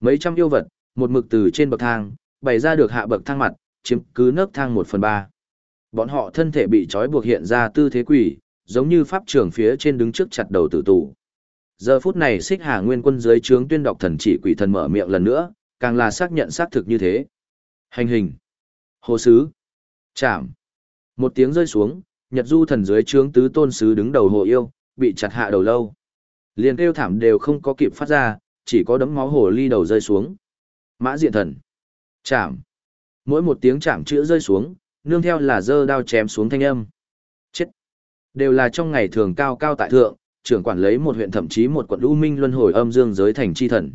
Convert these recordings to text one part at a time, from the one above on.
Mấy trăm yêu vật, một mực từ trên bậc thang, bày ra được hạ bậc thang mặt, chiếm cứ nấc thang một phần ba. Bọn họ thân thể bị trói buộc hiện ra tư thế quỷ, giống như pháp trưởng phía trên đứng trước chặt đầu tử tù. Giờ phút này xích hà nguyên quân dưới trướng tuyên đọc thần chỉ quỷ thần mở miệng lần nữa, càng là xác nhận xác thực như thế. Hành hình. Hồ sứ. Chạm. Một tiếng rơi xuống, Nhật Du thần dưới trướng tứ tôn sứ đứng đầu hồ yêu, bị chặt hạ đầu lâu. Liền kêu thảm đều không có kịp phát ra, chỉ có đấm máu hồ ly đầu rơi xuống. Mã diện thần. Chạm. Mỗi một tiếng chạm chữa rơi xuống, nương theo là dơ đao chém xuống thanh âm. Chết. Đều là trong ngày thường cao cao tại thượng, trưởng quản lấy một huyện thậm chí một quận u minh luân hồi âm dương giới thành chi thần.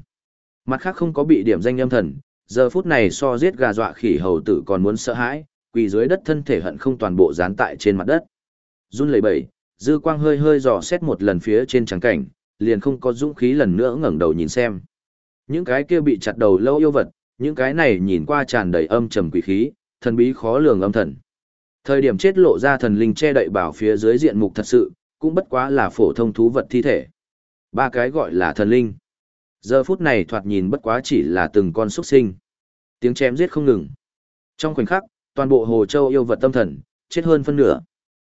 Mặt khác không có bị điểm danh âm thần, giờ phút này so giết gà dọa khỉ hầu tử còn muốn sợ hãi, quỳ dưới đất thân thể hận không toàn bộ dán tại trên mặt đất. Run lẩy bẩy, dư quang hơi hơi dò xét một lần phía trên trắng cảnh, liền không có dũng khí lần nữa ngẩng đầu nhìn xem. Những cái kia bị chặt đầu lâu yêu vật, những cái này nhìn qua tràn đầy âm trầm quỷ khí, thần bí khó lường âm thần. Thời điểm chết lộ ra thần linh che đậy bảo phía dưới diện mục thật sự, cũng bất quá là phổ thông thú vật thi thể. Ba cái gọi là thần linh. Giờ phút này thoạt nhìn bất quá chỉ là từng con xuất sinh. Tiếng chém giết không ngừng. Trong khoảnh khắc, toàn bộ Hồ Châu yêu vật tâm thần, chết hơn phân nửa.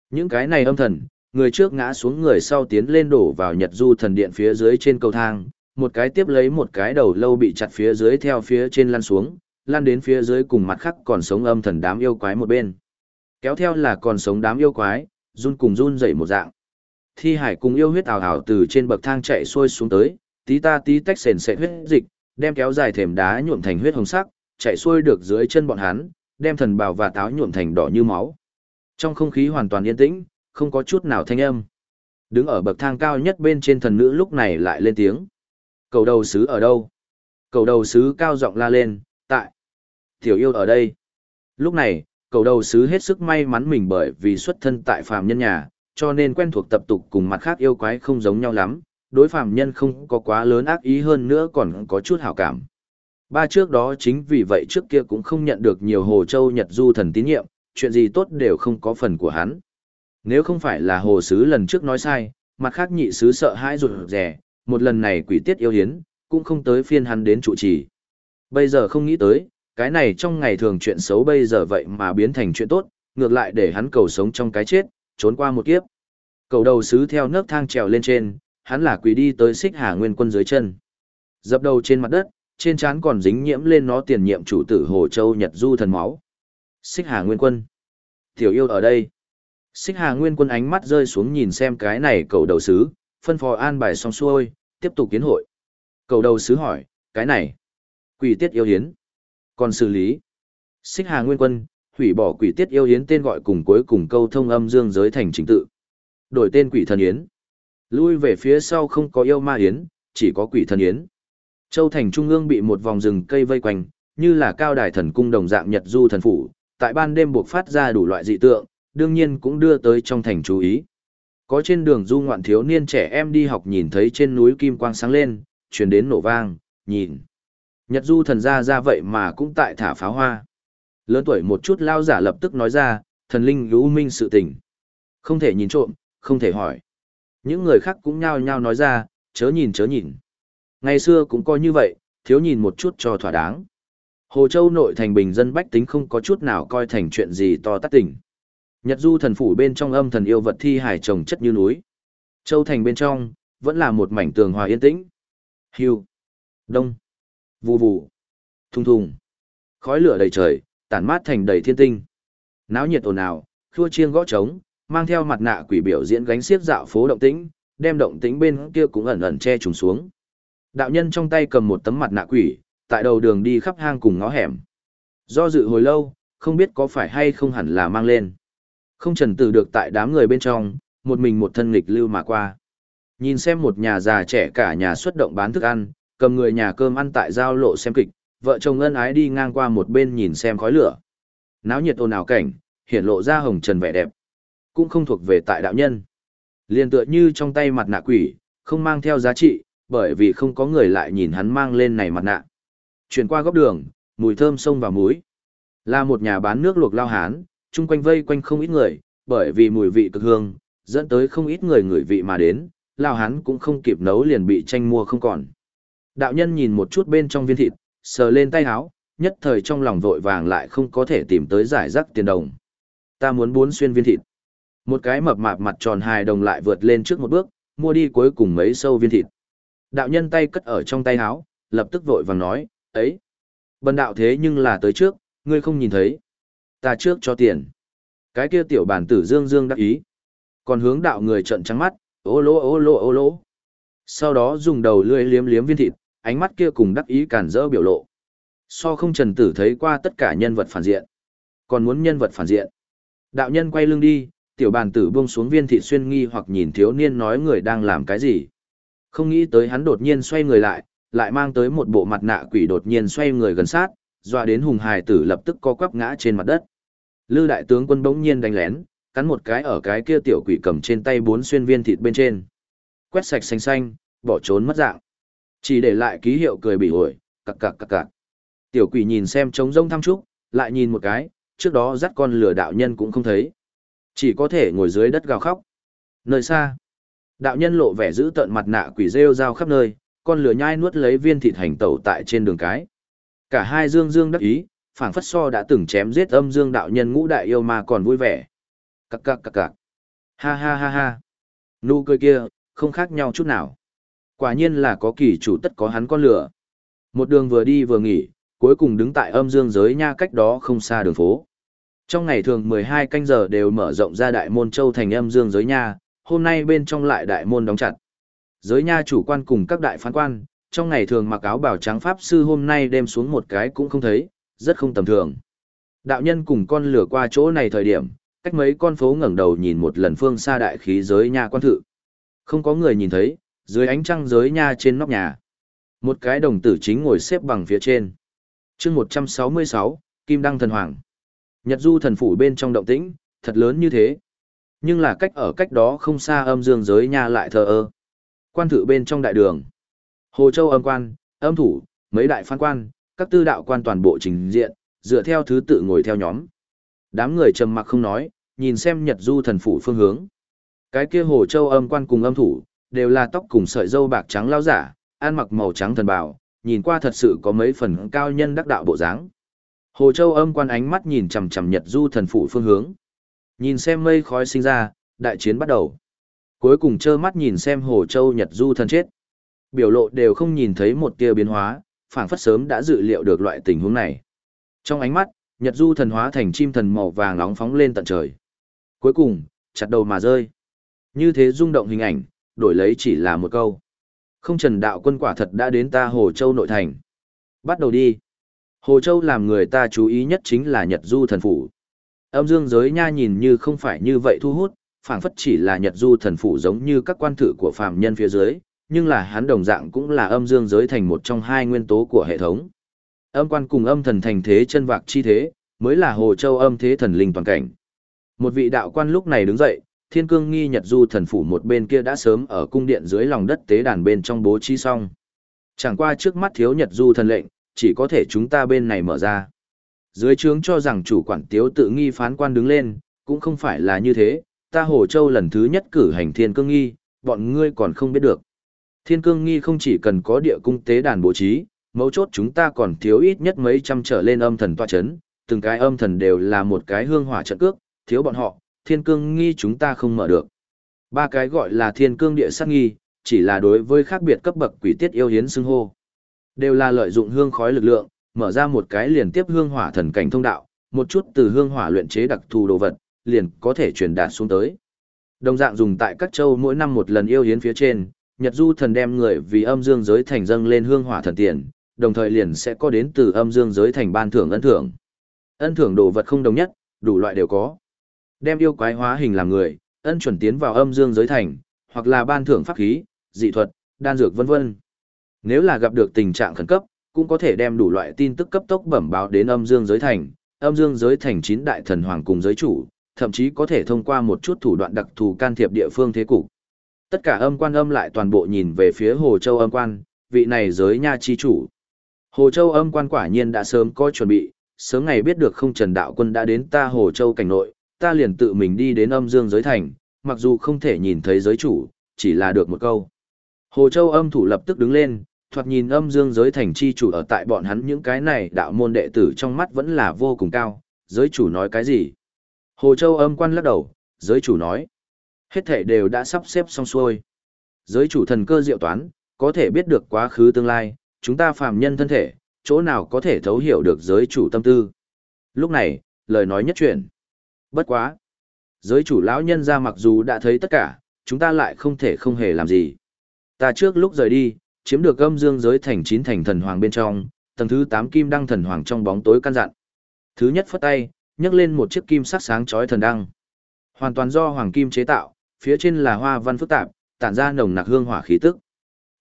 Những cái này âm thần, người trước ngã xuống người sau tiến lên đổ vào Nhật Du thần điện phía dưới trên cầu thang, một cái tiếp lấy một cái đầu lâu bị chặt phía dưới theo phía trên lăn xuống, lăn đến phía dưới cùng mặt khắc còn sống âm thần đám yêu quái một bên. Kéo theo là còn sống đám yêu quái, run cùng run dậy một dạng. Thi hải cùng yêu huyết ảo ảo từ trên bậc thang chạy xuôi xuống tới, tí ta tí tách sền sệ huyết dịch, đem kéo dài thềm đá nhuộm thành huyết hồng sắc, chạy xuôi được dưới chân bọn hắn, đem thần bào và táo nhuộm thành đỏ như máu. Trong không khí hoàn toàn yên tĩnh, không có chút nào thanh âm. Đứng ở bậc thang cao nhất bên trên thần nữ lúc này lại lên tiếng. Cầu đầu sứ ở đâu? Cầu đầu sứ cao giọng la lên, tại. Tiểu yêu ở đây. Lúc này, cầu đầu sứ hết sức may mắn mình bởi vì xuất thân tại phàm nhân nhà, cho nên quen thuộc tập tục cùng mặt khác yêu quái không giống nhau lắm, đối phàm nhân không có quá lớn ác ý hơn nữa còn có chút hảo cảm. Ba trước đó chính vì vậy trước kia cũng không nhận được nhiều Hồ Châu Nhật Du thần tín nhiệm, chuyện gì tốt đều không có phần của hắn. Nếu không phải là Hồ Sứ lần trước nói sai, mặt khác nhị sứ sợ hãi rụt rẻ, một lần này quỷ tiết yêu hiến, cũng không tới phiên hắn đến trụ trì. Bây giờ không nghĩ tới, cái này trong ngày thường chuyện xấu bây giờ vậy mà biến thành chuyện tốt, ngược lại để hắn cầu sống trong cái chết, trốn qua một kiếp. Cầu đầu sứ theo nấc thang trèo lên trên, hắn là quỷ đi tới xích hà nguyên quân dưới chân. Dập đầu trên mặt đất, trên trán còn dính nhiễm lên nó tiền nhiệm chủ tử Hồ Châu Nhật Du thần máu. Xích Hà Nguyên Quân. Tiểu yêu ở đây. Xích Hà Nguyên Quân ánh mắt rơi xuống nhìn xem cái này cầu đầu sứ, phân phò an bài xong xuôi, tiếp tục kiến hội. Cầu đầu sứ hỏi, cái này, quỷ tiết yêu hiến. Còn xử lý. Xích Hà Nguyên Quân, hủy bỏ quỷ tiết yêu hiến tên gọi cùng cuối cùng câu thông âm dương giới thành chính tự. Đổi tên quỷ thần yến. Lui về phía sau không có yêu ma yến, chỉ có quỷ thần yến. Châu thành trung ương bị một vòng rừng cây vây quanh, như là cao đài thần cung đồng dạng Nhật Du thần phủ, tại ban đêm buộc phát ra đủ loại dị tượng, đương nhiên cũng đưa tới trong thành chú ý. Có trên đường du ngoạn thiếu niên trẻ em đi học nhìn thấy trên núi kim quang sáng lên, truyền đến nổ vang, nhìn. Nhật Du thần ra ra vậy mà cũng tại thả pháo hoa. Lớn tuổi một chút lao giả lập tức nói ra, thần linh lũ minh sự tình. Không thể nhìn trộm, không thể hỏi. Những người khác cũng nhao nhao nói ra, chớ nhìn chớ nhìn. Ngày xưa cũng coi như vậy, thiếu nhìn một chút cho thỏa đáng. Hồ Châu nội thành bình dân bách tính không có chút nào coi thành chuyện gì to tát tỉnh. Nhật du thần phủ bên trong âm thần yêu vật thi hải trồng chất như núi. Châu thành bên trong, vẫn là một mảnh tường hòa yên tĩnh. Hiu. Đông. Vù vù. Thùng thùng. Khói lửa đầy trời, tản mát thành đầy thiên tinh. Náo nhiệt ồn ào, khua chiêng gõ trống, mang theo mặt nạ quỷ biểu diễn gánh xiếc dạo phố động tĩnh, đem động tĩnh bên kia cũng ẩn ẩn che trùng xuống. Đạo nhân trong tay cầm một tấm mặt nạ quỷ, tại đầu đường đi khắp hang cùng ngõ hẻm. Do dự hồi lâu, không biết có phải hay không hẳn là mang lên. Không trần tử được tại đám người bên trong, một mình một thân nghịch lưu mà qua. Nhìn xem một nhà già trẻ cả nhà xuất động bán thức ăn, cầm người nhà cơm ăn tại giao lộ xem kịch, vợ chồng ân ái đi ngang qua một bên nhìn xem khói lửa. Náo nhiệt ồn ào cảnh, hiện lộ ra hồng trần vẻ đẹp. Cũng không thuộc về tại đạo nhân. Liên tựa như trong tay mặt nạ quỷ, không mang theo giá trị, bởi vì không có người lại nhìn hắn mang lên này mặt nạ. Chuyển qua góc đường, mùi thơm sông vào mũi. Là một nhà bán nước luộc lao hán, chung quanh vây quanh không ít người, bởi vì mùi vị cực hương, dẫn tới không ít người ngửi vị mà đến, lao hắn cũng không kịp nấu liền bị tranh mua không còn. Đạo nhân nhìn một chút bên trong viên thịt, sờ lên tay áo, nhất thời trong lòng vội vàng lại không có thể tìm tới giải rắc tiền đồng. Ta muốn bốn xuyên viên thịt. Một cái mập mạp mặt tròn hài đồng lại vượt lên trước một bước, mua đi cuối cùng mấy sâu viên thịt. Đạo nhân tay cất ở trong tay áo, lập tức vội vàng nói, ấy. Bần đạo thế nhưng là tới trước, ngươi không nhìn thấy. Ta trước cho tiền. Cái kia tiểu bản tử dương dương đắc ý. Còn hướng đạo người trận trắng mắt, ô lô ô lô ô lô. Sau đó dùng đầu lưỡi liếm liếm viên thịt, ánh mắt kia cùng đắc ý cản rỡ biểu lộ. So không trần tử thấy qua tất cả nhân vật phản diện. Còn muốn nhân vật phản diện. Đạo nhân quay lưng đi, tiểu bàn tử buông xuống viên thịt xuyên nghi hoặc nhìn thiếu niên nói người đang làm cái gì. Không nghĩ tới hắn đột nhiên xoay người lại, lại mang tới một bộ mặt nạ quỷ đột nhiên xoay người gần sát, dọa đến hùng hài tử lập tức co quắp ngã trên mặt đất. Lư đại tướng quân bỗng nhiên đánh lén, cắn một cái ở cái kia tiểu quỷ cầm trên tay bốn xuyên viên thịt bên trên. Quét sạch xanh xanh, bỏ trốn mất dạng. Chỉ để lại ký hiệu cười bị ổi, cặc cặc cặc cặc. Tiểu quỷ nhìn xem trống rông thăm trúc, lại nhìn một cái, trước đó dắt con lửa đạo nhân cũng không thấy. Chỉ có thể ngồi dưới đất gào khóc. Nơi xa, đạo nhân lộ vẻ giữ tận mặt nạ quỷ rêu rao khắp nơi, con lửa nhai nuốt lấy viên thịt hành tẩu tại trên đường cái. Cả hai dương dương đắc ý, phảng phất so đã từng chém giết âm dương đạo nhân ngũ đại yêu mà còn vui vẻ. Cặc cặc cặc cặc. Ha ha ha ha. Nụ cười kia, không khác nhau chút nào. Quả nhiên là có kỳ chủ tất có hắn con lửa. Một đường vừa đi vừa nghỉ, cuối cùng đứng tại âm dương giới nha cách đó không xa đường phố. Trong ngày thường 12 canh giờ đều mở rộng ra đại môn châu thành âm dương giới nha, hôm nay bên trong lại đại môn đóng chặt. Giới nha chủ quan cùng các đại phán quan, trong ngày thường mặc áo bảo trắng pháp sư hôm nay đem xuống một cái cũng không thấy, rất không tầm thường. Đạo nhân cùng con lửa qua chỗ này thời điểm, cách mấy con phố ngẩng đầu nhìn một lần phương xa đại khí giới nha quan thự. Không có người nhìn thấy, dưới ánh trăng giới nha trên nóc nhà. Một cái đồng tử chính ngồi xếp bằng phía trên. chương 166, Kim Đăng Thần Hoàng. Nhật du thần phủ bên trong động tĩnh, thật lớn như thế. Nhưng là cách ở cách đó không xa âm dương giới nha lại thờ ơ. Quan thự bên trong đại đường. Hồ Châu âm quan, âm thủ, mấy đại phan quan, các tư đạo quan toàn bộ trình diện, dựa theo thứ tự ngồi theo nhóm. Đám người trầm mặc không nói, nhìn xem Nhật du thần phủ phương hướng. Cái kia Hồ Châu âm quan cùng âm thủ, đều là tóc cùng sợi dâu bạc trắng lao giả, ăn mặc màu trắng thần bào, nhìn qua thật sự có mấy phần cao nhân đắc đạo bộ dáng. Hồ Châu âm quan ánh mắt nhìn chằm chằm Nhật Du thần phủ phương hướng. Nhìn xem mây khói sinh ra, đại chiến bắt đầu. Cuối cùng trơ mắt nhìn xem Hồ Châu Nhật Du thần chết. Biểu lộ đều không nhìn thấy một tia biến hóa, phảng phất sớm đã dự liệu được loại tình huống này. Trong ánh mắt, Nhật Du thần hóa thành chim thần màu vàng nóng phóng lên tận trời. Cuối cùng, chặt đầu mà rơi. Như thế rung động hình ảnh, đổi lấy chỉ là một câu. Không trần đạo quân quả thật đã đến ta Hồ Châu nội thành. Bắt đầu đi. Hồ Châu làm người ta chú ý nhất chính là Nhật Du thần phủ. Âm dương giới nha nhìn như không phải như vậy thu hút, phảng phất chỉ là Nhật Du thần phủ giống như các quan thử của phàm nhân phía dưới, nhưng là hắn đồng dạng cũng là âm dương giới thành một trong hai nguyên tố của hệ thống. Âm quan cùng âm thần thành thế chân vạc chi thế, mới là Hồ Châu âm thế thần linh toàn cảnh. Một vị đạo quan lúc này đứng dậy, thiên cương nghi nhật du thần phủ một bên kia đã sớm ở cung điện dưới lòng đất tế đàn bên trong bố trí xong. Chẳng qua trước mắt thiếu nhật du thần lệnh, chỉ có thể chúng ta bên này mở ra. Dưới trướng cho rằng chủ quản tiếu tự nghi phán quan đứng lên, cũng không phải là như thế, ta Hồ Châu lần thứ nhất cử hành thiên cương nghi, bọn ngươi còn không biết được. Thiên cương nghi không chỉ cần có địa cung tế đàn bố trí, mấu chốt chúng ta còn thiếu ít nhất mấy trăm trở lên âm thần toa chấn, từng cái âm thần đều là một cái hương hỏa trận cước, thiếu bọn họ, thiên cương nghi chúng ta không mở được. Ba cái gọi là thiên cương địa sát nghi, chỉ là đối với khác biệt cấp bậc quỷ tiết yêu hiến xưng hô. Đều là lợi dụng hương khói lực lượng, mở ra một cái liền tiếp hương hỏa thần cảnh thông đạo, một chút từ hương hỏa luyện chế đặc thù đồ vật, liền có thể truyền đạt xuống tới. Đồng dạng dùng tại các châu mỗi năm một lần yêu hiến phía trên, Nhật Du thần đem người vì âm dương giới thành dâng lên hương hỏa thần tiền, đồng thời liền sẽ có đến từ âm dương giới thành ban thưởng ân thưởng. Ân thưởng đồ vật không đồng nhất, đủ loại đều có. Đem yêu quái hóa hình làm người, ân chuẩn tiến vào âm dương giới thành, hoặc là ban thưởng pháp khí, dị thuật, đan dược vân vân. Nếu là gặp được tình trạng khẩn cấp, cũng có thể đem đủ loại tin tức cấp tốc bẩm báo đến âm dương giới thành, âm dương giới thành chín đại thần hoàng cùng giới chủ, thậm chí có thể thông qua một chút thủ đoạn đặc thù can thiệp địa phương thế cục. Tất cả âm quan âm lại toàn bộ nhìn về phía Hồ Châu âm quan, vị này giới nha chi chủ. Hồ Châu âm quan quả nhiên đã sớm có chuẩn bị, sớm ngày biết được không Trần Đạo Quân đã đến ta Hồ Châu cảnh nội, ta liền tự mình đi đến âm dương giới thành, mặc dù không thể nhìn thấy giới chủ, chỉ là được một câu. Hồ Châu âm thủ lập tức đứng lên, thoạt nhìn âm dương giới thành chi chủ ở tại bọn hắn những cái này đạo môn đệ tử trong mắt vẫn là vô cùng cao, giới chủ nói cái gì? Hồ Châu âm quan lắc đầu, giới chủ nói. Hết thể đều đã sắp xếp xong xuôi. Giới chủ thần cơ diệu toán, có thể biết được quá khứ tương lai, chúng ta phàm nhân thân thể, chỗ nào có thể thấu hiểu được giới chủ tâm tư. Lúc này, lời nói nhất truyền. Bất quá. Giới chủ lão nhân ra mặc dù đã thấy tất cả, chúng ta lại không thể không hề làm gì. Ta trước lúc rời đi, chiếm được âm dương giới thành chín thành thần hoàng bên trong, tầng thứ 8 kim đăng thần hoàng trong bóng tối căn dặn. Thứ nhất phất tay, nhấc lên một chiếc kim sắc sáng chói thần đăng. Hoàn toàn do hoàng kim chế tạo, phía trên là hoa văn phức tạp, tản ra nồng nặc hương hỏa khí tức.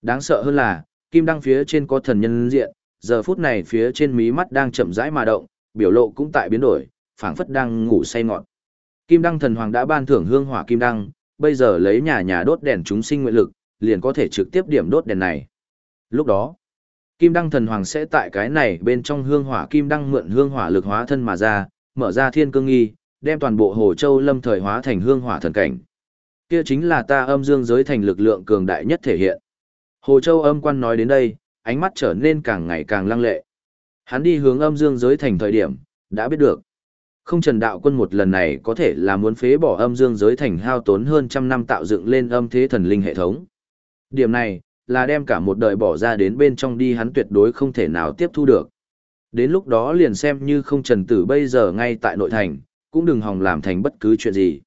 Đáng sợ hơn là, kim đăng phía trên có thần nhân diện, giờ phút này phía trên mí mắt đang chậm rãi mà động, biểu lộ cũng tại biến đổi, phảng phất đang ngủ say ngọn. Kim đăng thần hoàng đã ban thưởng hương hỏa kim đăng, bây giờ lấy nhà nhà đốt đèn chúng sinh nguyện lực, liền có thể trực tiếp điểm đốt đèn này. Lúc đó, kim đăng thần hoàng sẽ tại cái này bên trong hương hỏa kim đăng mượn hương hỏa lực hóa thân mà ra, mở ra thiên cương nghi, đem toàn bộ hồ châu lâm thời hóa thành hương hỏa thần cảnh. Kia chính là ta âm dương giới thành lực lượng cường đại nhất thể hiện. Hồ châu âm quan nói đến đây, ánh mắt trở nên càng ngày càng lăng lệ. Hắn đi hướng âm dương giới thành thời điểm, đã biết được. Không trần đạo quân một lần này có thể là muốn phế bỏ âm dương giới thành hao tốn hơn trăm năm tạo dựng lên âm thế thần linh hệ thống. Điểm này, là đem cả một đời bỏ ra đến bên trong đi hắn tuyệt đối không thể nào tiếp thu được. Đến lúc đó liền xem như không trần tử bây giờ ngay tại nội thành, cũng đừng hòng làm thành bất cứ chuyện gì.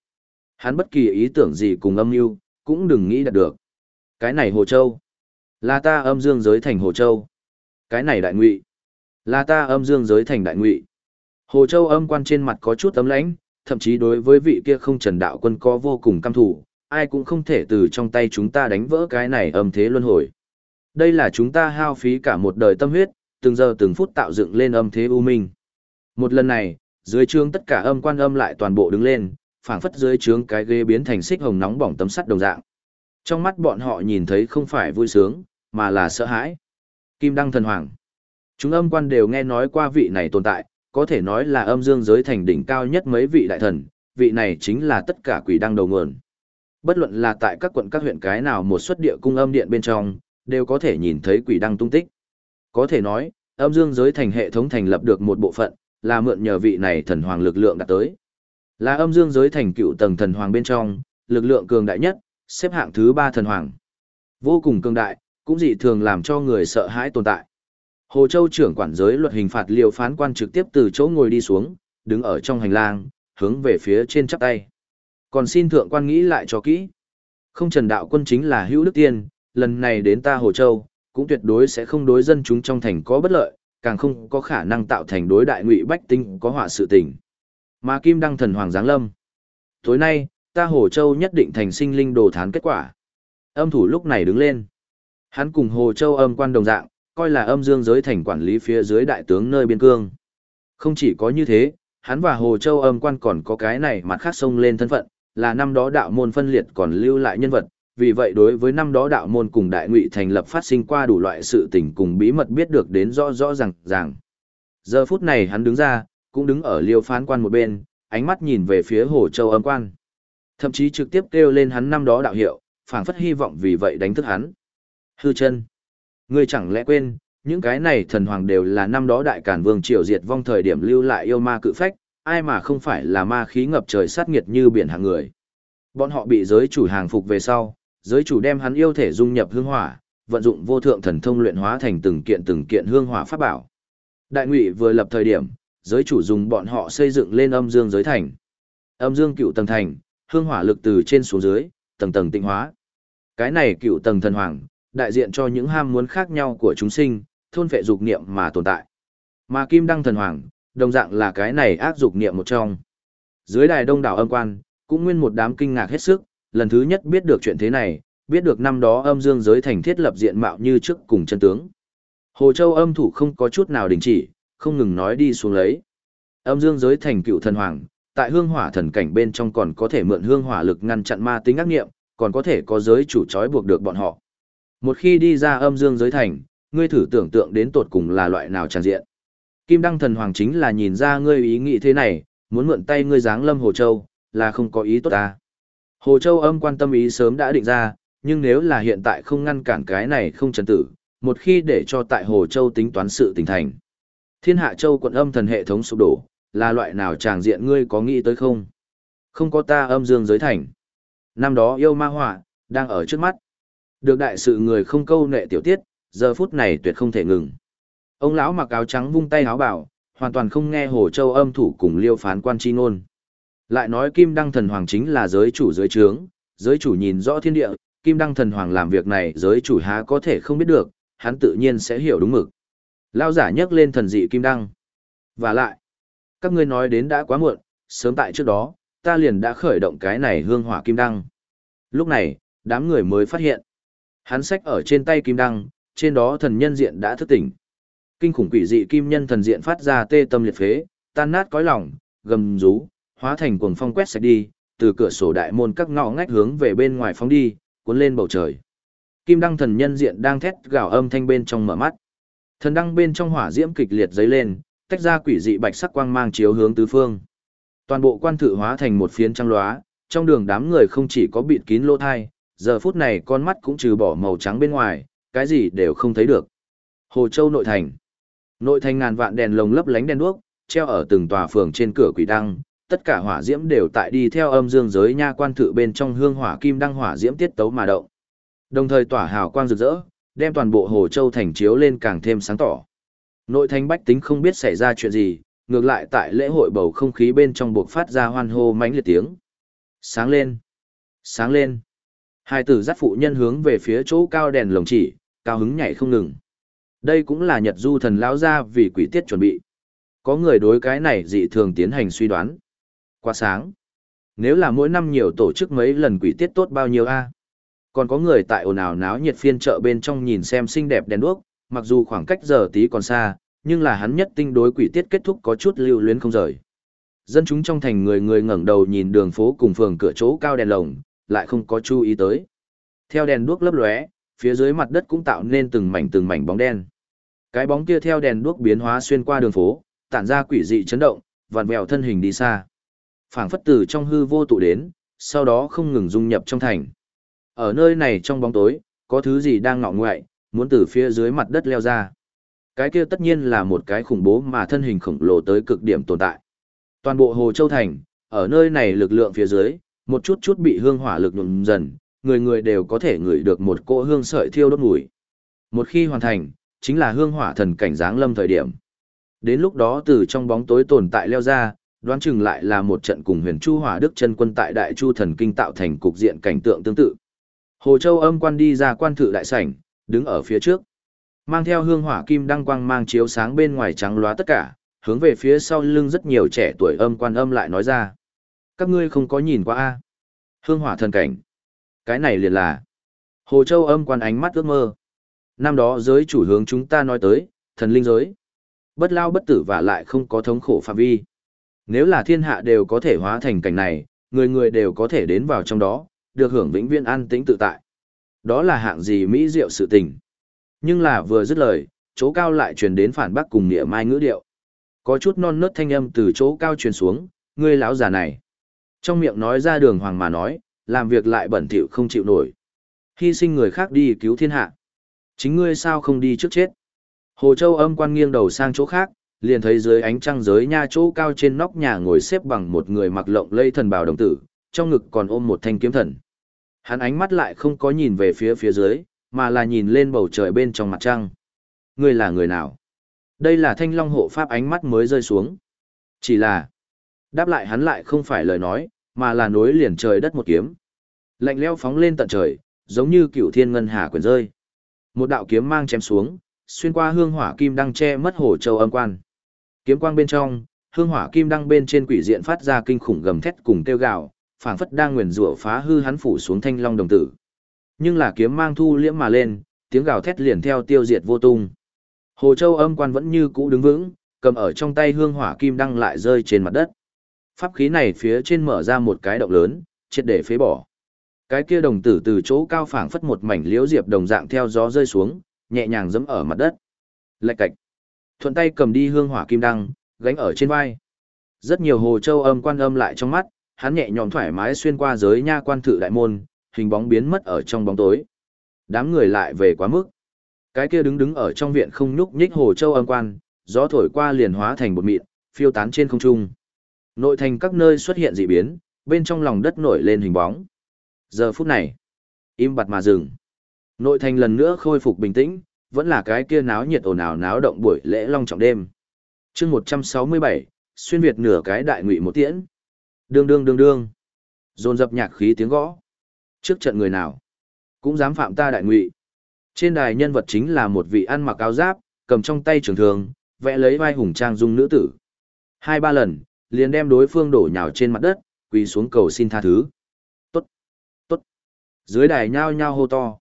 Hắn bất kỳ ý tưởng gì cùng âm mưu cũng đừng nghĩ đạt được. Cái này Hồ Châu. Là ta âm dương giới thành Hồ Châu. Cái này đại ngụy. Là ta âm dương giới thành đại ngụy. Hồ Châu âm quan trên mặt có chút tấm lãnh, thậm chí đối với vị kia không trần đạo quân có vô cùng căm thủ, ai cũng không thể từ trong tay chúng ta đánh vỡ cái này âm thế luân hồi. Đây là chúng ta hao phí cả một đời tâm huyết, từng giờ từng phút tạo dựng lên âm thế u minh. Một lần này, dưới trướng tất cả âm quan âm lại toàn bộ đứng lên, phảng phất dưới trướng cái ghế biến thành xích hồng nóng bỏng tấm sắt đồng dạng. Trong mắt bọn họ nhìn thấy không phải vui sướng, mà là sợ hãi. Kim Đăng Thần Hoàng. Chúng âm quan đều nghe nói qua vị này tồn tại, có thể nói là âm dương giới thành đỉnh cao nhất mấy vị đại thần, vị này chính là tất cả quỷ đăng đầu nguồn. Bất luận là tại các quận các huyện cái nào một xuất địa cung âm điện bên trong, đều có thể nhìn thấy quỷ đăng tung tích. Có thể nói, âm dương giới thành hệ thống thành lập được một bộ phận, là mượn nhờ vị này thần hoàng lực lượng đạt tới. Là âm dương giới thành cựu tầng thần hoàng bên trong, lực lượng cường đại nhất, xếp hạng thứ ba thần hoàng. Vô cùng cường đại, cũng dị thường làm cho người sợ hãi tồn tại. Hồ Châu trưởng quản giới luật hình phạt liều phán quan trực tiếp từ chỗ ngồi đi xuống, đứng ở trong hành lang, hướng về phía trên chắp tay. Còn xin thượng quan nghĩ lại cho kỹ. Không trần đạo quân chính là hữu đức tiên, lần này đến ta Hồ Châu, cũng tuyệt đối sẽ không đối dân chúng trong thành có bất lợi, càng không có khả năng tạo thành đối đại ngụy bách tinh có họa sự tình. Mà Kim Đăng thần hoàng giáng lâm. Tối nay, ta Hồ Châu nhất định thành sinh linh đồ thán kết quả. Âm thủ lúc này đứng lên. Hắn cùng Hồ Châu âm quan đồng dạng, coi là âm dương giới thành quản lý phía dưới đại tướng nơi biên cương. Không chỉ có như thế, hắn và Hồ Châu âm quan còn có cái này mặt khác sông lên thân phận, là năm đó đạo môn phân liệt còn lưu lại nhân vật, vì vậy đối với năm đó đạo môn cùng đại ngụy thành lập phát sinh qua đủ loại sự tình cùng bí mật biết được đến rõ rõ ràng ràng. Giờ phút này hắn đứng ra, cũng đứng ở liêu phán quan một bên, ánh mắt nhìn về phía Hồ Châu âm quan. Thậm chí trực tiếp kêu lên hắn năm đó đạo hiệu, phảng phất hy vọng vì vậy đánh thức hắn. Hư chân. Ngươi chẳng lẽ quên, những cái này thần hoàng đều là năm đó đại cản vương triều diệt vong thời điểm lưu lại yêu ma cự phách, ai mà không phải là ma khí ngập trời sát nghiệt như biển hàng người. Bọn họ bị giới chủ hàng phục về sau, giới chủ đem hắn yêu thể dung nhập hương hỏa, vận dụng vô thượng thần thông luyện hóa thành từng kiện từng kiện hương hỏa pháp bảo. Đại ngụy vừa lập thời điểm, giới chủ dùng bọn họ xây dựng lên âm dương giới thành. Âm dương cựu tầng thành, hương hỏa lực từ trên xuống dưới, tầng tầng tịnh hóa. Cái này cựu tầng thần hoàng, đại diện cho những ham muốn khác nhau của chúng sinh, thôn vệ dục niệm mà tồn tại. Mà Kim Đăng thần hoàng, đồng dạng là cái này ác dục niệm một trong. Dưới đài đông đảo âm quan, cũng nguyên một đám kinh ngạc hết sức, lần thứ nhất biết được chuyện thế này, biết được năm đó âm dương giới thành thiết lập diện mạo như trước cùng chân tướng. Hồ Châu âm thủ không có chút nào đình chỉ, không ngừng nói đi xuống lấy. Âm dương giới thành cựu thần hoàng, tại hương hỏa thần cảnh bên trong còn có thể mượn hương hỏa lực ngăn chặn ma tính ác nghiệm, còn có thể có giới chủ trói buộc được bọn họ. Một khi đi ra âm dương giới thành, ngươi thử tưởng tượng đến tột cùng là loại nào tràn diện. Kim Đăng thần hoàng chính là nhìn ra ngươi ý nghĩ thế này, muốn mượn tay ngươi giáng lâm Hồ Châu, là không có ý tốt ta. Hồ Châu âm quan tâm ý sớm đã định ra, nhưng nếu là hiện tại không ngăn cản cái này không trần tử, một khi để cho tại Hồ Châu tính toán sự tình thành. Thiên Hạ Châu quận âm thần hệ thống sụp đổ, là loại nào tràng diện ngươi có nghĩ tới không? Không có ta âm dương giới thành. Năm đó yêu ma họa, đang ở trước mắt. Được đại sự người không câu nệ tiểu tiết, giờ phút này tuyệt không thể ngừng. Ông lão mặc áo trắng vung tay áo bảo, hoàn toàn không nghe Hồ Châu âm thủ cùng liêu phán quan chi ngôn. Lại nói Kim Đăng Thần Hoàng chính là giới chủ giới trướng, giới chủ nhìn rõ thiên địa, Kim Đăng Thần Hoàng làm việc này giới chủ há có thể không biết được, hắn tự nhiên sẽ hiểu đúng mực. Lao giả nhấc lên thần dị Kim Đăng. Và lại, các ngươi nói đến đã quá muộn, sớm tại trước đó, ta liền đã khởi động cái này hương hỏa Kim Đăng. Lúc này, đám người mới phát hiện. Hắn sách ở trên tay Kim Đăng, trên đó thần nhân diện đã thức tỉnh. Kinh khủng quỷ dị kim nhân thần diện phát ra tê tâm liệt phế, tan nát cõi lòng, gầm rú, hóa thành cuồng phong quét sạch đi, từ cửa sổ đại môn các ngõ ngách hướng về bên ngoài phóng đi, cuốn lên bầu trời. Kim đăng thần nhân diện đang thét gào âm thanh bên trong mở mắt. Thần đăng bên trong hỏa diễm kịch liệt dấy lên, tách ra quỷ dị bạch sắc quang mang chiếu hướng tứ phương. Toàn bộ quan thự hóa thành một phiến trăng lóa, trong đường đám người không chỉ có bịt kín lỗ thai, giờ phút này con mắt cũng trừ bỏ màu trắng bên ngoài, cái gì đều không thấy được. Hồ Châu nội thành. Nội thành ngàn vạn đèn lồng lấp lánh đèn đuốc, treo ở từng tòa phường trên cửa quỷ đăng, tất cả hỏa diễm đều tại đi theo âm dương giới nha quan thự bên trong hương hỏa kim đăng hỏa diễm tiết tấu mà động. Đồng thời tỏa hào quang rực rỡ, đem toàn bộ Hồ Châu thành chiếu lên càng thêm sáng tỏ. Nội thành bách tính không biết xảy ra chuyện gì, ngược lại tại lễ hội bầu không khí bên trong buộc phát ra hoan hô mãnh liệt tiếng. Sáng lên! Sáng lên! Hai tử dắt phụ nhân hướng về phía chỗ cao đèn lồng chỉ, cao hứng nhảy không ngừng. Đây cũng là Nhật Du thần lão ra vì quỷ tiết chuẩn bị. Có người đối cái này dị thường tiến hành suy đoán. Quá sáng. Nếu là mỗi năm nhiều tổ chức mấy lần quỷ tiết tốt bao nhiêu a? Còn có người tại ồn ào náo nhiệt phiên chợ bên trong nhìn xem xinh đẹp đèn đuốc, mặc dù khoảng cách giờ tí còn xa, nhưng là hắn nhất tinh đối quỷ tiết kết thúc có chút lưu luyến không rời. Dân chúng trong thành người người ngẩng đầu nhìn đường phố cùng phường cửa chỗ cao đèn lồng, lại không có chú ý tới. Theo đèn đuốc lấp lóe, phía dưới mặt đất cũng tạo nên từng mảnh từng mảnh bóng đen. Cái bóng kia theo đèn đuốc biến hóa xuyên qua đường phố, tản ra quỷ dị chấn động, vặn vẹo thân hình đi xa. Phảng phất từ trong hư vô tụ đến, sau đó không ngừng dung nhập trong thành. Ở nơi này trong bóng tối, có thứ gì đang ngọ ngoại, muốn từ phía dưới mặt đất leo ra. Cái kia tất nhiên là một cái khủng bố mà thân hình khổng lồ tới cực điểm tồn tại. Toàn bộ Hồ Châu Thành, ở nơi này lực lượng phía dưới, một chút chút bị hương hỏa lực nhuộm dần, người người đều có thể ngửi được một cỗ hương sợi thiêu đốt mùi. Một khi hoàn thành, chính là hương hỏa thần cảnh giáng lâm thời điểm. Đến lúc đó từ trong bóng tối tồn tại leo ra, đoán chừng lại là một trận cùng huyền chu hỏa đức chân quân tại đại chu thần kinh tạo thành cục diện cảnh tượng tương tự. Hồ Châu âm quan đi ra quan thự đại sảnh, đứng ở phía trước. Mang theo hương hỏa kim đăng quang mang chiếu sáng bên ngoài trắng loá tất cả, hướng về phía sau lưng rất nhiều trẻ tuổi âm quan âm lại nói ra. Các ngươi không có nhìn qua a Hương hỏa thần cảnh. Cái này liền là. Hồ Châu âm quan ánh mắt ước mơ. Năm đó giới chủ hướng chúng ta nói tới, thần linh giới. Bất lao bất tử và lại không có thống khổ phạm vi. Nếu là thiên hạ đều có thể hóa thành cảnh này, người người đều có thể đến vào trong đó, được hưởng vĩnh viễn an tĩnh tự tại. Đó là hạng gì mỹ diệu sự tình. Nhưng là vừa dứt lời, chỗ cao lại truyền đến phản bác cùng nghĩa mai ngữ điệu. Có chút non nớt thanh âm từ chỗ cao truyền xuống, ngươi lão già này. Trong miệng nói ra đường hoàng mà nói, làm việc lại bẩn thỉu không chịu nổi. Hy sinh người khác đi cứu thiên hạ. Chính ngươi sao không đi trước chết? Hồ Châu âm quan nghiêng đầu sang chỗ khác, liền thấy dưới ánh trăng giới nha chỗ cao trên nóc nhà ngồi xếp bằng một người mặc lộng lây thần bào đồng tử, trong ngực còn ôm một thanh kiếm thần. Hắn ánh mắt lại không có nhìn về phía phía dưới, mà là nhìn lên bầu trời bên trong mặt trăng. Ngươi là người nào? Đây là thanh long hộ pháp ánh mắt mới rơi xuống. Chỉ là, đáp lại hắn lại không phải lời nói, mà là nối liền trời đất một kiếm. Lạnh leo phóng lên tận trời, giống như cửu thiên ngân hà quyển rơi. Một đạo kiếm mang chém xuống, xuyên qua hương hỏa kim đăng che mất hồ châu âm quan. Kiếm quang bên trong, hương hỏa kim đăng bên trên quỷ diện phát ra kinh khủng gầm thét cùng kêu gào, phảng phất đang nguyền rủa phá hư hắn phủ xuống thanh long đồng tử. Nhưng là kiếm mang thu liễm mà lên, tiếng gào thét liền theo tiêu diệt vô tung. Hồ Châu âm quan vẫn như cũ đứng vững, cầm ở trong tay hương hỏa kim đăng lại rơi trên mặt đất. Pháp khí này phía trên mở ra một cái động lớn, triệt để phế bỏ. Cái kia đồng tử từ chỗ cao phảng phất một mảnh liễu diệp đồng dạng theo gió rơi xuống, nhẹ nhàng giẫm ở mặt đất. Lạch cạch. Thuận tay cầm đi hương hỏa kim đăng, gánh ở trên vai. Rất nhiều hồ châu âm quan âm lại trong mắt, hắn nhẹ nhõm thoải mái xuyên qua giới nha quan thự đại môn, hình bóng biến mất ở trong bóng tối. Đám người lại về quá mức. Cái kia đứng đứng ở trong viện không nhúc nhích hồ châu âm quan, gió thổi qua liền hóa thành bột mịn, phiêu tán trên không trung. Nội thành các nơi xuất hiện dị biến, bên trong lòng đất nổi lên hình bóng. Giờ phút này, im bặt mà dừng. Nội thành lần nữa khôi phục bình tĩnh, vẫn là cái kia náo nhiệt ồn ào náo động buổi lễ long trọng đêm. chương 167, xuyên Việt nửa cái đại ngụy một tiễn. Đương đương đương đương. Dồn dập nhạc khí tiếng gõ. Trước trận người nào, cũng dám phạm ta đại ngụy. Trên đài nhân vật chính là một vị ăn mặc áo giáp, cầm trong tay trường thường, vẽ lấy vai hùng trang dung nữ tử. Hai ba lần, liền đem đối phương đổ nhào trên mặt đất, quỳ xuống cầu xin tha thứ. Tốt, tốt. Dưới đài nhao nhao hô to.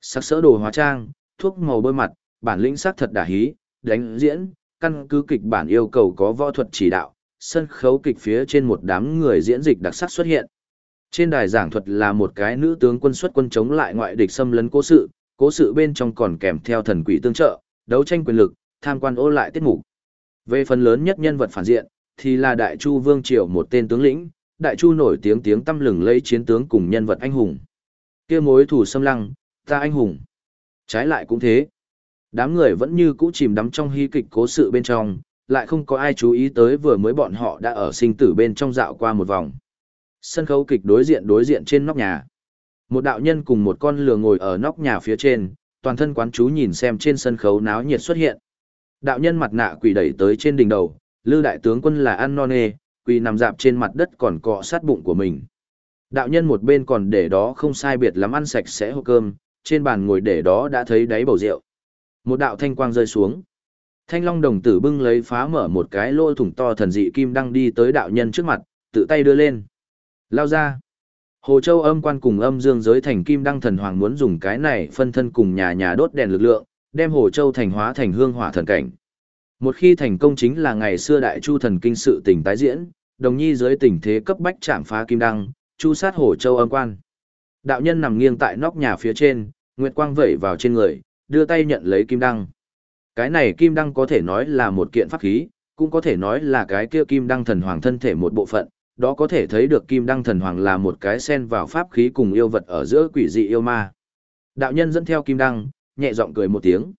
Sắc sỡ đồ hóa trang, thuốc màu bôi mặt, bản lĩnh sắc thật đả hí, đánh diễn, căn cứ kịch bản yêu cầu có võ thuật chỉ đạo, sân khấu kịch phía trên một đám người diễn dịch đặc sắc xuất hiện. Trên đài giảng thuật là một cái nữ tướng quân xuất quân chống lại ngoại địch xâm lấn cố sự, cố sự bên trong còn kèm theo thần quỷ tương trợ, đấu tranh quyền lực, tham quan ô lại tiết mục. Về phần lớn nhất nhân vật phản diện, thì là Đại Chu Vương Triều một tên tướng lĩnh, Đại Chu nổi tiếng tiếng tâm lừng lấy chiến tướng cùng nhân vật anh hùng. kia mối thủ xâm lăng, ta anh hùng. Trái lại cũng thế. Đám người vẫn như cũ chìm đắm trong hy kịch cố sự bên trong, lại không có ai chú ý tới vừa mới bọn họ đã ở sinh tử bên trong dạo qua một vòng. Sân khấu kịch đối diện đối diện trên nóc nhà. Một đạo nhân cùng một con lừa ngồi ở nóc nhà phía trên, toàn thân quán chú nhìn xem trên sân khấu náo nhiệt xuất hiện. Đạo nhân mặt nạ quỷ đẩy tới trên đỉnh đầu, lư đại tướng quân là ăn non nê, quỳ nằm dạp trên mặt đất còn cọ sát bụng của mình. Đạo nhân một bên còn để đó không sai biệt lắm ăn sạch sẽ hộp cơm, trên bàn ngồi để đó đã thấy đáy bầu rượu. Một đạo thanh quang rơi xuống. Thanh long đồng tử bưng lấy phá mở một cái lỗ thủng to thần dị kim đăng đi tới đạo nhân trước mặt, tự tay đưa lên. Lao ra. Hồ Châu âm quan cùng âm dương giới thành kim đăng thần hoàng muốn dùng cái này phân thân cùng nhà nhà đốt đèn lực lượng, đem Hồ Châu thành hóa thành hương hỏa thần cảnh. Một khi thành công chính là ngày xưa đại chu thần kinh sự tình tái diễn, đồng nhi giới tình thế cấp bách chạm phá kim đăng, chu sát Hồ Châu âm quan. Đạo nhân nằm nghiêng tại nóc nhà phía trên, nguyệt quang vẩy vào trên người, đưa tay nhận lấy kim đăng. Cái này kim đăng có thể nói là một kiện pháp khí, cũng có thể nói là cái kia kim đăng thần hoàng thân thể một bộ phận, đó có thể thấy được kim đăng thần hoàng là một cái sen vào pháp khí cùng yêu vật ở giữa quỷ dị yêu ma. Đạo nhân dẫn theo kim đăng, nhẹ giọng cười một tiếng.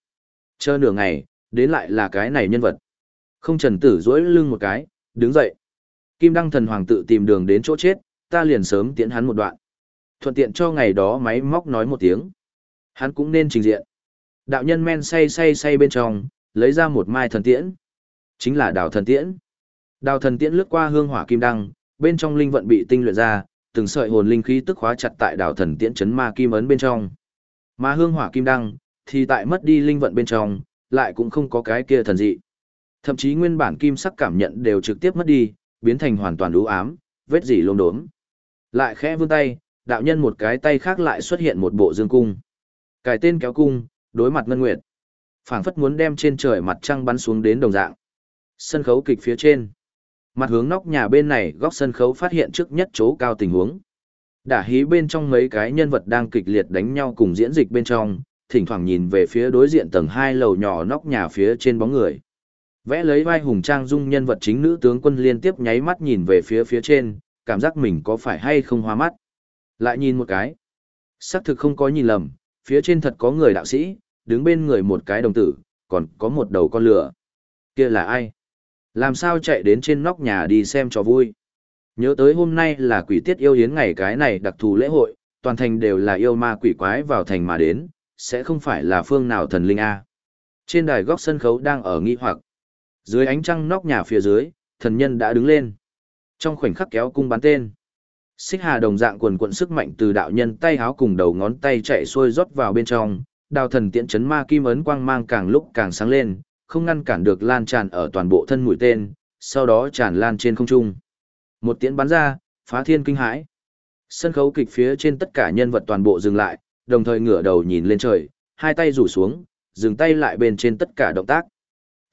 Chờ nửa ngày, đến lại là cái này nhân vật. Không trần tử dỗi lưng một cái, đứng dậy. Kim đăng thần hoàng tự tìm đường đến chỗ chết, ta liền sớm tiến hắn một đoạn. Thuận tiện cho ngày đó máy móc nói một tiếng. Hắn cũng nên trình diện. Đạo nhân men say say say bên trong, lấy ra một mai thần tiễn. Chính là đào thần tiễn. Đào thần tiễn lướt qua hương hỏa kim đăng, bên trong linh vận bị tinh luyện ra, từng sợi hồn linh khí tức khóa chặt tại đào thần tiễn chấn ma kim ấn bên trong. Mà hương hỏa kim đăng, thì tại mất đi linh vận bên trong, lại cũng không có cái kia thần dị. Thậm chí nguyên bản kim sắc cảm nhận đều trực tiếp mất đi, biến thành hoàn toàn u ám, vết dỉ lốm đốm. Lại khẽ vươn tay, đạo nhân một cái tay khác lại xuất hiện một bộ dương cung. cải tên kéo cung, đối mặt ngân nguyệt. phảng phất muốn đem trên trời mặt trăng bắn xuống đến đồng dạng. Sân khấu kịch phía trên. Mặt hướng nóc nhà bên này góc sân khấu phát hiện trước nhất chỗ cao tình huống. Đả hí bên trong mấy cái nhân vật đang kịch liệt đánh nhau cùng diễn dịch bên trong, thỉnh thoảng nhìn về phía đối diện tầng hai lầu nhỏ nóc nhà phía trên bóng người. Vẽ lấy vai hùng trang dung nhân vật chính nữ tướng quân liên tiếp nháy mắt nhìn về phía phía trên, cảm giác mình có phải hay không hoa mắt. Lại nhìn một cái. Xác thực không có nhìn lầm, phía trên thật có người đạo sĩ, đứng bên người một cái đồng tử, còn có một đầu con lửa. Kia là ai? Làm sao chạy đến trên nóc nhà đi xem cho vui? Nhớ tới hôm nay là quỷ tiết yêu hiến ngày cái này đặc thù lễ hội, toàn thành đều là yêu ma quỷ quái vào thành mà đến, sẽ không phải là phương nào thần linh A. Trên đài góc sân khấu đang ở nghi hoặc. Dưới ánh trăng nóc nhà phía dưới, thần nhân đã đứng lên. Trong khoảnh khắc kéo cung bắn tên. Xích hà đồng dạng quần quận sức mạnh từ đạo nhân tay háo cùng đầu ngón tay chạy xuôi rót vào bên trong, đào thần tiễn chấn ma kim ấn quang mang càng lúc càng sáng lên, không ngăn cản được lan tràn ở toàn bộ thân mũi tên, sau đó tràn lan trên không trung. Một tiễn bắn ra, phá thiên kinh hãi. Sân khấu kịch phía trên tất cả nhân vật toàn bộ dừng lại, đồng thời ngửa đầu nhìn lên trời, hai tay rủ xuống, dừng tay lại bên trên tất cả động tác.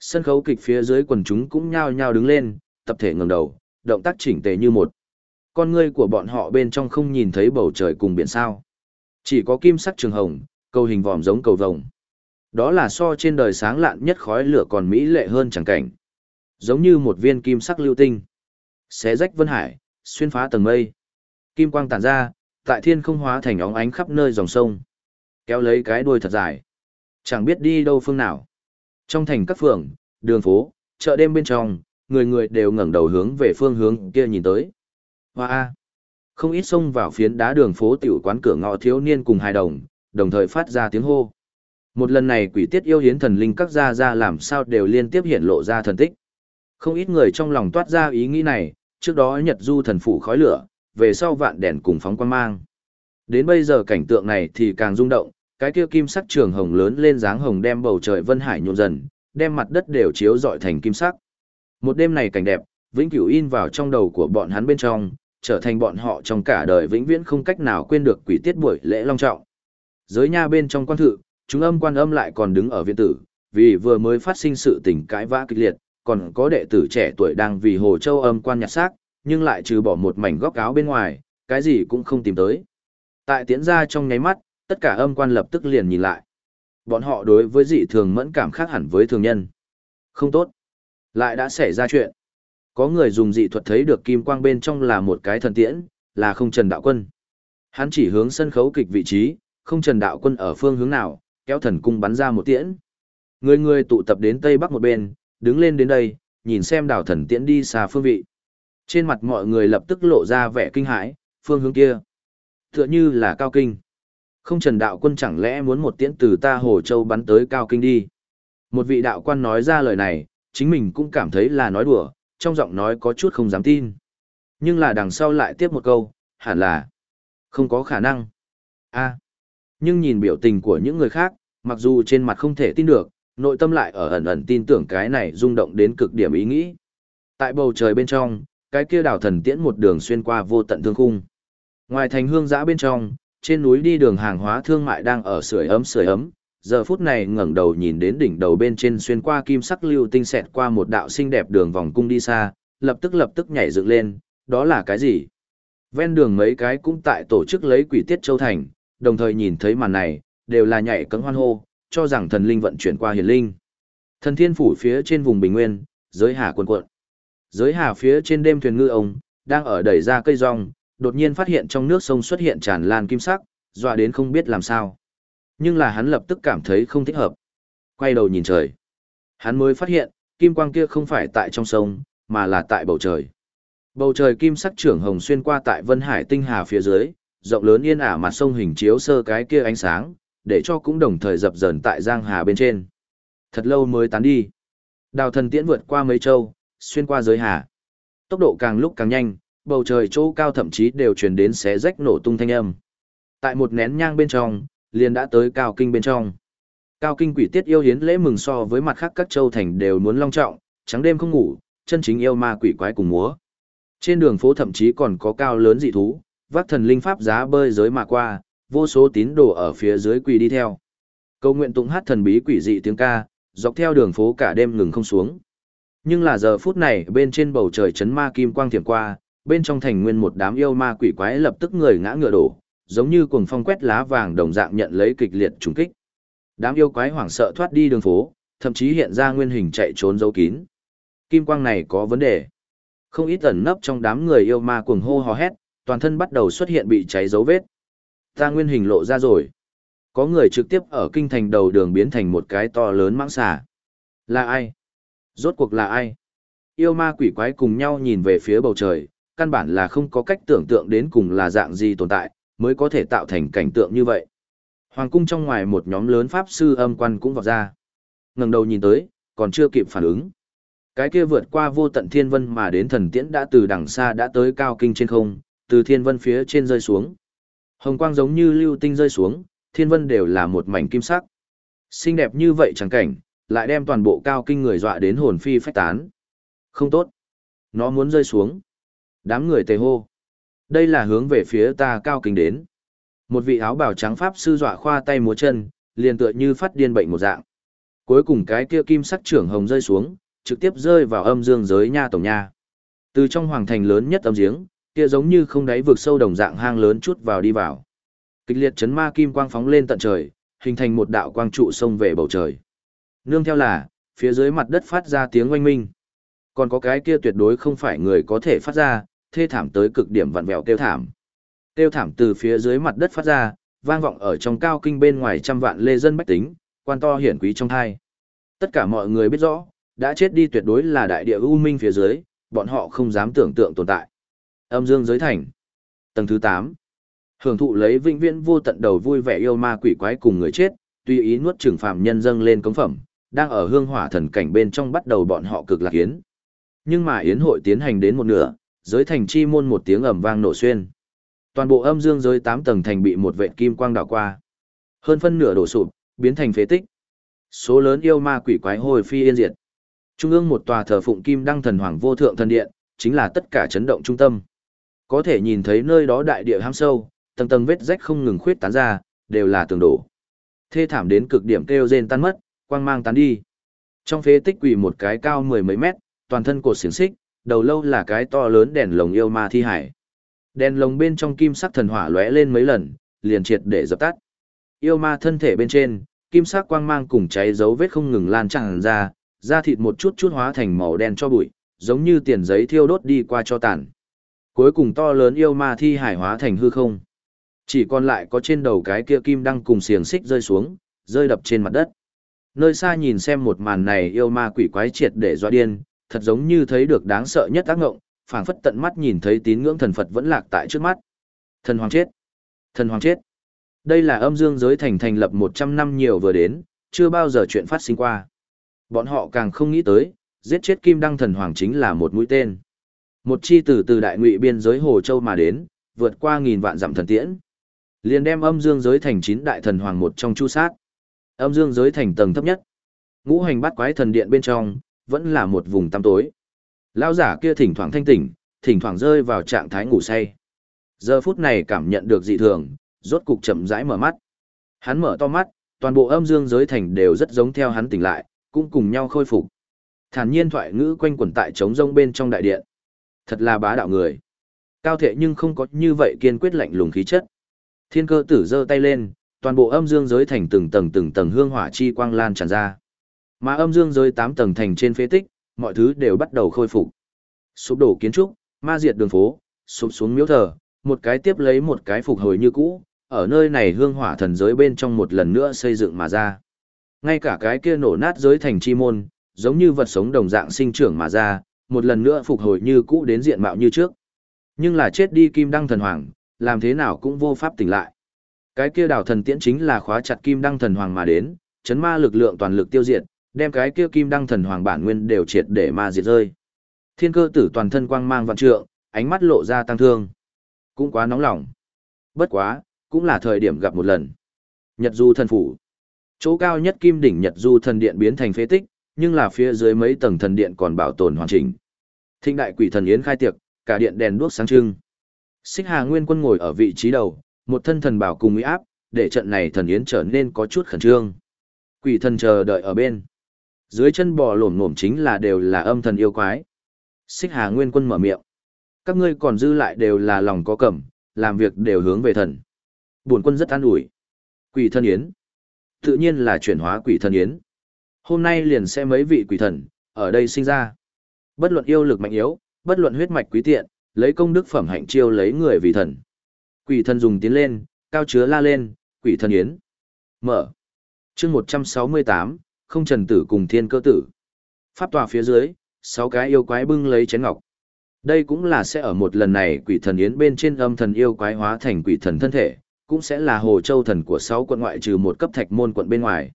Sân khấu kịch phía dưới quần chúng cũng nhao nhao đứng lên, tập thể ngẩng đầu, động tác chỉnh tề như một. Con ngươi của bọn họ bên trong không nhìn thấy bầu trời cùng biển sao. Chỉ có kim sắc trường hồng, cầu hình vòm giống cầu vồng. Đó là so trên đời sáng lạn nhất khói lửa còn mỹ lệ hơn chẳng cảnh. Giống như một viên kim sắc lưu tinh. Xé rách vân hải, xuyên phá tầng mây. Kim quang tản ra, tại thiên không hóa thành óng ánh khắp nơi dòng sông. Kéo lấy cái đuôi thật dài. Chẳng biết đi đâu phương nào. Trong thành các phường, đường phố, chợ đêm bên trong, người người đều ngẩng đầu hướng về phương hướng kia nhìn tới. Hoa A. Không ít xông vào phiến đá đường phố tiểu quán cửa ngõ thiếu niên cùng hài đồng, đồng thời phát ra tiếng hô. Một lần này quỷ tiết yêu hiến thần linh các gia ra làm sao đều liên tiếp hiện lộ ra thần tích. Không ít người trong lòng toát ra ý nghĩ này, trước đó Nhật Du thần phụ khói lửa, về sau vạn đèn cùng phóng quan mang. Đến bây giờ cảnh tượng này thì càng rung động, cái kia kim sắc trường hồng lớn lên dáng hồng đem bầu trời vân hải nhuộm dần, đem mặt đất đều chiếu rọi thành kim sắc. Một đêm này cảnh đẹp, vĩnh cửu in vào trong đầu của bọn hắn bên trong, trở thành bọn họ trong cả đời vĩnh viễn không cách nào quên được quỷ tiết buổi lễ long trọng. Giới nha bên trong quan thự, chúng âm quan âm lại còn đứng ở viện tử, vì vừa mới phát sinh sự tình cãi vã kịch liệt, còn có đệ tử trẻ tuổi đang vì Hồ Châu âm quan nhặt xác, nhưng lại trừ bỏ một mảnh góc áo bên ngoài, cái gì cũng không tìm tới. Tại tiễn ra trong nháy mắt, tất cả âm quan lập tức liền nhìn lại. Bọn họ đối với dị thường mẫn cảm khác hẳn với thường nhân. Không tốt. Lại đã xảy ra chuyện. Có người dùng dị thuật thấy được kim quang bên trong là một cái thần tiễn, là không trần đạo quân. Hắn chỉ hướng sân khấu kịch vị trí, không trần đạo quân ở phương hướng nào, kéo thần cung bắn ra một tiễn. Người người tụ tập đến tây bắc một bên, đứng lên đến đây, nhìn xem đảo thần tiễn đi xa phương vị. Trên mặt mọi người lập tức lộ ra vẻ kinh hãi, phương hướng kia. Tựa như là cao kinh. Không trần đạo quân chẳng lẽ muốn một tiễn từ ta Hồ Châu bắn tới cao kinh đi. Một vị đạo quan nói ra lời này, chính mình cũng cảm thấy là nói đùa, trong giọng nói có chút không dám tin. Nhưng là đằng sau lại tiếp một câu, hẳn là không có khả năng. a nhưng nhìn biểu tình của những người khác, mặc dù trên mặt không thể tin được, nội tâm lại ở ẩn ẩn tin tưởng cái này rung động đến cực điểm ý nghĩ. Tại bầu trời bên trong, cái kia đảo thần tiễn một đường xuyên qua vô tận thương khung. Ngoài thành hương giã bên trong, trên núi đi đường hàng hóa thương mại đang ở sưởi ấm sưởi ấm, giờ phút này ngẩng đầu nhìn đến đỉnh đầu bên trên xuyên qua kim sắc lưu tinh xẹt qua một đạo xinh đẹp đường vòng cung đi xa, lập tức lập tức nhảy dựng lên, đó là cái gì? Ven đường mấy cái cũng tại tổ chức lấy quỷ tiết châu thành, đồng thời nhìn thấy màn này, đều là nhảy cẫng hoan hô, cho rằng thần linh vận chuyển qua hiền linh. Thần thiên phủ phía trên vùng bình nguyên, giới hà quần quận. Giới hà phía trên đêm thuyền ngư ông, đang ở đẩy ra cây rong, đột nhiên phát hiện trong nước sông xuất hiện tràn lan kim sắc, dọa đến không biết làm sao. Nhưng là hắn lập tức cảm thấy không thích hợp. Quay đầu nhìn trời. Hắn mới phát hiện, kim quang kia không phải tại trong sông, mà là tại bầu trời. Bầu trời kim sắc trưởng hồng xuyên qua tại Vân Hải tinh hà phía dưới, rộng lớn yên ả mặt sông hình chiếu sơ cái kia ánh sáng, để cho cũng đồng thời dập dờn tại giang hà bên trên. Thật lâu mới tán đi. Đào thần tiễn vượt qua mấy châu, xuyên qua giới hà. Tốc độ càng lúc càng nhanh, bầu trời chỗ cao thậm chí đều truyền đến xé rách nổ tung thanh âm. Tại một nén nhang bên trong, liền đã tới cao kinh bên trong. Cao kinh quỷ tiết yêu hiến lễ mừng so với mặt khác các châu thành đều muốn long trọng, trắng đêm không ngủ, chân chính yêu ma quỷ quái cùng múa. Trên đường phố thậm chí còn có cao lớn dị thú, vác thần linh pháp giá bơi giới mà qua, vô số tín đồ ở phía dưới quỳ đi theo. Câu nguyện tụng hát thần bí quỷ dị tiếng ca, dọc theo đường phố cả đêm ngừng không xuống. Nhưng là giờ phút này bên trên bầu trời chấn ma kim quang thiểm qua, bên trong thành nguyên một đám yêu ma quỷ quái lập tức người ngã ngựa đổ, giống như cuồng phong quét lá vàng đồng dạng nhận lấy kịch liệt trùng kích. Đám yêu quái hoảng sợ thoát đi đường phố, thậm chí hiện ra nguyên hình chạy trốn dấu kín. Kim quang này có vấn đề. Không ít ẩn nấp trong đám người yêu ma cuồng hô hò hét, toàn thân bắt đầu xuất hiện bị cháy dấu vết. Ta nguyên hình lộ ra rồi. Có người trực tiếp ở kinh thành đầu đường biến thành một cái to lớn mãng xà. Là ai? Rốt cuộc là ai? Yêu ma quỷ quái cùng nhau nhìn về phía bầu trời, căn bản là không có cách tưởng tượng đến cùng là dạng gì tồn tại, mới có thể tạo thành cảnh tượng như vậy. Hoàng cung trong ngoài một nhóm lớn pháp sư âm quan cũng vọt ra. ngẩng đầu nhìn tới, còn chưa kịp phản ứng. Cái kia vượt qua vô tận thiên vân mà đến thần tiễn đã từ đằng xa đã tới cao kinh trên không, từ thiên vân phía trên rơi xuống. Hồng quang giống như lưu tinh rơi xuống, thiên vân đều là một mảnh kim sắc. Xinh đẹp như vậy chẳng cảnh, lại đem toàn bộ cao kinh người dọa đến hồn phi phách tán. Không tốt. Nó muốn rơi xuống. Đám người tề hô. Đây là hướng về phía ta cao kinh đến. Một vị áo bào trắng pháp sư dọa khoa tay múa chân, liền tựa như phát điên bệnh một dạng. Cuối cùng cái kia kim sắc trưởng hồng rơi xuống, trực tiếp rơi vào âm dương giới nha tổng nha. Từ trong hoàng thành lớn nhất âm giếng, kia giống như không đáy vực sâu đồng dạng hang lớn chút vào đi vào. Kịch liệt chấn ma kim quang phóng lên tận trời, hình thành một đạo quang trụ sông về bầu trời. Nương theo là, phía dưới mặt đất phát ra tiếng oanh minh. Còn có cái kia tuyệt đối không phải người có thể phát ra, thê thảm tới cực điểm vặn vẹo kêu thảm. Kêu thảm từ phía dưới mặt đất phát ra, vang vọng ở trong cao kinh bên ngoài trăm vạn lê dân bách tính, quan to hiển quý trong thai. Tất cả mọi người biết rõ, đã chết đi tuyệt đối là đại địa u minh phía dưới, bọn họ không dám tưởng tượng tồn tại. Âm dương giới thành. Tầng thứ 8. Hưởng thụ lấy vĩnh viễn vô tận đầu vui vẻ yêu ma quỷ quái cùng người chết, tùy ý nuốt trừng phàm nhân dâng lên cống phẩm, đang ở hương hỏa thần cảnh bên trong bắt đầu bọn họ cực lạc yến. Nhưng mà yến hội tiến hành đến một nửa, giới thành chi môn một tiếng ầm vang nổ xuyên. Toàn bộ âm dương giới 8 tầng thành bị một vệt kim quang đảo qua. Hơn phân nửa đổ sụp, biến thành phế tích. Số lớn yêu ma quỷ quái hồi phi yên diệt. Trung ương một tòa thờ phụng kim đăng thần hoàng vô thượng thần điện, chính là tất cả chấn động trung tâm. Có thể nhìn thấy nơi đó đại địa hám sâu, tầng tầng vết rách không ngừng khuyết tán ra, đều là tường đổ. Thê thảm đến cực điểm kêu rên tan mất, quang mang tán đi. Trong phế tích quỳ một cái cao mười mấy mét, toàn thân cột xiềng xích, đầu lâu là cái to lớn đèn lồng yêu ma thi hải. Đèn lồng bên trong kim sắc thần hỏa lóe lên mấy lần, liền triệt để dập tắt. Yêu ma thân thể bên trên, kim sắc quang mang cùng cháy dấu vết không ngừng lan tràn ra, da thịt một chút chút hóa thành màu đen cho bụi, giống như tiền giấy thiêu đốt đi qua cho tàn. Cuối cùng to lớn yêu ma thi hải hóa thành hư không. Chỉ còn lại có trên đầu cái kia kim đăng cùng xiềng xích rơi xuống, rơi đập trên mặt đất. Nơi xa nhìn xem một màn này yêu ma quỷ quái triệt để doa điên, thật giống như thấy được đáng sợ nhất ác ngộng, phảng phất tận mắt nhìn thấy tín ngưỡng thần Phật vẫn lạc tại trước mắt. Thần hoàng chết. Thần hoàng chết. Đây là âm dương giới thành thành lập 100 năm nhiều vừa đến, chưa bao giờ chuyện phát sinh qua. Bọn họ càng không nghĩ tới, giết chết Kim Đăng thần hoàng chính là một mũi tên. Một chi tử từ đại ngụy biên giới Hồ Châu mà đến, vượt qua nghìn vạn dặm thần tiễn. Liền đem âm dương giới thành chín đại thần hoàng một trong chu sát. Âm dương giới thành tầng thấp nhất. Ngũ hành bắt quái thần điện bên trong, vẫn là một vùng tăm tối. Lão giả kia thỉnh thoảng thanh tỉnh, thỉnh thoảng rơi vào trạng thái ngủ say. Giờ phút này cảm nhận được dị thường, rốt cục chậm rãi mở mắt. Hắn mở to mắt, toàn bộ âm dương giới thành đều rất giống theo hắn tỉnh lại, cũng cùng nhau khôi phục. Thản nhiên thoại ngữ quanh quẩn tại trống rông bên trong đại điện. Thật là bá đạo người. Cao thể nhưng không có như vậy kiên quyết lạnh lùng khí chất. Thiên cơ tử giơ tay lên, toàn bộ âm dương giới thành từng tầng từng tầng hương hỏa chi quang lan tràn ra. Mà âm dương giới 8 tầng thành trên phế tích, mọi thứ đều bắt đầu khôi phục. Sụp đổ kiến trúc, ma diệt đường phố, sụp xuống miếu thờ, một cái tiếp lấy một cái phục hồi như cũ, ở nơi này hương hỏa thần giới bên trong một lần nữa xây dựng mà ra. Ngay cả cái kia nổ nát giới thành chi môn, giống như vật sống đồng dạng sinh trưởng mà ra, một lần nữa phục hồi như cũ đến diện mạo như trước. Nhưng là chết đi kim đăng thần hoàng, làm thế nào cũng vô pháp tỉnh lại. Cái kia đảo thần tiễn chính là khóa chặt kim đăng thần hoàng mà đến, chấn ma lực lượng toàn lực tiêu diệt, đem cái kia kim đăng thần hoàng bản nguyên đều triệt để ma diệt rơi. Thiên cơ tử toàn thân quang mang vạn trượng, ánh mắt lộ ra tăng thương. Cũng quá nóng lòng. Bất quá, cũng là thời điểm gặp một lần. Nhật du thần phủ. Chỗ cao nhất kim đỉnh Nhật du thần điện biến thành phế tích, nhưng là phía dưới mấy tầng thần điện còn bảo tồn hoàn chỉnh. Thịnh đại quỷ thần yến khai tiệc, cả điện đèn đuốc sáng trưng. Xích Hà Nguyên Quân ngồi ở vị trí đầu, một thân thần bảo cùng uy áp, để trận này thần yến trở nên có chút khẩn trương. Quỷ thần chờ đợi ở bên. Dưới chân bò lổm ngổm chính là đều là âm thần yêu quái. Xích Hà Nguyên Quân mở miệng. Các ngươi còn dư lại đều là lòng có cẩm, làm việc đều hướng về thần. Buồn quân rất an ủi. Quỷ thần yến. Tự nhiên là chuyển hóa quỷ thần yến. Hôm nay liền sẽ mấy vị quỷ thần, ở đây sinh ra. Bất luận yêu lực mạnh yếu, bất luận huyết mạch quý tiện, lấy công đức phẩm hạnh chiêu lấy người vì thần. Quỷ thần dùng tiến lên, cao chứa la lên, quỷ thần yến. Mở. chương 168, không trần tử cùng thiên cơ tử. Pháp tòa phía dưới, sáu cái yêu quái bưng lấy chén ngọc. Đây cũng là sẽ ở một lần này quỷ thần yến bên trên âm thần yêu quái hóa thành quỷ thần thân thể, cũng sẽ là hồ châu thần của sáu quận ngoại trừ một cấp thạch môn quận bên ngoài.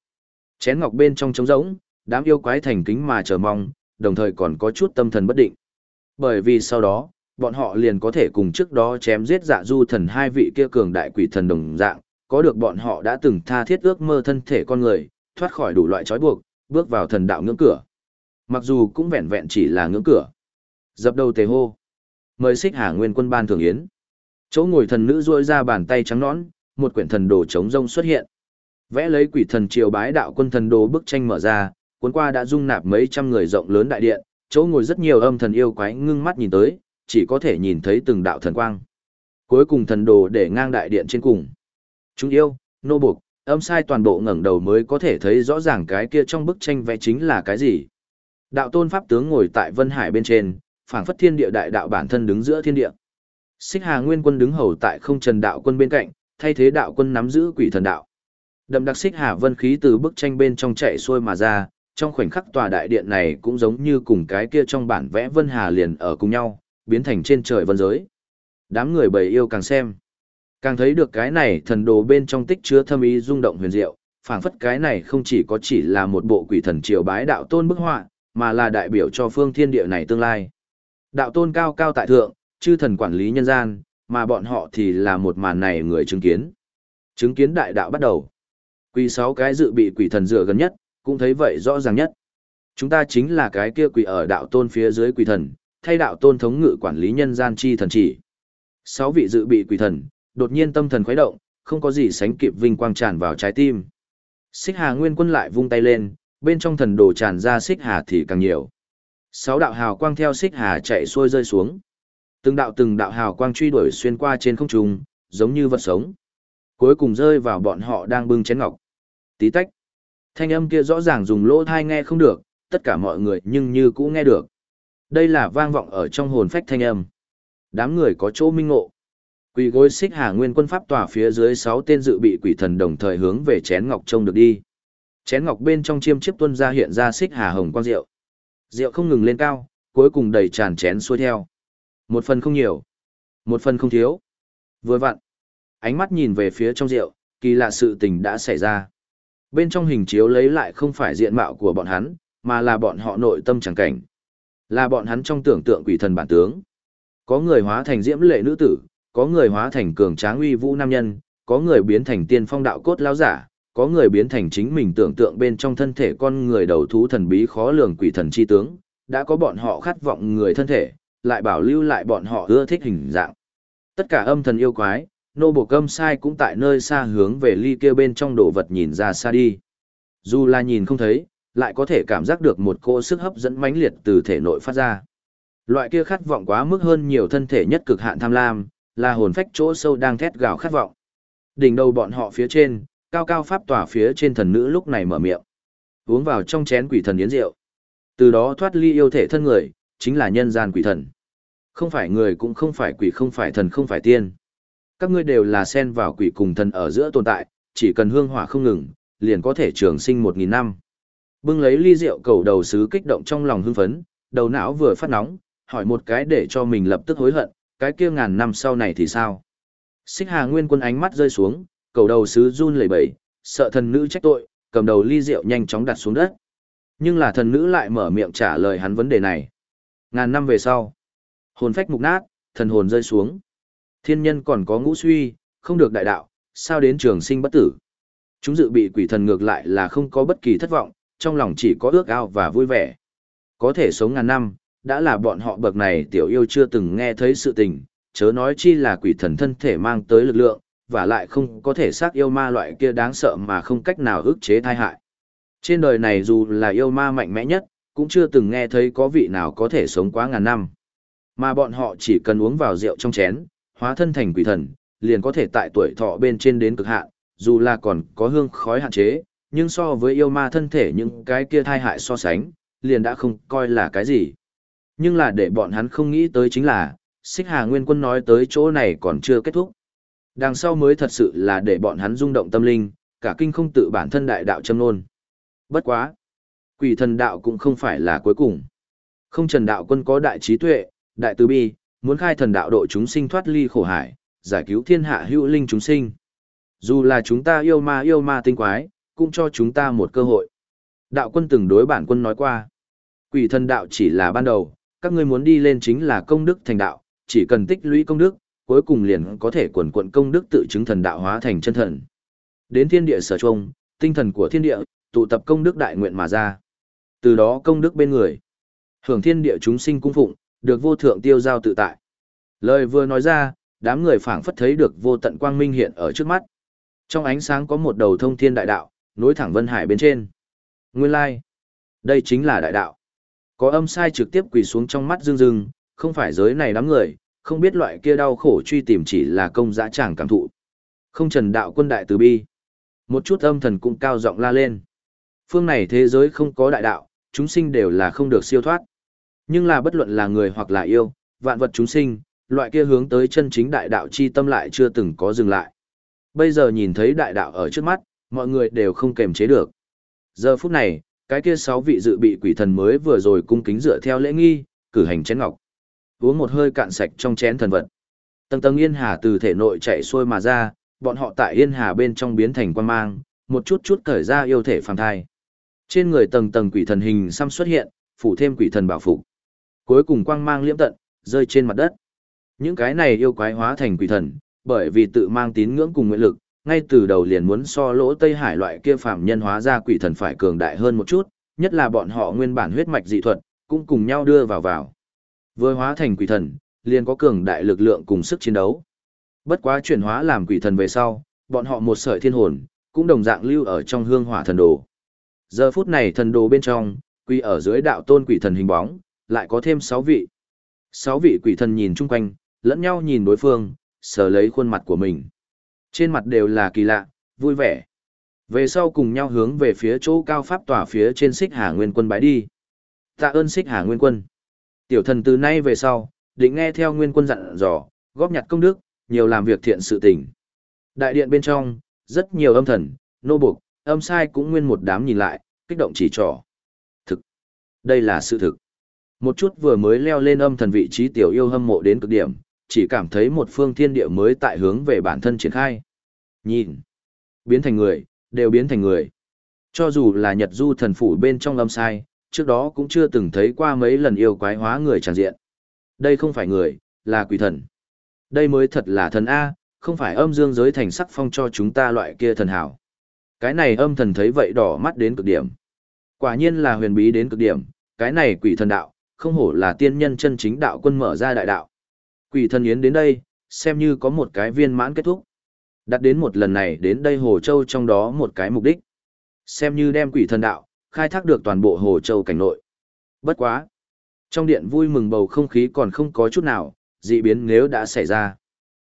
Chén ngọc bên trong trống rỗng, đám yêu quái thành kính mà chờ mong, đồng thời còn có chút tâm thần bất định. Bởi vì sau đó, bọn họ liền có thể cùng trước đó chém giết dạ du thần hai vị kia cường đại quỷ thần đồng dạng, có được bọn họ đã từng tha thiết ước mơ thân thể con người, thoát khỏi đủ loại trói buộc, bước vào thần đạo ngưỡng cửa. Mặc dù cũng vẹn vẹn chỉ là ngưỡng cửa. Dập đầu tề hô. Mời xích hà nguyên quân ban thường yến. Chỗ ngồi thần nữ duỗi ra bàn tay trắng nõn, một quyển thần đồ chống rông xuất hiện. Vẽ lấy quỷ thần triều bái đạo quân thần đồ bức tranh mở ra, cuốn qua đã dung nạp mấy trăm người rộng lớn đại điện, chỗ ngồi rất nhiều âm thần yêu quái ngưng mắt nhìn tới, chỉ có thể nhìn thấy từng đạo thần quang. Cuối cùng thần đồ để ngang đại điện trên cùng. Chúng yêu, nô buộc, âm sai toàn bộ ngẩng đầu mới có thể thấy rõ ràng cái kia trong bức tranh vẽ chính là cái gì. Đạo tôn pháp tướng ngồi tại Vân Hải bên trên, phảng phất thiên địa đại đạo bản thân đứng giữa thiên địa. Xích Hà Nguyên Quân đứng hầu tại không trần đạo quân bên cạnh, thay thế đạo quân nắm giữ quỷ thần đạo. Đậm đặc xích hà vân khí từ bức tranh bên trong chạy xuôi mà ra, trong khoảnh khắc tòa đại điện này cũng giống như cùng cái kia trong bản vẽ vân hà liền ở cùng nhau, biến thành trên trời vân giới. Đám người bầy yêu càng xem, càng thấy được cái này thần đồ bên trong tích chứa thâm ý rung động huyền diệu, phảng phất cái này không chỉ có chỉ là một bộ quỷ thần triều bái đạo tôn bức họa, mà là đại biểu cho phương thiên địa này tương lai. Đạo tôn cao cao tại thượng, chư thần quản lý nhân gian, mà bọn họ thì là một màn này người chứng kiến. Chứng kiến đại đạo bắt đầu. Quỷ sáu cái dự bị quỷ thần dựa gần nhất, cũng thấy vậy rõ ràng nhất. Chúng ta chính là cái kia quỷ ở đạo tôn phía dưới quỷ thần, thay đạo tôn thống ngự quản lý nhân gian chi thần chỉ. Sáu vị dự bị quỷ thần, đột nhiên tâm thần khuấy động, không có gì sánh kịp vinh quang tràn vào trái tim. Xích Hà Nguyên Quân lại vung tay lên, bên trong thần đồ tràn ra xích hà thì càng nhiều. Sáu đạo hào quang theo xích hà chạy xuôi rơi xuống. Từng đạo từng đạo hào quang truy đuổi xuyên qua trên không trung, giống như vật sống. Cuối cùng rơi vào bọn họ đang bưng chén ngọc. Tí tách. Thanh âm kia rõ ràng dùng lỗ thai nghe không được, tất cả mọi người nhưng như cũng nghe được. Đây là vang vọng ở trong hồn phách thanh âm. Đám người có chỗ minh ngộ. Quỷ gối xích hà nguyên quân pháp tòa phía dưới sáu tên dự bị quỷ thần đồng thời hướng về chén ngọc trông được đi. Chén ngọc bên trong chiêm chiếp tuân ra hiện ra xích hà hồng quang rượu. Rượu không ngừng lên cao, cuối cùng đầy tràn chén xuôi theo. Một phần không nhiều, một phần không thiếu. Vừa vặn, ánh mắt nhìn về phía trong rượu, kỳ lạ sự tình đã xảy ra. Bên trong hình chiếu lấy lại không phải diện mạo của bọn hắn, mà là bọn họ nội tâm chẳng cảnh. Là bọn hắn trong tưởng tượng quỷ thần bản tướng. Có người hóa thành diễm lệ nữ tử, có người hóa thành cường tráng uy vũ nam nhân, có người biến thành tiên phong đạo cốt lão giả, có người biến thành chính mình tưởng tượng bên trong thân thể con người đầu thú thần bí khó lường quỷ thần chi tướng, đã có bọn họ khát vọng người thân thể, lại bảo lưu lại bọn họ ưa thích hình dạng. Tất cả âm thần yêu quái, nô bộ cơm sai cũng tại nơi xa hướng về ly kia bên trong đồ vật nhìn ra xa đi. Dù là nhìn không thấy, lại có thể cảm giác được một cỗ sức hấp dẫn mãnh liệt từ thể nội phát ra. Loại kia khát vọng quá mức hơn nhiều thân thể nhất cực hạn tham lam, là hồn phách chỗ sâu đang thét gào khát vọng. Đỉnh đầu bọn họ phía trên, cao cao pháp tỏa phía trên thần nữ lúc này mở miệng. Uống vào trong chén quỷ thần yến rượu. Từ đó thoát ly yêu thể thân người, chính là nhân gian quỷ thần. Không phải người cũng không phải quỷ không phải thần không phải tiên. Các ngươi đều là xen vào quỷ cùng thần ở giữa tồn tại, chỉ cần hương hỏa không ngừng, liền có thể trường sinh một nghìn năm. Bưng lấy ly rượu cầu đầu sứ kích động trong lòng hưng phấn, đầu não vừa phát nóng, hỏi một cái để cho mình lập tức hối hận, cái kia ngàn năm sau này thì sao? Xích Hà Nguyên Quân ánh mắt rơi xuống, cầu đầu sứ run lẩy bẩy, sợ thần nữ trách tội, cầm đầu ly rượu nhanh chóng đặt xuống đất. Nhưng là thần nữ lại mở miệng trả lời hắn vấn đề này. Ngàn năm về sau, hồn phách mục nát, thần hồn rơi xuống. Thiên nhân còn có ngũ suy, không được đại đạo, sao đến trường sinh bất tử. Chúng dự bị quỷ thần ngược lại là không có bất kỳ thất vọng, trong lòng chỉ có ước ao và vui vẻ. Có thể sống ngàn năm, đã là bọn họ bậc này tiểu yêu chưa từng nghe thấy sự tình, chớ nói chi là quỷ thần thân thể mang tới lực lượng, và lại không có thể xác yêu ma loại kia đáng sợ mà không cách nào ức chế thai hại. Trên đời này dù là yêu ma mạnh mẽ nhất, cũng chưa từng nghe thấy có vị nào có thể sống quá ngàn năm. Mà bọn họ chỉ cần uống vào rượu trong chén, hóa thân thành quỷ thần, liền có thể tại tuổi thọ bên trên đến cực hạn, dù là còn có hương khói hạn chế, nhưng so với yêu ma thân thể những cái kia thai hại so sánh, liền đã không coi là cái gì. Nhưng là để bọn hắn không nghĩ tới chính là, Xích Hà Nguyên Quân nói tới chỗ này còn chưa kết thúc. Đằng sau mới thật sự là để bọn hắn rung động tâm linh, cả kinh không tự bản thân đại đạo châm nôn. Bất quá. Quỷ thần đạo cũng không phải là cuối cùng. Không trần đạo quân có đại trí tuệ, đại từ bi, muốn khai thần đạo độ chúng sinh thoát ly khổ hải, giải cứu thiên hạ hữu linh chúng sinh. Dù là chúng ta yêu ma yêu ma tinh quái, cũng cho chúng ta một cơ hội. Đạo quân từng đối bản quân nói qua. Quỷ thần đạo chỉ là ban đầu, các ngươi muốn đi lên chính là công đức thành đạo, chỉ cần tích lũy công đức, cuối cùng liền có thể quần quận công đức tự chứng thần đạo hóa thành chân thần. Đến thiên địa sở trung, tinh thần của thiên địa, tụ tập công đức đại nguyện mà ra. Từ đó công đức bên người. Hưởng thiên địa chúng sinh cung phụng, được vô thượng tiêu giao tự tại. Lời vừa nói ra, đám người phảng phất thấy được vô tận quang minh hiện ở trước mắt. Trong ánh sáng có một đầu thông thiên đại đạo, nối thẳng vân hải bên trên. Nguyên lai, đây chính là đại đạo. Có âm sai trực tiếp quỳ xuống trong mắt dương dương, không phải giới này đám người, không biết loại kia đau khổ truy tìm chỉ là công dã tràng cảm thụ. Không trần đạo quân đại từ bi. Một chút âm thần cũng cao giọng la lên. Phương này thế giới không có đại đạo, chúng sinh đều là không được siêu thoát. Nhưng là bất luận là người hoặc là yêu, vạn vật chúng sinh, loại kia hướng tới chân chính đại đạo chi tâm lại chưa từng có dừng lại. Bây giờ nhìn thấy đại đạo ở trước mắt, Mọi người đều không kềm chế được. Giờ phút này, cái kia sáu vị dự bị quỷ thần mới vừa rồi cung kính dựa theo lễ nghi, cử hành chén ngọc. Uống một hơi cạn sạch trong chén thần vật. Tầng tầng yên hà từ thể nội chạy xuôi mà ra, bọn họ tại yên hà bên trong biến thành quan mang, một chút chút cởi ra yêu thể phàm thai. Trên người tầng tầng quỷ thần hình xăm xuất hiện, phủ thêm quỷ thần bảo phục. Cuối cùng quang mang liễm tận, rơi trên mặt đất. Những cái này yêu quái hóa thành quỷ thần, bởi vì tự mang tín ngưỡng cùng nguyện lực, ngay từ đầu liền muốn so lỗ Tây Hải loại kia phạm nhân hóa ra quỷ thần phải cường đại hơn một chút, nhất là bọn họ nguyên bản huyết mạch dị thuật, cũng cùng nhau đưa vào vào. Vừa hóa thành quỷ thần, liền có cường đại lực lượng cùng sức chiến đấu. Bất quá chuyển hóa làm quỷ thần về sau, bọn họ một sợi thiên hồn, cũng đồng dạng lưu ở trong hương hỏa thần đồ. Giờ phút này thần đồ bên trong, quy ở dưới đạo tôn quỷ thần hình bóng, lại có thêm 6 vị. 6 vị quỷ thần nhìn chung quanh, lẫn nhau nhìn đối phương, sờ lấy khuôn mặt của mình. Trên mặt đều là kỳ lạ, vui vẻ. Về sau cùng nhau hướng về phía chỗ cao pháp tỏa phía trên xích hà nguyên quân bái đi. Tạ ơn xích hà nguyên quân. Tiểu thần từ nay về sau, định nghe theo nguyên quân dặn dò, góp nhặt công đức, nhiều làm việc thiện sự tình. Đại điện bên trong, rất nhiều âm thần, nô buộc, âm sai cũng nguyên một đám nhìn lại, kích động chỉ trỏ. Thực. Đây là sự thực. Một chút vừa mới leo lên âm thần vị trí tiểu yêu hâm mộ đến cực điểm, chỉ cảm thấy một phương thiên địa mới tại hướng về bản thân triển khai. Nhìn. Biến thành người, đều biến thành người. Cho dù là Nhật Du thần phủ bên trong lâm sai, trước đó cũng chưa từng thấy qua mấy lần yêu quái hóa người tràn diện. Đây không phải người, là quỷ thần. Đây mới thật là thần A, không phải âm dương giới thành sắc phong cho chúng ta loại kia thần hảo. Cái này âm thần thấy vậy đỏ mắt đến cực điểm. Quả nhiên là huyền bí đến cực điểm, cái này quỷ thần đạo, không hổ là tiên nhân chân chính đạo quân mở ra đại đạo. Quỷ thần yến đến đây, xem như có một cái viên mãn kết thúc. Đặt đến một lần này đến đây Hồ Châu trong đó một cái mục đích. Xem như đem quỷ thần đạo, khai thác được toàn bộ Hồ Châu cảnh nội. Bất quá. Trong điện vui mừng bầu không khí còn không có chút nào, dị biến nếu đã xảy ra.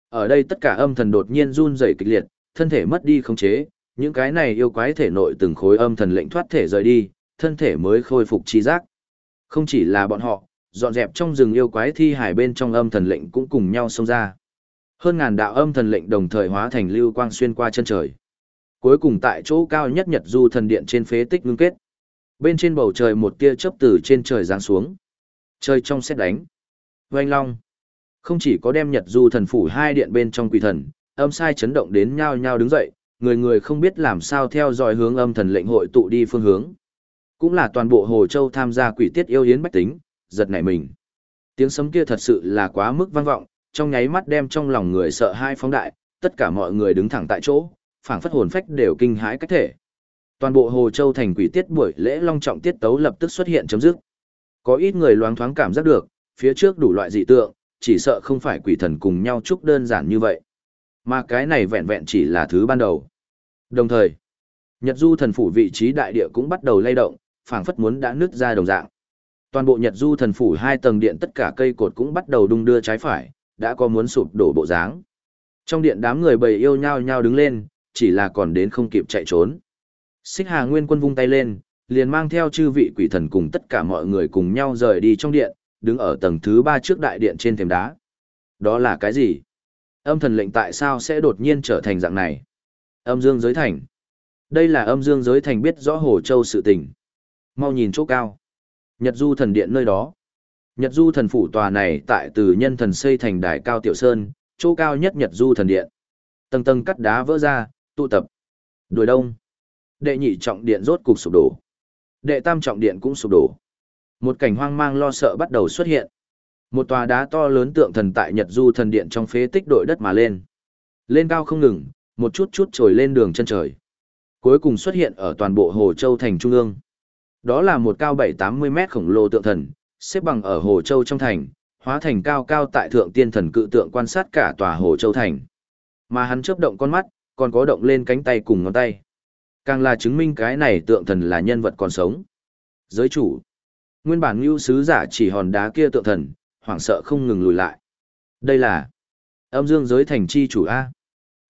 Ở đây tất cả âm thần đột nhiên run rẩy kịch liệt, thân thể mất đi khống chế, những cái này yêu quái thể nội từng khối âm thần lệnh thoát thể rời đi, thân thể mới khôi phục trí giác. Không chỉ là bọn họ, dọn dẹp trong rừng yêu quái thi hải bên trong âm thần lệnh cũng cùng nhau xông ra. Hơn ngàn đạo âm thần lệnh đồng thời hóa thành lưu quang xuyên qua chân trời. Cuối cùng tại chỗ cao nhất Nhật Du thần điện trên phế tích ngưng kết. Bên trên bầu trời một tia chớp từ trên trời giáng xuống. Trời trong xét đánh. Oanh long. Không chỉ có đem Nhật Du thần phủ hai điện bên trong quỷ thần, âm sai chấn động đến nhao nhao đứng dậy, người người không biết làm sao theo dõi hướng âm thần lệnh hội tụ đi phương hướng. Cũng là toàn bộ Hồ Châu tham gia quỷ tiết yêu yến bách tính, giật nảy mình. Tiếng sấm kia thật sự là quá mức vang vọng, trong nháy mắt đem trong lòng người sợ hai phóng đại, tất cả mọi người đứng thẳng tại chỗ, phảng phất hồn phách đều kinh hãi cách thể. Toàn bộ Hồ Châu thành quỷ tiết buổi lễ long trọng tiết tấu lập tức xuất hiện chấm dứt. Có ít người loáng thoáng cảm giác được, phía trước đủ loại dị tượng, chỉ sợ không phải quỷ thần cùng nhau chúc đơn giản như vậy. Mà cái này vẹn vẹn chỉ là thứ ban đầu. Đồng thời, Nhật Du thần phủ vị trí đại địa cũng bắt đầu lay động, phảng phất muốn đã nứt ra đồng dạng. Toàn bộ Nhật Du thần phủ hai tầng điện tất cả cây cột cũng bắt đầu đung đưa trái phải, đã có muốn sụp đổ bộ dáng. Trong điện đám người bầy yêu nhau nhau đứng lên, chỉ là còn đến không kịp chạy trốn. Xích Hà Nguyên Quân vung tay lên, liền mang theo chư vị quỷ thần cùng tất cả mọi người cùng nhau rời đi trong điện, đứng ở tầng thứ ba trước đại điện trên thềm đá. Đó là cái gì? Âm thần lệnh tại sao sẽ đột nhiên trở thành dạng này? Âm dương giới thành. Đây là âm dương giới thành biết rõ Hồ Châu sự tình. Mau nhìn chỗ cao. Nhật Du thần điện nơi đó. Nhật Du thần phủ tòa này tại từ nhân thần xây thành đài cao tiểu sơn, chỗ cao nhất Nhật Du thần điện. Tầng tầng cắt đá vỡ ra, tụ tập. Đuổi đông. Đệ nhị trọng điện rốt cục sụp đổ. Đệ tam trọng điện cũng sụp đổ. Một cảnh hoang mang lo sợ bắt đầu xuất hiện. Một tòa đá to lớn tượng thần tại Nhật Du thần điện trong phế tích đội đất mà lên. Lên cao không ngừng, một chút chút trồi lên đường chân trời. Cuối cùng xuất hiện ở toàn bộ Hồ Châu thành trung ương. Đó là một cao 7-80 mét khổng lồ tượng thần, xếp bằng ở Hồ Châu trong thành, hóa thành cao cao tại thượng tiên thần cự tượng quan sát cả tòa Hồ Châu thành. Mà hắn chớp động con mắt, còn có động lên cánh tay cùng ngón tay. Càng là chứng minh cái này tượng thần là nhân vật còn sống. Giới chủ. Nguyên bản ngưu sứ giả chỉ hòn đá kia tượng thần, hoảng sợ không ngừng lùi lại. Đây là âm dương giới thành chi chủ A.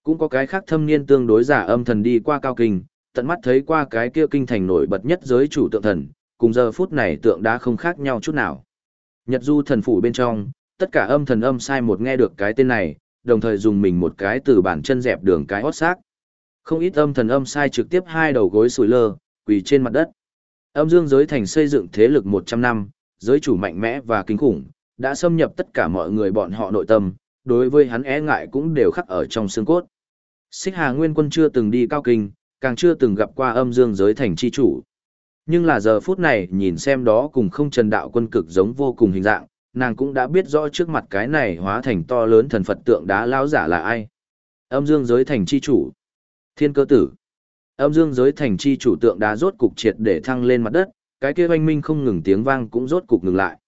Cũng có cái khác thâm niên tương đối giả âm thần đi qua cao kinh, tận mắt thấy qua cái kia kinh thành nổi bật nhất giới chủ tượng thần, cùng giờ phút này tượng đã không khác nhau chút nào. Nhật du thần phủ bên trong, tất cả âm thần âm sai một nghe được cái tên này, đồng thời dùng mình một cái từ bản chân dẹp đường cái hót xác. Không ít âm thần âm sai trực tiếp hai đầu gối sủi lơ, quỳ trên mặt đất. Âm dương giới thành xây dựng thế lực 100 năm, giới chủ mạnh mẽ và kinh khủng, đã xâm nhập tất cả mọi người bọn họ nội tâm, đối với hắn e ngại cũng đều khắc ở trong xương cốt. Xích Hà Nguyên Quân chưa từng đi cao kinh, càng chưa từng gặp qua âm dương giới thành chi chủ. Nhưng là giờ phút này nhìn xem đó cùng không trần đạo quân cực giống vô cùng hình dạng, nàng cũng đã biết rõ trước mặt cái này hóa thành to lớn thần Phật tượng đá lao giả là ai. Âm dương giới thành chi chủ. Thiên cơ tử. Âm dương giới thành chi chủ tượng đá rốt cục triệt để thăng lên mặt đất, cái kia oanh minh không ngừng tiếng vang cũng rốt cục ngừng lại.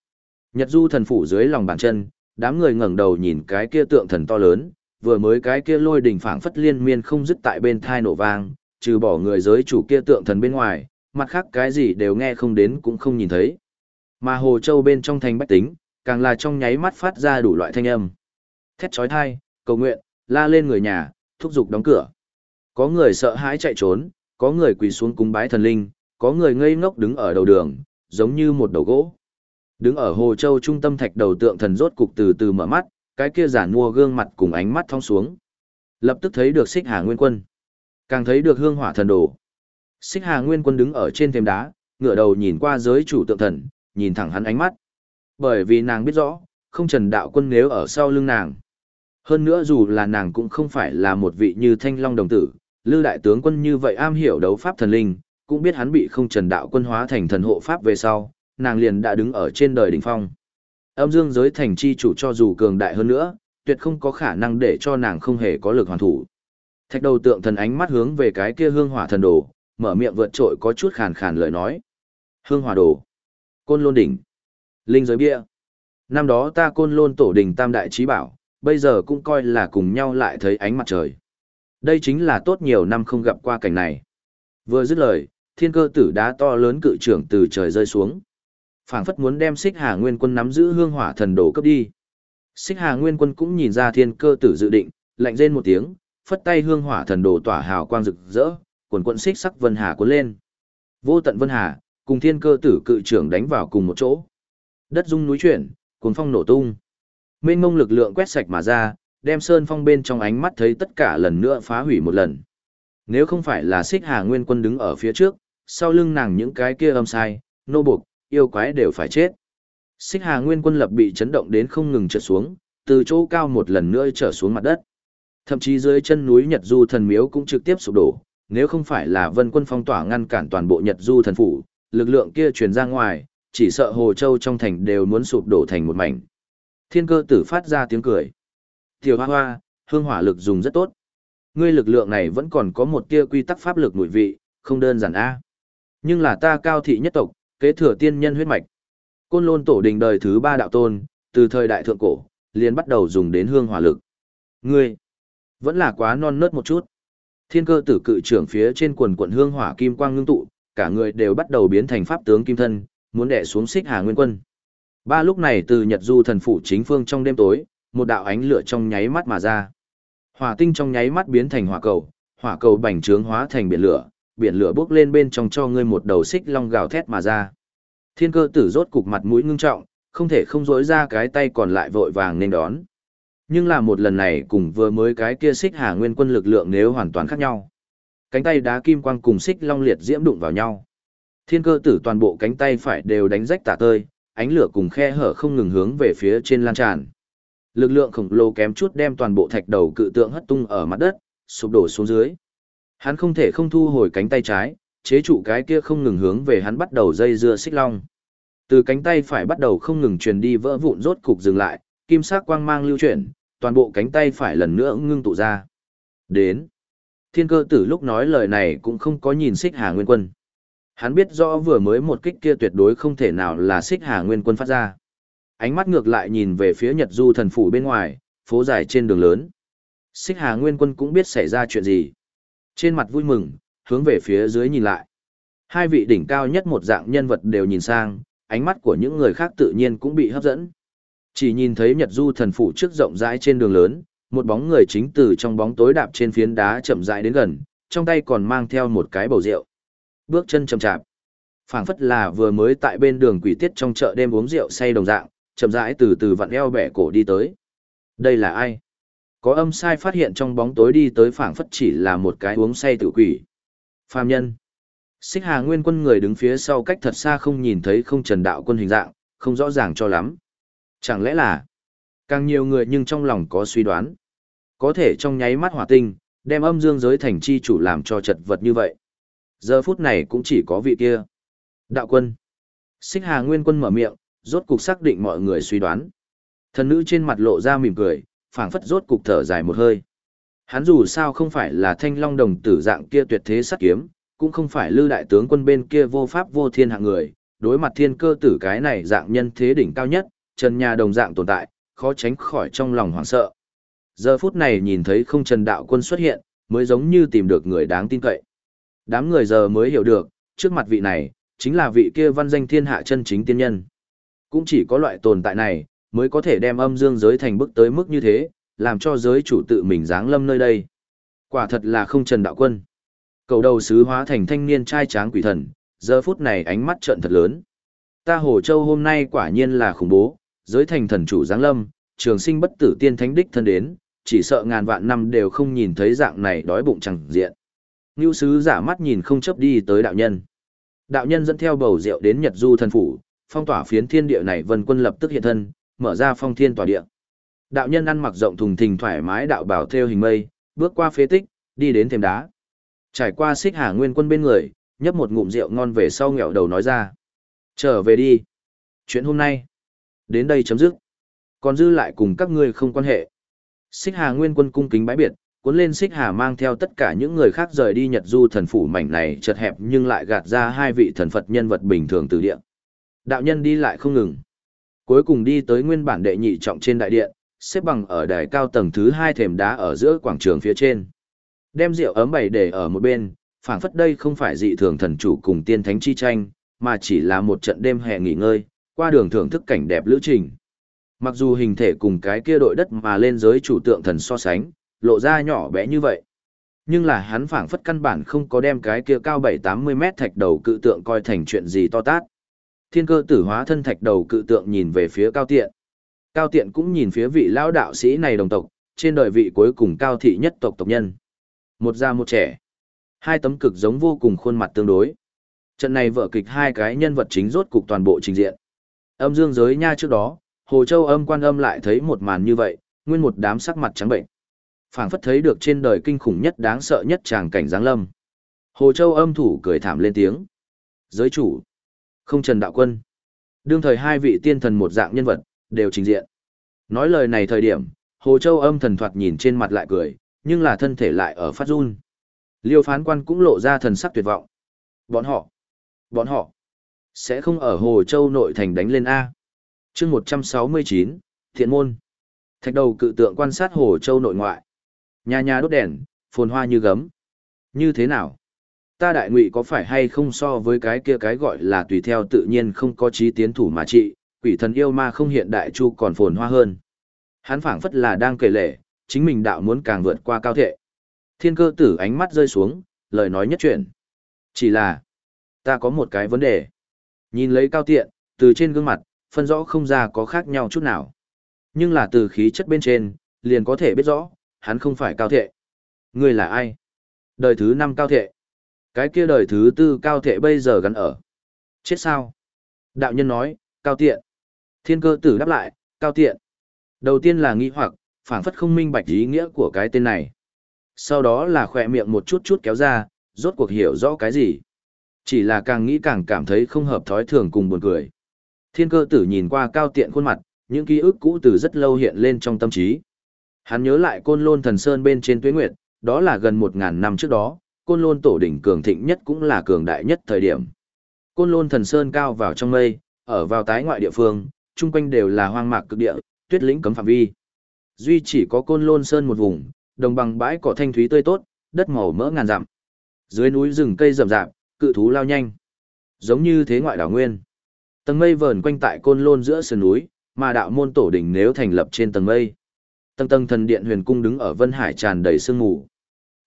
Nhật du thần phủ dưới lòng bàn chân, đám người ngẩng đầu nhìn cái kia tượng thần to lớn, vừa mới cái kia lôi đỉnh phảng phất liên miên không dứt tại bên thai nổ vang, trừ bỏ người giới chủ kia tượng thần bên ngoài, mặt khác cái gì đều nghe không đến cũng không nhìn thấy. Mà Hồ Châu bên trong thành bách tính, càng là trong nháy mắt phát ra đủ loại thanh âm. Thét chói tai, cầu nguyện, la lên người nhà, thúc giục đóng cửa. Có người sợ hãi chạy trốn, có người quỳ xuống cúng bái thần linh, có người ngây ngốc đứng ở đầu đường, giống như một đầu gỗ. Đứng ở Hồ Châu trung tâm thạch đầu tượng thần rốt cục từ từ mở mắt, cái kia giả mua gương mặt cùng ánh mắt thong xuống. Lập tức thấy được Xích Hà Nguyên Quân, càng thấy được hương hỏa thần đồ. Xích Hà Nguyên Quân đứng ở trên thềm đá, ngửa đầu nhìn qua giới chủ tượng thần, nhìn thẳng hắn ánh mắt. Bởi vì nàng biết rõ, không Trần Đạo Quân nếu ở sau lưng nàng. Hơn nữa dù là nàng cũng không phải là một vị như Thanh Long đồng tử, Lư đại tướng quân như vậy am hiểu đấu pháp thần linh, cũng biết hắn bị không Trần Đạo Quân hóa thành thần hộ pháp về sau, nàng liền đã đứng ở trên đời đỉnh phong. Âm dương giới thành chi chủ cho dù cường đại hơn nữa, tuyệt không có khả năng để cho nàng không hề có lực hoàn thủ. Thạch đầu tượng thần ánh mắt hướng về cái kia hương hỏa thần đồ, mở miệng vượt trội có chút khàn khàn lời nói. Hương hỏa đồ, côn lôn đỉnh, linh giới bia. Năm đó ta côn lôn tổ đình tam đại trí bảo, bây giờ cũng coi là cùng nhau lại thấy ánh mặt trời. Đây chính là tốt nhiều năm không gặp qua cảnh này. Vừa dứt lời, thiên cơ tử đá to lớn cự trưởng từ trời rơi xuống phảng phất muốn đem xích hà nguyên quân nắm giữ hương hỏa thần đồ cấp đi xích hà nguyên quân cũng nhìn ra thiên cơ tử dự định lạnh rên một tiếng phất tay hương hỏa thần đồ tỏa hào quang rực rỡ quần quận xích sắc vân hà cuốn lên vô tận vân hà cùng thiên cơ tử cự trưởng đánh vào cùng một chỗ đất rung núi chuyển cuốn phong nổ tung mênh mông lực lượng quét sạch mà ra đem sơn phong bên trong ánh mắt thấy tất cả lần nữa phá hủy một lần nếu không phải là xích hà nguyên quân đứng ở phía trước sau lưng nàng những cái kia âm sai nô buộc yêu quái đều phải chết. Xích Hà Nguyên quân lập bị chấn động đến không ngừng trượt xuống, từ chỗ cao một lần nữa trở xuống mặt đất. Thậm chí dưới chân núi Nhật Du thần miếu cũng trực tiếp sụp đổ, nếu không phải là Vân Quân phong tỏa ngăn cản toàn bộ Nhật Du thần phủ, lực lượng kia truyền ra ngoài, chỉ sợ Hồ Châu trong thành đều muốn sụp đổ thành một mảnh. Thiên cơ tử phát ra tiếng cười. Tiểu Hoa Hoa, hương hỏa lực dùng rất tốt. Ngươi lực lượng này vẫn còn có một tia quy tắc pháp lực mùi vị, không đơn giản a. Nhưng là ta cao thị nhất tộc, kế thừa tiên nhân huyết mạch. Côn lôn tổ đình đời thứ ba đạo tôn, từ thời đại thượng cổ, liền bắt đầu dùng đến hương hỏa lực. Ngươi, vẫn là quá non nớt một chút. Thiên cơ tử cự trưởng phía trên quần quần hương hỏa kim quang ngưng tụ, cả người đều bắt đầu biến thành pháp tướng kim thân, muốn đè xuống xích hà nguyên quân. Ba lúc này từ Nhật Du thần phủ chính phương trong đêm tối, một đạo ánh lửa trong nháy mắt mà ra. Hỏa tinh trong nháy mắt biến thành hỏa cầu, hỏa cầu bành trướng hóa thành biển lửa, biển lửa bốc lên bên trong cho ngươi một đầu xích long gào thét mà ra. Thiên cơ tử rốt cục mặt mũi ngưng trọng, không thể không dối ra cái tay còn lại vội vàng nên đón. Nhưng là một lần này cùng vừa mới cái kia xích hà nguyên quân lực lượng nếu hoàn toàn khác nhau. Cánh tay đá kim quang cùng xích long liệt diễm đụng vào nhau. Thiên cơ tử toàn bộ cánh tay phải đều đánh rách tả tơi, ánh lửa cùng khe hở không ngừng hướng về phía trên lan tràn. Lực lượng khổng lồ kém chút đem toàn bộ thạch đầu cự tượng hất tung ở mặt đất, sụp đổ xuống dưới. Hắn không thể không thu hồi cánh tay trái, chế trụ cái kia không ngừng hướng về hắn bắt đầu dây dưa xích long. Từ cánh tay phải bắt đầu không ngừng truyền đi vỡ vụn rốt cục dừng lại, kim sắc quang mang lưu chuyển, toàn bộ cánh tay phải lần nữa ngưng tụ ra. Đến. Thiên cơ tử lúc nói lời này cũng không có nhìn xích hà nguyên quân. Hắn biết rõ vừa mới một kích kia tuyệt đối không thể nào là xích hà nguyên quân phát ra. Ánh mắt ngược lại nhìn về phía Nhật Du thần phủ bên ngoài, phố dài trên đường lớn. Xích hà nguyên quân cũng biết xảy ra chuyện gì. Trên mặt vui mừng, hướng về phía dưới nhìn lại. Hai vị đỉnh cao nhất một dạng nhân vật đều nhìn sang, ánh mắt của những người khác tự nhiên cũng bị hấp dẫn. Chỉ nhìn thấy Nhật Du thần phủ trước rộng rãi trên đường lớn, một bóng người chính từ trong bóng tối đạp trên phiến đá chậm rãi đến gần, trong tay còn mang theo một cái bầu rượu. Bước chân chậm chạp, phảng phất là vừa mới tại bên đường quỷ tiết trong chợ đêm uống rượu say đồng dạng, chậm rãi từ từ vặn eo bẻ cổ đi tới. Đây là ai? Có âm sai phát hiện trong bóng tối đi tới phảng phất chỉ là một cái uống say tự quỷ. Phàm nhân. Xích Hà Nguyên quân người đứng phía sau cách thật xa không nhìn thấy không trần đạo quân hình dạng, không rõ ràng cho lắm. Chẳng lẽ là càng nhiều người nhưng trong lòng có suy đoán. Có thể trong nháy mắt hỏa tinh, đem âm dương giới thành chi chủ làm cho chật vật như vậy. Giờ phút này cũng chỉ có vị kia. Đạo quân. Xích Hà Nguyên quân mở miệng, rốt cục xác định mọi người suy đoán. Thần nữ trên mặt lộ ra mỉm cười, phảng phất rốt cục thở dài một hơi. Hắn dù sao không phải là thanh long đồng tử dạng kia tuyệt thế sát kiếm, cũng không phải lưu đại tướng quân bên kia vô pháp vô thiên hạng người, đối mặt thiên cơ tử cái này dạng nhân thế đỉnh cao nhất, trần nhà đồng dạng tồn tại, khó tránh khỏi trong lòng hoảng sợ. Giờ phút này nhìn thấy không trần đạo quân xuất hiện, mới giống như tìm được người đáng tin cậy. Đám người giờ mới hiểu được, trước mặt vị này, chính là vị kia văn danh thiên hạ chân chính tiên nhân. Cũng chỉ có loại tồn tại này, mới có thể đem âm dương giới thành bức tới mức như thế, làm cho giới chủ tự mình giáng lâm nơi đây. Quả thật là không trần đạo quân. Cầu đầu sứ hóa thành thanh niên trai tráng quỷ thần, giờ phút này ánh mắt trợn thật lớn. Ta Hồ Châu hôm nay quả nhiên là khủng bố, giới thành thần chủ giáng lâm, trường sinh bất tử tiên thánh đích thân đến, chỉ sợ ngàn vạn năm đều không nhìn thấy dạng này đói bụng chẳng diện. Ngưu sứ giả mắt nhìn không chấp đi tới đạo nhân. Đạo nhân dẫn theo bầu rượu đến Nhật Du thần phủ, phong tỏa phiến thiên địa này vân quân lập tức hiện thân, mở ra phong thiên tỏa địa. Đạo nhân ăn mặc rộng thùng thình thoải mái đạo bảo theo hình mây, bước qua phế tích, đi đến thềm đá. Trải qua xích hà nguyên quân bên người, nhấp một ngụm rượu ngon về sau nghẹo đầu nói ra. Trở về đi. Chuyện hôm nay. Đến đây chấm dứt. Còn dư lại cùng các ngươi không quan hệ. Xích hà nguyên quân cung kính bái biệt, cuốn lên xích hà mang theo tất cả những người khác rời đi nhật du thần phủ mảnh này chật hẹp nhưng lại gạt ra hai vị thần Phật nhân vật bình thường từ điện. Đạo nhân đi lại không ngừng. Cuối cùng đi tới nguyên bản đệ nhị trọng trên đại điện, xếp bằng ở đài cao tầng thứ hai thềm đá ở giữa quảng trường phía trên. Đem rượu ấm bày để ở một bên, phảng phất đây không phải dị thường thần chủ cùng tiên thánh chi tranh, mà chỉ là một trận đêm hè nghỉ ngơi, qua đường thưởng thức cảnh đẹp lữ trình. Mặc dù hình thể cùng cái kia đội đất mà lên giới chủ tượng thần so sánh, lộ ra nhỏ bé như vậy. Nhưng là hắn phảng phất căn bản không có đem cái kia cao 7-80 mét thạch đầu cự tượng coi thành chuyện gì to tát. Thiên cơ tử hóa thân thạch đầu cự tượng nhìn về phía cao tiện. Cao tiện cũng nhìn phía vị lão đạo sĩ này đồng tộc, trên đời vị cuối cùng cao thị nhất tộc tộc nhân. Một già một trẻ. Hai tấm cực giống vô cùng khuôn mặt tương đối. Trận này vở kịch hai cái nhân vật chính rốt cục toàn bộ trình diện. Âm dương giới nha trước đó, Hồ Châu âm quan âm lại thấy một màn như vậy, nguyên một đám sắc mặt trắng bệnh. phảng phất thấy được trên đời kinh khủng nhất đáng sợ nhất tràng cảnh giáng lâm. Hồ Châu âm thủ cười thảm lên tiếng. Giới chủ. Không Trần Đạo Quân. Đương thời hai vị tiên thần một dạng nhân vật, đều trình diện. Nói lời này thời điểm, Hồ Châu âm thần thoạt nhìn trên mặt lại cười, nhưng là thân thể lại ở phát run. Liêu phán quan cũng lộ ra thần sắc tuyệt vọng. Bọn họ, bọn họ, sẽ không ở Hồ Châu nội thành đánh lên A. chương 169, Thiện Môn. Thạch đầu cự tượng quan sát Hồ Châu nội ngoại. Nhà nhà đốt đèn, phồn hoa như gấm. Như thế nào? Ta đại ngụy có phải hay không so với cái kia cái gọi là tùy theo tự nhiên không có trí tiến thủ mà trị, quỷ thần yêu ma không hiện đại chu còn phồn hoa hơn. Hắn phảng phất là đang kể lệ, chính mình đạo muốn càng vượt qua cao thệ. Thiên cơ tử ánh mắt rơi xuống, lời nói nhất chuyển. Chỉ là, ta có một cái vấn đề. Nhìn lấy cao tiện, từ trên gương mặt, phân rõ không ra có khác nhau chút nào. Nhưng là từ khí chất bên trên, liền có thể biết rõ, hắn không phải cao thệ. Người là ai? Đời thứ năm cao thệ. Cái kia đời thứ tư cao thệ bây giờ gắn ở. Chết sao? Đạo nhân nói, cao tiện. Thiên cơ tử đáp lại, cao tiện. Đầu tiên là nghi hoặc, phảng phất không minh bạch ý nghĩa của cái tên này. Sau đó là khỏe miệng một chút chút kéo ra, rốt cuộc hiểu rõ cái gì. Chỉ là càng nghĩ càng cảm thấy không hợp thói thường cùng buồn cười. Thiên cơ tử nhìn qua cao tiện khuôn mặt, những ký ức cũ từ rất lâu hiện lên trong tâm trí. Hắn nhớ lại côn lôn thần sơn bên trên Tuyết nguyệt, đó là gần một ngàn năm trước đó, côn lôn tổ đỉnh cường thịnh nhất cũng là cường đại nhất thời điểm. Côn lôn thần sơn cao vào trong mây, ở vào tái ngoại địa phương, chung quanh đều là hoang mạc cực địa, tuyết lĩnh cấm phạm vi. Duy chỉ có côn lôn sơn một vùng, đồng bằng bãi cỏ thanh thúy tươi tốt, đất màu mỡ ngàn dặm. Dưới núi rừng cây rậm rạp, cự thú lao nhanh. Giống như thế ngoại đảo nguyên. Tầng mây vờn quanh tại côn lôn giữa sườn núi, mà đạo môn tổ đỉnh nếu thành lập trên tầng mây. Tầng tầng thần điện huyền cung đứng ở vân hải tràn đầy sương mù.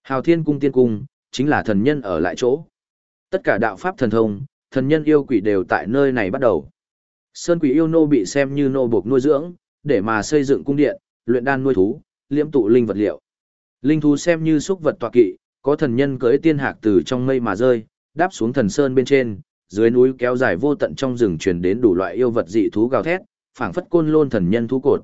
Hào Thiên cung tiên cung, chính là thần nhân ở lại chỗ. Tất cả đạo pháp thần thông, thần nhân yêu quỷ đều tại nơi này bắt đầu. Sơn quỷ yêu nô bị xem như nô buộc nuôi dưỡng, để mà xây dựng cung điện, luyện đan nuôi thú, liễm tụ linh vật liệu. Linh thú xem như xúc vật tọa kỵ, có thần nhân cưỡi tiên hạc từ trong mây mà rơi, đáp xuống thần sơn bên trên, dưới núi kéo dài vô tận trong rừng truyền đến đủ loại yêu vật dị thú gào thét, phảng phất côn lôn thần nhân thú cột.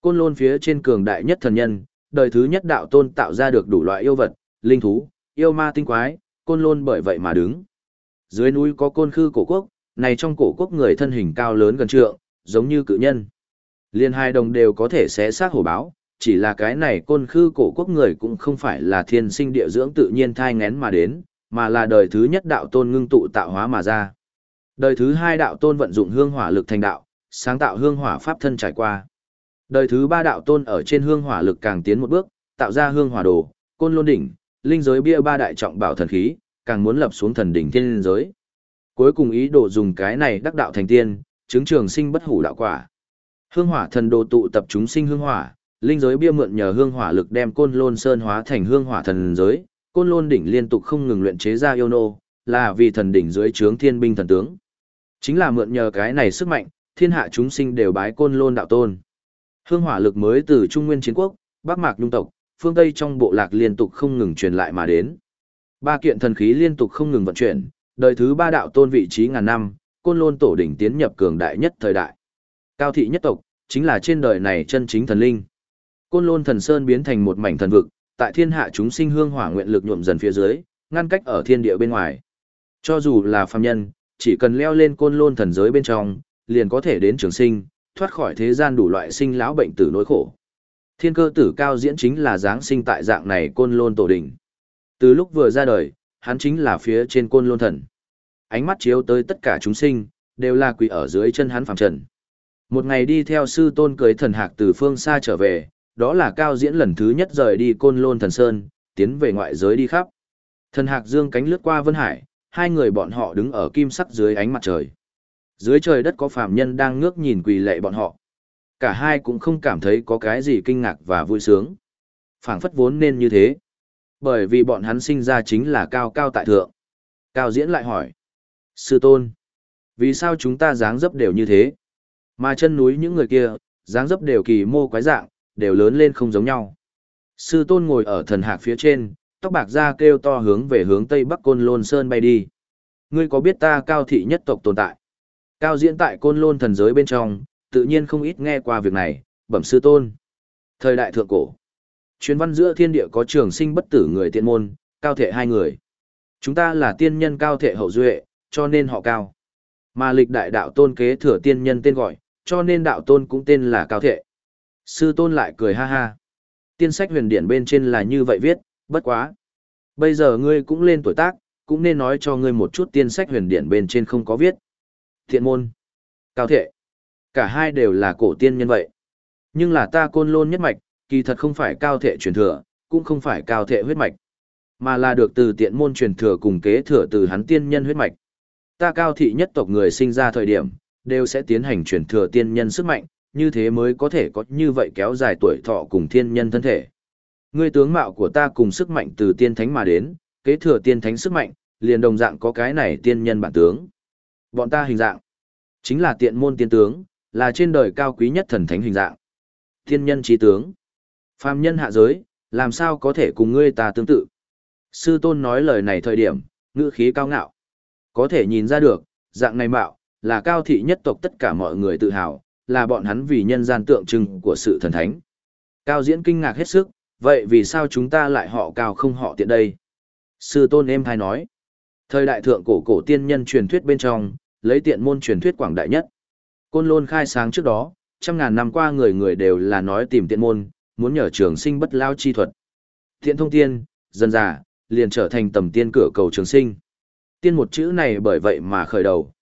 Côn lôn phía trên cường đại nhất thần nhân, đời thứ nhất đạo tôn tạo ra được đủ loại yêu vật, linh thú, yêu ma tinh quái, côn lôn bởi vậy mà đứng. Dưới núi có côn khư cổ quốc, này trong cổ quốc người thân hình cao lớn gần trượng, giống như cự nhân. Liên hai đồng đều có thể xé xác hổ báo, chỉ là cái này côn khư cổ quốc người cũng không phải là thiên sinh địa dưỡng tự nhiên thai ngén mà đến, mà là đời thứ nhất đạo tôn ngưng tụ tạo hóa mà ra. Đời thứ hai đạo tôn vận dụng hương hỏa lực thành đạo, sáng tạo hương hỏa pháp thân trải qua. Đời thứ ba đạo tôn ở trên hương hỏa lực càng tiến một bước, tạo ra hương hỏa đồ, côn lôn đỉnh, linh giới bia ba đại trọng bảo thần khí, càng muốn lập xuống thần đỉnh thiên giới. Cuối cùng ý đồ dùng cái này đắc đạo thành tiên, chứng trường sinh bất hủ đạo quả. Hương hỏa thần đồ tụ tập chúng sinh hương hỏa, linh giới bia mượn nhờ hương hỏa lực đem côn lôn sơn hóa thành hương hỏa thần giới, côn lôn đỉnh liên tục không ngừng luyện chế ra yêu nô, là vì thần đỉnh dưới trướng thiên binh thần tướng. Chính là mượn nhờ cái này sức mạnh, thiên hạ chúng sinh đều bái côn lôn đạo tôn. Hương hỏa lực mới từ Trung Nguyên chiến quốc, Bắc Mạc Nhung tộc, phương Tây trong bộ lạc liên tục không ngừng truyền lại mà đến. Ba kiện thần khí liên tục không ngừng vận chuyển, đời thứ ba đạo tôn vị trí ngàn năm, côn lôn tổ đỉnh tiến nhập cường đại nhất thời đại. Cao thị nhất tộc, chính là trên đời này chân chính thần linh. Côn lôn thần sơn biến thành một mảnh thần vực, tại thiên hạ chúng sinh hương hỏa nguyện lực nhuộm dần phía dưới, ngăn cách ở thiên địa bên ngoài. Cho dù là phàm nhân, chỉ cần leo lên côn lôn thần giới bên trong, liền có thể đến trường sinh, thoát khỏi thế gian đủ loại sinh lão bệnh tử nỗi khổ. Thiên cơ tử cao diễn chính là dáng sinh tại dạng này côn lôn tổ đỉnh. Từ lúc vừa ra đời, hắn chính là phía trên côn lôn thần. Ánh mắt chiếu tới tất cả chúng sinh, đều là quỳ ở dưới chân hắn phàm trần. Một ngày đi theo sư tôn cưới thần hạc từ phương xa trở về, đó là cao diễn lần thứ nhất rời đi côn lôn thần sơn, tiến về ngoại giới đi khắp. Thần hạc dương cánh lướt qua Vân Hải, hai người bọn họ đứng ở kim sắc dưới ánh mặt trời. Dưới trời đất có phàm nhân đang ngước nhìn quỳ lệ bọn họ. Cả hai cũng không cảm thấy có cái gì kinh ngạc và vui sướng. phảng phất vốn nên như thế. Bởi vì bọn hắn sinh ra chính là cao cao tại thượng. Cao diễn lại hỏi. Sư tôn. Vì sao chúng ta dáng dấp đều như thế? Mà chân núi những người kia, dáng dấp đều kỳ mô quái dạng, đều lớn lên không giống nhau. Sư tôn ngồi ở thần hạc phía trên, tóc bạc da kêu to hướng về hướng tây bắc côn lôn sơn bay đi. Ngươi có biết ta cao thị nhất tộc tồn tại? Cao diễn tại côn lôn thần giới bên trong, tự nhiên không ít nghe qua việc này, bẩm sư tôn. Thời đại thượng cổ, chuyên văn giữa thiên địa có trường sinh bất tử người tiên môn, cao thể hai người. Chúng ta là tiên nhân cao thể hậu duệ, cho nên họ cao. Mà lịch đại đạo tôn kế thừa tiên nhân tên gọi, cho nên đạo tôn cũng tên là cao thể. Sư tôn lại cười ha ha. Tiên sách huyền điển bên trên là như vậy viết, bất quá. Bây giờ ngươi cũng lên tuổi tác, cũng nên nói cho ngươi một chút tiên sách huyền điển bên trên không có viết. Thiện môn, cao thệ, cả hai đều là cổ tiên nhân vậy. Nhưng là ta côn lôn nhất mạch, kỳ thật không phải cao thệ truyền thừa, cũng không phải cao thệ huyết mạch, mà là được từ tiện môn truyền thừa cùng kế thừa từ hắn tiên nhân huyết mạch. Ta cao thị nhất tộc người sinh ra thời điểm, đều sẽ tiến hành truyền thừa tiên nhân sức mạnh, như thế mới có thể có như vậy kéo dài tuổi thọ cùng thiên nhân thân thể. Ngươi tướng mạo của ta cùng sức mạnh từ tiên thánh mà đến, kế thừa tiên thánh sức mạnh, liền đồng dạng có cái này tiên nhân bản tướng. Bọn ta hình dạng, chính là tiện môn tiên tướng, là trên đời cao quý nhất thần thánh hình dạng. Tiên nhân trí tướng, phàm nhân hạ giới, làm sao có thể cùng ngươi ta tương tự. Sư tôn nói lời này thời điểm, ngữ khí cao ngạo. Có thể nhìn ra được, dạng này mạo, là cao thị nhất tộc tất cả mọi người tự hào, là bọn hắn vì nhân gian tượng trưng của sự thần thánh. Cao diễn kinh ngạc hết sức, vậy vì sao chúng ta lại họ cao không họ tiện đây? Sư tôn em hay nói, thời đại thượng cổ cổ tiên nhân truyền thuyết bên trong, lấy tiện môn truyền thuyết quảng đại nhất. Côn lôn khai sáng trước đó, trăm ngàn năm qua người người đều là nói tìm tiện môn, muốn nhờ trường sinh bất lao chi thuật. Tiện thông tiên, dân già, liền trở thành tầm tiên cửa cầu trường sinh. Tiên một chữ này bởi vậy mà khởi đầu.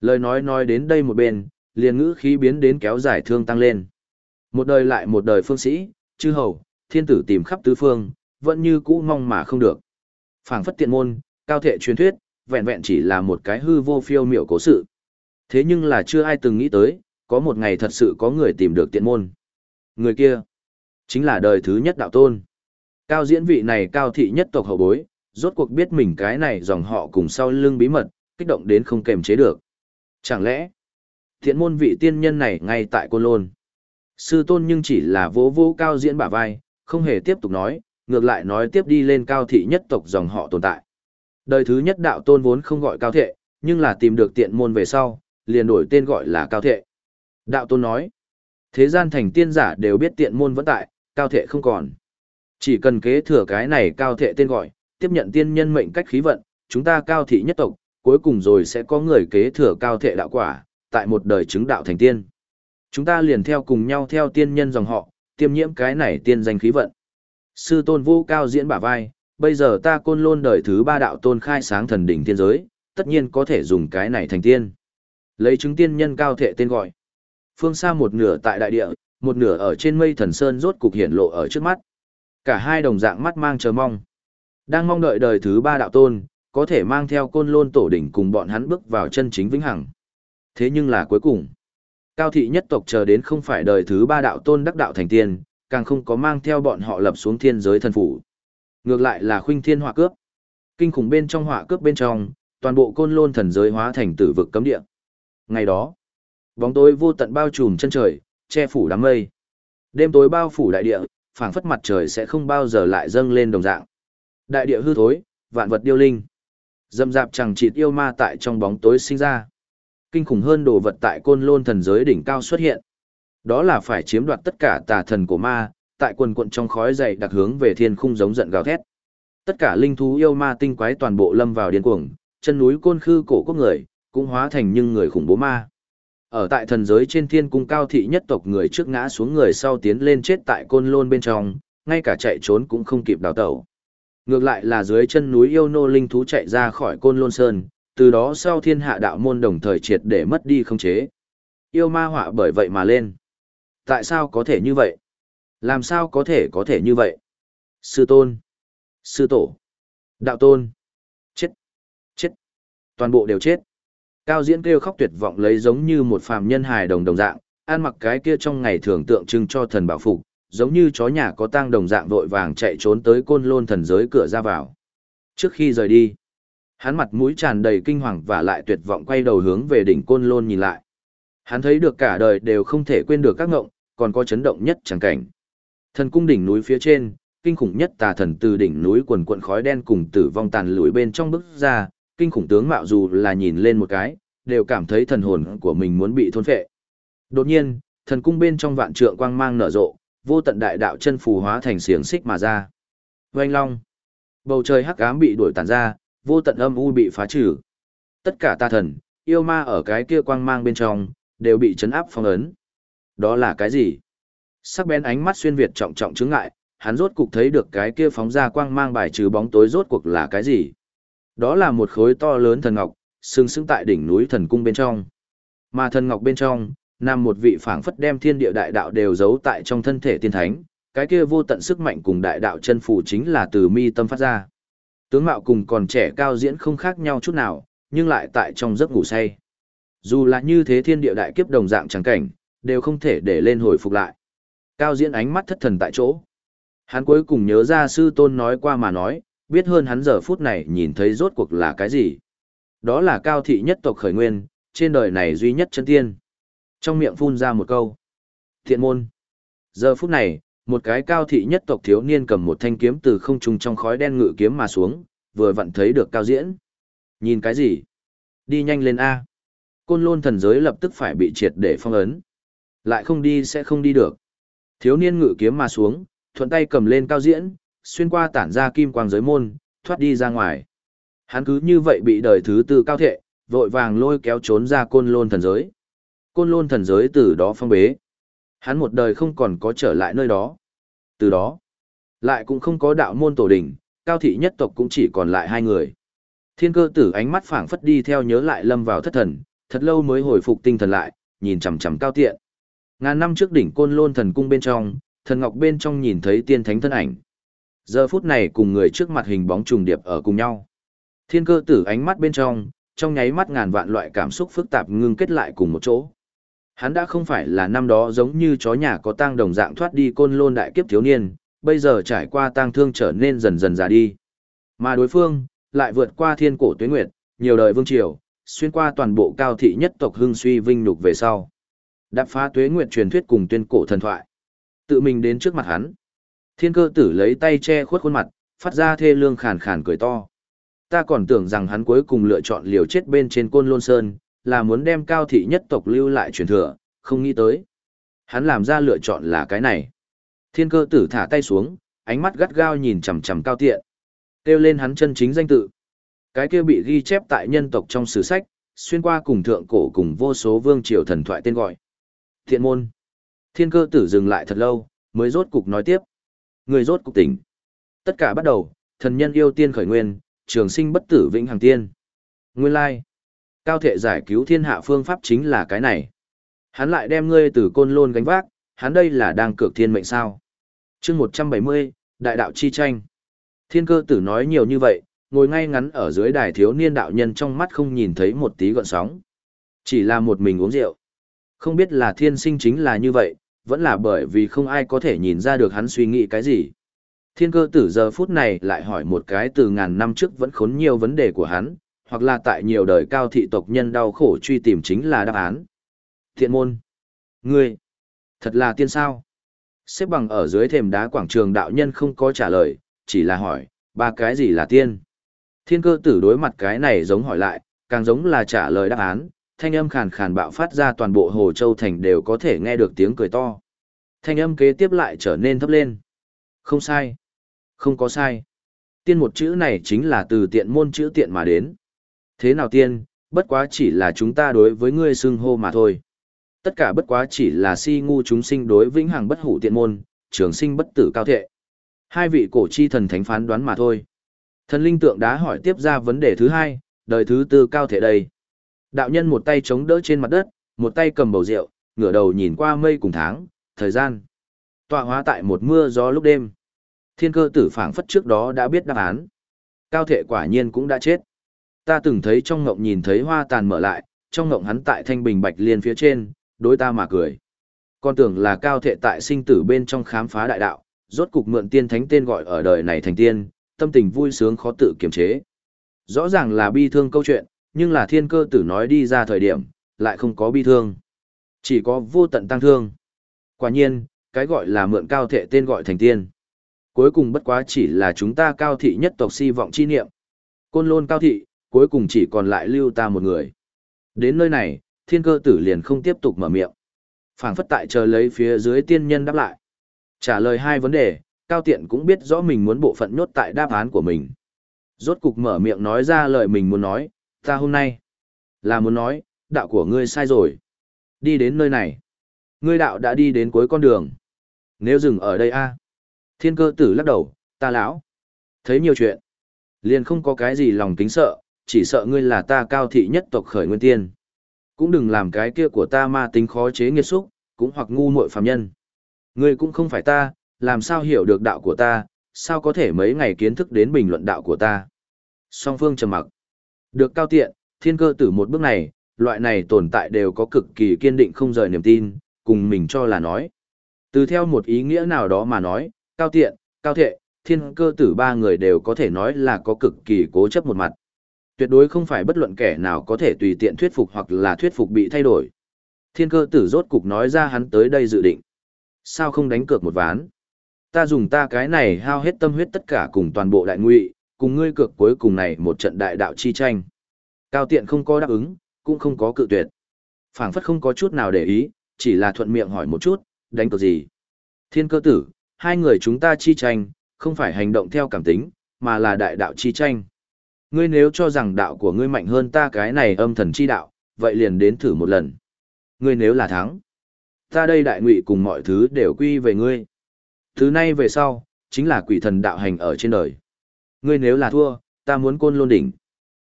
Lời nói nói đến đây một bên, liền ngữ khí biến đến kéo dài thương tăng lên. Một đời lại một đời phương sĩ, chư hầu, thiên tử tìm khắp tứ phương, vẫn như cũ mong mà không được. Phảng phất tiện môn, cao thệ truyền thuyết, vẹn vẹn chỉ là một cái hư vô phiêu miểu cố sự. Thế nhưng là chưa ai từng nghĩ tới, có một ngày thật sự có người tìm được tiện môn. Người kia, chính là đời thứ nhất đạo tôn. Cao diễn vị này cao thị nhất tộc hậu bối, rốt cuộc biết mình cái này dòng họ cùng sau lưng bí mật, kích động đến không kềm chế được. Chẳng lẽ, thiện môn vị tiên nhân này ngay tại Côn Lôn. Sư tôn nhưng chỉ là vỗ vỗ cao diễn bả vai, không hề tiếp tục nói, ngược lại nói tiếp đi lên cao thị nhất tộc dòng họ tồn tại. Đời thứ nhất đạo tôn vốn không gọi cao thệ, nhưng là tìm được tiện môn về sau, liền đổi tên gọi là cao thệ. Đạo tôn nói, thế gian thành tiên giả đều biết tiện môn vẫn tại, cao thệ không còn. Chỉ cần kế thừa cái này cao thệ tên gọi, tiếp nhận tiên nhân mệnh cách khí vận, chúng ta cao thị nhất tộc, cuối cùng rồi sẽ có người kế thừa cao thệ đạo quả, tại một đời chứng đạo thành tiên. Chúng ta liền theo cùng nhau theo tiên nhân dòng họ, tiêm nhiễm cái này tiên danh khí vận. Sư tôn vô cao diễn bả vai, bây giờ ta côn lôn đời thứ ba đạo tôn khai sáng thần đỉnh tiên giới, tất nhiên có thể dùng cái này thành tiên. Lấy chứng tiên nhân cao thệ tên gọi. Phương xa một nửa tại đại địa, một nửa ở trên mây thần sơn rốt cục hiển lộ ở trước mắt. Cả hai đồng dạng mắt mang chờ mong. Đang mong đợi đời thứ ba đạo tôn, có thể mang theo côn lôn tổ đỉnh cùng bọn hắn bước vào chân chính vĩnh hằng. Thế nhưng là cuối cùng, cao thị nhất tộc chờ đến không phải đời thứ ba đạo tôn đắc đạo thành tiên, càng không có mang theo bọn họ lập xuống thiên giới thần phủ. Ngược lại là khuynh thiên họa cướp. Kinh khủng bên trong họa cướp bên trong, toàn bộ côn lôn thần giới hóa thành tử vực cấm địa. Ngày đó, bóng tối vô tận bao trùm chân trời, che phủ đám mây. Đêm tối bao phủ đại địa, phảng phất mặt trời sẽ không bao giờ lại dâng lên đồng dạng. Đại địa hư thối, vạn vật điêu linh. Dâm dạp chẳng chịt yêu ma tại trong bóng tối sinh ra. Kinh khủng hơn đồ vật tại côn lôn thần giới đỉnh cao xuất hiện. Đó là phải chiếm đoạt tất cả tà thần của ma, tại quần quận trong khói dày đặc hướng về thiên khung giống giận gào thét. Tất cả linh thú yêu ma tinh quái toàn bộ lâm vào điên cuồng, chân núi côn khư cổ quốc người, cũng hóa thành những người khủng bố ma. Ở tại thần giới trên thiên cung cao thị nhất tộc người trước ngã xuống người sau tiến lên chết tại côn lôn bên trong, ngay cả chạy trốn cũng không kịp đào tẩu. Ngược lại là dưới chân núi yêu nô linh thú chạy ra khỏi côn lôn sơn, từ đó sau thiên hạ đạo môn đồng thời triệt để mất đi không chế. Yêu ma họa bởi vậy mà lên. Tại sao có thể như vậy? Làm sao có thể có thể như vậy? Sư tôn, sư tổ, đạo tôn, chết, chết, toàn bộ đều chết. Cao diễn kêu khóc tuyệt vọng lấy giống như một phàm nhân hài đồng đồng dạng, ăn mặc cái kia trong ngày thường tượng trưng cho thần bảo phục, giống như chó nhà có tang đồng dạng vội vàng chạy trốn tới côn lôn thần giới cửa ra vào. Trước khi rời đi, hắn mặt mũi tràn đầy kinh hoàng và lại tuyệt vọng quay đầu hướng về đỉnh côn lôn nhìn lại. Hắn thấy được cả đời đều không thể quên được các ngộng, còn có chấn động nhất chẳng cảnh. Thần cung đỉnh núi phía trên, kinh khủng nhất tà thần từ đỉnh núi quần quận khói đen cùng tử vong tàn lùi bên trong bức ra, kinh khủng tướng mạo dù là nhìn lên một cái, đều cảm thấy thần hồn của mình muốn bị thôn phệ. Đột nhiên, thần cung bên trong vạn trượng quang mang nở rộ, vô tận đại đạo chân phù hóa thành xiềng xích mà ra. Oanh long. Bầu trời hắc ám bị đuổi tàn ra, vô tận âm u bị phá trừ. Tất cả tà thần, yêu ma ở cái kia quang mang bên trong, đều bị chấn áp phong ấn. Đó là cái gì? Sắc bén ánh mắt xuyên việt trọng trọng chứng ngại, hắn rốt cục thấy được cái kia phóng ra quang mang bài trừ bóng tối rốt cuộc là cái gì? Đó là một khối to lớn thần ngọc, sừng sững tại đỉnh núi thần cung bên trong. Mà thần ngọc bên trong, nằm một vị phảng phất đem thiên địa đại đạo đều giấu tại trong thân thể tiên thánh, cái kia vô tận sức mạnh cùng đại đạo chân phủ chính là từ mi tâm phát ra. Tướng mạo cùng còn trẻ cao diễn không khác nhau chút nào, nhưng lại tại trong giấc ngủ say. Dù là như thế thiên địa đại kiếp đồng dạng chẳng cảnh, đều không thể để lên hồi phục lại. Cao diễn ánh mắt thất thần tại chỗ. Hắn cuối cùng nhớ ra sư tôn nói qua mà nói, biết hơn hắn giờ phút này nhìn thấy rốt cuộc là cái gì. Đó là cao thị nhất tộc khởi nguyên, trên đời này duy nhất chân tiên. Trong miệng phun ra một câu. Thiện môn. Giờ phút này, một cái cao thị nhất tộc thiếu niên cầm một thanh kiếm từ không trung trong khói đen ngự kiếm mà xuống, vừa vặn thấy được cao diễn. Nhìn cái gì? Đi nhanh lên A. Côn lôn thần giới lập tức phải bị triệt để phong ấn. Lại không đi sẽ không đi được. Thiếu niên ngự kiếm mà xuống, thuận tay cầm lên cao diễn, xuyên qua tản ra kim quang giới môn, thoát đi ra ngoài. Hắn cứ như vậy bị đời thứ tư cao thệ, vội vàng lôi kéo trốn ra côn lôn thần giới. Côn lôn thần giới từ đó phong bế. Hắn một đời không còn có trở lại nơi đó. Từ đó, lại cũng không có đạo môn tổ đình, cao thị nhất tộc cũng chỉ còn lại hai người. Thiên cơ tử ánh mắt phảng phất đi theo nhớ lại lâm vào thất thần, thật lâu mới hồi phục tinh thần lại, nhìn chằm chằm cao tiện. Ngàn năm trước đỉnh côn lôn thần cung bên trong, thần ngọc bên trong nhìn thấy tiên thánh thân ảnh. Giờ phút này cùng người trước mặt hình bóng trùng điệp ở cùng nhau. Thiên cơ tử ánh mắt bên trong, trong nháy mắt ngàn vạn loại cảm xúc phức tạp ngưng kết lại cùng một chỗ. Hắn đã không phải là năm đó giống như chó nhà có tang đồng dạng thoát đi côn lôn đại kiếp thiếu niên, bây giờ trải qua tang thương trở nên dần dần già đi. Mà đối phương, lại vượt qua thiên cổ tuyến nguyệt, nhiều đời vương triều, xuyên qua toàn bộ cao thị nhất tộc hưng suy vinh nhục về sau. Đạp phá tuế nguyệt truyền thuyết cùng tuyên cổ thần thoại. Tự mình đến trước mặt hắn. Thiên cơ tử lấy tay che khuất khuôn mặt, phát ra thê lương khàn khàn cười to. Ta còn tưởng rằng hắn cuối cùng lựa chọn liều chết bên trên côn lôn sơn, là muốn đem cao thị nhất tộc lưu lại truyền thừa, không nghĩ tới. Hắn làm ra lựa chọn là cái này. Thiên cơ tử thả tay xuống, ánh mắt gắt gao nhìn chằm chằm cao tiện. Kêu lên hắn chân chính danh tự. Cái kia bị ghi chép tại nhân tộc trong sử sách, xuyên qua cùng thượng cổ cùng vô số vương triều thần thoại tên gọi. Thiện môn. Thiên cơ tử dừng lại thật lâu, mới rốt cục nói tiếp. Người rốt cục tỉnh. Tất cả bắt đầu, thần nhân yêu tiên khởi nguyên, trường sinh bất tử vĩnh hằng tiên. Nguyên lai. Cao thể giải cứu thiên hạ phương pháp chính là cái này. Hắn lại đem ngươi từ côn lôn gánh vác, hắn đây là đang cược thiên mệnh sao. chương 170, Đại đạo chi tranh. Thiên cơ tử nói nhiều như vậy, ngồi ngay ngắn ở dưới đài thiếu niên đạo nhân trong mắt không nhìn thấy một tí gọn sóng. Chỉ là một mình uống rượu. Không biết là thiên sinh chính là như vậy, vẫn là bởi vì không ai có thể nhìn ra được hắn suy nghĩ cái gì. Thiên cơ tử giờ phút này lại hỏi một cái từ ngàn năm trước vẫn khốn nhiều vấn đề của hắn, hoặc là tại nhiều đời cao thị tộc nhân đau khổ truy tìm chính là đáp án. Thiện môn. Ngươi. Thật là tiên sao. Xếp bằng ở dưới thềm đá quảng trường đạo nhân không có trả lời, chỉ là hỏi, ba cái gì là tiên? Thiên cơ tử đối mặt cái này giống hỏi lại, càng giống là trả lời đáp án, thanh âm khàn khàn bạo phát ra toàn bộ Hồ Châu Thành đều có thể nghe được tiếng cười to. Thanh âm kế tiếp lại trở nên thấp lên. Không sai. Không có sai. Tiên một chữ này chính là từ tiện môn chữ tiện mà đến. Thế nào tiên, bất quá chỉ là chúng ta đối với ngươi xưng hô mà thôi. Tất cả bất quá chỉ là si ngu chúng sinh đối vĩnh hằng bất hủ tiện môn, trường sinh bất tử cao thệ. Hai vị cổ chi thần thánh phán đoán mà thôi. Thần linh tượng đá hỏi tiếp ra vấn đề thứ hai, đời thứ tư cao thể đây. Đạo nhân một tay chống đỡ trên mặt đất, một tay cầm bầu rượu, ngửa đầu nhìn qua mây cùng tháng, thời gian. Tọa hóa tại một mưa gió lúc đêm. Thiên cơ tử phảng phất trước đó đã biết đáp án. Cao thể quả nhiên cũng đã chết. Ta từng thấy trong ngộng nhìn thấy hoa tàn mở lại, trong ngộng hắn tại thanh bình bạch liên phía trên, đối ta mà cười. Con tưởng là cao thệ tại sinh tử bên trong khám phá đại đạo, rốt cục mượn tiên thánh tên gọi ở đời này thành tiên, tâm tình vui sướng khó tự kiềm chế. Rõ ràng là bi thương câu chuyện, nhưng là thiên cơ tử nói đi ra thời điểm, lại không có bi thương. Chỉ có vô tận tăng thương. Quả nhiên, cái gọi là mượn cao thệ tên gọi thành tiên. Cuối cùng bất quá chỉ là chúng ta cao thị nhất tộc si vọng chi niệm. Côn lôn cao thị, cuối cùng chỉ còn lại lưu ta một người. Đến nơi này, thiên cơ tử liền không tiếp tục mở miệng. phảng phất tại chờ lấy phía dưới tiên nhân đáp lại. Trả lời hai vấn đề, Cao Tiện cũng biết rõ mình muốn bộ phận nhốt tại đáp án của mình. Rốt cục mở miệng nói ra lời mình muốn nói, ta hôm nay là muốn nói, đạo của ngươi sai rồi. Đi đến nơi này. Ngươi đạo đã đi đến cuối con đường. Nếu dừng ở đây a Thiên cơ tử lắc đầu, ta lão. Thấy nhiều chuyện. Liền không có cái gì lòng kính sợ, chỉ sợ ngươi là ta cao thị nhất tộc khởi nguyên tiên. Cũng đừng làm cái kia của ta ma tính khó chế nghiệt xúc, cũng hoặc ngu muội phàm nhân. Ngươi cũng không phải ta, làm sao hiểu được đạo của ta, sao có thể mấy ngày kiến thức đến bình luận đạo của ta. Song phương trầm mặc. Được cao tiện, thiên cơ tử một bước này, loại này tồn tại đều có cực kỳ kiên định không rời niềm tin, cùng mình cho là nói. Từ theo một ý nghĩa nào đó mà nói, cao tiện, cao thệ, thiên cơ tử ba người đều có thể nói là có cực kỳ cố chấp một mặt. Tuyệt đối không phải bất luận kẻ nào có thể tùy tiện thuyết phục hoặc là thuyết phục bị thay đổi. Thiên cơ tử rốt cục nói ra hắn tới đây dự định. Sao không đánh cược một ván? Ta dùng ta cái này hao hết tâm huyết tất cả cùng toàn bộ đại ngụy, cùng ngươi cược cuối cùng này một trận đại đạo chi tranh. Cao tiện không có đáp ứng, cũng không có cự tuyệt. phảng phất không có chút nào để ý, chỉ là thuận miệng hỏi một chút, đánh cược gì. Thiên cơ tử, hai người chúng ta chi tranh, không phải hành động theo cảm tính, mà là đại đạo chi tranh. Ngươi nếu cho rằng đạo của ngươi mạnh hơn ta cái này âm thần chi đạo, vậy liền đến thử một lần. Ngươi nếu là thắng, ta đây đại ngụy cùng mọi thứ đều quy về ngươi. Thứ nay về sau, chính là quỷ thần đạo hành ở trên đời. Ngươi nếu là thua, ta muốn côn lôn đỉnh.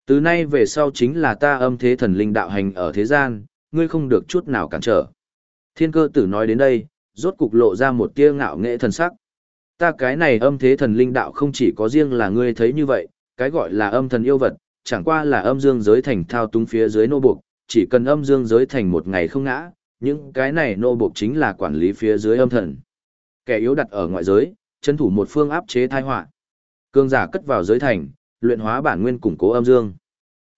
Từ nay về sau chính là ta âm thế thần linh đạo hành ở thế gian, ngươi không được chút nào cản trở. Thiên cơ tử nói đến đây, rốt cục lộ ra một tia ngạo nghệ thần sắc. Ta cái này âm thế thần linh đạo không chỉ có riêng là ngươi thấy như vậy, cái gọi là âm thần yêu vật, chẳng qua là âm dương giới thành thao túng phía dưới nô buộc, chỉ cần âm dương giới thành một ngày không ngã, những cái này nô buộc chính là quản lý phía dưới âm thần. Kẻ yếu đặt ở ngoại giới, chân thủ một phương áp chế tai họa Cương giả cất vào giới thành, luyện hóa bản nguyên củng cố âm dương.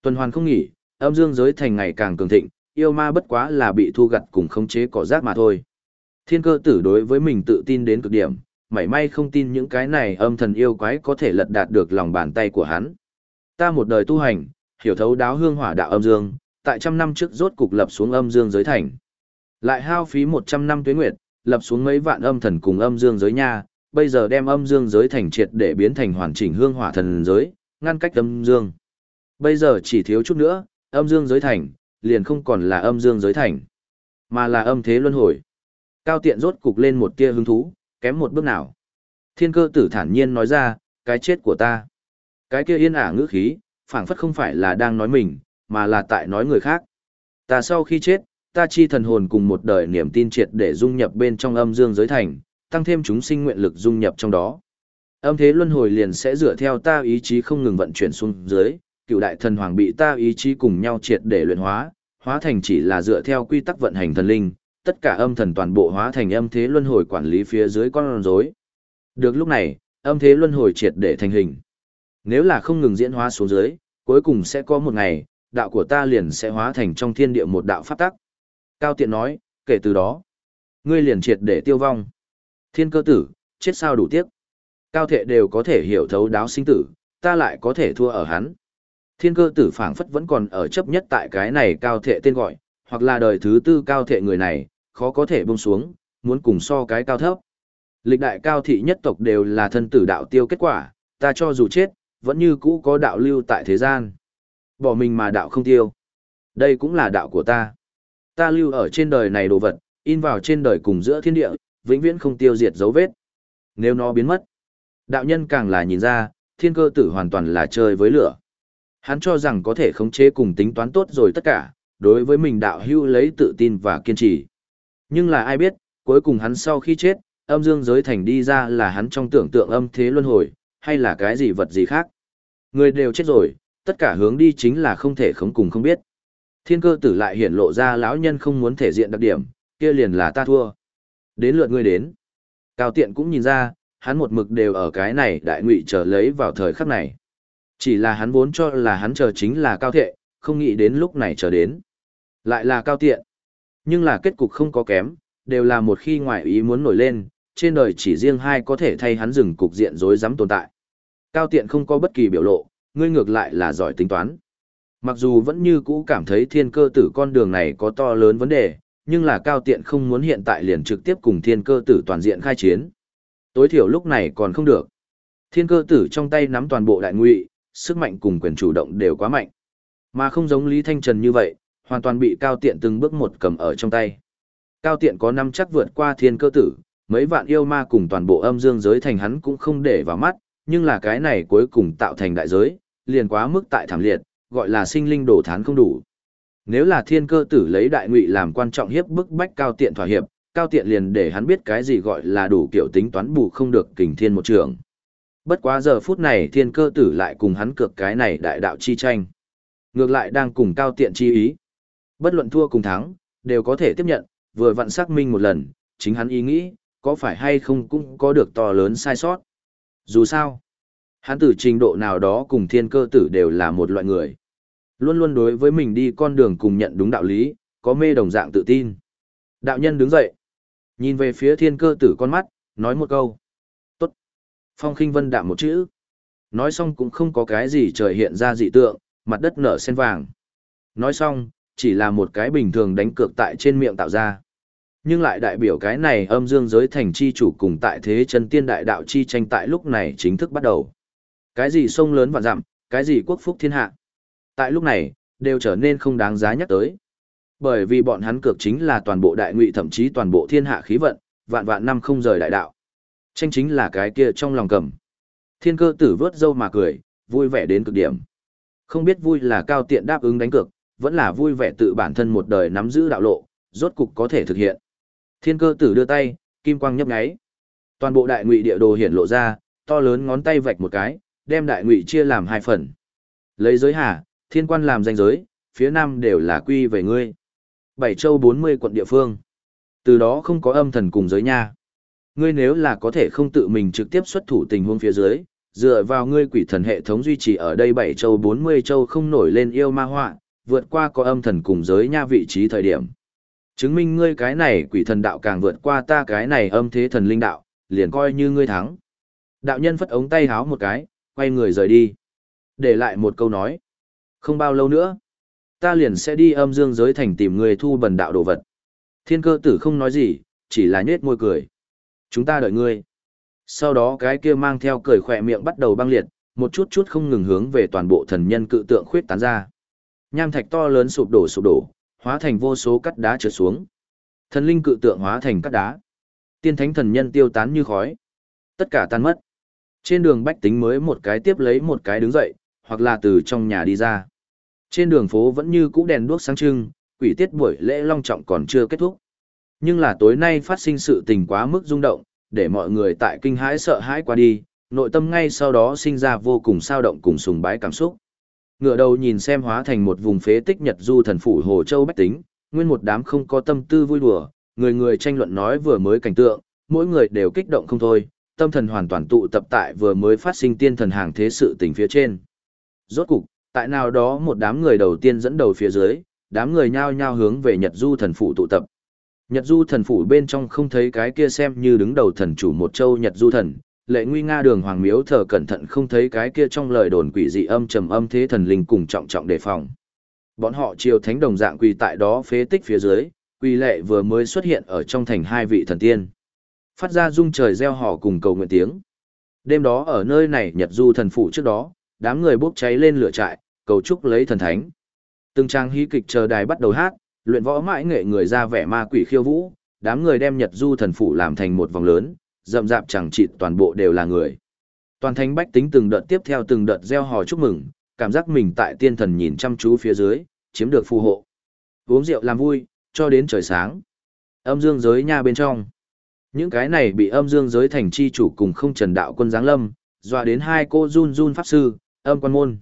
Tuần hoàn không nghỉ, âm dương giới thành ngày càng cường thịnh, yêu ma bất quá là bị thu gặt cùng khống chế cỏ rác mà thôi. Thiên cơ tử đối với mình tự tin đến cực điểm, mảy may không tin những cái này âm thần yêu quái có thể lật đạt được lòng bàn tay của hắn. Ta một đời tu hành, hiểu thấu đáo hương hỏa đạo âm dương, tại trăm năm trước rốt cục lập xuống âm dương giới thành. Lại hao phí một trăm năm tuế nguyệt, lập xuống mấy vạn âm thần cùng âm dương giới nha, bây giờ đem âm dương giới thành triệt để biến thành hoàn chỉnh hương hỏa thần giới, ngăn cách âm dương. Bây giờ chỉ thiếu chút nữa, âm dương giới thành, liền không còn là âm dương giới thành, mà là âm thế luân hồi. Cao tiện rốt cục lên một tia hứng thú, kém một bước nào. Thiên cơ tử thản nhiên nói ra, cái chết của ta. Cái kia yên ả ngữ khí, phảng phất không phải là đang nói mình, mà là tại nói người khác. Ta sau khi chết, ta chi thần hồn cùng một đời niềm tin triệt để dung nhập bên trong âm dương giới thành, tăng thêm chúng sinh nguyện lực dung nhập trong đó. Âm thế luân hồi liền sẽ dựa theo ta ý chí không ngừng vận chuyển xuống dưới, cựu đại thần hoàng bị ta ý chí cùng nhau triệt để luyện hóa, hóa thành chỉ là dựa theo quy tắc vận hành thần linh, tất cả âm thần toàn bộ hóa thành âm thế luân hồi quản lý phía dưới con rối. Được lúc này, âm thế luân hồi triệt để thành hình. Nếu là không ngừng diễn hóa xuống dưới, cuối cùng sẽ có một ngày, đạo của ta liền sẽ hóa thành trong thiên địa một đạo pháp tắc. Cao Tiện nói, kể từ đó, ngươi liền triệt để tiêu vong. Thiên cơ tử, chết sao đủ tiếc. Cao Thệ đều có thể hiểu thấu đáo sinh tử, ta lại có thể thua ở hắn. Thiên cơ tử phảng phất vẫn còn ở chấp nhất tại cái này Cao Thệ tên gọi, hoặc là đời thứ tư Cao Thệ người này, khó có thể buông xuống, muốn cùng so cái cao thấp. Lịch đại cao thị nhất tộc đều là thân tử đạo tiêu kết quả, ta cho dù chết, vẫn như cũ có đạo lưu tại thế gian. Bỏ mình mà đạo không tiêu. Đây cũng là đạo của ta. Ta lưu ở trên đời này đồ vật, in vào trên đời cùng giữa thiên địa, vĩnh viễn không tiêu diệt dấu vết. Nếu nó biến mất, đạo nhân càng là nhìn ra, thiên cơ tử hoàn toàn là chơi với lửa. Hắn cho rằng có thể khống chế cùng tính toán tốt rồi tất cả, đối với mình đạo hưu lấy tự tin và kiên trì. Nhưng là ai biết, cuối cùng hắn sau khi chết, âm dương giới thành đi ra là hắn trong tưởng tượng âm thế luân hồi, hay là cái gì vật gì khác. Người đều chết rồi, tất cả hướng đi chính là không thể khống cùng không biết. Thiên cơ tử lại hiển lộ ra lão nhân không muốn thể diện đặc điểm, kia liền là ta thua. Đến lượt ngươi đến. Cao tiện cũng nhìn ra, hắn một mực đều ở cái này đại ngụy chờ lấy vào thời khắc này. Chỉ là hắn vốn cho là hắn chờ chính là cao thệ, không nghĩ đến lúc này chờ đến. Lại là cao tiện. Nhưng là kết cục không có kém, đều là một khi ngoại ý muốn nổi lên, trên đời chỉ riêng hai có thể thay hắn dừng cục diện rối rắm tồn tại. Cao tiện không có bất kỳ biểu lộ, ngươi ngược lại là giỏi tính toán. Mặc dù vẫn như cũ cảm thấy thiên cơ tử con đường này có to lớn vấn đề, nhưng là cao tiện không muốn hiện tại liền trực tiếp cùng thiên cơ tử toàn diện khai chiến. Tối thiểu lúc này còn không được. Thiên cơ tử trong tay nắm toàn bộ đại ngụy, sức mạnh cùng quyền chủ động đều quá mạnh. Mà không giống Lý Thanh Trần như vậy, hoàn toàn bị cao tiện từng bước một cầm ở trong tay. Cao tiện có năm chắc vượt qua thiên cơ tử, mấy vạn yêu ma cùng toàn bộ âm dương giới thành hắn cũng không để vào mắt, nhưng là cái này cuối cùng tạo thành đại giới, liền quá mức tại thảm liệt, gọi là sinh linh đổ thán không đủ. Nếu là thiên cơ tử lấy đại ngụy làm quan trọng hiếp bức bách cao tiện thỏa hiệp, cao tiện liền để hắn biết cái gì gọi là đủ kiểu tính toán bù không được kình thiên một trường. Bất quá giờ phút này thiên cơ tử lại cùng hắn cược cái này đại đạo chi tranh. Ngược lại đang cùng cao tiện chi ý. Bất luận thua cùng thắng, đều có thể tiếp nhận, vừa vặn xác minh một lần, chính hắn ý nghĩ, có phải hay không cũng có được to lớn sai sót. Dù sao, hắn từ trình độ nào đó cùng thiên cơ tử đều là một loại người. Luôn luôn đối với mình đi con đường cùng nhận đúng đạo lý, có mê đồng dạng tự tin. Đạo nhân đứng dậy, nhìn về phía thiên cơ tử con mắt, nói một câu. Tốt. Phong khinh vân đạm một chữ. Nói xong cũng không có cái gì trời hiện ra dị tượng, mặt đất nở sen vàng. Nói xong, chỉ là một cái bình thường đánh cược tại trên miệng tạo ra. Nhưng lại đại biểu cái này âm dương giới thành chi chủ cùng tại thế chân tiên đại đạo chi tranh tại lúc này chính thức bắt đầu. Cái gì sông lớn và dặm, cái gì quốc phúc thiên hạ. Tại lúc này, đều trở nên không đáng giá nhắc tới. Bởi vì bọn hắn cược chính là toàn bộ đại ngụy thậm chí toàn bộ thiên hạ khí vận, vạn vạn năm không rời đại đạo. Tranh chính là cái kia trong lòng cầm. Thiên cơ tử vớt dâu mà cười, vui vẻ đến cực điểm. Không biết vui là cao tiện đáp ứng đánh cược, vẫn là vui vẻ tự bản thân một đời nắm giữ đạo lộ, rốt cục có thể thực hiện. Thiên cơ tử đưa tay, kim quang nhấp nháy. Toàn bộ đại ngụy địa đồ hiển lộ ra, to lớn ngón tay vạch một cái, đem đại ngụy chia làm hai phần. Lấy giới hà, thiên quan làm danh giới, phía nam đều là quy về ngươi. Bảy châu 40 quận địa phương. Từ đó không có âm thần cùng giới nha. Ngươi nếu là có thể không tự mình trực tiếp xuất thủ tình huống phía dưới, dựa vào ngươi quỷ thần hệ thống duy trì ở đây bảy châu 40 châu không nổi lên yêu ma họa, vượt qua có âm thần cùng giới nha vị trí thời điểm. Chứng minh ngươi cái này quỷ thần đạo càng vượt qua ta cái này âm thế thần linh đạo, liền coi như ngươi thắng. Đạo nhân phất ống tay háo một cái, quay người rời đi. Để lại một câu nói. Không bao lâu nữa, ta liền sẽ đi âm dương giới thành tìm người thu bần đạo đồ vật. Thiên cơ tử không nói gì, chỉ là nhết môi cười. Chúng ta đợi ngươi. Sau đó cái kia mang theo cười khỏe miệng bắt đầu băng liệt, một chút chút không ngừng hướng về toàn bộ thần nhân cự tượng khuyết tán ra. Nham thạch to lớn sụp đổ sụp đổ, hóa thành vô số cắt đá trượt xuống. Thần linh cự tượng hóa thành cắt đá. Tiên thánh thần nhân tiêu tán như khói. Tất cả tan mất. Trên đường bách tính mới một cái tiếp lấy một cái đứng dậy, hoặc là từ trong nhà đi ra. Trên đường phố vẫn như cũ đèn đuốc sáng trưng, quỷ tiết buổi lễ long trọng còn chưa kết thúc. Nhưng là tối nay phát sinh sự tình quá mức rung động, để mọi người tại kinh hãi sợ hãi qua đi, nội tâm ngay sau đó sinh ra vô cùng sao động cùng sùng bái cảm xúc. Ngựa đầu nhìn xem hóa thành một vùng phế tích Nhật Du thần phủ Hồ Châu Bách Tính, nguyên một đám không có tâm tư vui đùa, người người tranh luận nói vừa mới cảnh tượng, mỗi người đều kích động không thôi, tâm thần hoàn toàn tụ tập tại vừa mới phát sinh tiên thần hàng thế sự tình phía trên. Rốt cục, tại nào đó một đám người đầu tiên dẫn đầu phía dưới, đám người nhao nhao hướng về Nhật Du thần phủ tụ tập. Nhật Du thần phủ bên trong không thấy cái kia xem như đứng đầu thần chủ một châu Nhật Du thần, lệ nguy nga đường hoàng miếu thờ cẩn thận không thấy cái kia trong lời đồn quỷ dị âm trầm âm thế thần linh cùng trọng trọng đề phòng. Bọn họ triều thánh đồng dạng quỳ tại đó phế tích phía dưới, quỳ lệ vừa mới xuất hiện ở trong thành hai vị thần tiên. Phát ra rung trời gieo họ cùng cầu nguyện tiếng. Đêm đó ở nơi này Nhật Du thần phủ trước đó, đám người bốc cháy lên lửa trại, cầu chúc lấy thần thánh. Từng trang hí kịch chờ đài bắt đầu hát, luyện võ mãi nghệ người ra vẻ ma quỷ khiêu vũ, đám người đem Nhật Du thần phủ làm thành một vòng lớn, rậm rạp chẳng chịt toàn bộ đều là người. Toàn thánh bách tính từng đợt tiếp theo từng đợt gieo hò chúc mừng, cảm giác mình tại tiên thần nhìn chăm chú phía dưới, chiếm được phù hộ. Uống rượu làm vui, cho đến trời sáng. Âm dương giới nha bên trong. Những cái này bị âm dương giới thành chi chủ cùng không trần đạo quân giáng lâm, dọa đến hai cô run run pháp sư, âm quan môn.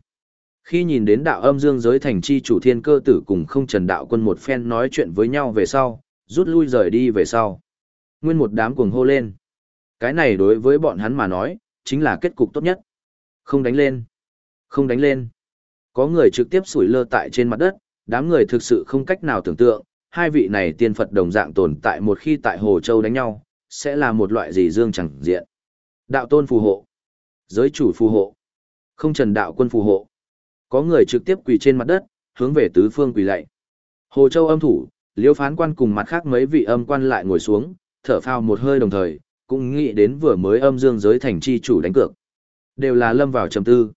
Khi nhìn đến đạo âm dương giới thành chi chủ thiên cơ tử cùng không trần đạo quân một phen nói chuyện với nhau về sau, rút lui rời đi về sau. Nguyên một đám cuồng hô lên. Cái này đối với bọn hắn mà nói, chính là kết cục tốt nhất. Không đánh lên. Không đánh lên. Có người trực tiếp sủi lơ tại trên mặt đất, đám người thực sự không cách nào tưởng tượng, hai vị này tiên Phật đồng dạng tồn tại một khi tại Hồ Châu đánh nhau, sẽ là một loại gì dương chẳng diện. Đạo tôn phù hộ. Giới chủ phù hộ. Không trần đạo quân phù hộ. Có người trực tiếp quỳ trên mặt đất, hướng về tứ phương quỳ lạy. Hồ Châu âm thủ, liêu phán quan cùng mặt khác mấy vị âm quan lại ngồi xuống, thở phào một hơi đồng thời, cũng nghĩ đến vừa mới âm dương giới thành chi chủ đánh cược. Đều là lâm vào trầm tư.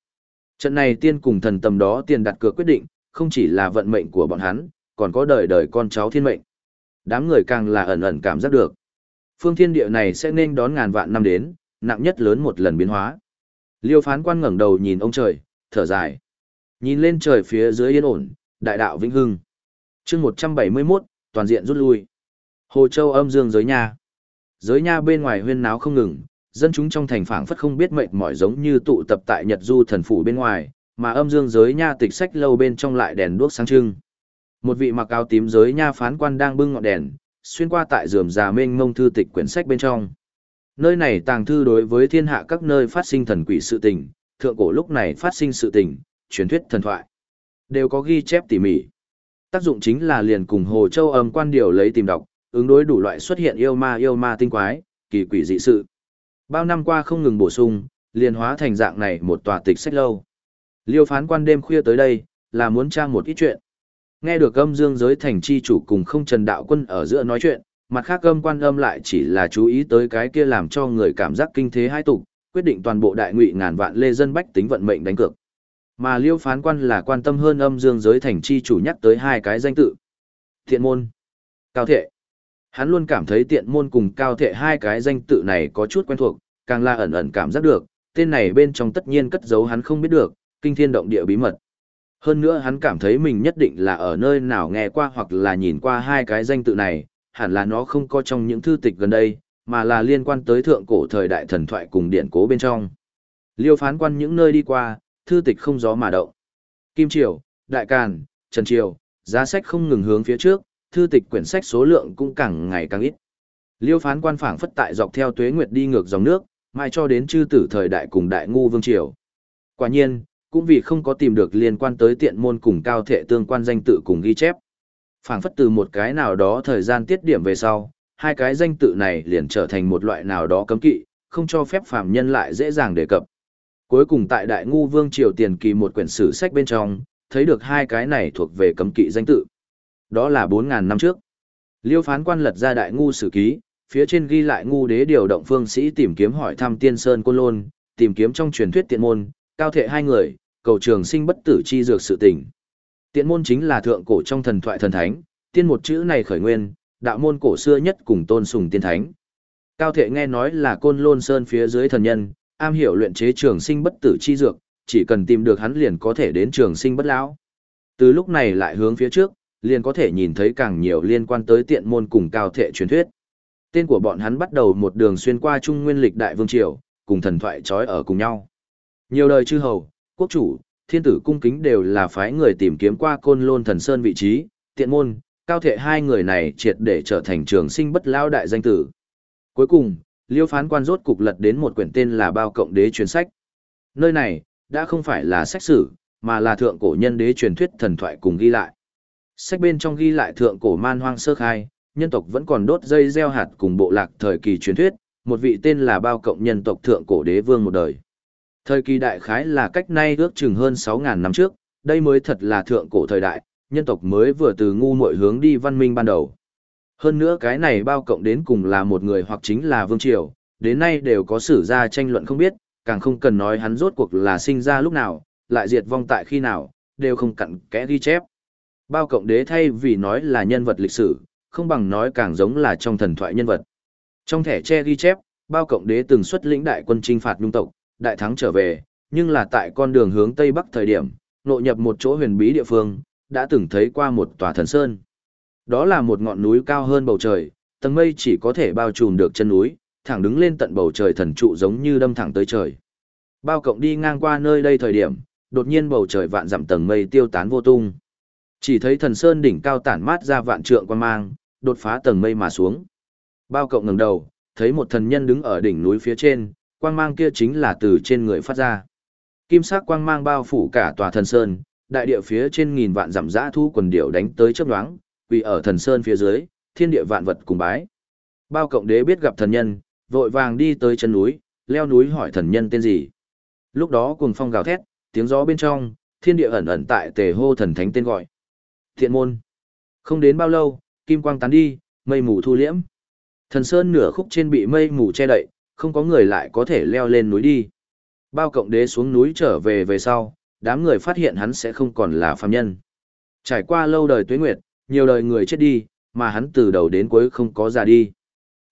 Trận này tiên cùng thần tầm đó tiền đặt cược quyết định, không chỉ là vận mệnh của bọn hắn, còn có đời đời con cháu thiên mệnh. Đám người càng là ẩn ẩn cảm giác được. Phương thiên địa này sẽ nên đón ngàn vạn năm đến, nặng nhất lớn một lần biến hóa. Liêu phán quan ngẩng đầu nhìn ông trời, thở dài. Nhìn lên trời phía dưới yên ổn, đại đạo vĩnh hưng. chương 171, toàn diện rút lui. Hồ Châu âm dương giới nhà Giới nha bên ngoài huyên náo không ngừng, dân chúng trong thành phảng phất không biết mệt mỏi giống như tụ tập tại Nhật Du thần phủ bên ngoài, mà âm dương giới nha tịch sách lâu bên trong lại đèn đuốc sáng trưng. Một vị mặc áo tím giới nha phán quan đang bưng ngọn đèn, xuyên qua tại rườm rà mênh mông thư tịch quyển sách bên trong. Nơi này tàng thư đối với thiên hạ các nơi phát sinh thần quỷ sự tình, thượng cổ lúc này phát sinh sự tình, truyền thuyết thần thoại, đều có ghi chép tỉ mỉ. Tác dụng chính là liền cùng Hồ Châu âm quan điều lấy tìm đọc, ứng đối đủ loại xuất hiện yêu ma yêu ma tinh quái, kỳ quỷ dị sự. Bao năm qua không ngừng bổ sung, liền hóa thành dạng này một tòa tịch sách lâu. Liêu phán quan đêm khuya tới đây, là muốn tra một ít chuyện. Nghe được âm dương giới thành chi chủ cùng không trần đạo quân ở giữa nói chuyện, mặt khác âm quan âm lại chỉ là chú ý tới cái kia làm cho người cảm giác kinh thế hai tục, quyết định toàn bộ đại ngụy ngàn vạn lê dân bách tính vận mệnh đánh cược. Mà liêu phán quan là quan tâm hơn âm dương giới thành chi chủ nhắc tới hai cái danh tự. Thiện môn, cao thệ. Hắn luôn cảm thấy tiện môn cùng cao thệ hai cái danh tự này có chút quen thuộc, càng là ẩn ẩn cảm giác được, tên này bên trong tất nhiên cất giấu hắn không biết được, kinh thiên động địa bí mật. Hơn nữa hắn cảm thấy mình nhất định là ở nơi nào nghe qua hoặc là nhìn qua hai cái danh tự này, hẳn là nó không có trong những thư tịch gần đây, mà là liên quan tới thượng cổ thời đại thần thoại cùng điển cố bên trong. Liêu phán quan những nơi đi qua, thư tịch không gió mà động. Kim Triều, Đại Càn, Trần Triều, giá sách không ngừng hướng phía trước, thư tịch quyển sách số lượng cũng càng ngày càng ít. Liêu phán quan phảng phất tại dọc theo tuế nguyệt đi ngược dòng nước, mai cho đến chư tử thời đại cùng đại ngu vương triều. Quả nhiên, cũng vì không có tìm được liên quan tới tiện môn cùng cao thệ tương quan danh tự cùng ghi chép. phảng phất từ một cái nào đó thời gian tiết điểm về sau, hai cái danh tự này liền trở thành một loại nào đó cấm kỵ, không cho phép phàm nhân lại dễ dàng đề cập. Cuối cùng tại Đại Ngu Vương Triều Tiền Kỳ một quyển sử sách bên trong, thấy được hai cái này thuộc về cấm kỵ danh tự. Đó là 4.000 năm trước. Liêu phán quan lật ra Đại Ngu sử ký, phía trên ghi lại ngu đế điều động phương sĩ tìm kiếm hỏi thăm tiên sơn côn lôn, tìm kiếm trong truyền thuyết tiện môn, cao thệ hai người, cầu trường sinh bất tử chi dược sự tình. Tiện môn chính là thượng cổ trong thần thoại thần thánh, tiên một chữ này khởi nguyên, đạo môn cổ xưa nhất cùng tôn sùng tiên thánh. Cao thệ nghe nói là côn lôn sơn phía dưới thần nhân, am hiểu luyện chế trường sinh bất tử chi dược, chỉ cần tìm được hắn liền có thể đến trường sinh bất lão. Từ lúc này lại hướng phía trước, liền có thể nhìn thấy càng nhiều liên quan tới tiện môn cùng cao thệ truyền thuyết. Tên của bọn hắn bắt đầu một đường xuyên qua trung nguyên lịch đại vương triều, cùng thần thoại trói ở cùng nhau. Nhiều đời chư hầu, quốc chủ, thiên tử cung kính đều là phái người tìm kiếm qua côn lôn thần sơn vị trí, tiện môn, cao thệ hai người này triệt để trở thành trường sinh bất lao đại danh tử. Cuối cùng, liêu phán quan rốt cục lật đến một quyển tên là bao cộng đế truyền sách. Nơi này, đã không phải là sách sử, mà là thượng cổ nhân đế truyền thuyết thần thoại cùng ghi lại. Sách bên trong ghi lại thượng cổ man hoang sơ khai, nhân tộc vẫn còn đốt dây gieo hạt cùng bộ lạc thời kỳ truyền thuyết, một vị tên là bao cộng nhân tộc thượng cổ đế vương một đời. Thời kỳ đại khái là cách nay ước chừng hơn 6.000 năm trước, đây mới thật là thượng cổ thời đại, nhân tộc mới vừa từ ngu muội hướng đi văn minh ban đầu. Hơn nữa cái này bao cộng đến cùng là một người hoặc chính là vương triều, đến nay đều có sử ra tranh luận không biết, càng không cần nói hắn rốt cuộc là sinh ra lúc nào, lại diệt vong tại khi nào, đều không cặn kẽ ghi chép. Bao cộng đế thay vì nói là nhân vật lịch sử, không bằng nói càng giống là trong thần thoại nhân vật. Trong thẻ che ghi chép, bao cộng đế từng xuất lĩnh đại quân chinh phạt nhung tộc, đại thắng trở về, nhưng là tại con đường hướng tây bắc thời điểm, nội nhập một chỗ huyền bí địa phương, đã từng thấy qua một tòa thần sơn. Đó là một ngọn núi cao hơn bầu trời, tầng mây chỉ có thể bao trùm được chân núi, thẳng đứng lên tận bầu trời thần trụ giống như đâm thẳng tới trời. Bao cộng đi ngang qua nơi đây thời điểm, đột nhiên bầu trời vạn dặm tầng mây tiêu tán vô tung. Chỉ thấy thần sơn đỉnh cao tản mát ra vạn trượng quan mang, đột phá tầng mây mà xuống. Bao cộng ngẩng đầu, thấy một thần nhân đứng ở đỉnh núi phía trên, quang mang kia chính là từ trên người phát ra. Kim sắc quang mang bao phủ cả tòa thần sơn, đại địa phía trên nghìn vạn dặm dã thu quần điểu đánh tới chớp nhoáng, quỳ ở thần sơn phía dưới, thiên địa vạn vật cùng bái. Bao cộng đế biết gặp thần nhân, vội vàng đi tới chân núi, leo núi hỏi thần nhân tên gì. Lúc đó cuồng phong gào thét, tiếng gió bên trong, thiên địa ẩn ẩn tại tề hô thần thánh tên gọi. Thiện môn. Không đến bao lâu, kim quang tán đi, mây mù thu liễm. Thần sơn nửa khúc trên bị mây mù che đậy, không có người lại có thể leo lên núi đi. Bao cộng đế xuống núi trở về về sau, đám người phát hiện hắn sẽ không còn là phàm nhân. Trải qua lâu đời tuế nguyệt, nhiều đời người chết đi, mà hắn từ đầu đến cuối không có già đi.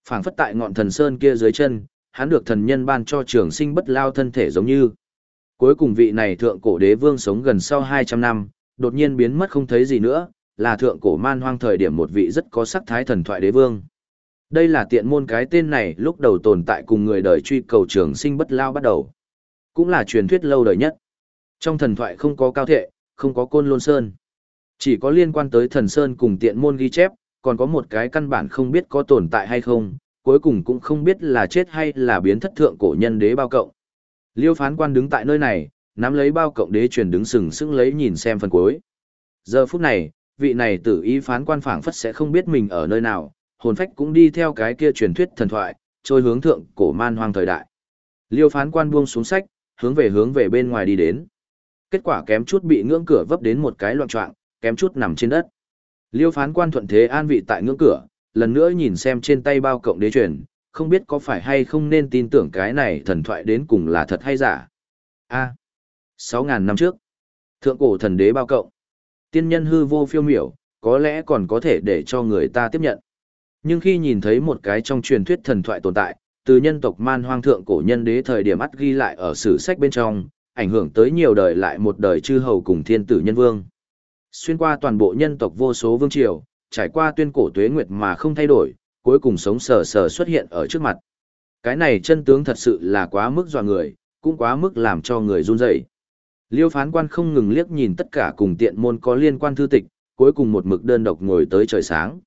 phảng phất tại ngọn thần sơn kia dưới chân, hắn được thần nhân ban cho trường sinh bất lao thân thể giống như. Cuối cùng vị này thượng cổ đế vương sống gần sau 200 năm, đột nhiên biến mất không thấy gì nữa, là thượng cổ man hoang thời điểm một vị rất có sắc thái thần thoại đế vương. Đây là tiện môn cái tên này lúc đầu tồn tại cùng người đời truy cầu trường sinh bất lao bắt đầu. Cũng là truyền thuyết lâu đời nhất. Trong thần thoại không có cao thệ, không có côn lôn sơn. Chỉ có liên quan tới thần sơn cùng tiện môn ghi chép, còn có một cái căn bản không biết có tồn tại hay không, cuối cùng cũng không biết là chết hay là biến thất thượng cổ nhân đế bao cộng. Liêu phán quan đứng tại nơi này, nắm lấy bao cộng đế truyền đứng sừng sững lấy nhìn xem phần cuối. Giờ phút này, vị này tử ý phán quan phảng phất sẽ không biết mình ở nơi nào, hồn phách cũng đi theo cái kia truyền thuyết thần thoại, trôi hướng thượng cổ man hoang thời đại. Liêu phán quan buông xuống sách, hướng về hướng về bên ngoài đi đến. Kết quả kém chút bị ngưỡng cửa vấp đến một cái loạn trọng, kém chút nằm trên đất. Liêu phán quan thuận thế an vị tại ngưỡng cửa, lần nữa nhìn xem trên tay bao cộng đế truyền, không biết có phải hay không nên tin tưởng cái này thần thoại đến cùng là thật hay giả. A sáu ngàn năm trước, thượng cổ thần đế bao cộng. Tiên nhân hư vô phiêu miểu, có lẽ còn có thể để cho người ta tiếp nhận. Nhưng khi nhìn thấy một cái trong truyền thuyết thần thoại tồn tại, từ nhân tộc man hoang thượng cổ nhân đế thời điểm ắt ghi lại ở sử sách bên trong, ảnh hưởng tới nhiều đời lại một đời chư hầu cùng thiên tử nhân vương. Xuyên qua toàn bộ nhân tộc vô số vương triều, trải qua tuyên cổ tuế nguyệt mà không thay đổi, cuối cùng sống sờ sờ xuất hiện ở trước mặt. Cái này chân tướng thật sự là quá mức dọa người, cũng quá mức làm cho người run rẩy. Liêu phán quan không ngừng liếc nhìn tất cả cùng tiện môn có liên quan thư tịch, cuối cùng một mực đơn độc ngồi tới trời sáng.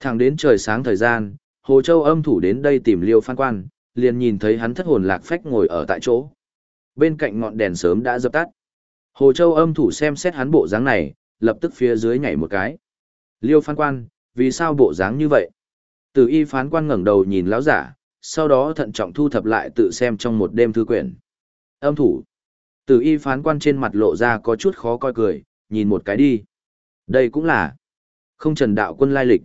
Thẳng đến trời sáng thời gian, Hồ Châu âm thủ đến đây tìm Liêu phán quan, liền nhìn thấy hắn thất hồn lạc phách ngồi ở tại chỗ. Bên cạnh ngọn đèn sớm đã dập tắt. Hồ Châu âm thủ xem xét hắn bộ dáng này, lập tức phía dưới nhảy một cái. Liêu phán quan, vì sao bộ dáng như vậy? Từ y phán quan ngẩng đầu nhìn lão giả, sau đó thận trọng thu thập lại tự xem trong một đêm thư quyển. Âm thủ. Từ y phán quan trên mặt lộ ra có chút khó coi cười, nhìn một cái đi. Đây cũng là không trần đạo quân lai lịch.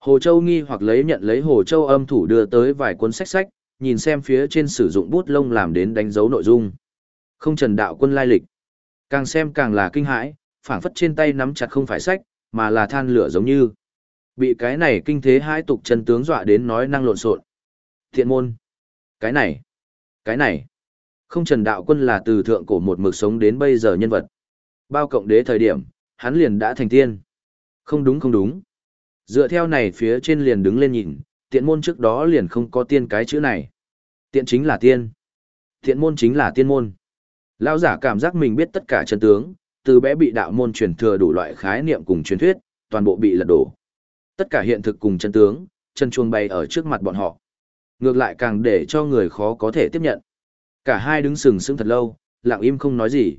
Hồ Châu nghi hoặc lấy nhận lấy Hồ Châu âm thủ đưa tới vài cuốn sách sách, nhìn xem phía trên sử dụng bút lông làm đến đánh dấu nội dung. Không trần đạo quân lai lịch. Càng xem càng là kinh hãi, phảng phất trên tay nắm chặt không phải sách, mà là than lửa giống như. Bị cái này kinh thế hai tục chân tướng dọa đến nói năng lộn xộn. Thiện môn. Cái này. Cái này. Không trần đạo quân là từ thượng cổ một mực sống đến bây giờ nhân vật. Bao cộng đế thời điểm, hắn liền đã thành tiên. Không đúng không đúng. Dựa theo này phía trên liền đứng lên nhìn, tiện môn trước đó liền không có tiên cái chữ này. Tiện chính là tiên. Tiện môn chính là tiên môn. Lão giả cảm giác mình biết tất cả chân tướng, từ bé bị đạo môn truyền thừa đủ loại khái niệm cùng truyền thuyết, toàn bộ bị lật đổ. Tất cả hiện thực cùng chân tướng, chân chuông bay ở trước mặt bọn họ. Ngược lại càng để cho người khó có thể tiếp nhận. Cả hai đứng sừng sững thật lâu, lặng im không nói gì.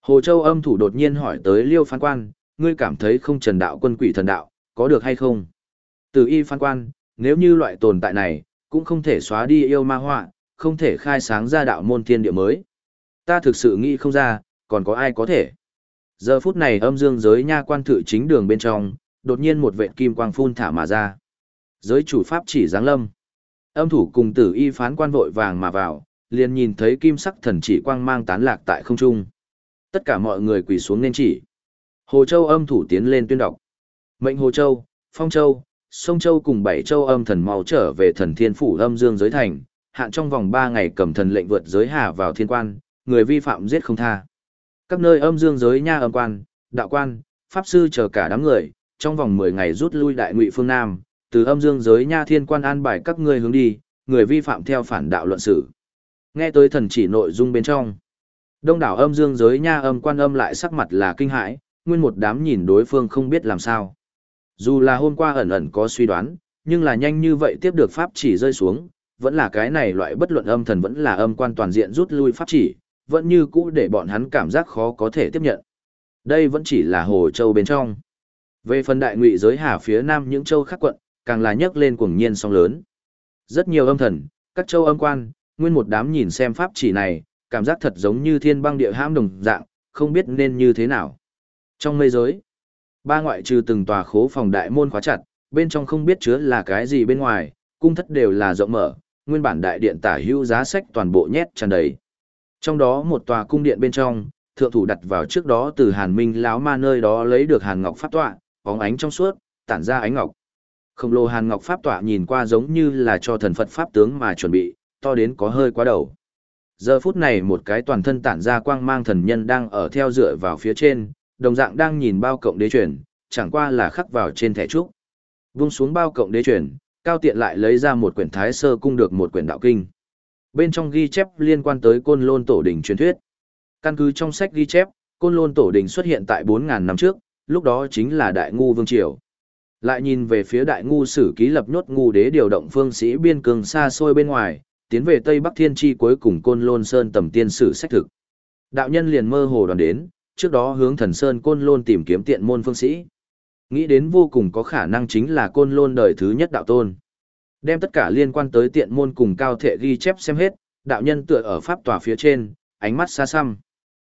Hồ Châu âm thủ đột nhiên hỏi tới Liêu Phán Quan, ngươi cảm thấy không trần đạo quân quỷ thần đạo, có được hay không? Từ y Phán Quan, nếu như loại tồn tại này, cũng không thể xóa đi yêu ma họa, không thể khai sáng ra đạo môn thiên địa mới. Ta thực sự nghĩ không ra, còn có ai có thể. Giờ phút này âm dương giới nha quan thự chính đường bên trong, đột nhiên một vệ kim quang phun thả mà ra. Giới chủ pháp chỉ giáng lâm. Âm thủ cùng tử y phán quan vội vàng mà vào, liền nhìn thấy kim sắc thần chỉ quang mang tán lạc tại không trung. Tất cả mọi người quỳ xuống nên chỉ. Hồ Châu âm thủ tiến lên tuyên đọc. Mệnh Hồ Châu, Phong Châu, Sông Châu cùng bảy châu âm thần mau trở về thần thiên phủ âm dương giới thành, hạn trong vòng 3 ngày cầm thần lệnh vượt giới hà vào thiên quan, người vi phạm giết không tha. Các nơi âm dương giới nha âm quan, đạo quan, pháp sư chờ cả đám người, trong vòng 10 ngày rút lui đại ngụy phương Nam, từ âm dương giới nha thiên quan an bài các ngươi hướng đi, người vi phạm theo phản đạo luận xử. Nghe tới thần chỉ nội dung bên trong. Đông đảo âm dương giới nha âm quan âm lại sắc mặt là kinh hãi, nguyên một đám nhìn đối phương không biết làm sao. Dù là hôm qua ẩn ẩn có suy đoán, nhưng là nhanh như vậy tiếp được pháp chỉ rơi xuống, vẫn là cái này loại bất luận âm thần vẫn là âm quan toàn diện rút lui pháp chỉ, vẫn như cũ để bọn hắn cảm giác khó có thể tiếp nhận. Đây vẫn chỉ là hồ châu bên trong. Về phần đại ngụy giới hà phía nam những châu khác quận, càng là nhấc lên cuồng nhiên song lớn. Rất nhiều âm thần, các châu âm quan, nguyên một đám nhìn xem pháp chỉ này, cảm giác thật giống như thiên băng địa hãm đồng dạng, không biết nên như thế nào. Trong mây giới, ba ngoại trừ từng tòa khố phòng đại môn khóa chặt, bên trong không biết chứa là cái gì bên ngoài, cung thất đều là rộng mở, nguyên bản đại điện tả hữu giá sách toàn bộ nhét tràn đầy. Trong đó một tòa cung điện bên trong, thượng thủ đặt vào trước đó từ Hàn Minh lão ma nơi đó lấy được Hàn Ngọc pháp tọa, bóng ánh trong suốt, tản ra ánh ngọc. Khổng lồ Hàn Ngọc pháp tọa nhìn qua giống như là cho thần Phật pháp tướng mà chuẩn bị, to đến có hơi quá đầu. Giờ phút này một cái toàn thân tản ra quang mang thần nhân đang ở theo dựa vào phía trên, đồng dạng đang nhìn bao cộng đế truyền, chẳng qua là khắc vào trên thẻ trúc. Vung xuống bao cộng đế truyền, cao tiện lại lấy ra một quyển thái sơ cung được một quyển đạo kinh. Bên trong ghi chép liên quan tới côn lôn tổ đình truyền thuyết. Căn cứ trong sách ghi chép, côn lôn tổ đình xuất hiện tại 4.000 năm trước, lúc đó chính là đại ngu vương triều. Lại nhìn về phía đại ngu sử ký lập nhốt ngu đế điều động phương sĩ biên cường xa xôi bên ngoài, tiến về Tây Bắc Thiên Chi cuối cùng côn lôn sơn tầm tiên sử sách thực. Đạo nhân liền mơ hồ đoàn đến, trước đó hướng thần sơn côn lôn tìm kiếm tiện môn phương sĩ. Nghĩ đến vô cùng có khả năng chính là côn lôn đời thứ nhất đạo tôn. Đem tất cả liên quan tới tiện môn cùng cao thệ ghi chép xem hết, đạo nhân tựa ở pháp tòa phía trên, ánh mắt xa xăm.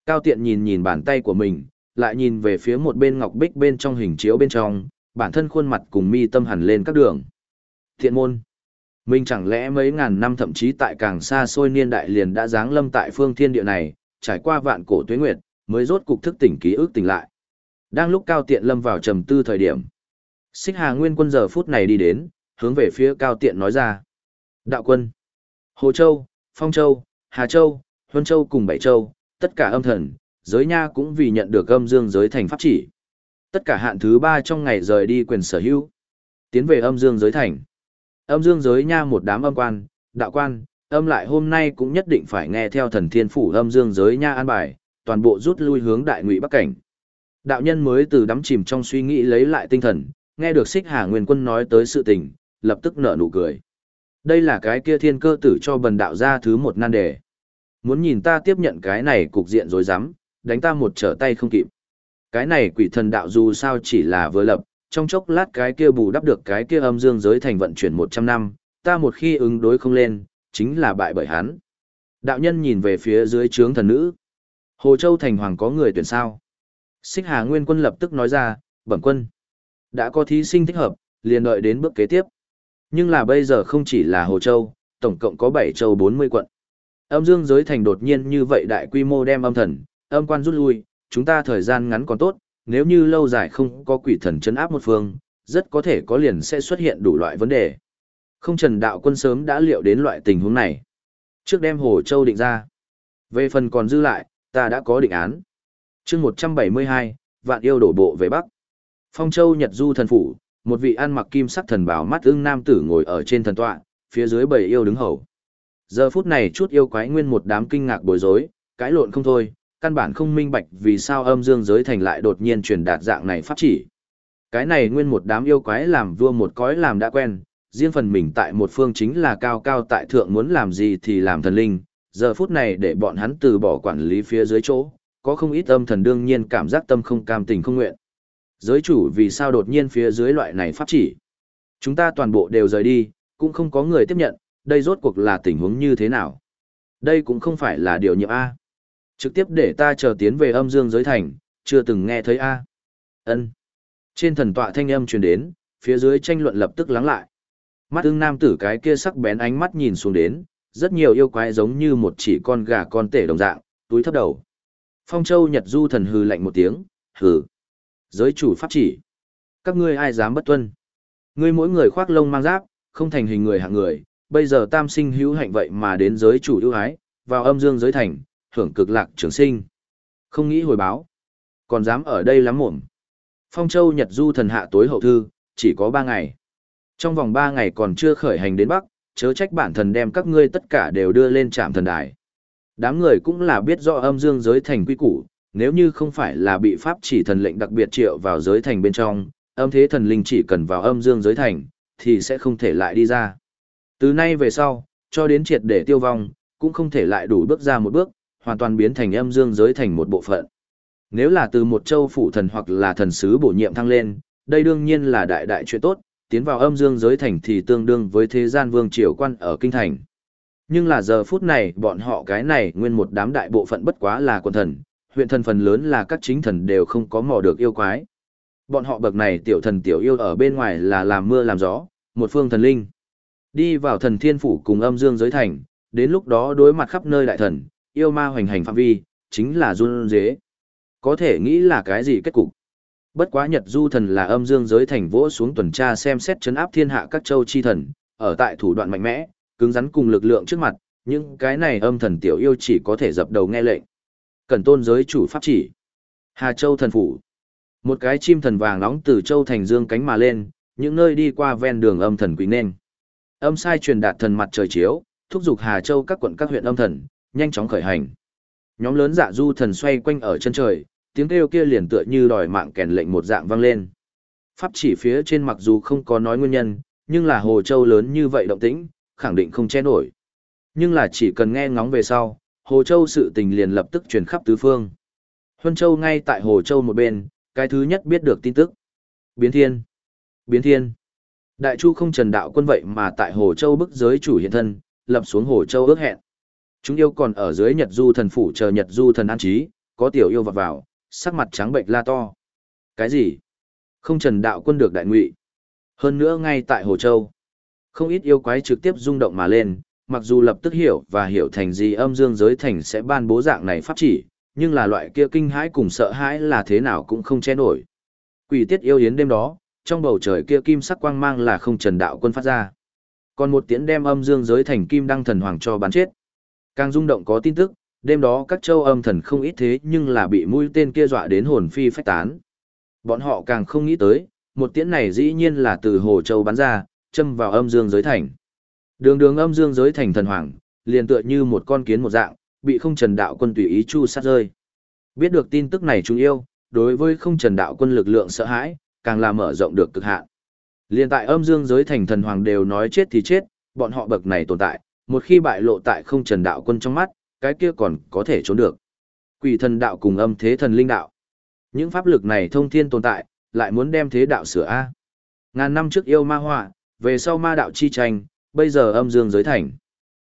Cao tiện nhìn nhìn bàn tay của mình, lại nhìn về phía một bên ngọc bích bên trong hình chiếu bên trong, bản thân khuôn mặt cùng mi tâm hẳn lên các đường. Thiện môn. Mình chẳng lẽ mấy ngàn năm thậm chí tại càng xa xôi niên đại liền đã giáng lâm tại phương thiên địa này, trải qua vạn cổ tuế nguyệt, mới rốt cục thức tỉnh ký ức tỉnh lại. Đang lúc cao tiện lâm vào trầm tư thời điểm. Xích Hà Nguyên quân giờ phút này đi đến, hướng về phía cao tiện nói ra. Đạo quân, Hồ Châu, Phong Châu, Hà Châu, Huân Châu cùng Bảy Châu, tất cả âm thần, giới nha cũng vì nhận được âm dương giới thành pháp chỉ. Tất cả hạn thứ ba trong ngày rời đi quyền sở hữu. Tiến về âm dương giới thành. Âm dương giới nha một đám âm quan, đạo quan, âm lại hôm nay cũng nhất định phải nghe theo thần thiên phủ âm dương giới nha an bài, toàn bộ rút lui hướng đại ngụy bắc cảnh. Đạo nhân mới từ đắm chìm trong suy nghĩ lấy lại tinh thần, nghe được xích hà nguyên quân nói tới sự tình, lập tức nở nụ cười. Đây là cái kia thiên cơ tử cho bần đạo ra thứ một nan đề. Muốn nhìn ta tiếp nhận cái này cục diện rồi dám, đánh ta một trở tay không kịp. Cái này quỷ thần đạo dù sao chỉ là vừa lập, trong chốc lát cái kia bù đắp được cái kia âm dương giới thành vận chuyển 100 năm, ta một khi ứng đối không lên, chính là bại bởi hắn. Đạo nhân nhìn về phía dưới trướng thần nữ. Hồ Châu thành hoàng có người tuyển sao? Xích Hà Nguyên quân lập tức nói ra, bẩm quân. Đã có thí sinh thích hợp, liền đợi đến bước kế tiếp. Nhưng là bây giờ không chỉ là Hồ Châu, tổng cộng có 7 châu 40 quận. Âm dương giới thành đột nhiên như vậy đại quy mô đem âm thần, âm quan rút lui, chúng ta thời gian ngắn còn tốt, nếu như lâu dài không có quỷ thần chấn áp một phương, rất có thể có liền sẽ xuất hiện đủ loại vấn đề. Không trần đạo quân sớm đã liệu đến loại tình huống này. Trước đem Hồ Châu định ra. Về phần còn dư lại, ta đã có định án. chương 172, vạn yêu đổ bộ về Bắc. Phong Châu Nhật Du thần phủ, một vị ăn mặc kim sắc thần bảo mắt ưng nam tử ngồi ở trên thần tọa, phía dưới bầy yêu đứng hầu. Giờ phút này chút yêu quái nguyên một đám kinh ngạc bối rối, cãi lộn không thôi, căn bản không minh bạch vì sao âm dương giới thành lại đột nhiên truyền đạt dạng này pháp chỉ. Cái này nguyên một đám yêu quái làm vua một cõi làm đã quen, riêng phần mình tại một phương chính là cao cao tại thượng muốn làm gì thì làm thần linh, giờ phút này để bọn hắn từ bỏ quản lý phía dưới chỗ, có không ít âm thần đương nhiên cảm giác tâm không cam tình không nguyện. Giới chủ vì sao đột nhiên phía dưới loại này pháp chỉ? Chúng ta toàn bộ đều rời đi, cũng không có người tiếp nhận, đây rốt cuộc là tình huống như thế nào? Đây cũng không phải là điều nhiệm A. Trực tiếp để ta chờ tiến về âm dương giới thành, chưa từng nghe thấy A. ân Trên thần tọa thanh âm truyền đến, phía dưới tranh luận lập tức lắng lại. Mắt ưng nam tử cái kia sắc bén ánh mắt nhìn xuống đến, rất nhiều yêu quái giống như một chỉ con gà con tể đồng dạng, túi thấp đầu. Phong Châu Nhật Du thần hừ lạnh một tiếng, hừ. Giới chủ pháp chỉ. Các ngươi ai dám bất tuân. Ngươi mỗi người khoác lông mang giáp, không thành hình người hạng người, bây giờ tam sinh hữu hạnh vậy mà đến giới chủ ưu ái, vào âm dương giới thành, hưởng cực lạc trường sinh. Không nghĩ hồi báo. Còn dám ở đây lắm mồm. Phong Châu Nhật Du thần hạ tối hậu thư, chỉ có ba ngày. Trong vòng ba ngày còn chưa khởi hành đến Bắc, chớ trách bản thần đem các ngươi tất cả đều đưa lên trạm thần đài. Đám người cũng là biết rõ âm dương giới thành quy củ, nếu như không phải là bị pháp chỉ thần lệnh đặc biệt triệu vào giới thành bên trong, âm thế thần linh chỉ cần vào âm dương giới thành, thì sẽ không thể lại đi ra. Từ nay về sau, cho đến triệt để tiêu vong, cũng không thể lại đủ bước ra một bước, hoàn toàn biến thành âm dương giới thành một bộ phận. Nếu là từ một châu phủ thần hoặc là thần sứ bổ nhiệm thăng lên, đây đương nhiên là đại đại chuyện tốt, tiến vào âm dương giới thành thì tương đương với thế gian vương triều quan ở kinh thành. Nhưng là giờ phút này bọn họ cái này nguyên một đám đại bộ phận bất quá là quần thần, huyện thần phần lớn là các chính thần đều không có mò được yêu quái. Bọn họ bậc này tiểu thần tiểu yêu ở bên ngoài là làm mưa làm gió, một phương thần linh. Đi vào thần thiên phủ cùng âm dương giới thành, đến lúc đó đối mặt khắp nơi đại thần, yêu ma hoành hành phạm vi, chính là run dế. Có thể nghĩ là cái gì kết cục. Bất quá Nhật Du thần là âm dương giới thành vỗ xuống tuần tra xem xét chấn áp thiên hạ các châu chi thần, ở tại thủ đoạn mạnh mẽ, cứng rắn cùng lực lượng trước mặt, Những cái này âm thần tiểu yêu chỉ có thể dập đầu nghe lệnh. Cần tôn giới chủ pháp chỉ. Hà Châu thần phủ. Một cái chim thần vàng nóng từ châu thành dương cánh mà lên, những nơi đi qua ven đường âm thần quý nên. Âm sai truyền đạt thần mặt trời chiếu, thúc giục Hà Châu các quận các huyện âm thần, nhanh chóng khởi hành. Nhóm lớn dạ du thần xoay quanh ở chân trời, tiếng kêu kia liền tựa như đòi mạng kèn lệnh một dạng vang lên. Pháp chỉ phía trên mặc dù không có nói nguyên nhân, nhưng là Hồ Châu lớn như vậy động tĩnh, khẳng định không che nổi. Nhưng là chỉ cần nghe ngóng về sau, Hồ Châu sự tình liền lập tức truyền khắp tứ phương. Huân Châu ngay tại Hồ Châu một bên, cái thứ nhất biết được tin tức. Biến thiên. Biến thiên. Đại Chu không trần đạo quân vậy mà tại Hồ Châu bức giới chủ hiện thân, lập xuống Hồ Châu ước hẹn. Chúng yêu còn ở dưới Nhật Du thần phủ chờ Nhật Du thần an trí, có tiểu yêu vọt vào, sắc mặt trắng bệnh la to. Cái gì? Không trần đạo quân được đại ngụy. Hơn nữa ngay tại Hồ Châu. Không ít yêu quái trực tiếp rung động mà lên, mặc dù lập tức hiểu và hiểu thành gì âm dương giới thành sẽ ban bố dạng này pháp chỉ, nhưng là loại kia kinh hãi cùng sợ hãi là thế nào cũng không che nổi. Quỷ tiết yêu yến đêm đó, trong bầu trời kia kim sắc quang mang là không trần đạo quân phát ra. Còn một tiễn đem âm dương giới thành kim đăng thần hoàng cho bắn chết. Càng rung động có tin tức, đêm đó các châu âm thần không ít thế nhưng là bị mũi tên kia dọa đến hồn phi phách tán. Bọn họ càng không nghĩ tới, một tiễn này dĩ nhiên là từ hồ châu bắn ra, châm vào âm dương giới thành. Đường đường âm dương giới thành thần hoàng, liền tựa như một con kiến một dạng, bị không trần đạo quân tùy ý chu sát rơi. Biết được tin tức này chúng yêu, đối với không trần đạo quân lực lượng sợ hãi, càng là mở rộng được cực hạn. Liên tại âm dương giới thành thần hoàng đều nói chết thì chết, bọn họ bậc này tồn tại, một khi bại lộ tại không trần đạo quân trong mắt, cái kia còn có thể trốn được. Quỷ thần đạo cùng âm thế thần linh đạo. Những pháp lực này thông thiên tồn tại, lại muốn đem thế đạo sửa A. Ngàn năm trước yêu ma họa, về sau ma đạo chi tranh, bây giờ âm dương giới thành.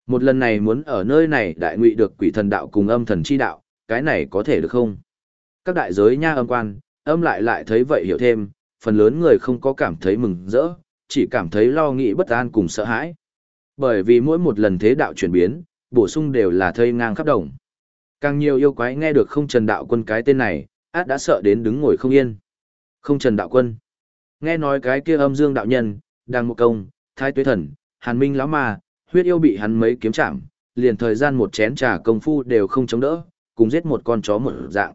Một lần này muốn ở nơi này đại ngụy được quỷ thần đạo cùng âm thần chi đạo, cái này có thể được không? Các đại giới nha âm quan, âm lại lại thấy vậy hiểu thêm, phần lớn người không có cảm thấy mừng rỡ, chỉ cảm thấy lo nghĩ bất an cùng sợ hãi. Bởi vì mỗi một lần thế đạo chuyển biến, bổ sung đều là thây ngang khắp đồng. Càng nhiều yêu quái nghe được không trần đạo quân cái tên này, át đã sợ đến đứng ngồi không yên. Không trần đạo quân. Nghe nói cái kia âm dương đạo nhân, đang một công, thái tuế thần, hàn minh lão ma, huyết yêu bị hắn mấy kiếm chạm, liền thời gian một chén trà công phu đều không chống đỡ, cùng giết một con chó một dạng.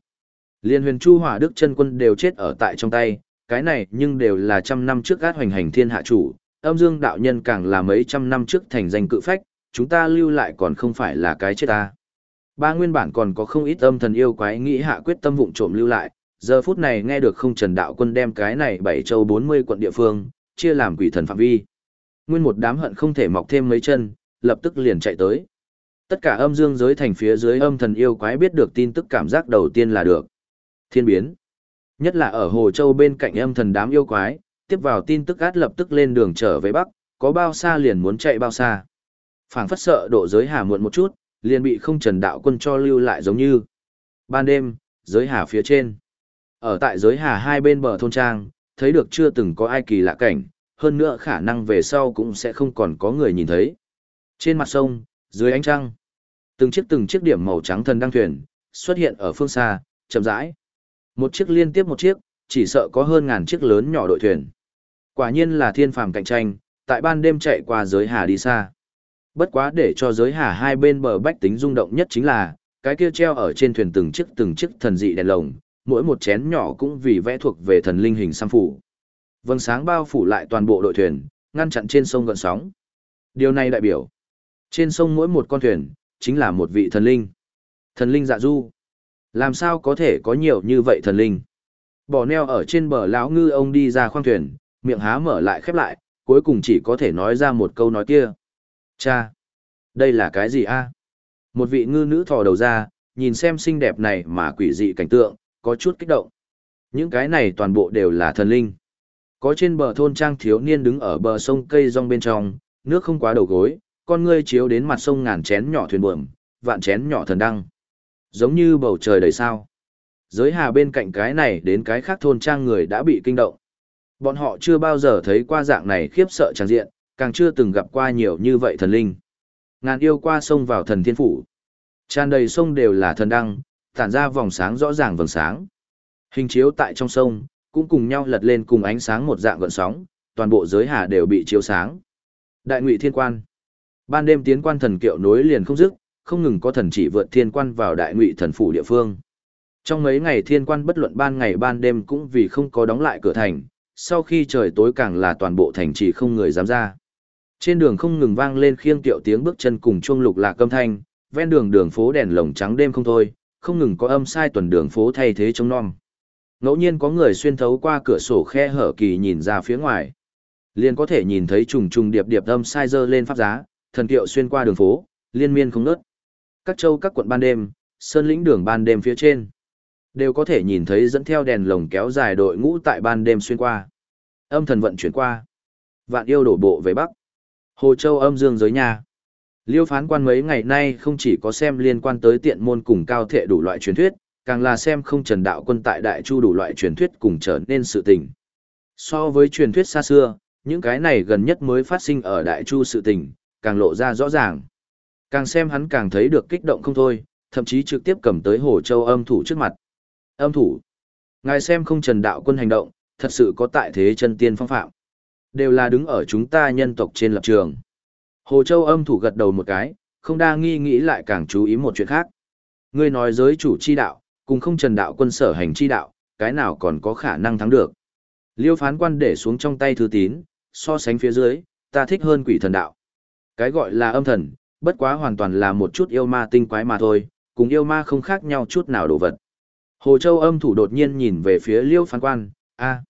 Liên huyền chu hỏa đức chân quân đều chết ở tại trong tay, cái này nhưng đều là trăm năm trước gát hoành hành thiên hạ chủ, âm dương đạo nhân càng là mấy trăm năm trước thành danh cự phách, chúng ta lưu lại còn không phải là cái chết ta. Ba nguyên bản còn có không ít âm thần yêu quái nghĩ hạ quyết tâm vụng trộm lưu lại, giờ phút này nghe được không trần đạo quân đem cái này bảy châu bốn mươi quận địa phương, chia làm quỷ thần phạm vi. Nguyên một đám hận không thể mọc thêm mấy chân, lập tức liền chạy tới. Tất cả âm dương giới thành phía dưới âm thần yêu quái biết được tin tức cảm giác đầu tiên là được. Thiên biến. Nhất là ở Hồ Châu bên cạnh âm thần đám yêu quái, tiếp vào tin tức át lập tức lên đường trở về Bắc, có bao xa liền muốn chạy bao xa. phảng phất sợ độ giới hà muộn một chút, liền bị không trần đạo quân cho lưu lại giống như. Ban đêm, giới hà phía trên. Ở tại giới hà hai bên bờ thôn trang, thấy được chưa từng có ai kỳ lạ cảnh, hơn nữa khả năng về sau cũng sẽ không còn có người nhìn thấy. Trên mặt sông, dưới ánh trăng, từng chiếc từng chiếc điểm màu trắng thần đăng thuyền, xuất hiện ở phương xa, chậm rãi. Một chiếc liên tiếp một chiếc, chỉ sợ có hơn ngàn chiếc lớn nhỏ đội thuyền. Quả nhiên là thiên phàm cạnh tranh, tại ban đêm chạy qua giới hà đi xa. Bất quá để cho giới hà hai bên bờ bách tính rung động nhất chính là, cái kia treo ở trên thuyền từng chiếc từng chiếc thần dị đèn lồng, mỗi một chén nhỏ cũng vì vẽ thuộc về thần linh hình xăm phủ. Vâng sáng bao phủ lại toàn bộ đội thuyền, ngăn chặn trên sông gợn sóng. Điều này đại biểu, trên sông mỗi một con thuyền, chính là một vị thần linh. Thần linh dạ du. Làm sao có thể có nhiều như vậy thần linh? Bỏ neo ở trên bờ lão ngư ông đi ra khoang thuyền, miệng há mở lại khép lại, cuối cùng chỉ có thể nói ra một câu nói kia. Cha! Đây là cái gì a? Một vị ngư nữ thò đầu ra, nhìn xem xinh đẹp này mà quỷ dị cảnh tượng, có chút kích động. Những cái này toàn bộ đều là thần linh. Có trên bờ thôn trang thiếu niên đứng ở bờ sông cây rong bên trong, nước không quá đầu gối, con ngươi chiếu đến mặt sông ngàn chén nhỏ thuyền buồm, vạn chén nhỏ thần đăng. Giống như bầu trời đầy sao. Giới hà bên cạnh cái này đến cái khác thôn trang người đã bị kinh động. Bọn họ chưa bao giờ thấy qua dạng này khiếp sợ tràn diện, càng chưa từng gặp qua nhiều như vậy thần linh. Ngàn yêu qua sông vào thần thiên phủ. Tràn đầy sông đều là thần đăng, tản ra vòng sáng rõ ràng vầng sáng. Hình chiếu tại trong sông, cũng cùng nhau lật lên cùng ánh sáng một dạng gợn sóng, toàn bộ giới hà đều bị chiếu sáng. Đại ngụy thiên quan. Ban đêm tiến quan thần kiệu nối liền không dứt, không ngừng có thần chỉ vượt thiên quan vào đại ngụy thần phủ địa phương. Trong mấy ngày thiên quan bất luận ban ngày ban đêm cũng vì không có đóng lại cửa thành, sau khi trời tối càng là toàn bộ thành trì không người dám ra. Trên đường không ngừng vang lên khiêng tiệu tiếng bước chân cùng chuông lục lạc âm thanh, ven đường đường phố đèn lồng trắng đêm không thôi, không ngừng có âm sai tuần đường phố thay thế trống non. Ngẫu nhiên có người xuyên thấu qua cửa sổ khe hở kỳ nhìn ra phía ngoài. Liền có thể nhìn thấy trùng trùng điệp điệp âm sai dơ lên pháp giá, thần tiệu xuyên qua đường phố, liên miên không ngớt. Các châu các quận ban đêm, sơn lĩnh đường ban đêm phía trên. Đều có thể nhìn thấy dẫn theo đèn lồng kéo dài đội ngũ tại ban đêm xuyên qua. Âm thần vận chuyển qua. Vạn yêu đổ bộ về Bắc. Hồ Châu âm dương giới nhà. Liêu phán quan mấy ngày nay không chỉ có xem liên quan tới tiện môn cùng cao thệ đủ loại truyền thuyết, càng là xem không trần đạo quân tại đại chu đủ loại truyền thuyết cùng trở nên sự tình. So với truyền thuyết xa xưa, những cái này gần nhất mới phát sinh ở đại chu sự tình, càng lộ ra rõ ràng. Càng xem hắn càng thấy được kích động không thôi, thậm chí trực tiếp cầm tới hồ châu âm thủ trước mặt. Âm thủ. Ngài xem không trần đạo quân hành động, thật sự có tại thế chân tiên phong phạm. Đều là đứng ở chúng ta nhân tộc trên lập trường. Hồ Châu âm thủ gật đầu một cái, không đa nghi nghĩ lại càng chú ý một chuyện khác. Ngươi nói giới chủ chi đạo, cùng không trần đạo quân sở hành chi đạo, cái nào còn có khả năng thắng được. Liêu phán quan để xuống trong tay thư tín, so sánh phía dưới, ta thích hơn quỷ thần đạo. Cái gọi là âm thần, bất quá hoàn toàn là một chút yêu ma tinh quái mà thôi, cùng yêu ma không khác nhau chút nào đồ vật. Hồ Châu âm thủ đột nhiên nhìn về phía Liêu phán quan, a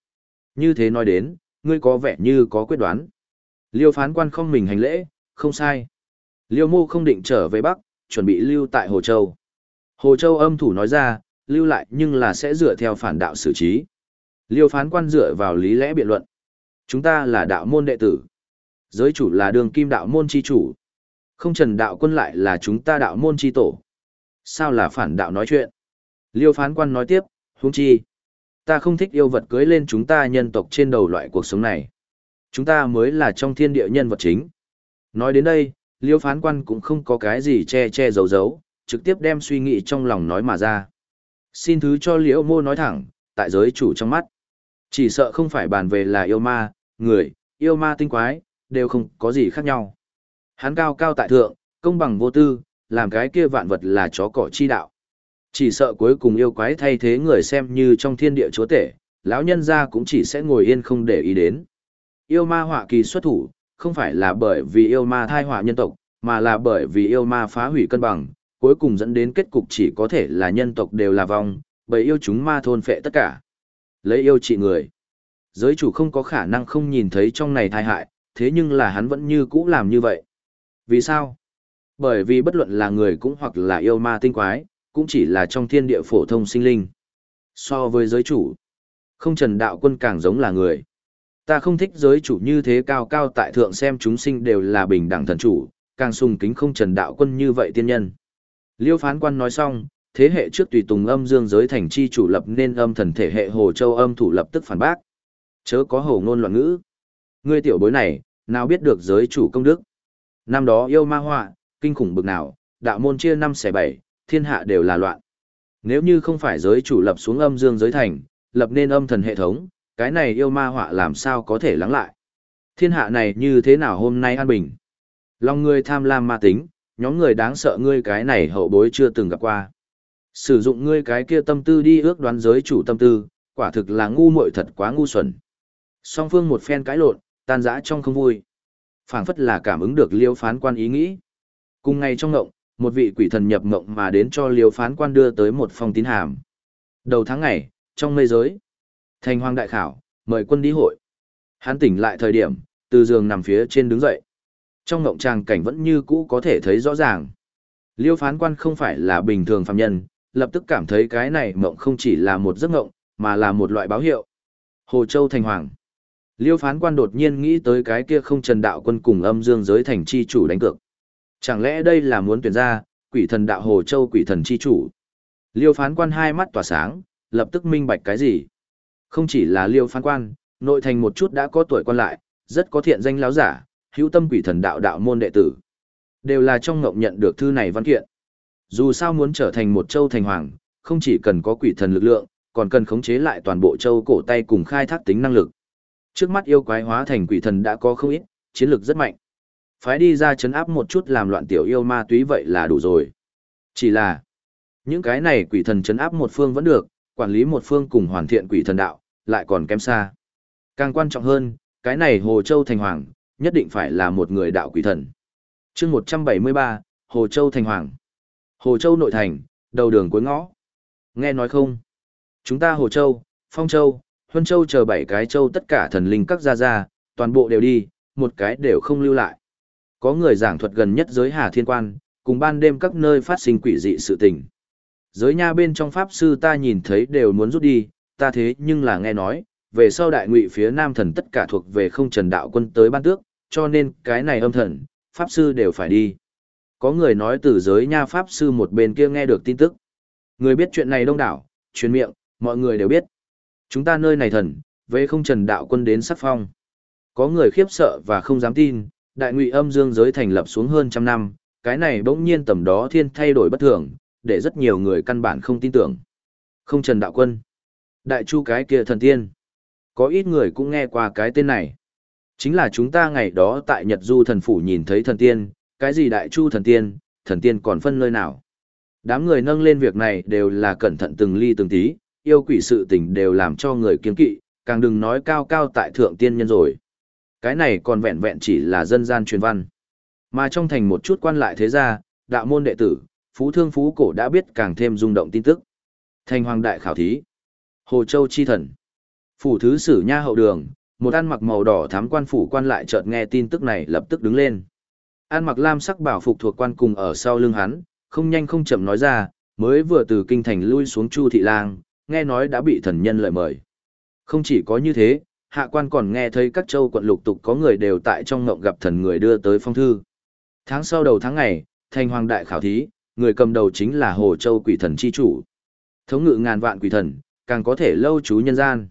như thế nói đến, ngươi có vẻ như có quyết đoán. Liêu phán quan không mình hành lễ, không sai. Liêu mô không định trở về Bắc, chuẩn bị lưu tại Hồ Châu. Hồ Châu âm thủ nói ra, lưu lại nhưng là sẽ dựa theo phản đạo xử trí. Liêu phán quan dựa vào lý lẽ biện luận. Chúng ta là đạo môn đệ tử. Giới chủ là đường kim đạo môn chi chủ. Không trần đạo quân lại là chúng ta đạo môn chi tổ. Sao là phản đạo nói chuyện? Liêu phán quan nói tiếp, huống chi. Ta không thích yêu vật cưới lên chúng ta nhân tộc trên đầu loại cuộc sống này. Chúng ta mới là trong thiên địa nhân vật chính. Nói đến đây, liêu phán quan cũng không có cái gì che che giấu giấu, trực tiếp đem suy nghĩ trong lòng nói mà ra. Xin thứ cho liễu mô nói thẳng, tại giới chủ trong mắt. Chỉ sợ không phải bàn về là yêu ma, người, yêu ma tinh quái, đều không có gì khác nhau. Hắn cao cao tại thượng, công bằng vô tư, làm cái kia vạn vật là chó cỏ chi đạo. Chỉ sợ cuối cùng yêu quái thay thế người xem như trong thiên địa chúa tể, lão nhân gia cũng chỉ sẽ ngồi yên không để ý đến. Yêu ma họa kỳ xuất thủ, không phải là bởi vì yêu ma thai họa nhân tộc, mà là bởi vì yêu ma phá hủy cân bằng, cuối cùng dẫn đến kết cục chỉ có thể là nhân tộc đều là vong, bởi yêu chúng ma thôn phệ tất cả. Lấy yêu trị người. Giới chủ không có khả năng không nhìn thấy trong này thai hại, thế nhưng là hắn vẫn như cũ làm như vậy. Vì sao? Bởi vì bất luận là người cũng hoặc là yêu ma tinh quái, cũng chỉ là trong thiên địa phổ thông sinh linh. So với giới chủ, không trần đạo quân càng giống là người. Ta không thích giới chủ như thế cao cao tại thượng xem chúng sinh đều là bình đẳng thần chủ, càng sùng kính không trần đạo quân như vậy tiên nhân. Liêu phán quan nói xong, thế hệ trước tùy tùng âm dương giới thành chi chủ lập nên âm thần thể hệ hồ châu âm thủ lập tức phản bác. Chớ có hồ ngôn loạn ngữ. Ngươi tiểu bối này, nào biết được giới chủ công đức. Năm đó yêu ma họa, kinh khủng bực nào, đạo môn chia năm xẻ bảy, thiên hạ đều là loạn. Nếu như không phải giới chủ lập xuống âm dương giới thành, lập nên âm thần hệ thống, cái này yêu ma họa làm sao có thể lắng lại. Thiên hạ này như thế nào hôm nay an bình. Lòng người tham lam ma tính, nhóm người đáng sợ ngươi cái này hậu bối chưa từng gặp qua. Sử dụng ngươi cái kia tâm tư đi ước đoán giới chủ tâm tư, quả thực là ngu muội thật quá ngu xuẩn. Song phương một phen cãi lộn, tan rã trong không vui. phảng phất là cảm ứng được liêu phán quan ý nghĩ. Cùng ngày trong ngộng, một vị quỷ thần nhập ngộng mà đến cho liêu phán quan đưa tới một phong tín hàm. Đầu tháng ngày, trong mây giới, thành hoàng đại khảo, mời quân đi hội. Hắn tỉnh lại thời điểm, từ giường nằm phía trên đứng dậy. Trong ngộng tràng cảnh vẫn như cũ có thể thấy rõ ràng. Liêu phán quan không phải là bình thường phạm nhân, lập tức cảm thấy cái này mộng không chỉ là một giấc mộng, mà là một loại báo hiệu. Hồ Châu thành hoàng. Liêu phán quan đột nhiên nghĩ tới cái kia không trần đạo quân cùng âm dương giới thành chi chủ đánh cược. Chẳng lẽ đây là muốn tuyển ra, quỷ thần đạo Hồ Châu quỷ thần chi chủ? Liêu phán quan hai mắt tỏa sáng, lập tức minh bạch cái gì? Không chỉ là liêu phán quan, nội thành một chút đã có tuổi quan lại, rất có thiện danh láo giả, hữu tâm quỷ thần đạo đạo môn đệ tử. Đều là trong ngộng nhận được thư này văn kiện. Dù sao muốn trở thành một châu thành hoàng, không chỉ cần có quỷ thần lực lượng, còn cần khống chế lại toàn bộ châu cổ tay cùng khai thác tính năng lực. Trước mắt yêu quái hóa thành quỷ thần đã có không ít, chiến lực rất mạnh. Phái đi ra chấn áp một chút làm loạn tiểu yêu ma túy vậy là đủ rồi. Chỉ là, những cái này quỷ thần chấn áp một phương vẫn được, quản lý một phương cùng hoàn thiện quỷ thần đạo, lại còn kém xa. Càng quan trọng hơn, cái này Hồ Châu Thành Hoàng, nhất định phải là một người đạo quỷ thần. chương 173, Hồ Châu Thành Hoàng. Hồ Châu nội thành, đầu đường cuối ngõ. Nghe nói không? Chúng ta Hồ Châu, Phong Châu, Huân Châu chờ bảy cái châu tất cả thần linh các gia gia, toàn bộ đều đi, một cái đều không lưu lại. Có người giảng thuật gần nhất giới Hà Thiên Quan, cùng ban đêm các nơi phát sinh quỷ dị sự tình. Giới nha bên trong Pháp Sư ta nhìn thấy đều muốn rút đi, ta thế nhưng là nghe nói, về sau đại ngụy phía Nam thần tất cả thuộc về không trần đạo quân tới ban tước, cho nên cái này âm thần, Pháp Sư đều phải đi. Có người nói từ giới nha Pháp Sư một bên kia nghe được tin tức. Người biết chuyện này đông đảo, truyền miệng, mọi người đều biết. Chúng ta nơi này thần, về không trần đạo quân đến sắc phong. Có người khiếp sợ và không dám tin, đại ngụy âm dương giới thành lập xuống hơn trăm năm, cái này bỗng nhiên tầm đó thiên thay đổi bất thường, để rất nhiều người căn bản không tin tưởng. Không trần đạo quân. Đại chu cái kia thần tiên. Có ít người cũng nghe qua cái tên này. Chính là chúng ta ngày đó tại Nhật Du thần phủ nhìn thấy thần tiên, cái gì đại chu thần tiên, thần tiên còn phân nơi nào. Đám người nâng lên việc này đều là cẩn thận từng ly từng tí, yêu quỷ sự tình đều làm cho người kiên kỵ, càng đừng nói cao cao tại thượng tiên nhân rồi. Cái này còn vẹn vẹn chỉ là dân gian truyền văn. Mà trong thành một chút quan lại thế gia, đạo môn đệ tử, phú thương phú cổ đã biết càng thêm rung động tin tức. Thành hoàng đại khảo thí. Hồ Châu chi thần. Phủ thứ sử nha hậu đường, một ăn mặc màu đỏ thám quan phủ quan lại chợt nghe tin tức này lập tức đứng lên. an mặc lam sắc bảo phục thuộc quan cùng ở sau lưng hắn, không nhanh không chậm nói ra, mới vừa từ kinh thành lui xuống Chu Thị Lang, nghe nói đã bị thần nhân lợi mời. Không chỉ có như thế, hạ quan còn nghe thấy các châu quận lục tục có người đều tại trong ngộng gặp thần người đưa tới phong thư. Tháng sau đầu tháng ngày, thành hoàng đại khảo thí, người cầm đầu chính là Hồ Châu quỷ thần chi chủ. Thống ngự ngàn vạn quỷ thần, càng có thể lâu trú nhân gian.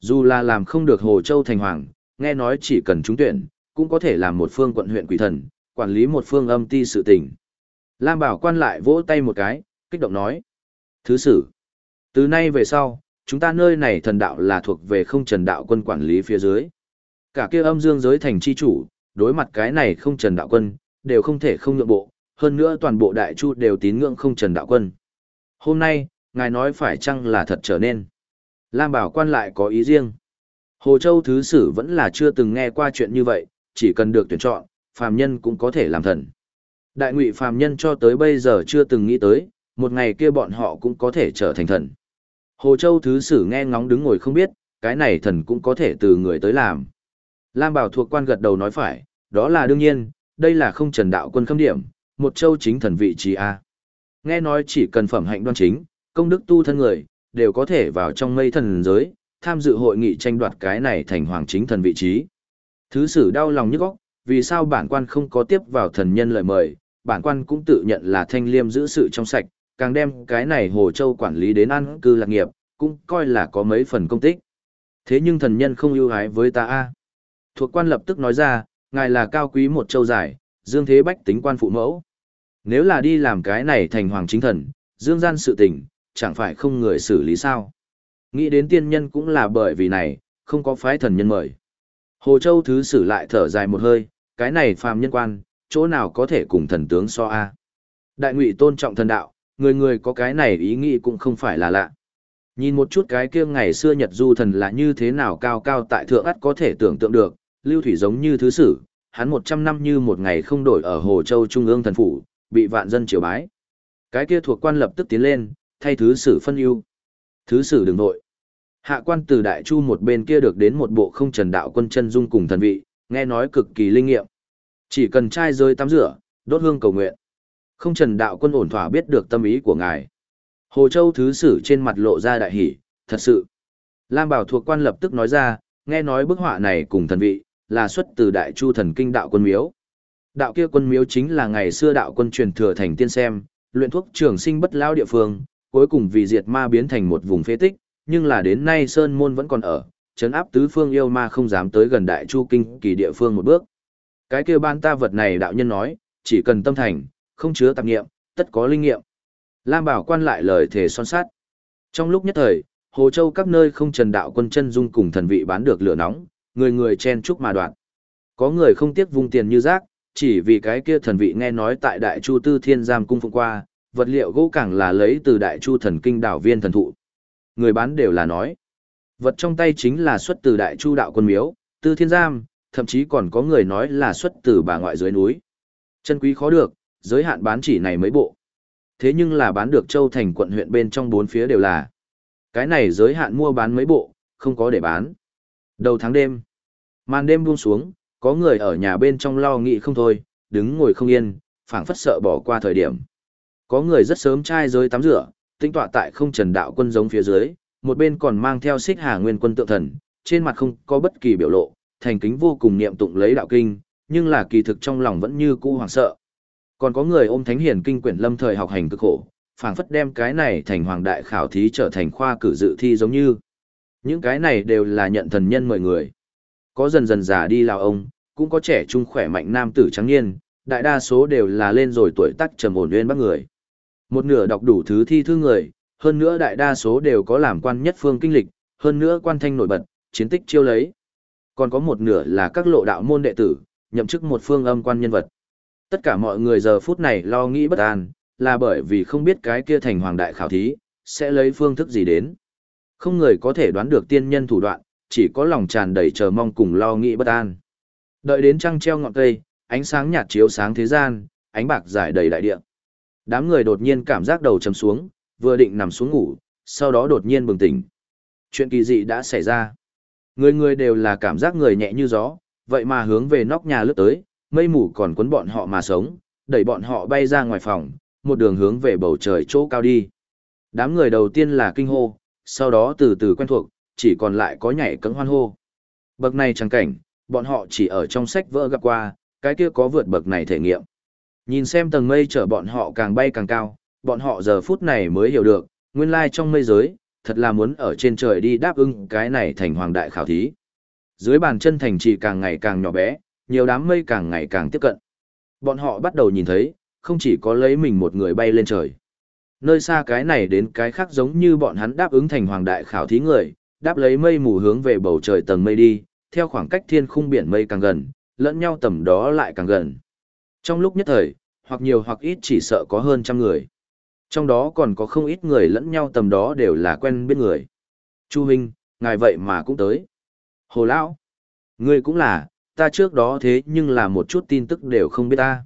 Dù là làm không được Hồ Châu thành hoàng, nghe nói chỉ cần trúng tuyển, cũng có thể làm một phương quận huyện quỷ thần, quản lý một phương âm ti sự tình. Lam Bảo quan lại vỗ tay một cái, kích động nói. Thứ sử, từ nay về sau, chúng ta nơi này thần đạo là thuộc về không trần đạo quân quản lý phía dưới. Cả kia âm dương giới thành chi chủ, đối mặt cái này không trần đạo quân, đều không thể không nhượng bộ, hơn nữa toàn bộ đại chu đều tín ngưỡng không trần đạo quân. Hôm nay, ngài nói phải chăng là thật trở nên. Lam Bảo quan lại có ý riêng. Hồ Châu Thứ Sử vẫn là chưa từng nghe qua chuyện như vậy, chỉ cần được tuyển chọn, phàm nhân cũng có thể làm thần. Đại ngụy phàm nhân cho tới bây giờ chưa từng nghĩ tới, một ngày kia bọn họ cũng có thể trở thành thần. Hồ Châu Thứ Sử nghe ngóng đứng ngồi không biết, cái này thần cũng có thể từ người tới làm. Lam Bảo thuộc quan gật đầu nói phải, đó là đương nhiên, đây là không trần đạo quân khâm điểm, một châu chính thần vị trí A. Nghe nói chỉ cần phẩm hạnh đoan chính, công đức tu thân người, đều có thể vào trong mây thần giới, tham dự hội nghị tranh đoạt cái này thành hoàng chính thần vị trí. Thứ sử đau lòng nhức óc, vì sao bản quan không có tiếp vào thần nhân lời mời, bản quan cũng tự nhận là thanh liêm giữ sự trong sạch, càng đem cái này Hồ Châu quản lý đến ăn cư lạc nghiệp, cũng coi là có mấy phần công tích. Thế nhưng thần nhân không ưu ái với ta a. Thuộc quan lập tức nói ra, ngài là cao quý một châu giải, dương thế bách tính quan phụ mẫu. Nếu là đi làm cái này thành hoàng chính thần, dương gian sự tình, chẳng phải không người xử lý sao. Nghĩ đến tiên nhân cũng là bởi vì này, không có phái thần nhân mời. Hồ Châu Thứ sử lại thở dài một hơi, cái này phàm nhân quan, chỗ nào có thể cùng thần tướng so a Đại ngụy tôn trọng thần đạo, người người có cái này ý nghĩ cũng không phải là lạ. Nhìn một chút cái kia ngày xưa Nhật Du thần là như thế nào cao cao tại thượng ắt có thể tưởng tượng được, lưu thủy giống như thứ sử, hắn một trăm năm như một ngày không đổi ở Hồ Châu Trung ương thần phủ, bị vạn dân triều bái. Cái kia thuộc quan lập tức tiến lên, thay thứ sử phân ưu. Thứ sử đừng nội. Hạ quan từ đại chu một bên kia được đến một bộ không trần đạo quân chân dung cùng thần vị, nghe nói cực kỳ linh nghiệm. Chỉ cần trai rơi tắm rửa, đốt hương cầu nguyện. Không trần đạo quân ổn thỏa biết được tâm ý của ngài. Hồ Châu thứ sử trên mặt lộ ra đại hỷ, thật sự. Lam Bảo thuộc quan lập tức nói ra, nghe nói bức họa này cùng thần vị, là xuất từ đại chu thần kinh đạo quân miếu. Đạo kia quân miếu chính là ngày xưa đạo quân truyền thừa thành tiên xem, luyện thuốc trường sinh bất lao địa phương, cuối cùng vì diệt ma biến thành một vùng phế tích, nhưng là đến nay Sơn Môn vẫn còn ở, chấn áp tứ phương yêu ma không dám tới gần đại chu kinh kỳ địa phương một bước. Cái kia ban ta vật này đạo nhân nói, chỉ cần tâm thành, không chứa tạp nghiệm, tất có linh nghiệm. Lam Bảo quan lại lời thể son sát. Trong lúc nhất thời, Hồ Châu các nơi không trần đạo quân chân dung cùng thần vị bán được lửa nóng, người người chen chúc mà đoạn. Có người không tiếc vung tiền như rác, chỉ vì cái kia thần vị nghe nói tại Đại Chu Tư Thiên Giam cung phụng qua, vật liệu gỗ càng là lấy từ Đại Chu thần kinh đảo viên thần thụ. Người bán đều là nói. Vật trong tay chính là xuất từ Đại Chu đạo quân miếu, Tư Thiên Giam, thậm chí còn có người nói là xuất từ bà ngoại dưới núi. Chân quý khó được, giới hạn bán chỉ này mấy bộ. Thế nhưng là bán được châu thành quận huyện bên trong bốn phía đều là. Cái này giới hạn mua bán mấy bộ, không có để bán. Đầu tháng đêm, màn đêm buông xuống, có người ở nhà bên trong lo nghĩ không thôi, đứng ngồi không yên, phảng phất sợ bỏ qua thời điểm. Có người rất sớm trai giới tắm rửa, tinh tọa tại không trần đạo quân giống phía dưới, một bên còn mang theo xích hà nguyên quân tượng thần, trên mặt không có bất kỳ biểu lộ, thành kính vô cùng niệm tụng lấy đạo kinh, nhưng là kỳ thực trong lòng vẫn như cũ hoảng sợ. Còn có người ôm thánh hiền kinh quyển lâm thời học hành cực khổ, phảng phất đem cái này thành hoàng đại khảo thí trở thành khoa cử dự thi giống như. Những cái này đều là nhận thần nhân mời người. Có dần dần già đi lào ông, cũng có trẻ trung khỏe mạnh nam tử trắng niên, đại đa số đều là lên rồi tuổi tác trầm ổn nguyên bác người. Một nửa đọc đủ thứ thi thư người, hơn nữa đại đa số đều có làm quan nhất phương kinh lịch, hơn nữa quan thanh nổi bật, chiến tích chiêu lấy. Còn có một nửa là các lộ đạo môn đệ tử, nhậm chức một phương âm quan nhân vật. Tất cả mọi người giờ phút này lo nghĩ bất an, là bởi vì không biết cái kia thành hoàng đại khảo thí, sẽ lấy phương thức gì đến. Không người có thể đoán được tiên nhân thủ đoạn, chỉ có lòng tràn đầy chờ mong cùng lo nghĩ bất an. Đợi đến trăng treo ngọn cây, ánh sáng nhạt chiếu sáng thế gian, ánh bạc giải đầy đại địa. Đám người đột nhiên cảm giác đầu chầm xuống, vừa định nằm xuống ngủ, sau đó đột nhiên bừng tỉnh. Chuyện kỳ dị đã xảy ra. Người người đều là cảm giác người nhẹ như gió, vậy mà hướng về nóc nhà lướt tới, mây mù còn cuốn bọn họ mà sống, đẩy bọn họ bay ra ngoài phòng, một đường hướng về bầu trời chỗ cao đi. Đám người đầu tiên là kinh hô, sau đó từ từ quen thuộc, chỉ còn lại có nhảy cẫng hoan hô. Bậc này chẳng cảnh, bọn họ chỉ ở trong sách vỡ gặp qua, cái kia có vượt bậc này thể nghiệm. Nhìn xem tầng mây chở bọn họ càng bay càng cao, bọn họ giờ phút này mới hiểu được, nguyên lai trong mây giới, thật là muốn ở trên trời đi đáp ứng cái này thành hoàng đại khảo thí. Dưới bàn chân thành trì càng ngày càng nhỏ bé, nhiều đám mây càng ngày càng tiếp cận. Bọn họ bắt đầu nhìn thấy, không chỉ có lấy mình một người bay lên trời. Nơi xa cái này đến cái khác giống như bọn hắn đáp ứng thành hoàng đại khảo thí người, đáp lấy mây mù hướng về bầu trời tầng mây đi, theo khoảng cách thiên khung biển mây càng gần, lẫn nhau tầm đó lại càng gần. Trong lúc nhất thời, hoặc nhiều hoặc ít chỉ sợ có hơn trăm người. Trong đó còn có không ít người lẫn nhau tầm đó đều là quen biết người. Chu Minh, ngài vậy mà cũng tới. Hồ Lão, ngươi cũng là, ta trước đó thế nhưng là một chút tin tức đều không biết ta.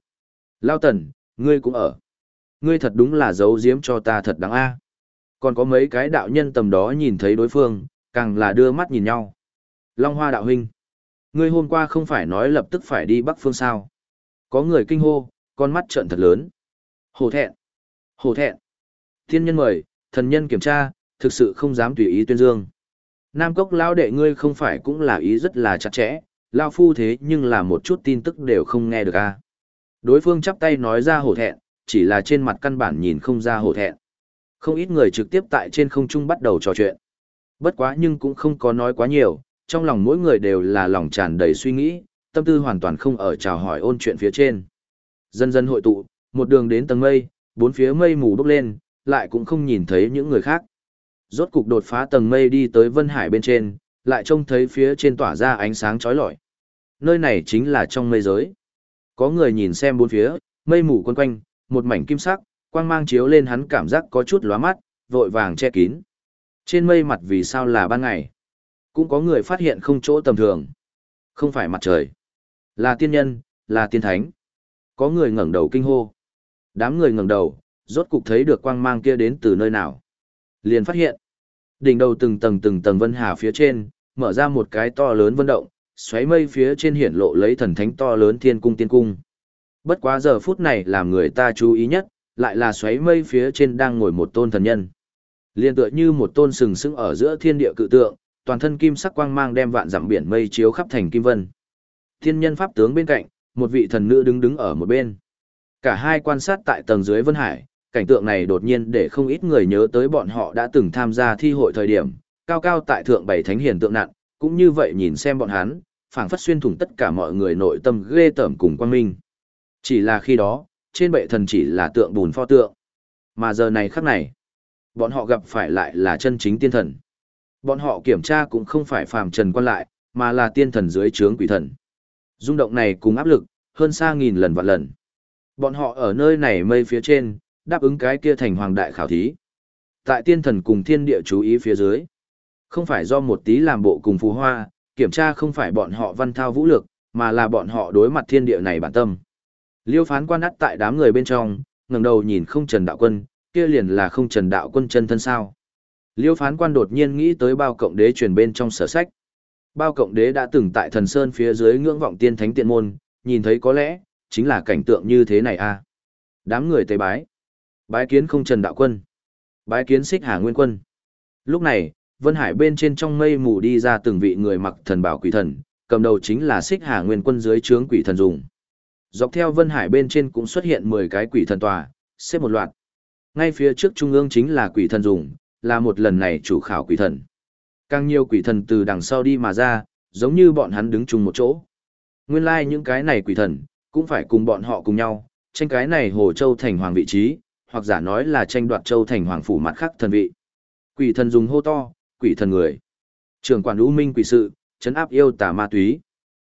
Lao Tần, ngươi cũng ở. Ngươi thật đúng là giấu giếm cho ta thật đáng a. Còn có mấy cái đạo nhân tầm đó nhìn thấy đối phương, càng là đưa mắt nhìn nhau. Long Hoa đạo huynh, ngươi hôm qua không phải nói lập tức phải đi Bắc Phương sao? Có người kinh hô, con mắt trợn thật lớn. Hồ thẹn, hồ thẹn. Thiên nhân mời, thần nhân kiểm tra, thực sự không dám tùy ý tuyên dương. Nam cốc lao đệ ngươi không phải cũng là ý rất là chặt chẽ, lao phu thế nhưng là một chút tin tức đều không nghe được a. Đối phương chắp tay nói ra hổ thẹn, chỉ là trên mặt căn bản nhìn không ra hổ thẹn. Không ít người trực tiếp tại trên không trung bắt đầu trò chuyện. Bất quá nhưng cũng không có nói quá nhiều, trong lòng mỗi người đều là lòng tràn đầy suy nghĩ, tâm tư hoàn toàn không ở chào hỏi ôn chuyện phía trên. Dần dần hội tụ, một đường đến tầng mây, bốn phía mây mù bốc lên, lại cũng không nhìn thấy những người khác. Rốt cục đột phá tầng mây đi tới Vân Hải bên trên, lại trông thấy phía trên tỏa ra ánh sáng chói lọi. Nơi này chính là trong mây giới. Có người nhìn xem bốn phía, mây mù quấn quanh, một mảnh kim sắc, quang mang chiếu lên hắn cảm giác có chút lóa mắt, vội vàng che kín. Trên mây mặt vì sao là ban ngày? Cũng có người phát hiện không chỗ tầm thường. Không phải mặt trời. Là tiên nhân, là tiên thánh. Có người ngẩng đầu kinh hô. Đám người ngẩng đầu, rốt cục thấy được quang mang kia đến từ nơi nào. Liền phát hiện, đỉnh đầu từng tầng từng tầng vân hà phía trên, mở ra một cái to lớn vân động, xoáy mây phía trên hiển lộ lấy thần thánh to lớn thiên cung tiên cung. Bất quá giờ phút này làm người ta chú ý nhất, lại là xoáy mây phía trên đang ngồi một tôn thần nhân. Liên tựa như một tôn sừng sững ở giữa thiên địa cự tượng, toàn thân kim sắc quang mang đem vạn dặm biển mây chiếu khắp thành kim vân. Thiên nhân pháp tướng bên cạnh, một vị thần nữ đứng đứng ở một bên. Cả hai quan sát tại tầng dưới vân hải, cảnh tượng này đột nhiên để không ít người nhớ tới bọn họ đã từng tham gia thi hội thời điểm, cao cao tại thượng bảy thánh hiền tượng nạn, cũng như vậy nhìn xem bọn hắn, phảng phất xuyên thủng tất cả mọi người nội tâm ghê tởm cùng quan minh. Chỉ là khi đó, trên bệ thần chỉ là tượng bùn pho tượng. Mà giờ này khắc này, bọn họ gặp phải lại là chân chính tiên thần. Bọn họ kiểm tra cũng không phải phàm trần quan lại, mà là tiên thần dưới trướng quỷ thần. Dung động này cùng áp lực, hơn xa nghìn lần vạn lần. Bọn họ ở nơi này mây phía trên, đáp ứng cái kia thành hoàng đại khảo thí. Tại tiên thần cùng thiên địa chú ý phía dưới. Không phải do một tí làm bộ cùng phù hoa, kiểm tra không phải bọn họ văn thao vũ lực, mà là bọn họ đối mặt thiên địa này bản tâm. Liêu phán quan ắt tại đám người bên trong, ngẩng đầu nhìn không trần đạo quân, kia liền là không trần đạo quân chân thân sao. Liêu phán quan đột nhiên nghĩ tới bao cộng đế truyền bên trong sở sách. Bao cộng đế đã từng tại thần sơn phía dưới ngưỡng vọng tiên thánh tiện môn, nhìn thấy có lẽ, chính là cảnh tượng như thế này a à. Đám người tế bái. Bái kiến không trần đạo quân. Bái kiến xích hà nguyên quân. Lúc này, Vân Hải bên trên trong mây mù đi ra từng vị người mặc thần bảo quỷ thần, cầm đầu chính là xích hà nguyên quân dưới trướng quỷ thần dùng. Dọc theo Vân Hải bên trên cũng xuất hiện 10 cái quỷ thần tòa, xếp một loạt. Ngay phía trước trung ương chính là quỷ thần dùng, là một lần này chủ khảo quỷ thần. Càng nhiều quỷ thần từ đằng sau đi mà ra, giống như bọn hắn đứng chung một chỗ. Nguyên lai like những cái này quỷ thần, cũng phải cùng bọn họ cùng nhau, tranh cái này Hồ Châu thành hoàng vị trí, hoặc giả nói là tranh đoạt Châu thành hoàng phủ mặt khác thần vị. Quỷ thần dùng hô to, quỷ thần người. Trưởng quản lũ Minh quỷ sự, chấn áp yêu tà ma túy.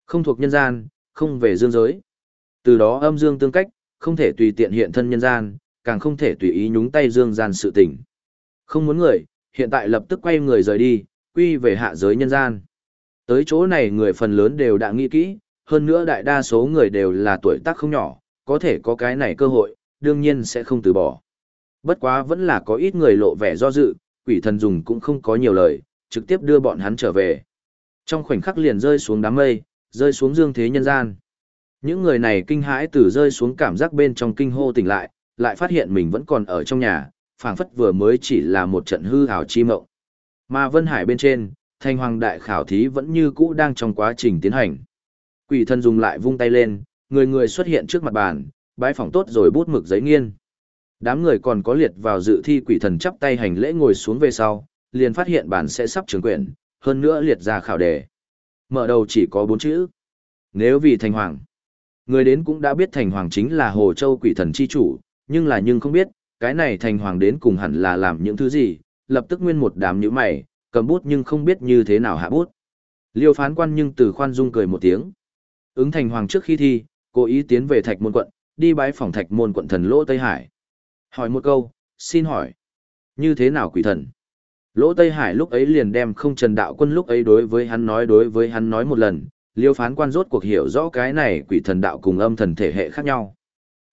Không thuộc nhân gian, không về dương giới. Từ đó âm dương tương cách, không thể tùy tiện hiện thân nhân gian, càng không thể tùy ý nhúng tay dương gian sự tình. Không muốn người, hiện tại lập tức quay người rời đi, quy về hạ giới nhân gian. Tới chỗ này người phần lớn đều đã nghĩ kỹ, hơn nữa đại đa số người đều là tuổi tác không nhỏ, có thể có cái này cơ hội, đương nhiên sẽ không từ bỏ. Bất quá vẫn là có ít người lộ vẻ do dự, quỷ thần dùng cũng không có nhiều lời, trực tiếp đưa bọn hắn trở về. Trong khoảnh khắc liền rơi xuống đám mây, rơi xuống dương thế nhân gian. Những người này kinh hãi từ rơi xuống cảm giác bên trong kinh hô tỉnh lại, lại phát hiện mình vẫn còn ở trong nhà, phảng phất vừa mới chỉ là một trận hư ảo chi mộng. Mà Vân Hải bên trên, thanh hoàng đại khảo thí vẫn như cũ đang trong quá trình tiến hành. Quỷ thần dùng lại vung tay lên, người người xuất hiện trước mặt bàn, bãi phỏng tốt rồi bút mực giấy nghiên. Đám người còn có liệt vào dự thi quỷ thần chắp tay hành lễ ngồi xuống về sau, liền phát hiện bản sẽ sắp trường quyển, hơn nữa liệt ra khảo đề. Mở đầu chỉ có bốn chữ. Nếu vì thành hoàng. Người đến cũng đã biết thành hoàng chính là Hồ Châu quỷ thần chi chủ, nhưng là nhưng không biết, cái này thành hoàng đến cùng hẳn là làm những thứ gì, lập tức nguyên một đám nhíu mày, cầm bút nhưng không biết như thế nào hạ bút. Liêu phán quan nhưng từ khoan dung cười một tiếng. Ứng thành hoàng trước khi thi, cố ý tiến về thạch môn quận, đi bái phòng thạch môn quận thần Lỗ Tây Hải. Hỏi một câu, xin hỏi, như thế nào quỷ thần? Lỗ Tây Hải lúc ấy liền đem không trần đạo quân lúc ấy đối với hắn nói đối với hắn nói một lần, liêu phán quan rốt cuộc hiểu rõ cái này quỷ thần đạo cùng âm thần thể hệ khác nhau.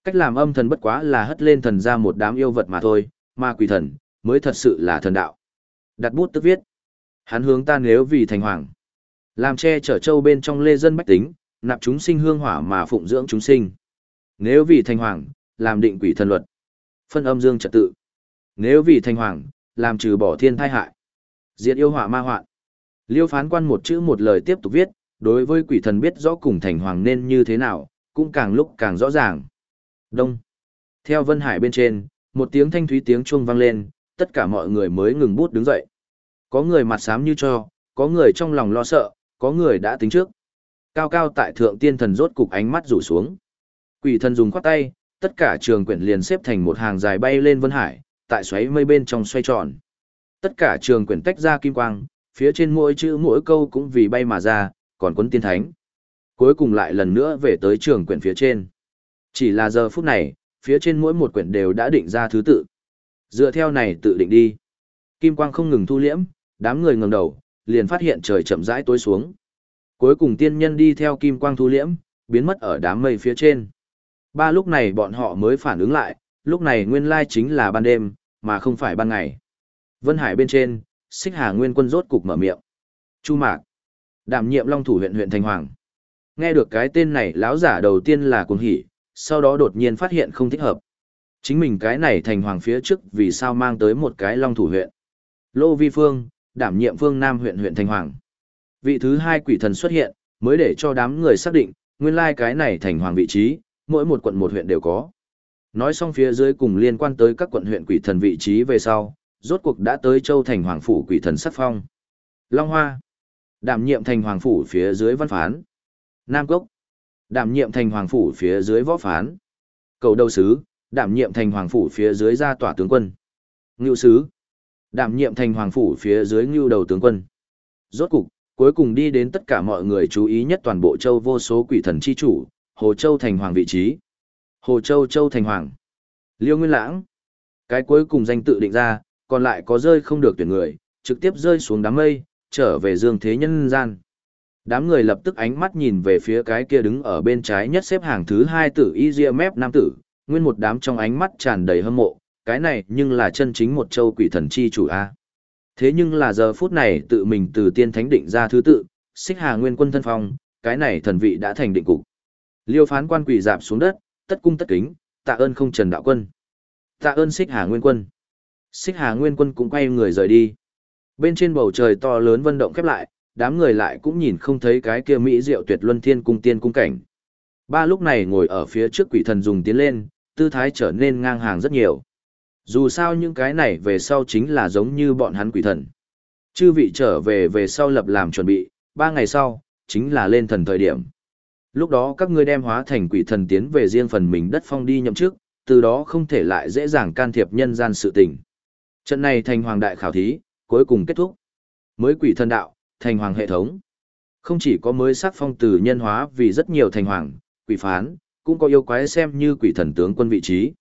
Cách làm âm thần bất quá là hất lên thần ra một đám yêu vật mà thôi, mà quỷ thần, mới thật sự là thần đạo. Đặt bút tức viết. Hắn hướng ta nếu vì thành hoàng. Làm che chở châu bên trong lê dân bách tính, nạp chúng sinh hương hỏa mà phụng dưỡng chúng sinh. Nếu vì thành hoàng, làm định quỷ thần luật. Phân âm dương trật tự. Nếu vì thành hoàng, làm trừ bỏ thiên thai hại. Diệt yêu hỏa ma hoạn. Liêu phán quan một chữ một lời tiếp tục viết, đối với quỷ thần biết rõ cùng thành hoàng nên như thế nào, cũng càng lúc càng rõ ràng. Đông. Theo Vân Hải bên trên, một tiếng thanh thúy tiếng chuông vang lên, tất cả mọi người mới ngừng bút đứng dậy. Có người mặt xám như cho, có người trong lòng lo sợ, có người đã tính trước. Cao cao tại thượng tiên thần rốt cục ánh mắt rủ xuống. Quỷ thần dùng khoát tay, tất cả trường quyển liền xếp thành một hàng dài bay lên Vân Hải, tại xoáy mây bên trong xoay tròn. Tất cả trường quyển tách ra kim quang, phía trên mỗi chữ mỗi câu cũng vì bay mà ra, còn cuốn tiên thánh. Cuối cùng lại lần nữa về tới trường quyển phía trên. Chỉ là giờ phút này, phía trên mỗi một quyển đều đã định ra thứ tự. Dựa theo này tự định đi. Kim quang không ngừng thu liễm, đám người ngẩng đầu, liền phát hiện trời chậm rãi tối xuống. Cuối cùng tiên nhân đi theo kim quang thu liễm, biến mất ở đám mây phía trên. Ba lúc này bọn họ mới phản ứng lại, lúc này nguyên lai chính là ban đêm, mà không phải ban ngày. Vân Hải bên trên, xích hà nguyên quân rốt cục mở miệng. Chu Mạc, đảm nhiệm long thủ huyện huyện Thành Hoàng. Nghe được cái tên này lão giả đầu tiên là cuồng hỉ, sau đó đột nhiên phát hiện không thích hợp. Chính mình cái này thành hoàng phía trước vì sao mang tới một cái long thủ huyện. Lô Vi Phương, đảm nhiệm phương Nam huyện huyện thành hoàng. Vị thứ hai quỷ thần xuất hiện, mới để cho đám người xác định, nguyên lai cái này thành hoàng vị trí, mỗi một quận một huyện đều có. Nói xong phía dưới cùng liên quan tới các quận huyện quỷ thần vị trí về sau, rốt cuộc đã tới châu thành hoàng phủ quỷ thần sắc phong. Long Hoa, đảm nhiệm thành hoàng phủ phía dưới văn phán. Nam Cốc, đảm nhiệm thành hoàng phủ phía dưới võ phán. Cầu đầu sứ, đảm nhiệm thành hoàng phủ phía dưới gia tỏa tướng quân. Ngưu sứ, đảm nhiệm thành hoàng phủ phía dưới ngưu đầu tướng quân. Rốt cục, cuối cùng đi đến tất cả mọi người chú ý nhất toàn bộ châu vô số quỷ thần chi chủ, Hồ Châu thành hoàng vị trí. Hồ Châu Châu thành hoàng. Liêu Nguyên Lãng. Cái cuối cùng danh tự định ra, còn lại có rơi không được tuyển người, trực tiếp rơi xuống đám mây, trở về dương thế nhân gian. Đám người lập tức ánh mắt nhìn về phía cái kia đứng ở bên trái nhất xếp hàng thứ hai tử Y Mép Nam tử, nguyên một đám trong ánh mắt tràn đầy hâm mộ, cái này nhưng là chân chính một châu quỷ thần chi chủ A. Thế nhưng là giờ phút này tự mình từ tiên thánh định ra thứ tự, xích hà nguyên quân thân phong, cái này thần vị đã thành định cục. Liêu phán quan quỷ dạp xuống đất, tất cung tất kính, tạ ơn không trần đạo quân. Tạ ơn xích hà nguyên quân. Xích hà nguyên quân cũng quay người rời đi. Bên trên bầu trời to lớn vân động khép lại, đám người lại cũng nhìn không thấy cái kia mỹ diệu tuyệt luân thiên cung tiên cung cảnh. Ba lúc này ngồi ở phía trước quỷ thần dùng tiến lên, tư thái trở nên ngang hàng rất nhiều. Dù sao những cái này về sau chính là giống như bọn hắn quỷ thần. Chư vị trở về về sau lập làm chuẩn bị, ba ngày sau, chính là lên thần thời điểm. Lúc đó các ngươi đem hóa thành quỷ thần tiến về riêng phần mình đất phong đi nhậm chức, từ đó không thể lại dễ dàng can thiệp nhân gian sự tình. Trận này thành hoàng đại khảo thí, cuối cùng kết thúc. Mới quỷ thần đạo, thành hoàng hệ thống. Không chỉ có mới sắc phong từ nhân hóa vì rất nhiều thành hoàng, quỷ phán, cũng có yêu quái xem như quỷ thần tướng quân vị trí.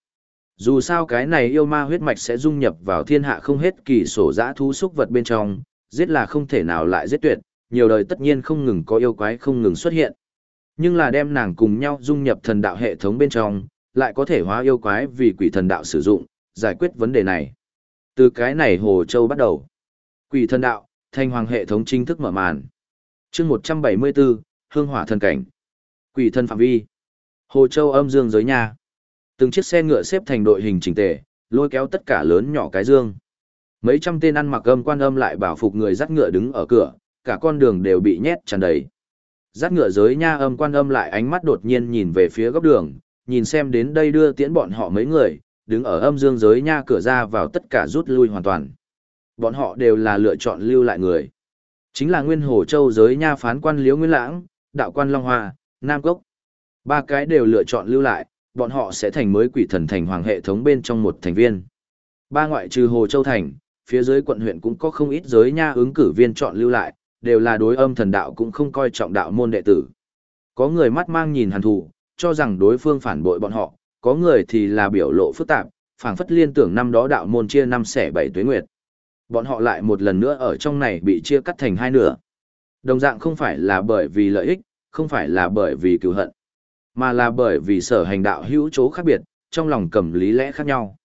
Dù sao cái này yêu ma huyết mạch sẽ dung nhập vào thiên hạ không hết kỳ sổ giã thú xúc vật bên trong, giết là không thể nào lại giết tuyệt, nhiều đời tất nhiên không ngừng có yêu quái không ngừng xuất hiện. Nhưng là đem nàng cùng nhau dung nhập thần đạo hệ thống bên trong, lại có thể hóa yêu quái vì quỷ thần đạo sử dụng, giải quyết vấn đề này. Từ cái này Hồ Châu bắt đầu. Quỷ thần đạo, thanh hoàng hệ thống chính thức mở màn. chương 174, Hương hỏa thần cảnh. Quỷ thần phạm vi. Hồ Châu âm dương giới nhà. Từng chiếc xe ngựa xếp thành đội hình chỉnh tề, lôi kéo tất cả lớn nhỏ cái dương. Mấy trăm tên ăn mặc âm quan âm lại bảo phục người dắt ngựa đứng ở cửa, cả con đường đều bị nhét tràn đầy. Dắt ngựa giới nha âm quan âm lại ánh mắt đột nhiên nhìn về phía góc đường, nhìn xem đến đây đưa tiễn bọn họ mấy người, đứng ở âm dương giới nha cửa ra vào tất cả rút lui hoàn toàn. Bọn họ đều là lựa chọn lưu lại người. Chính là nguyên hồ châu giới nha phán quan liễu nguyên lãng, đạo quan Long Hoa, Nam Cốc. Ba cái đều lựa chọn lưu lại, bọn họ sẽ thành mới quỷ thần thành hoàng hệ thống bên trong một thành viên. Ba ngoại trừ Hồ Châu Thành, phía dưới quận huyện cũng có không ít giới nha ứng cử viên chọn lưu lại, đều là đối âm thần đạo cũng không coi trọng đạo môn đệ tử. Có người mắt mang nhìn hàn thù, cho rằng đối phương phản bội bọn họ, có người thì là biểu lộ phức tạp, phảng phất liên tưởng năm đó đạo môn chia năm xẻ bảy tuế nguyệt. Bọn họ lại một lần nữa ở trong này bị chia cắt thành hai nửa. Đồng dạng không phải là bởi vì lợi ích, không phải là bởi vì cứu hận, mà là bởi vì sở hành đạo hữu chỗ khác biệt, trong lòng cầm lý lẽ khác nhau.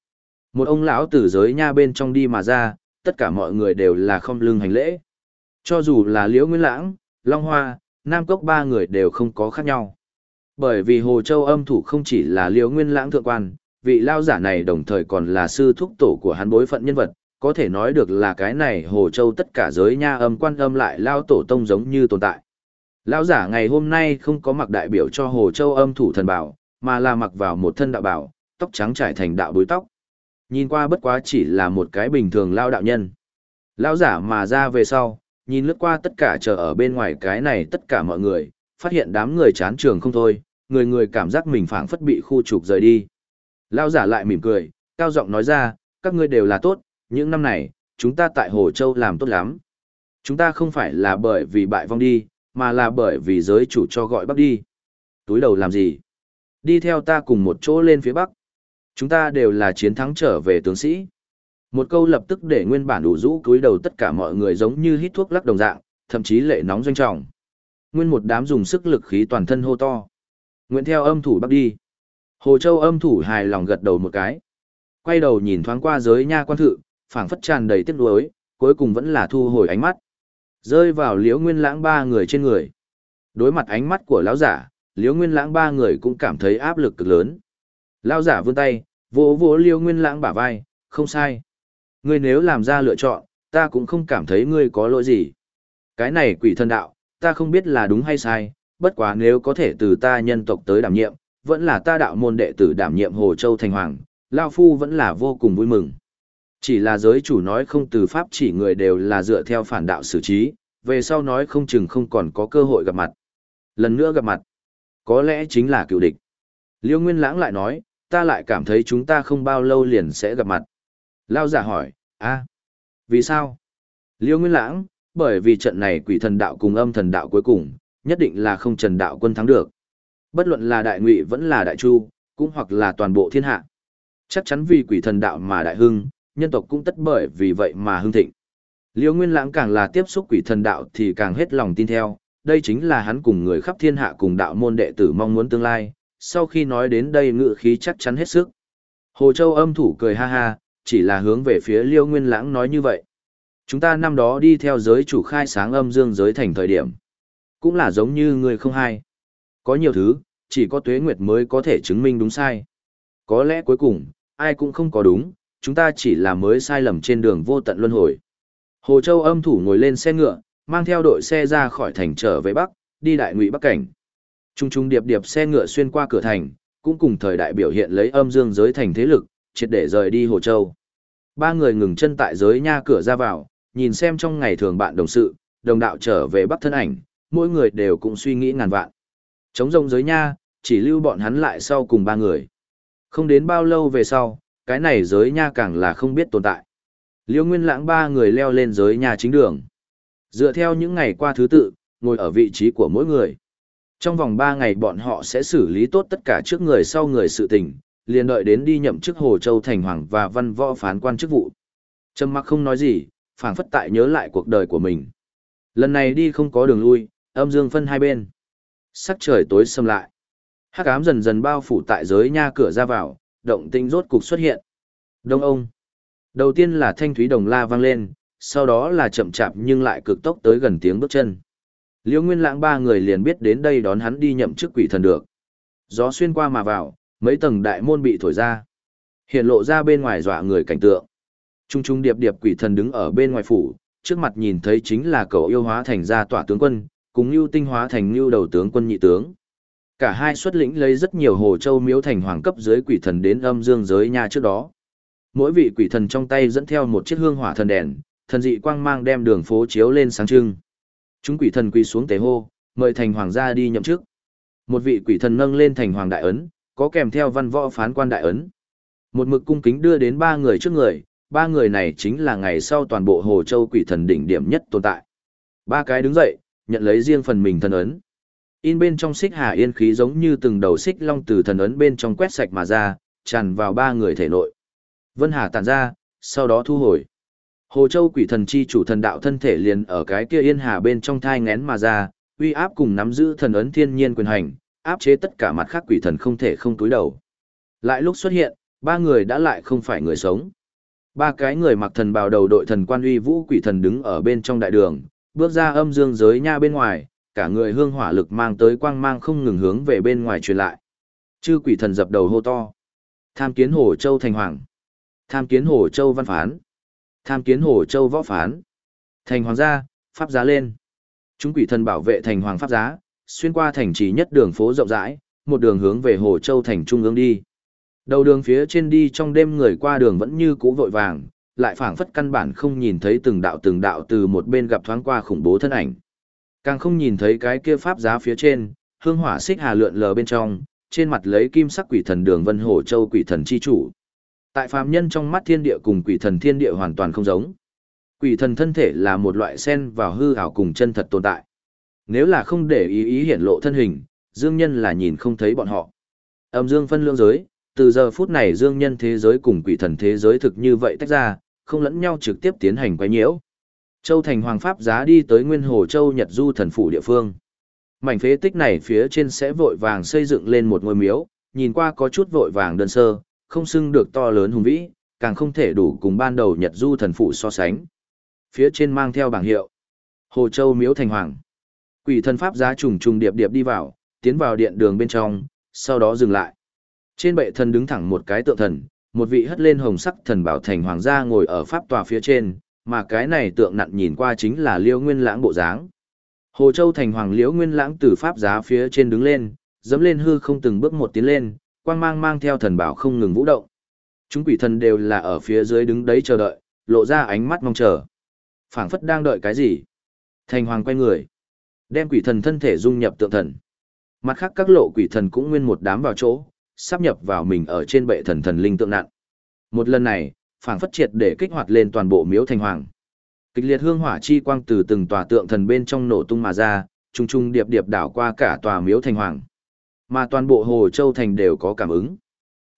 Một ông lão từ giới nha bên trong đi mà ra, tất cả mọi người đều là không lưng hành lễ. Cho dù là Liễu Nguyên Lãng, Long Hoa, Nam Cốc ba người đều không có khác nhau. Bởi vì Hồ Châu âm thủ không chỉ là Liễu Nguyên Lãng thượng quan, vị lao giả này đồng thời còn là sư thúc tổ của hắn bối phận nhân vật, có thể nói được là cái này Hồ Châu tất cả giới nha âm quan âm lại lao tổ tông giống như tồn tại. Lão giả ngày hôm nay không có mặc đại biểu cho Hồ Châu âm thủ thần bảo, mà là mặc vào một thân đạo bảo, tóc trắng trải thành đạo bối tóc. Nhìn qua bất quá chỉ là một cái bình thường lao đạo nhân. Lão giả mà ra về sau, nhìn lướt qua tất cả chờ ở bên ngoài cái này tất cả mọi người, phát hiện đám người chán trường không thôi, người người cảm giác mình phảng phất bị khu trục rời đi. lao giả lại mỉm cười, cao giọng nói ra, các ngươi đều là tốt, những năm này, chúng ta tại Hồ Châu làm tốt lắm. Chúng ta không phải là bởi vì bại vong đi, mà là bởi vì giới chủ cho gọi bắc đi. Túi đầu làm gì? Đi theo ta cùng một chỗ lên phía bắc. Chúng ta đều là chiến thắng trở về tướng sĩ. Một câu lập tức để nguyên bản đủ rũ cúi đầu tất cả mọi người giống như hít thuốc lắc đồng dạng, thậm chí lệ nóng doanh trọng. Nguyên một đám dùng sức lực khí toàn thân hô to. Nguyện theo âm thủ bắt đi. Hồ Châu âm thủ hài lòng gật đầu một cái. Quay đầu nhìn thoáng qua giới nha quan thự, phảng phất tràn đầy tiếc nuối, cuối cùng vẫn là thu hồi ánh mắt. Rơi vào liễu nguyên lãng ba người trên người. Đối mặt ánh mắt của lão giả, liễu nguyên lãng ba người cũng cảm thấy áp lực cực lớn. Lão giả vươn tay, vỗ vỗ liễu nguyên lãng bả vai, không sai. Ngươi nếu làm ra lựa chọn, ta cũng không cảm thấy ngươi có lỗi gì. Cái này quỷ thần đạo, ta không biết là đúng hay sai, bất quá nếu có thể từ ta nhân tộc tới đảm nhiệm, vẫn là ta đạo môn đệ tử đảm nhiệm Hồ Châu Thành Hoàng, Lao Phu vẫn là vô cùng vui mừng. Chỉ là giới chủ nói không từ pháp chỉ người đều là dựa theo phản đạo xử trí, về sau nói không chừng không còn có cơ hội gặp mặt. Lần nữa gặp mặt, có lẽ chính là cựu địch. Liêu Nguyên Lãng lại nói, ta lại cảm thấy chúng ta không bao lâu liền sẽ gặp mặt. Lao giả hỏi, a vì sao? Liêu Nguyên Lãng, bởi vì trận này quỷ thần đạo cùng âm thần đạo cuối cùng, nhất định là không trần đạo quân thắng được. Bất luận là đại ngụy vẫn là đại chu, cũng hoặc là toàn bộ thiên hạ. Chắc chắn vì quỷ thần đạo mà đại hưng, nhân tộc cũng tất bởi vì vậy mà hưng thịnh. Liêu Nguyên Lãng càng là tiếp xúc quỷ thần đạo thì càng hết lòng tin theo, đây chính là hắn cùng người khắp thiên hạ cùng đạo môn đệ tử mong muốn tương lai, sau khi nói đến đây ngự khí chắc chắn hết sức. Hồ Châu âm thủ cười ha ha, chỉ là hướng về phía Liêu Nguyên Lãng nói như vậy. Chúng ta năm đó đi theo giới chủ khai sáng âm dương giới thành thời điểm. Cũng là giống như người không hay. Có nhiều thứ, chỉ có tuế nguyệt mới có thể chứng minh đúng sai. Có lẽ cuối cùng, ai cũng không có đúng, chúng ta chỉ là mới sai lầm trên đường vô tận luân hồi. Hồ Châu âm thủ ngồi lên xe ngựa, mang theo đội xe ra khỏi thành trở về Bắc, đi đại ngụy Bắc Cảnh. Trung trung điệp điệp xe ngựa xuyên qua cửa thành, cũng cùng thời đại biểu hiện lấy âm dương giới thành thế lực, triệt để rời đi Hồ Châu. Ba người ngừng chân tại giới nha cửa ra vào, nhìn xem trong ngày thường bạn đồng sự, đồng đạo trở về Bắc thân ảnh, mỗi người đều cũng suy nghĩ ngàn vạn. Chống rông giới nha, chỉ lưu bọn hắn lại sau cùng ba người. Không đến bao lâu về sau, cái này giới nha càng là không biết tồn tại. Liêu Nguyên Lãng ba người leo lên giới nha chính đường. Dựa theo những ngày qua thứ tự, ngồi ở vị trí của mỗi người. Trong vòng ba ngày bọn họ sẽ xử lý tốt tất cả trước người sau người sự tình, liền đợi đến đi nhậm chức Hồ Châu Thành Hoàng và văn võ phán quan chức vụ. Trầm mặc không nói gì, phảng phất tại nhớ lại cuộc đời của mình. Lần này đi không có đường lui, âm dương phân hai bên. Sắc trời tối xâm lại. Hắc ám dần dần bao phủ tại giới nha cửa ra vào, động tinh rốt cục xuất hiện. Đông ông. Đầu tiên là thanh thúy đồng la vang lên, sau đó là chậm chạp nhưng lại cực tốc tới gần tiếng bước chân. Liễu Nguyên Lãng ba người liền biết đến đây đón hắn đi nhậm chức quỷ thần được. Gió xuyên qua mà vào, Mấy tầng đại môn bị thổi ra. Hiện lộ ra bên ngoài dọa người cảnh tượng. Trung trung điệp điệp quỷ thần đứng ở bên ngoài phủ, trước mặt nhìn thấy chính là cậu yêu hóa thành ra tỏa tướng quân, cùng lưu tinh hóa thành lưu đầu tướng quân nhị tướng. Cả hai xuất lĩnh lấy rất nhiều hồ châu miếu thành hoàng cấp dưới quỷ thần đến âm dương giới nha trước đó. Mỗi vị quỷ thần trong tay dẫn theo một chiếc hương hỏa thần đèn, thần dị quang mang đem đường phố chiếu lên sáng trưng. Chúng quỷ thần quỳ xuống tế hô, mời thành hoàng gia đi nhậm chức. Một vị quỷ thần nâng lên thành hoàng đại ấn, có kèm theo văn võ phán quan đại ấn. Một mực cung kính đưa đến ba người trước người, ba người này chính là ngày sau toàn bộ Hồ Châu quỷ thần đỉnh điểm nhất tồn tại. Ba cái đứng dậy, nhận lấy riêng phần mình thần ấn. In bên trong xích hà yên khí giống như từng đầu xích long từ thần ấn bên trong quét sạch mà ra, tràn vào ba người thể nội. Vân Hà tản ra, sau đó thu hồi. Hồ Châu quỷ thần chi chủ thần đạo thân thể liền ở cái kia yên hà bên trong thai ngén mà ra, uy áp cùng nắm giữ thần ấn thiên nhiên quyền hành, áp chế tất cả mặt khác quỷ thần không thể không túi đầu. Lại lúc xuất hiện, ba người đã lại không phải người sống. Ba cái người mặc thần bào đầu đội thần quan uy vũ quỷ thần đứng ở bên trong đại đường, bước ra âm dương giới nha bên ngoài, cả người hương hỏa lực mang tới quang mang không ngừng hướng về bên ngoài truyền lại. Chư quỷ thần dập đầu hô to. Tham kiến Hồ Châu thành hoàng. Tham kiến Hồ Châu văn phán. Tham kiến Hồ Châu võ phán. Thành hoàng gia, pháp giá lên. Chúng quỷ thần bảo vệ thành hoàng pháp giá, xuyên qua thành trì nhất đường phố rộng rãi, một đường hướng về Hồ Châu thành trung ương đi. Đầu đường phía trên đi trong đêm người qua đường vẫn như cũ vội vàng, lại phảng phất căn bản không nhìn thấy từng đạo từng đạo từ một bên gặp thoáng qua khủng bố thân ảnh. Càng không nhìn thấy cái kia pháp giá phía trên, hương hỏa xích hà lượn lờ bên trong, trên mặt lấy kim sắc quỷ thần đường vân hồ châu quỷ thần chi chủ. Tại phàm nhân trong mắt thiên địa cùng quỷ thần thiên địa hoàn toàn không giống. Quỷ thần thân thể là một loại sen vào hư ảo cùng chân thật tồn tại. Nếu là không để ý ý hiển lộ thân hình, dương nhân là nhìn không thấy bọn họ. Âm dương phân lương giới, từ giờ phút này dương nhân thế giới cùng quỷ thần thế giới thực như vậy tách ra, không lẫn nhau trực tiếp tiến hành quay nhiễu. Châu Thành Hoàng Pháp giá đi tới Nguyên Hồ Châu Nhật Du thần phủ địa phương. Mảnh phế tích này phía trên sẽ vội vàng xây dựng lên một ngôi miếu, nhìn qua có chút vội vàng đơn sơ, không xưng được to lớn hùng vĩ, càng không thể đủ cùng ban đầu Nhật Du thần phủ so sánh. Phía trên mang theo bảng hiệu. Hồ Châu Miếu Thành Hoàng. Quỷ thần Pháp giá trùng trùng điệp điệp đi vào, tiến vào điện đường bên trong, sau đó dừng lại. Trên bệ thần đứng thẳng một cái tượng thần, một vị hất lên hồng sắc thần bảo thành hoàng gia ngồi ở pháp tòa phía trên, mà cái này tượng nặn nhìn qua chính là liêu Nguyên Lãng bộ dáng. Hồ Châu thành hoàng Liễu Nguyên Lãng từ pháp giá phía trên đứng lên, dẫm lên hư không từng bước một tiến lên, quang mang mang theo thần bảo không ngừng vũ động. Chúng quỷ thần đều là ở phía dưới đứng đấy chờ đợi, lộ ra ánh mắt mong chờ. Phảng phất đang đợi cái gì? Thành hoàng quay người, đem quỷ thần thân thể dung nhập tượng thần. Mặt khác các lộ quỷ thần cũng nguyên một đám vào chỗ, sắp nhập vào mình ở trên bệ thần thần linh tượng nạn. Một lần này, phảng phất triệt để kích hoạt lên toàn bộ miếu thành hoàng. Kịch liệt hương hỏa chi quang từ từng tòa tượng thần bên trong nổ tung mà ra, trung trung điệp điệp đảo qua cả tòa miếu thành hoàng. Mà toàn bộ Hồ Châu thành đều có cảm ứng.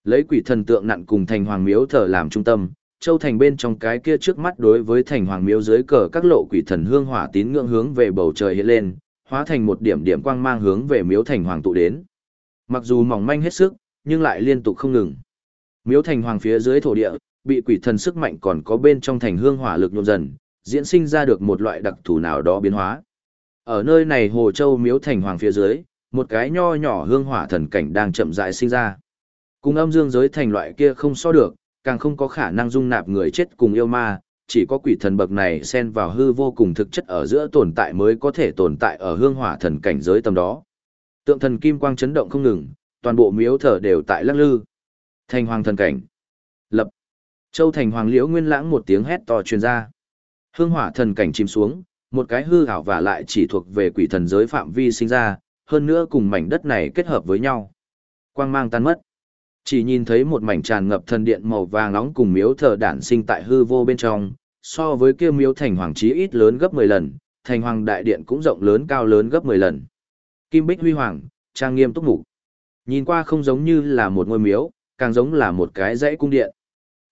Lấy quỷ thần tượng nặng cùng thành hoàng miếu thờ làm trung tâm, Châu thành bên trong cái kia trước mắt đối với thành hoàng miếu dưới cờ các lộ quỷ thần hương hỏa tín ngưỡng hướng về bầu trời hiện lên, hóa thành một điểm điểm quang mang hướng về miếu thành hoàng tụ đến. Mặc dù mỏng manh hết sức, nhưng lại liên tục không ngừng. Miếu thành hoàng phía dưới thổ địa, bị quỷ thần sức mạnh còn có bên trong thành hương hỏa lực nhộn dần, diễn sinh ra được một loại đặc thù nào đó biến hóa. Ở nơi này Hồ Châu miếu thành hoàng phía dưới, một cái nho nhỏ hương hỏa thần cảnh đang chậm rãi sinh ra. Cùng âm dương giới thành loại kia không so được, càng không có khả năng dung nạp người chết cùng yêu ma, chỉ có quỷ thần bậc này xen vào hư vô cùng thực chất ở giữa tồn tại mới có thể tồn tại ở hương hỏa thần cảnh giới tầm đó. Tượng thần kim quang chấn động không ngừng, toàn bộ miếu thờ đều tại lắc lư. Thành hoàng thần cảnh. Lập. Châu thành hoàng liễu nguyên lãng một tiếng hét to truyền ra. Hương hỏa thần cảnh chìm xuống, một cái hư ảo và lại chỉ thuộc về quỷ thần giới phạm vi sinh ra, hơn nữa cùng mảnh đất này kết hợp với nhau. Quang mang tan mất. Chỉ nhìn thấy một mảnh tràn ngập thần điện màu vàng nóng cùng miếu thờ đản sinh tại hư vô bên trong, so với kia miếu thành hoàng chí ít lớn gấp 10 lần, thành hoàng đại điện cũng rộng lớn cao lớn gấp 10 lần. Kim bích huy hoàng, trang nghiêm túc mục. Nhìn qua không giống như là một ngôi miếu, càng giống là một cái dãy cung điện.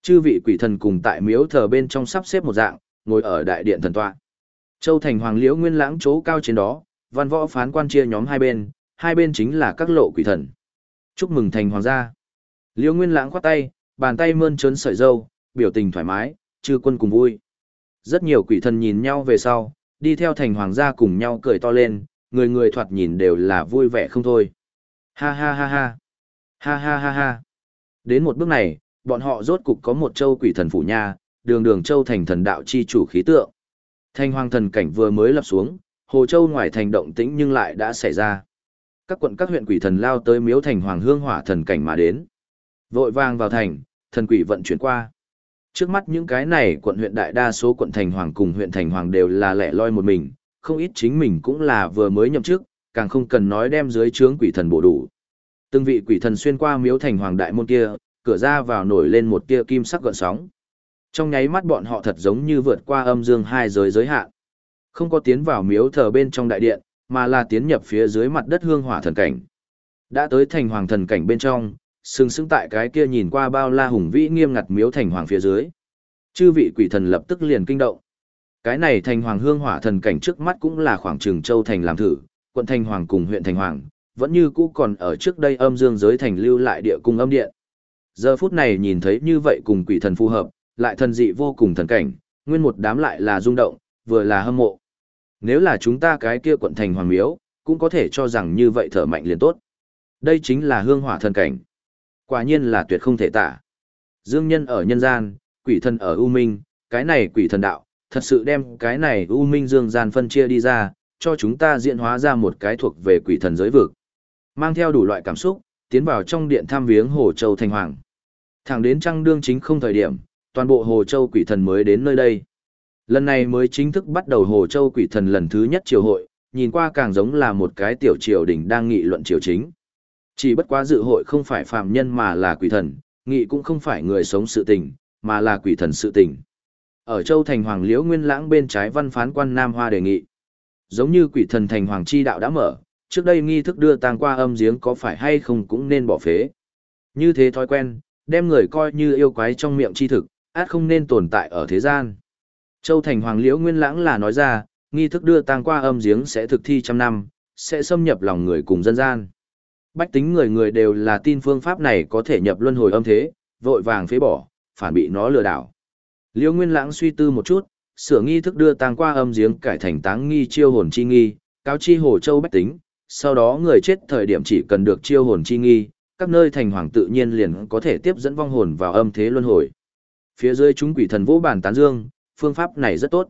Chư vị quỷ thần cùng tại miếu thờ bên trong sắp xếp một dạng, ngồi ở đại điện thần tọa. Châu Thành Hoàng Liễu Nguyên Lãng chỗ cao trên đó, văn võ phán quan chia nhóm hai bên, hai bên chính là các lộ quỷ thần. Chúc mừng thành hoàng gia. Liễu Nguyên Lãng khoát tay, bàn tay mơn trớn sợi dâu, biểu tình thoải mái, chư quân cùng vui. Rất nhiều quỷ thần nhìn nhau về sau, đi theo thành hoàng gia cùng nhau cười to lên, người người thoạt nhìn đều là vui vẻ không thôi. Ha ha ha ha. Ha ha ha ha. Đến một bước này, bọn họ rốt cục có một châu quỷ thần phủ nha, đường đường châu thành thần đạo chi chủ khí tượng. Thanh hoàng thần cảnh vừa mới lập xuống, Hồ Châu ngoài thành động tĩnh nhưng lại đã xảy ra. Các quận các huyện quỷ thần lao tới miếu thành hoàng hương hỏa thần cảnh mà đến. Vội vàng vào thành, thần quỷ vận chuyển qua. Trước mắt những cái này quận huyện đại đa số quận thành hoàng cùng huyện thành hoàng đều là lẻ loi một mình, không ít chính mình cũng là vừa mới nhậm chức, càng không cần nói đem dưới trướng quỷ thần bổ đủ. Từng vị quỷ thần xuyên qua miếu thành hoàng đại môn kia, cửa ra vào nổi lên một tia kim sắc gợn sóng. Trong nháy mắt bọn họ thật giống như vượt qua âm dương hai giới giới hạn. Không có tiến vào miếu thờ bên trong đại điện, mà là tiến nhập phía dưới mặt đất hương hỏa thần cảnh. Đã tới thành hoàng thần cảnh bên trong, sừng sững tại cái kia nhìn qua bao la hùng vĩ nghiêm ngặt miếu thành hoàng phía dưới. Chư vị quỷ thần lập tức liền kinh động. Cái này thành hoàng hương hỏa thần cảnh trước mắt cũng là khoảng trường châu thành làm thử, quận thành hoàng cùng huyện thành hoàng, vẫn như cũ còn ở trước đây âm dương giới thành lưu lại địa cung âm điện. Giờ phút này nhìn thấy như vậy cùng quỷ thần phù hợp, lại thần dị vô cùng thần cảnh, nguyên một đám lại là rung động, vừa là hâm mộ. Nếu là chúng ta cái kia quận thành hoàng miếu, cũng có thể cho rằng như vậy thở mạnh liền tốt. Đây chính là hương hỏa thần cảnh. Quả nhiên là tuyệt không thể tả. Dương nhân ở nhân gian, quỷ thần ở u minh, cái này quỷ thần đạo, thật sự đem cái này u minh dương gian phân chia đi ra, cho chúng ta diễn hóa ra một cái thuộc về quỷ thần giới vực. Mang theo đủ loại cảm xúc, tiến vào trong điện tham viếng Hồ Châu Thành Hoàng. Thẳng đến trăng đương chính không thời điểm, toàn bộ Hồ Châu quỷ thần mới đến nơi đây. Lần này mới chính thức bắt đầu Hồ Châu quỷ thần lần thứ nhất triều hội, nhìn qua càng giống là một cái tiểu triều đình đang nghị luận triều chính. Chỉ bất quá dự hội không phải phàm nhân mà là quỷ thần, nghị cũng không phải người sống sự tình, mà là quỷ thần sự tình. Ở Châu Thành Hoàng Liễu Nguyên Lãng bên trái văn phán quan Nam Hoa đề nghị. Giống như quỷ thần Thành Hoàng chi đạo đã mở, trước đây nghi thức đưa tang qua âm giếng có phải hay không cũng nên bỏ phế. Như thế thói quen, đem người coi như yêu quái trong miệng chi thực, át không nên tồn tại ở thế gian. Châu Thành Hoàng Liễu Nguyên Lãng là nói ra, nghi thức đưa tang qua âm giếng sẽ thực thi trăm năm, sẽ xâm nhập lòng người cùng dân gian. Bách tính người người đều là tin phương pháp này có thể nhập luân hồi âm thế, vội vàng phế bỏ, phản bị nó lừa đảo. Liễu Nguyên Lãng suy tư một chút, sửa nghi thức đưa tang qua âm giếng cải thành táng nghi chiêu hồn chi nghi, cáo chi hồ châu bách tính, sau đó người chết thời điểm chỉ cần được chiêu hồn chi nghi, các nơi thành hoàng tự nhiên liền có thể tiếp dẫn vong hồn vào âm thế luân hồi. Phía dưới chúng quỷ thần vũ bản tán dương, phương pháp này rất tốt.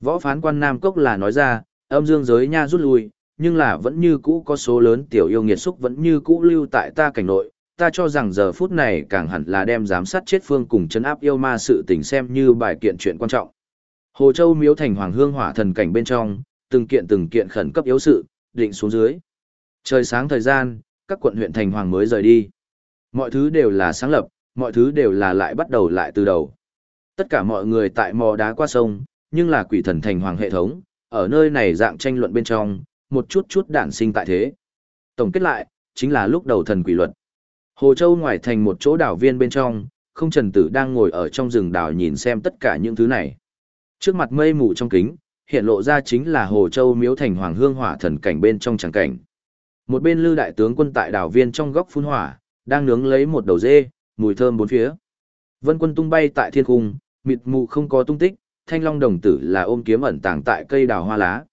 Võ phán quan Nam Cốc là nói ra, âm dương giới nha rút lui, nhưng là vẫn như cũ có số lớn tiểu yêu nghiệt xúc vẫn như cũ lưu tại ta cảnh nội. Ta cho rằng giờ phút này càng hẳn là đem giám sát chết phương cùng chấn áp yêu ma sự tình xem như bài kiện chuyện quan trọng. Hồ Châu miếu thành hoàng hương hỏa thần cảnh bên trong, từng kiện từng kiện khẩn cấp yếu sự, định xuống dưới. Trời sáng thời gian, các quận huyện thành hoàng mới rời đi. Mọi thứ đều là sáng lập, mọi thứ đều là lại bắt đầu lại từ đầu. Tất cả mọi người tại mò đá qua sông, nhưng là quỷ thần thành hoàng hệ thống, ở nơi này dạng tranh luận bên trong, một chút chút đản sinh tại thế. Tổng kết lại, chính là lúc đầu thần quỷ luật. Hồ Châu ngoài thành một chỗ đảo viên bên trong, không trần tử đang ngồi ở trong rừng đảo nhìn xem tất cả những thứ này. Trước mặt mây mù trong kính, hiện lộ ra chính là Hồ Châu miếu thành hoàng hương hỏa thần cảnh bên trong tràng cảnh. Một bên lư đại tướng quân tại đảo viên trong góc phun hỏa, đang nướng lấy một đầu dê, mùi thơm bốn phía. Vân quân tung bay tại thiên cung, mịt mù không có tung tích, thanh long đồng tử là ôm kiếm ẩn tàng tại cây đào hoa lá.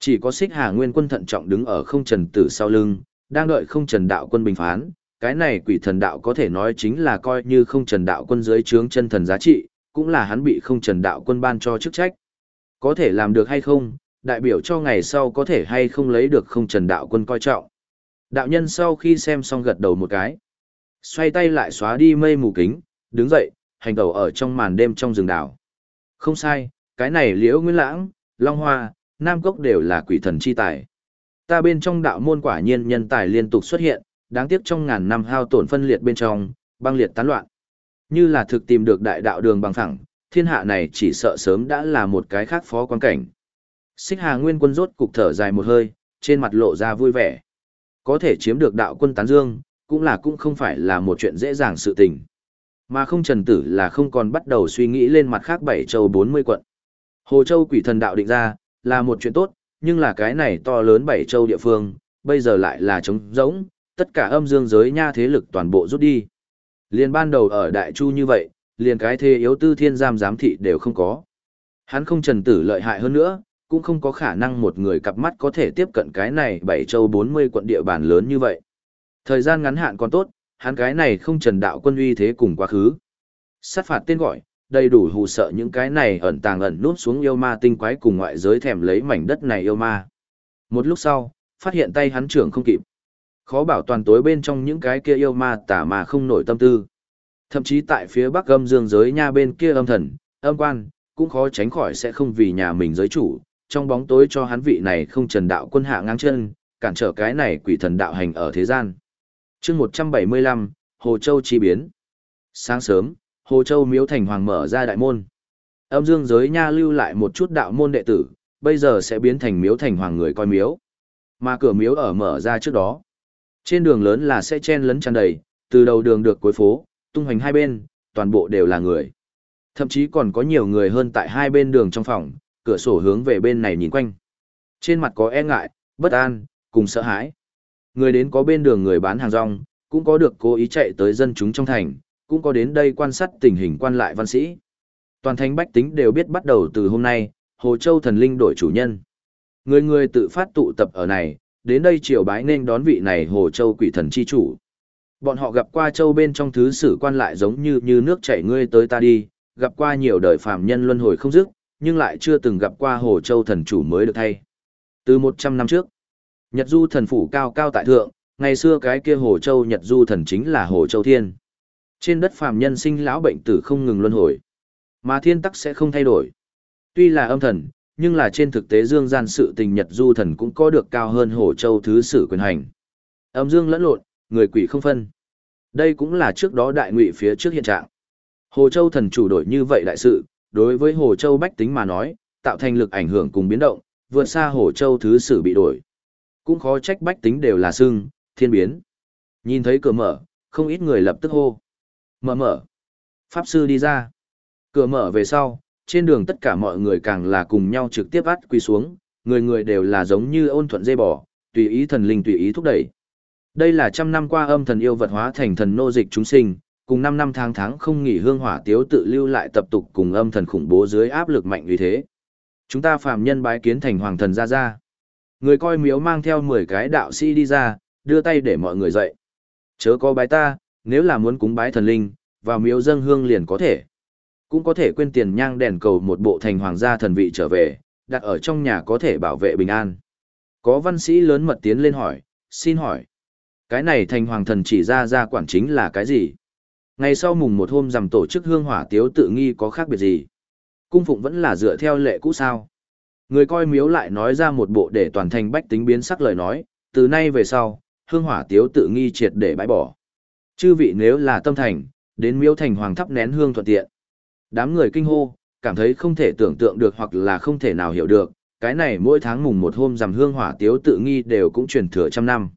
Chỉ có xích hà nguyên quân thận trọng đứng ở không trần tử sau lưng, đang đợi không trần đạo quân bình phán. Cái này quỷ thần đạo có thể nói chính là coi như không trần đạo quân dưới trướng chân thần giá trị, cũng là hắn bị không trần đạo quân ban cho chức trách. Có thể làm được hay không, đại biểu cho ngày sau có thể hay không lấy được không trần đạo quân coi trọng. Đạo nhân sau khi xem xong gật đầu một cái. Xoay tay lại xóa đi mây mù kính, đứng dậy, hành tẩu ở trong màn đêm trong rừng đảo. Không sai, cái này liễu nguyên lãng, long hoa, nam cốc đều là quỷ thần chi tài. Ta bên trong đạo môn quả nhiên nhân tài liên tục xuất hiện, đáng tiếc trong ngàn năm hao tổn phân liệt bên trong, băng liệt tán loạn. Như là thực tìm được đại đạo đường bằng phẳng, thiên hạ này chỉ sợ sớm đã là một cái khác phó quan cảnh. Xích Hà Nguyên Quân rốt cục thở dài một hơi, trên mặt lộ ra vui vẻ. Có thể chiếm được đạo quân tán dương, cũng là cũng không phải là một chuyện dễ dàng sự tình. Mà không trần tử là không còn bắt đầu suy nghĩ lên mặt khác bảy châu 40 quận. Hồ Châu quỷ thần đạo định ra, là một chuyện tốt, nhưng là cái này to lớn bảy châu địa phương, bây giờ lại là trống rỗng, tất cả âm dương giới nha thế lực toàn bộ rút đi. Liên ban đầu ở Đại Chu như vậy, liền cái thế yếu tư thiên giam giám thị đều không có. Hắn không trần tử lợi hại hơn nữa, cũng không có khả năng một người cặp mắt có thể tiếp cận cái này bảy châu 40 quận địa bàn lớn như vậy. Thời gian ngắn hạn còn tốt, hắn cái này không trần đạo quân uy thế cùng quá khứ. Sát phạt tên gọi, đầy đủ hù sợ những cái này ẩn tàng ẩn nút xuống yêu ma tinh quái cùng ngoại giới thèm lấy mảnh đất này yêu ma. Một lúc sau, phát hiện tay hắn trưởng không kịp. Khó bảo toàn tối bên trong những cái kia yêu ma tả mà không nổi tâm tư. Thậm chí tại phía bắc âm dương giới nha bên kia âm thần, âm quan, cũng khó tránh khỏi sẽ không vì nhà mình giới chủ, trong bóng tối cho hắn vị này không trần đạo quân hạ ngang chân, cản trở cái này quỷ thần đạo hành ở thế gian. chương 175, Hồ Châu chi biến. Sáng sớm, Hồ Châu miếu thành hoàng mở ra đại môn. Âm dương giới nha lưu lại một chút đạo môn đệ tử, bây giờ sẽ biến thành miếu thành hoàng người coi miếu. Mà cửa miếu ở mở ra trước đó. Trên đường lớn là sẽ chen lấn tràn đầy, từ đầu đường được cuối phố, tung hoành hai bên, toàn bộ đều là người. Thậm chí còn có nhiều người hơn tại hai bên đường trong phòng, cửa sổ hướng về bên này nhìn quanh. Trên mặt có e ngại, bất an, cùng sợ hãi. Người đến có bên đường người bán hàng rong, cũng có được cố ý chạy tới dân chúng trong thành, cũng có đến đây quan sát tình hình quan lại văn sĩ. Toàn thành bách tính đều biết bắt đầu từ hôm nay, Hồ Châu thần linh đổi chủ nhân. Người người tự phát tụ tập ở này, đến đây triều bái nên đón vị này Hồ Châu quỷ thần chi chủ. Bọn họ gặp qua Châu bên trong thứ sử quan lại giống như như nước chảy ngươi tới ta đi, gặp qua nhiều đời phàm nhân luân hồi không dứt, nhưng lại chưa từng gặp qua Hồ Châu thần chủ mới được thay. Từ 100 năm trước, Nhật Du thần phủ cao cao tại thượng, ngày xưa cái kia Hồ Châu Nhật Du thần chính là Hồ Châu Thiên. Trên đất phàm nhân sinh lão bệnh tử không ngừng luân hồi, mà thiên tắc sẽ không thay đổi. Tuy là âm thần, nhưng là trên thực tế dương gian sự tình Nhật Du thần cũng có được cao hơn Hồ Châu thứ sử quyền hành. Âm dương lẫn lộn, người quỷ không phân. Đây cũng là trước đó đại ngụy phía trước hiện trạng. Hồ Châu thần chủ đổi như vậy đại sự, đối với Hồ Châu bách tính mà nói, tạo thành lực ảnh hưởng cùng biến động, vượt xa Hồ Châu thứ sử bị đổi. Cũng khó trách bách tính đều là xương thiên biến. Nhìn thấy cửa mở, không ít người lập tức hô. Mở mở. Pháp sư đi ra. Cửa mở về sau, trên đường tất cả mọi người càng là cùng nhau trực tiếp át quỳ xuống, người người đều là giống như ôn thuận dây bò, tùy ý thần linh tùy ý thúc đẩy. Đây là trăm năm qua âm thần yêu vật hóa thành thần nô dịch chúng sinh, cùng năm năm tháng tháng không nghỉ hương hỏa tiếu tự lưu lại tập tục cùng âm thần khủng bố dưới áp lực mạnh như thế. Chúng ta phàm nhân bái kiến thành hoàng thần ra ra. Người coi miếu mang theo 10 cái đạo sĩ đi ra, đưa tay để mọi người dậy. Chớ có bái ta, nếu là muốn cúng bái thần linh, vào miếu dâng hương liền có thể. Cũng có thể quên tiền nhang đèn cầu một bộ thành hoàng gia thần vị trở về, đặt ở trong nhà có thể bảo vệ bình an. Có văn sĩ lớn mật tiến lên hỏi, xin hỏi. Cái này thành hoàng thần chỉ ra ra quản chính là cái gì? Ngày sau mùng một hôm rằm tổ chức hương hỏa tiếu tự nghi có khác biệt gì? Cung phụng vẫn là dựa theo lệ cũ sao? Người coi miếu lại nói ra một bộ để toàn thành bách tính biến sắc lời nói, từ nay về sau, hương hỏa tiếu tự nghi triệt để bãi bỏ. Chư vị nếu là tâm thành, đến miếu thành hoàng thắp nén hương thuận tiện. Đám người kinh hô, cảm thấy không thể tưởng tượng được hoặc là không thể nào hiểu được, cái này mỗi tháng mùng một hôm rằm hương hỏa tiếu tự nghi đều cũng truyền thừa trăm năm.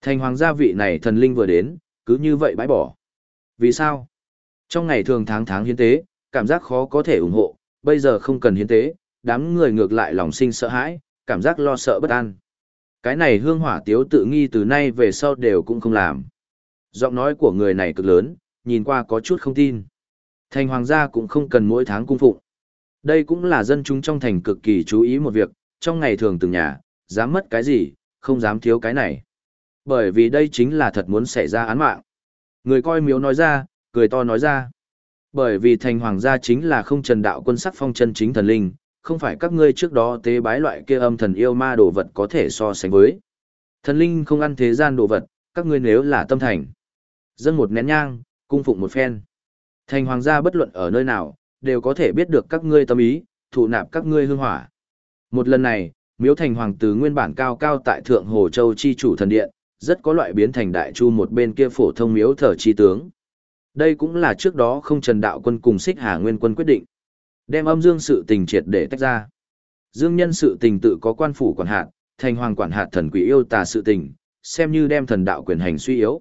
Thành hoàng gia vị này thần linh vừa đến, cứ như vậy bãi bỏ. Vì sao? Trong ngày thường tháng tháng hiến tế, cảm giác khó có thể ủng hộ, bây giờ không cần hiến tế, đám người ngược lại lòng sinh sợ hãi, cảm giác lo sợ bất an. Cái này hương hỏa tiếu tự nghi từ nay về sau đều cũng không làm. Giọng nói của người này cực lớn, nhìn qua có chút không tin. Thành hoàng gia cũng không cần mỗi tháng cung phụng. Đây cũng là dân chúng trong thành cực kỳ chú ý một việc, trong ngày thường từng nhà, dám mất cái gì, không dám thiếu cái này. Bởi vì đây chính là thật muốn xảy ra án mạng. Người coi miếu nói ra, cười to nói ra. Bởi vì thành hoàng gia chính là không trần đạo quân sắc phong chân chính thần linh, không phải các ngươi trước đó tế bái loại kia âm thần yêu ma đồ vật có thể so sánh với. Thần linh không ăn thế gian đồ vật, các ngươi nếu là tâm thành. Dân một nén nhang, cung phụng một phen. Thành hoàng gia bất luận ở nơi nào, đều có thể biết được các ngươi tâm ý, thụ nạp các ngươi hương hỏa. Một lần này, miếu thành hoàng từ nguyên bản cao cao tại thượng Hồ Châu chi chủ thần điện, rất có loại biến thành đại chu một bên kia phổ thông miếu thờ chi tướng. Đây cũng là trước đó không trần đạo quân cùng xích hà nguyên quân quyết định. Đem âm dương sự tình triệt để tách ra. Dương nhân sự tình tự có quan phủ quản hạt, thành hoàng quản hạt thần quỷ yêu tà sự tình, xem như đem thần đạo quyền hành suy yếu.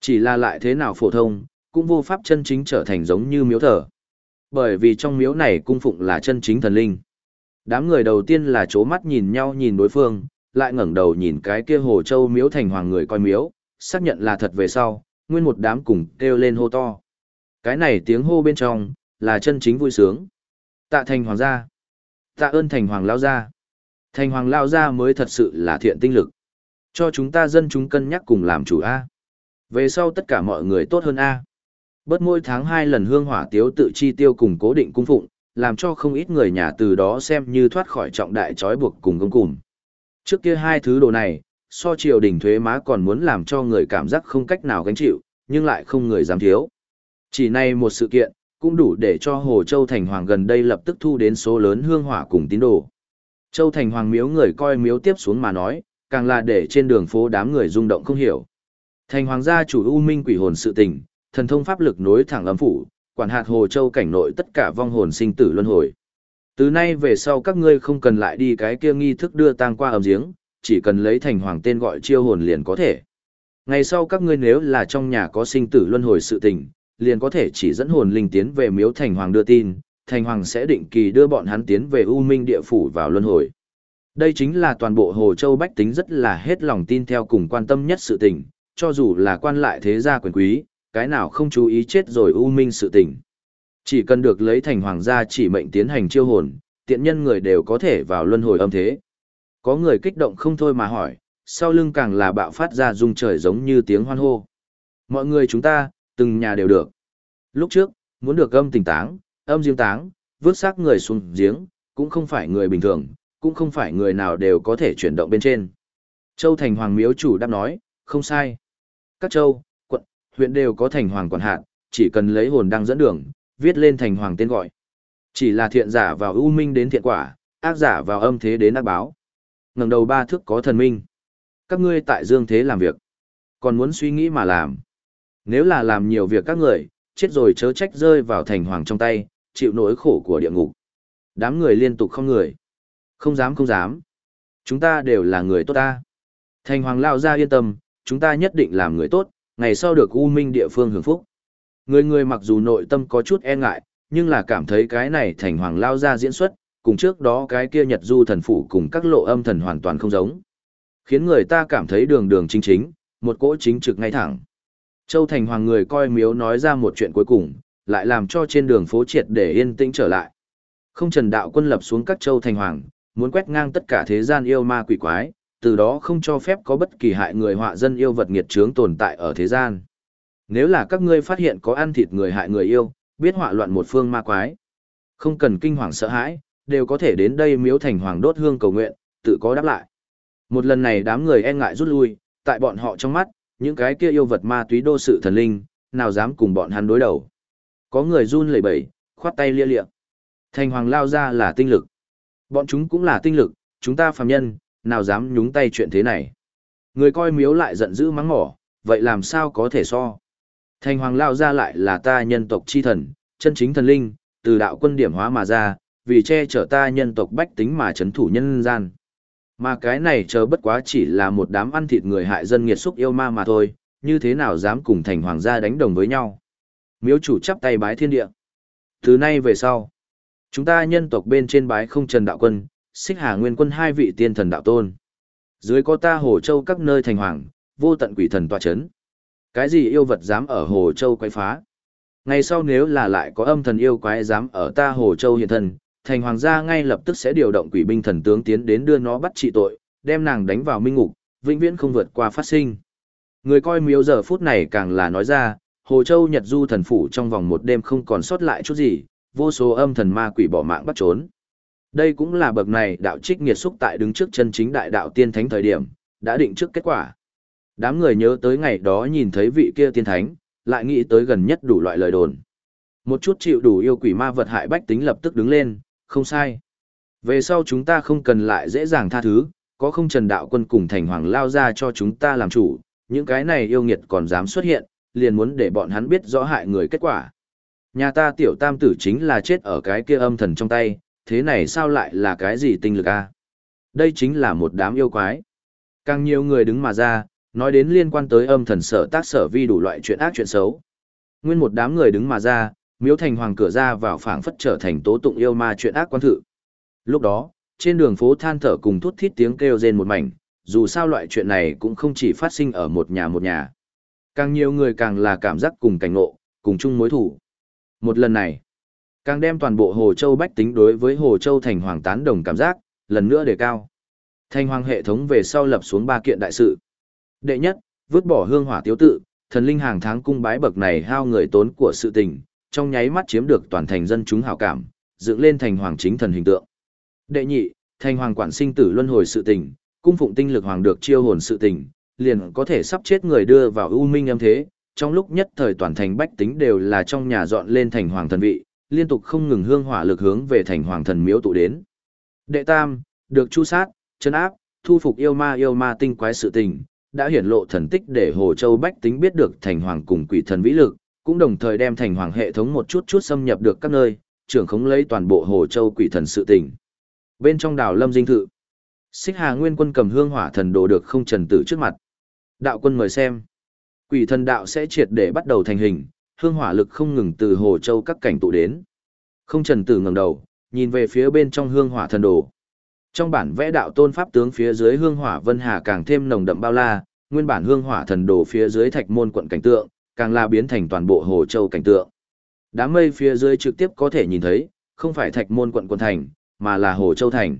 Chỉ là lại thế nào phổ thông, cũng vô pháp chân chính trở thành giống như miếu thờ. Bởi vì trong miếu này cung phụng là chân chính thần linh. Đám người đầu tiên là chố mắt nhìn nhau nhìn đối phương, lại ngẩng đầu nhìn cái kia hồ châu miếu thành hoàng người coi miếu, xác nhận là thật về sau, nguyên một đám cùng kêu lên hô to. Cái này tiếng hô bên trong, là chân chính vui sướng. Tạ thành hoàng gia. Tạ ơn thành hoàng lao gia. Thành hoàng lao gia mới thật sự là thiện tinh lực. Cho chúng ta dân chúng cân nhắc cùng làm chủ A. Về sau tất cả mọi người tốt hơn A. Bớt mỗi tháng hai lần hương hỏa tiếu tự chi tiêu cùng cố định cung phụng, làm cho không ít người nhà từ đó xem như thoát khỏi trọng đại trói buộc cùng công cùng. Trước kia hai thứ đồ này, so triều đình thuế má còn muốn làm cho người cảm giác không cách nào gánh chịu, nhưng lại không người dám thiếu. Chỉ này một sự kiện, cũng đủ để cho Hồ Châu Thành Hoàng gần đây lập tức thu đến số lớn hương hỏa cùng tín đồ. Châu Thành Hoàng miếu người coi miếu tiếp xuống mà nói, càng là để trên đường phố đám người rung động không hiểu. Thành Hoàng gia chủ U Minh quỷ hồn sự tình, thần thông pháp lực nối thẳng âm phủ, quản hạt Hồ Châu cảnh nội tất cả vong hồn sinh tử luân hồi. Từ nay về sau các ngươi không cần lại đi cái kia nghi thức đưa tang qua ầm giếng, chỉ cần lấy thành hoàng tên gọi chiêu hồn liền có thể. Ngày sau các ngươi nếu là trong nhà có sinh tử luân hồi sự tình, liền có thể chỉ dẫn hồn linh tiến về miếu thành hoàng đưa tin, thành hoàng sẽ định kỳ đưa bọn hắn tiến về U Minh địa phủ vào luân hồi. Đây chính là toàn bộ Hồ Châu Bách tính rất là hết lòng tin theo cùng quan tâm nhất sự tình, cho dù là quan lại thế gia quyền quý, cái nào không chú ý chết rồi U Minh sự tình. Chỉ cần được lấy thành hoàng gia chỉ mệnh tiến hành chiêu hồn, tiện nhân người đều có thể vào luân hồi âm thế. Có người kích động không thôi mà hỏi, sau lưng càng là bạo phát ra rung trời giống như tiếng hoan hô. Mọi người chúng ta, từng nhà đều được. Lúc trước, muốn được âm tình táng, âm riêng táng, vứt xác người xuống giếng, cũng không phải người bình thường, cũng không phải người nào đều có thể chuyển động bên trên. Châu Thành Hoàng Miếu chủ đáp nói, không sai. Các châu, quận, huyện đều có Thành Hoàng quản hạt, chỉ cần lấy hồn đăng dẫn đường, viết lên Thành Hoàng tên gọi. Chỉ là thiện giả vào ưu minh đến thiện quả, ác giả vào âm thế đến ác báo. ngẩng đầu ba thước có thần minh. Các ngươi tại dương thế làm việc. Còn muốn suy nghĩ mà làm. Nếu là làm nhiều việc các người, chết rồi chớ trách rơi vào thành hoàng trong tay, chịu nỗi khổ của địa ngục. Đám người liên tục không người. Không dám không dám. Chúng ta đều là người tốt ta. Thành hoàng lao ra yên tâm, chúng ta nhất định làm người tốt, ngày sau được u minh địa phương hưởng phúc. Người người mặc dù nội tâm có chút e ngại, nhưng là cảm thấy cái này thành hoàng lao ra diễn xuất, cùng trước đó cái kia nhật du thần phủ cùng các lộ âm thần hoàn toàn không giống. Khiến người ta cảm thấy đường đường chính chính, một cỗ chính trực ngay thẳng. Châu Thành Hoàng người coi miếu nói ra một chuyện cuối cùng, lại làm cho trên đường phố triệt để yên tĩnh trở lại. Không trần đạo quân lập xuống các Châu Thành Hoàng, muốn quét ngang tất cả thế gian yêu ma quỷ quái, từ đó không cho phép có bất kỳ hại người họa dân yêu vật nghiệt trướng tồn tại ở thế gian. Nếu là các ngươi phát hiện có ăn thịt người hại người yêu, biết họa loạn một phương ma quái. Không cần kinh hoàng sợ hãi, đều có thể đến đây miếu thành hoàng đốt hương cầu nguyện, tự có đáp lại. Một lần này đám người e ngại rút lui, tại bọn họ trong mắt, những cái kia yêu vật ma túy đô sự thần linh, nào dám cùng bọn hắn đối đầu. Có người run lẩy bẩy, khoát tay lia lịa. Thành hoàng lao ra là tinh lực. Bọn chúng cũng là tinh lực, chúng ta phàm nhân, nào dám nhúng tay chuyện thế này. Người coi miếu lại giận dữ mắng mỏ, vậy làm sao có thể so. Thành hoàng lao ra lại là ta nhân tộc chi thần, chân chính thần linh, từ đạo quân điểm hóa mà ra, vì che chở ta nhân tộc bách tính mà chấn thủ nhân gian. Mà cái này chờ bất quá chỉ là một đám ăn thịt người hại dân nghiệt xúc yêu ma mà thôi, như thế nào dám cùng thành hoàng gia đánh đồng với nhau. Miếu chủ chắp tay bái thiên địa. Từ nay về sau, chúng ta nhân tộc bên trên bái không trần đạo quân, xích hà nguyên quân hai vị tiên thần đạo tôn. Dưới có ta hồ châu các nơi thành hoàng, vô tận quỷ thần tòa chấn. Cái gì yêu vật dám ở hồ châu quay phá? Ngày sau nếu là lại có âm thần yêu quái dám ở ta hồ châu hiện thân thành hoàng gia ngay lập tức sẽ điều động quỷ binh thần tướng tiến đến đưa nó bắt trị tội, đem nàng đánh vào minh ngục, vĩnh viễn không vượt qua phát sinh. Người coi miếu giờ phút này càng là nói ra, Hồ Châu Nhật Du thần phủ trong vòng một đêm không còn sót lại chút gì, vô số âm thần ma quỷ bỏ mạng bắt trốn. Đây cũng là bậc này đạo trích nghiệt xúc tại đứng trước chân chính đại đạo tiên thánh thời điểm, đã định trước kết quả. Đám người nhớ tới ngày đó nhìn thấy vị kia tiên thánh, lại nghĩ tới gần nhất đủ loại lời đồn. Một chút chịu đủ yêu quỷ ma vật hại bách tính lập tức đứng lên, không sai. Về sau chúng ta không cần lại dễ dàng tha thứ, có không trần đạo quân cùng thành hoàng lao ra cho chúng ta làm chủ, những cái này yêu nghiệt còn dám xuất hiện, liền muốn để bọn hắn biết rõ hại người kết quả. Nhà ta tiểu tam tử chính là chết ở cái kia âm thần trong tay, thế này sao lại là cái gì tinh lực a? Đây chính là một đám yêu quái. Càng nhiều người đứng mà ra, nói đến liên quan tới âm thần sở tác sở vi đủ loại chuyện ác chuyện xấu. Nguyên một đám người đứng mà ra, miếu thành hoàng cửa ra vào phảng phất trở thành tố tụng yêu ma chuyện ác quan thự. Lúc đó, trên đường phố than thở cùng thút thít tiếng kêu rên một mảnh, dù sao loại chuyện này cũng không chỉ phát sinh ở một nhà một nhà. Càng nhiều người càng là cảm giác cùng cảnh ngộ, cùng chung mối thủ. Một lần này, càng đem toàn bộ Hồ Châu bách tính đối với Hồ Châu thành hoàng tán đồng cảm giác, lần nữa đề cao. Thành hoàng hệ thống về sau lập xuống ba kiện đại sự. Đệ nhất, vứt bỏ hương hỏa tiếu tự, thần linh hàng tháng cung bái bậc này hao người tốn của sự tình, trong nháy mắt chiếm được toàn thành dân chúng hảo cảm, dựng lên thành hoàng chính thần hình tượng. Đệ nhị, thành hoàng quản sinh tử luân hồi sự tình, cung phụng tinh lực hoàng được chiêu hồn sự tình, liền có thể sắp chết người đưa vào ưu minh âm thế, trong lúc nhất thời toàn thành bách tính đều là trong nhà dọn lên thành hoàng thần vị, liên tục không ngừng hương hỏa lực hướng về thành hoàng thần miếu tụ đến. Đệ tam, được chu sát, chân áp, thu phục yêu ma yêu ma tinh quái sự tình, đã hiển lộ thần tích để Hồ Châu bách tính biết được thành hoàng cùng quỷ thần vĩ lực, cũng đồng thời đem thành hoàng hệ thống một chút chút xâm nhập được các nơi, trưởng khống lấy toàn bộ Hồ Châu quỷ thần sự tình. Bên trong đảo Lâm Dinh Thự, Xích Hà Nguyên quân cầm hương hỏa thần đồ được không trần tử trước mặt. Đạo quân mời xem. Quỷ thần đạo sẽ triệt để bắt đầu thành hình, hương hỏa lực không ngừng từ Hồ Châu các cảnh tụ đến. Không trần tử ngẩng đầu, nhìn về phía bên trong hương hỏa thần đồ. Trong bản vẽ đạo tôn pháp tướng phía dưới hương hỏa vân hà càng thêm nồng đậm bao la, nguyên bản hương hỏa thần đồ phía dưới thạch môn quận cảnh tượng, càng là biến thành toàn bộ Hồ Châu cảnh tượng. Đám mây phía dưới trực tiếp có thể nhìn thấy, không phải thạch môn quận quận thành, mà là Hồ Châu thành.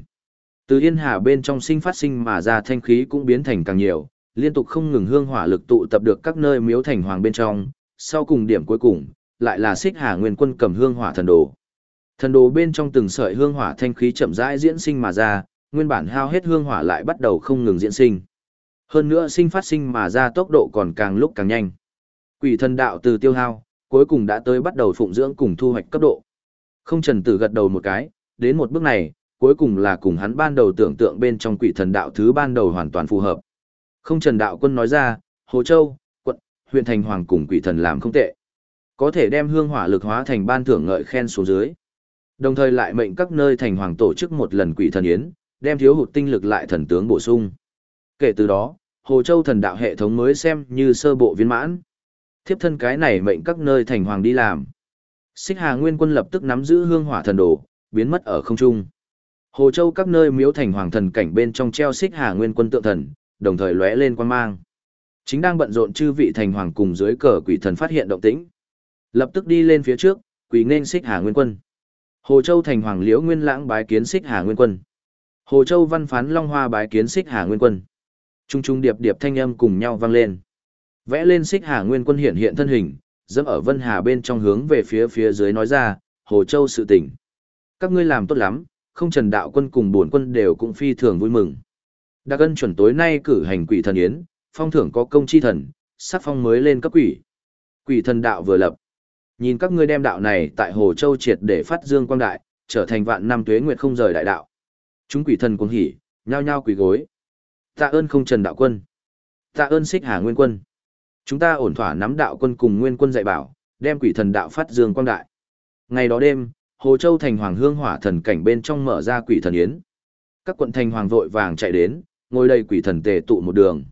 Từ yên hà bên trong sinh phát sinh mà ra thanh khí cũng biến thành càng nhiều, liên tục không ngừng hương hỏa lực tụ tập được các nơi miếu thành hoàng bên trong, sau cùng điểm cuối cùng, lại là xích hà nguyên quân cầm hương hỏa thần đồ. Thần đồ bên trong từng sợi hương hỏa thanh khí chậm rãi diễn sinh mà ra, nguyên bản hao hết hương hỏa lại bắt đầu không ngừng diễn sinh. Hơn nữa sinh phát sinh mà ra tốc độ còn càng lúc càng nhanh. Quỷ thần đạo từ tiêu hao, cuối cùng đã tới bắt đầu phụng dưỡng cùng thu hoạch cấp độ. Không trần tử gật đầu một cái, đến một bước này, cuối cùng là cùng hắn ban đầu tưởng tượng bên trong quỷ thần đạo thứ ban đầu hoàn toàn phù hợp. Không trần đạo quân nói ra, Hồ Châu, huyện thành hoàng cùng quỷ thần làm không tệ. Có thể đem hương hỏa lực hóa thành ban thưởng ngợi khen xuống dưới. Đồng thời lại mệnh các nơi thành hoàng tổ chức một lần quỷ thần yến, đem thiếu hụt tinh lực lại thần tướng bổ sung. Kể từ đó, Hồ Châu thần đạo hệ thống mới xem như sơ bộ viên mãn. Thiếp thân cái này mệnh các nơi thành hoàng đi làm. Xích Hà Nguyên quân lập tức nắm giữ hương hỏa thần đồ, biến mất ở không trung. Hồ Châu các nơi miếu thành hoàng thần cảnh bên trong treo Xích Hà Nguyên quân tượng thần, đồng thời lóe lên quan mang. Chính đang bận rộn chư vị thành hoàng cùng dưới cờ quỷ thần phát hiện động tĩnh. Lập tức đi lên phía trước, quỳ nên Xích Hà Nguyên quân. Hồ Châu thành hoàng liễu nguyên lãng bái kiến Xích Hà Nguyên quân. Hồ Châu văn phán Long Hoa bái kiến Xích Hà Nguyên quân. Trung trung điệp điệp thanh âm cùng nhau vang lên. Vẽ lên Xích Hà Nguyên quân hiện hiện thân hình, dẫm ở Vân Hà bên trong hướng về phía phía dưới nói ra, Hồ Châu sự tỉnh. Các ngươi làm tốt lắm, không trần đạo quân cùng bổn quân đều cũng phi thường vui mừng. Đặc ân chuẩn tối nay cử hành quỷ thần yến, phong thưởng có công chi thần, sắc phong mới lên cấp quỷ. Quỷ thần đạo vừa lập. Nhìn các ngươi đem đạo này tại Hồ Châu triệt để phát dương quang đại, trở thành vạn năm tuế nguyệt không rời đại đạo. Chúng quỷ thần cuồng hỉ, nhao nhao quỳ gối. Tạ ơn không trần đạo quân. Tạ ơn xích hà nguyên quân. Chúng ta ổn thỏa nắm đạo quân cùng nguyên quân dạy bảo, đem quỷ thần đạo phát dương quang đại. Ngày đó đêm, Hồ Châu thành hoàng hương hỏa thần cảnh bên trong mở ra quỷ thần yến. Các quận thành hoàng vội vàng chạy đến, ngồi đầy quỷ thần tề tụ một đường.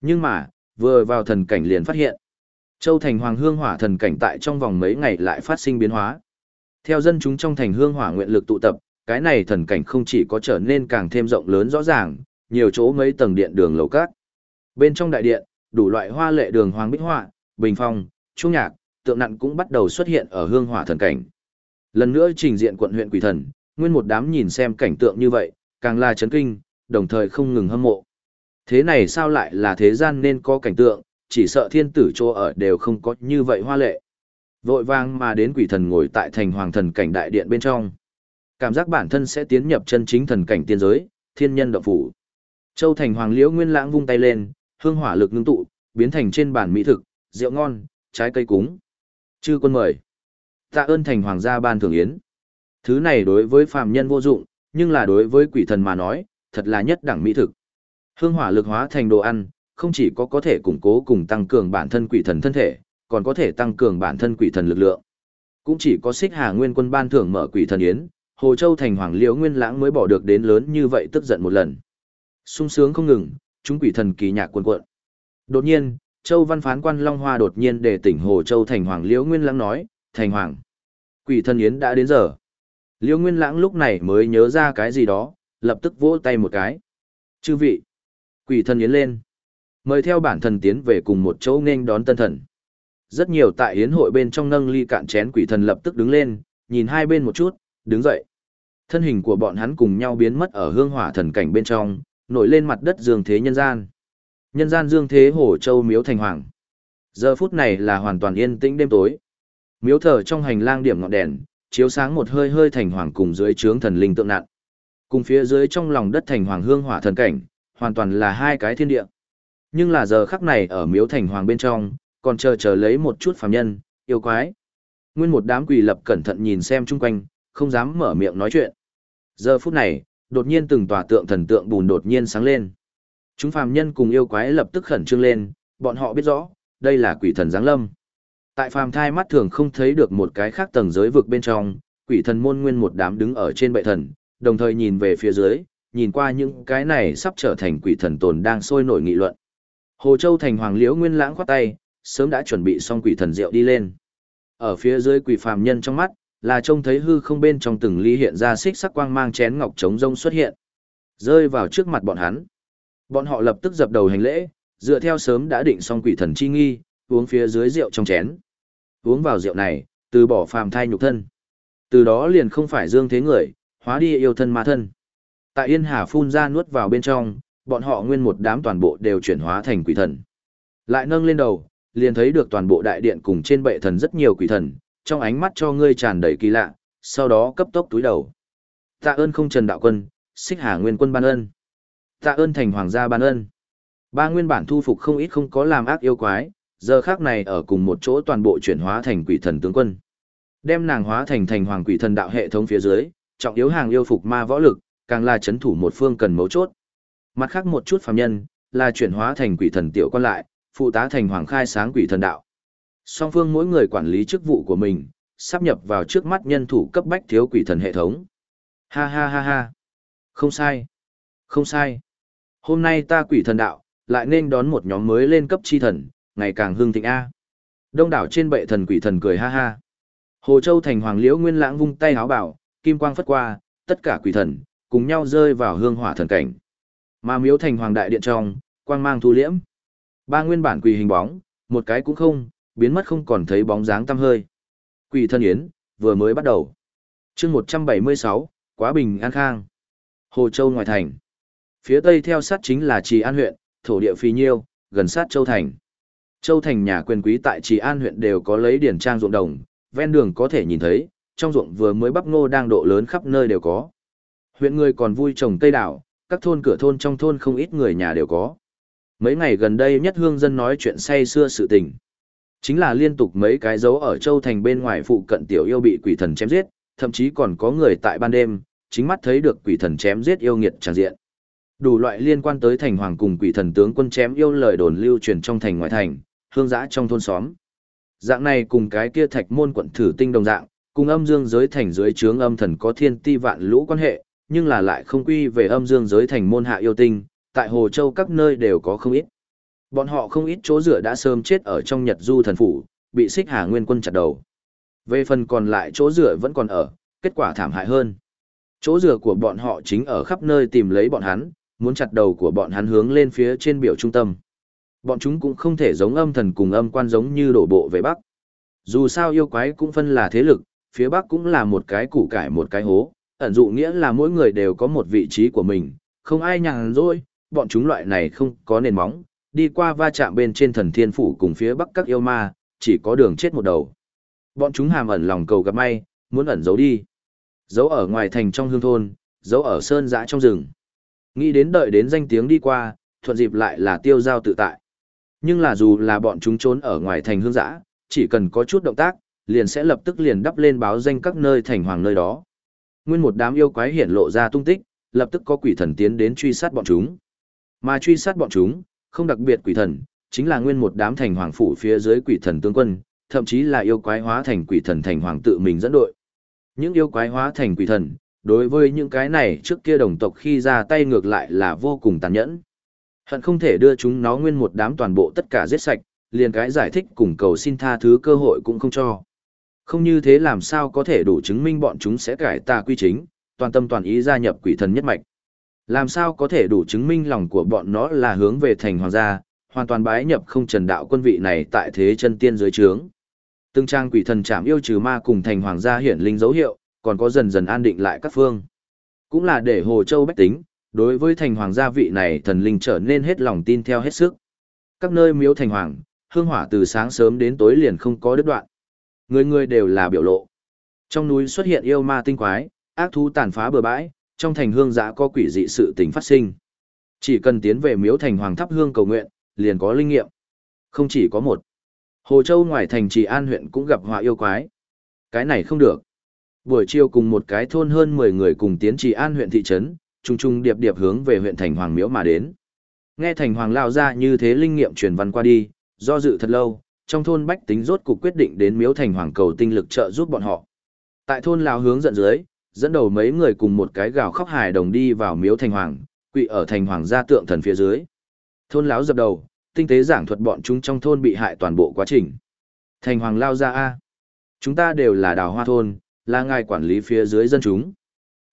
Nhưng mà, vừa vào thần cảnh liền phát hiện. Châu thành hoàng hương hỏa thần cảnh tại trong vòng mấy ngày lại phát sinh biến hóa. Theo dân chúng trong thành hương hỏa nguyện lực tụ tập, cái này thần cảnh không chỉ có trở nên càng thêm rộng lớn rõ ràng, nhiều chỗ mấy tầng điện đường lầu cát. Bên trong đại điện, đủ loại hoa lệ đường hoàng bích họa, bình phong, trung nhạc, tượng nặng cũng bắt đầu xuất hiện ở hương hỏa thần cảnh. Lần nữa trình diện quận huyện quỷ thần, nguyên một đám nhìn xem cảnh tượng như vậy, càng là chấn kinh, đồng thời không ngừng hâm mộ. Thế này sao lại là thế gian nên có cảnh tượng, chỉ sợ thiên tử chỗ ở đều không có như vậy hoa lệ. Vội vang mà đến quỷ thần ngồi tại thành hoàng thần cảnh đại điện bên trong. Cảm giác bản thân sẽ tiến nhập chân chính thần cảnh tiên giới, thiên nhân động phủ. Châu thành hoàng liễu nguyên lãng vung tay lên, hương hỏa lực ngưng tụ, biến thành trên bàn mỹ thực, rượu ngon, trái cây cúng. Chư quân mời. Tạ ơn thành hoàng gia ban thưởng yến. Thứ này đối với phàm nhân vô dụng, nhưng là đối với quỷ thần mà nói, thật là nhất đẳng mỹ thực. Hương hỏa lực hóa thành đồ ăn, không chỉ có có thể củng cố cùng tăng cường bản thân quỷ thần thân thể, còn có thể tăng cường bản thân quỷ thần lực lượng. Cũng chỉ có xích hà nguyên quân ban thưởng mở quỷ thần yến, Hồ Châu thành hoàng liễu nguyên lãng mới bỏ được đến lớn như vậy tức giận một lần. sung sướng không ngừng, chúng quỷ thần kỳ nhạc cuồn cuộn. Đột nhiên, Châu Văn phán quan Long Hoa đột nhiên để tỉnh Hồ Châu thành hoàng Liễu Nguyên Lãng nói, "Thành hoàng, quỷ thần yến đã đến giờ." Liễu Nguyên Lãng lúc này mới nhớ ra cái gì đó, lập tức vỗ tay một cái. "Chư vị, quỷ thần yến lên." Mời theo bản thần tiến về cùng một chỗ nên đón tân thần. Rất nhiều tại yến hội bên trong nâng ly cạn chén quỷ thần lập tức đứng lên, nhìn hai bên một chút, đứng dậy. Thân hình của bọn hắn cùng nhau biến mất ở hương hỏa thần cảnh bên trong, nổi lên mặt đất dương thế nhân gian. Nhân gian dương thế hổ châu miếu thành hoàng. Giờ phút này là hoàn toàn yên tĩnh đêm tối. Miếu thờ trong hành lang điểm ngọn đèn, chiếu sáng một hơi hơi thành hoàng cùng dưới trướng thần linh tượng nạn Cùng phía dưới trong lòng đất thành hoàng hương hỏa thần cảnh, hoàn toàn là hai cái thiên địa. Nhưng là giờ khắc này ở miếu thành hoàng bên trong, còn chờ chờ lấy một chút phàm nhân, yêu quái. Nguyên một đám quỳ lập cẩn thận nhìn xem chung quanh, không dám mở miệng nói chuyện. Giờ phút này, đột nhiên từng tòa tượng thần tượng bùn đột nhiên sáng lên. Chúng phàm nhân cùng yêu quái lập tức khẩn trương lên, bọn họ biết rõ, đây là quỷ thần giáng lâm. Tại phàm thai mắt thường không thấy được một cái khác tầng giới vực bên trong, quỷ thần môn nguyên một đám đứng ở trên bệ thần, đồng thời nhìn về phía dưới, nhìn qua những cái này sắp trở thành quỷ thần tồn đang sôi nổi nghị luận. Hồ Châu thành hoàng liễu nguyên lãng khoát tay, sớm đã chuẩn bị xong quỷ thần rượu đi lên. Ở phía dưới quỷ phàm nhân trong mắt, là trông thấy hư không bên trong từng ly hiện ra xích sắc quang mang chén ngọc trống rông xuất hiện. Rơi vào trước mặt bọn hắn. Bọn họ lập tức dập đầu hành lễ, dựa theo sớm đã định xong quỷ thần chi nghi, uống phía dưới rượu trong chén. Uống vào rượu này, từ bỏ phàm thai nhục thân. Từ đó liền không phải dương thế người, hóa đi yêu thân ma thân. Tại Yên Hà phun ra nuốt vào bên trong, bọn họ nguyên một đám toàn bộ đều chuyển hóa thành quỷ thần. Lại nâng lên đầu, liền thấy được toàn bộ đại điện cùng trên bệ thần rất nhiều quỷ thần, trong ánh mắt cho ngươi tràn đầy kỳ lạ, sau đó cấp tốc túi đầu. Tạ ơn không Trần Đạo Quân, xích hà nguyên quân ban ơn, Tạ ơn thành hoàng gia ban ơn, Ba nguyên bản thu phục không ít không có làm ác yêu quái, giờ khác này ở cùng một chỗ toàn bộ chuyển hóa thành quỷ thần tướng quân. Đem nàng hóa thành thành hoàng quỷ thần đạo hệ thống phía dưới, trọng yếu hàng yêu phục ma võ lực, càng là chấn thủ một phương cần mấu chốt. Mặt khác một chút phàm nhân, là chuyển hóa thành quỷ thần tiểu quan lại, phụ tá thành hoàng khai sáng quỷ thần đạo. Song phương mỗi người quản lý chức vụ của mình, sắp nhập vào trước mắt nhân thủ cấp bách thiếu quỷ thần hệ thống. Ha ha ha ha. Không sai. Không sai. Hôm nay ta quỷ thần đạo, lại nên đón một nhóm mới lên cấp chi thần, ngày càng hương thịnh A. Đông đảo trên bệ thần quỷ thần cười ha ha. Hồ Châu thành hoàng liễu nguyên lãng vung tay háo bảo, kim quang phất qua, tất cả quỷ thần, cùng nhau rơi vào hương hỏa thần cảnh. Mà miếu thành hoàng đại điện trong, quang mang thu liễm. Ba nguyên bản quỳ hình bóng, một cái cũng không, biến mất không còn thấy bóng dáng tăm hơi. Quỷ thân yến, vừa mới bắt đầu. chương 176, Quá Bình An Khang. Hồ Châu ngoài thành. Phía tây theo sát chính là Trì An huyện, thổ địa phi nhiêu, gần sát Châu Thành. Châu Thành nhà quyền quý tại Trì An huyện đều có lấy điển trang ruộng đồng, ven đường có thể nhìn thấy, trong ruộng vừa mới bắp ngô đang độ lớn khắp nơi đều có. Huyện người còn vui trồng cây đảo, các thôn cửa thôn trong thôn không ít người nhà đều có. Mấy ngày gần đây nhất hương dân nói chuyện say xưa sự tình. Chính là liên tục mấy cái dấu ở châu thành bên ngoài phụ cận tiểu yêu bị quỷ thần chém giết, thậm chí còn có người tại ban đêm, chính mắt thấy được quỷ thần chém giết yêu nghiệt tràn diện. Đủ loại liên quan tới thành hoàng cùng quỷ thần tướng quân chém yêu lời đồn lưu truyền trong thành ngoại thành, hương giã trong thôn xóm. Dạng này cùng cái kia thạch môn quận thử tinh đồng dạng, cùng âm dương giới thành dưới trướng âm thần có thiên ti vạn lũ quan hệ, nhưng là lại không quy về âm dương giới thành môn hạ yêu tinh, tại Hồ Châu các nơi đều có không ít. Bọn họ không ít chỗ rửa đã sớm chết ở trong Nhật Du thần phủ, bị xích hà nguyên quân chặt đầu. Về phần còn lại chỗ rửa vẫn còn ở, kết quả thảm hại hơn. Chỗ rửa của bọn họ chính ở khắp nơi tìm lấy bọn hắn, muốn chặt đầu của bọn hắn hướng lên phía trên biểu trung tâm. Bọn chúng cũng không thể giống âm thần cùng âm quan giống như đổ bộ về Bắc. Dù sao yêu quái cũng phân là thế lực, phía Bắc cũng là một cái củ cải một cái hố, ẩn dụ nghĩa là mỗi người đều có một vị trí của mình, không ai nhàn rỗi, bọn chúng loại này không có nền móng, đi qua va chạm bên trên thần thiên phủ cùng phía bắc các yêu ma, chỉ có đường chết một đầu. Bọn chúng hàm ẩn lòng cầu gặp may, muốn ẩn giấu đi. Giấu ở ngoài thành trong hương thôn, giấu ở sơn dã trong rừng. Nghĩ đến đợi đến danh tiếng đi qua, thuận dịp lại là tiêu giao tự tại. Nhưng là dù là bọn chúng trốn ở ngoài thành hương dã, chỉ cần có chút động tác, liền sẽ lập tức liền đắp lên báo danh các nơi thành hoàng nơi đó. Nguyên một đám yêu quái hiển lộ ra tung tích, lập tức có quỷ thần tiến đến truy sát bọn chúng. Mà truy sát bọn chúng, không đặc biệt quỷ thần, chính là nguyên một đám thành hoàng phủ phía dưới quỷ thần tướng quân, thậm chí là yêu quái hóa thành quỷ thần thành hoàng tự mình dẫn đội. Những yêu quái hóa thành quỷ thần, đối với những cái này trước kia đồng tộc khi ra tay ngược lại là vô cùng tàn nhẫn. Hận không thể đưa chúng nó nguyên một đám toàn bộ tất cả giết sạch, liền cái giải thích cùng cầu xin tha thứ cơ hội cũng không cho. Không như thế làm sao có thể đủ chứng minh bọn chúng sẽ cải tà quy chính, toàn tâm toàn ý gia nhập quỷ thần nhất mạch. Làm sao có thể đủ chứng minh lòng của bọn nó là hướng về thành hoàng gia, hoàn toàn bái nhập không trần đạo quân vị này tại thế chân tiên dưới trướng. Từng trang quỷ thần chạm yêu trừ ma cùng thành hoàng gia hiển linh dấu hiệu, còn có dần dần an định lại các phương. Cũng là để Hồ Châu bách tính, đối với thành hoàng gia vị này thần linh trở nên hết lòng tin theo hết sức. Các nơi miếu thành hoàng, hương hỏa từ sáng sớm đến tối liền không có đứt đoạn. Người người đều là biểu lộ. Trong núi xuất hiện yêu ma tinh quái, ác thú tàn phá bừa bãi, trong thành hương giã có quỷ dị sự tình phát sinh. Chỉ cần tiến về miếu thành hoàng thắp hương cầu nguyện, liền có linh nghiệm. Không chỉ có một. Hồ Châu ngoài thành Trì An huyện cũng gặp họa yêu quái. Cái này không được. Buổi chiều cùng một cái thôn hơn 10 người cùng tiến Trì An huyện thị trấn, trùng trùng điệp điệp hướng về huyện thành Hoàng Miếu mà đến. Nghe thành Hoàng lao ra như thế linh nghiệm truyền văn qua đi, do dự thật lâu, trong thôn bách tính rốt cục quyết định đến Miếu thành Hoàng cầu tinh lực trợ giúp bọn họ. Tại thôn lao hướng dẫn dưới, dẫn đầu mấy người cùng một cái gào khóc hài đồng đi vào Miếu thành Hoàng, quỵ ở thành Hoàng gia tượng thần phía dưới. Thôn lão dập đầu, tinh tế giảng thuật bọn chúng trong thôn bị hại toàn bộ quá trình. Thành Hoàng lao ra A. Chúng ta đều là đào hoa thôn, là ngài quản lý phía dưới dân chúng.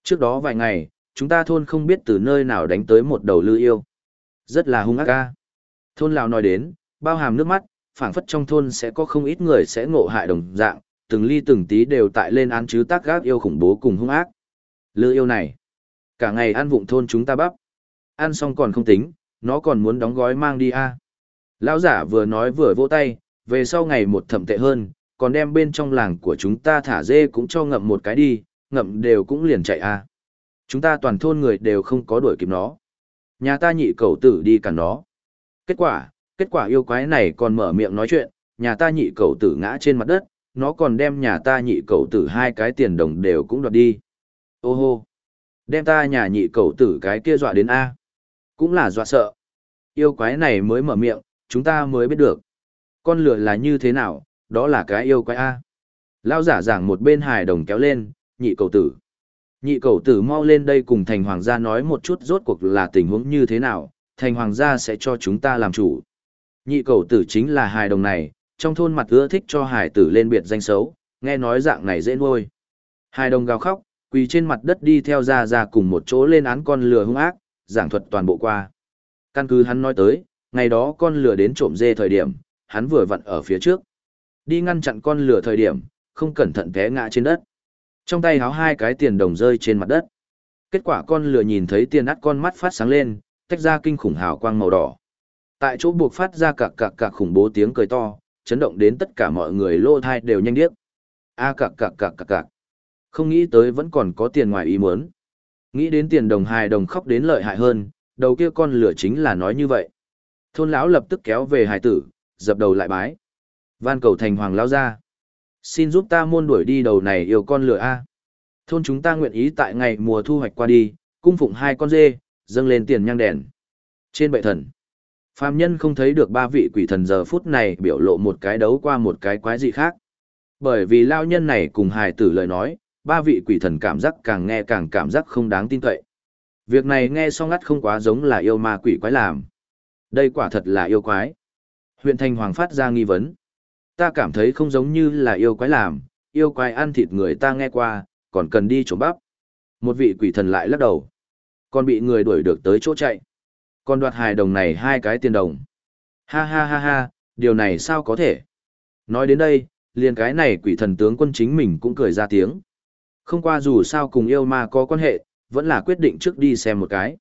Trước đó vài ngày, chúng ta thôn không biết từ nơi nào đánh tới một đầu lư yêu. Rất là hung ác ca. Thôn Lào nói đến, bao hàm nước mắt, phảng phất trong thôn sẽ có không ít người sẽ ngộ hại đồng dạng, từng ly từng tí đều tại lên án chứ tác gác yêu khủng bố cùng hung ác. Lư yêu này, cả ngày ăn vụng thôn chúng ta bắp. Ăn xong còn không tính, nó còn muốn đóng gói mang đi a. Lão giả vừa nói vừa vỗ tay, về sau ngày một thẩm tệ hơn, còn đem bên trong làng của chúng ta thả dê cũng cho ngậm một cái đi, ngậm đều cũng liền chạy a. Chúng ta toàn thôn người đều không có đuổi kịp nó. Nhà ta nhị cầu tử đi cả nó. Kết quả, kết quả yêu quái này còn mở miệng nói chuyện, nhà ta nhị cầu tử ngã trên mặt đất, nó còn đem nhà ta nhị cầu tử hai cái tiền đồng đều cũng đoạt đi. Ô hô, đem ta nhà nhị cầu tử cái kia dọa đến A. Cũng là dọa sợ. Yêu quái này mới mở miệng, chúng ta mới biết được. Con lửa là như thế nào, đó là cái yêu quái A. Lao giả giảng một bên hài đồng kéo lên, nhị cầu tử. Nhị cầu tử mau lên đây cùng thành hoàng gia nói một chút rốt cuộc là tình huống như thế nào, thành hoàng gia sẽ cho chúng ta làm chủ. Nhị cầu tử chính là hài đồng này, trong thôn mặt ưa thích cho hài tử lên biệt danh xấu, nghe nói dạng này dễ nuôi. Hài đồng gào khóc, quỳ trên mặt đất đi theo ra ra cùng một chỗ lên án con lừa hung ác, giảng thuật toàn bộ qua. Căn cứ hắn nói tới, ngày đó con lừa đến trộm dê thời điểm, hắn vừa vặn ở phía trước. Đi ngăn chặn con lừa thời điểm, không cẩn thận té ngã trên đất. Trong tay háo hai cái tiền đồng rơi trên mặt đất. Kết quả con lừa nhìn thấy tiền ắt con mắt phát sáng lên, tách ra kinh khủng hào quang màu đỏ. Tại chỗ buộc phát ra cạc cạc cạc khủng bố tiếng cười to, chấn động đến tất cả mọi người lô thai đều nhanh điếc. A cạc cạc cạc cạc cạc. Không nghĩ tới vẫn còn có tiền ngoài ý muốn. Nghĩ đến tiền đồng hài đồng khóc đến lợi hại hơn, đầu kia con lửa chính là nói như vậy. Thôn lão lập tức kéo về hài tử, dập đầu lại bái. Van cầu thành hoàng lao ra xin giúp ta môn đuổi đi đầu này yêu con lửa a thôn chúng ta nguyện ý tại ngày mùa thu hoạch qua đi cung phụng hai con dê dâng lên tiền nhang đèn trên bệ thần phàm nhân không thấy được ba vị quỷ thần giờ phút này biểu lộ một cái đấu qua một cái quái gì khác bởi vì lao nhân này cùng hài tử lời nói ba vị quỷ thần cảm giác càng nghe càng cảm giác không đáng tin cậy việc này nghe xong ngắt không quá giống là yêu ma quỷ quái làm đây quả thật là yêu quái huyện thanh hoàng phát ra nghi vấn Ta cảm thấy không giống như là yêu quái làm, yêu quái ăn thịt người ta nghe qua, còn cần đi trộm bắp. Một vị quỷ thần lại lắc đầu. Còn bị người đuổi được tới chỗ chạy. Còn đoạt hài đồng này hai cái tiền đồng. Ha ha ha ha, điều này sao có thể? Nói đến đây, liền cái này quỷ thần tướng quân chính mình cũng cười ra tiếng. Không qua dù sao cùng yêu ma có quan hệ, vẫn là quyết định trước đi xem một cái.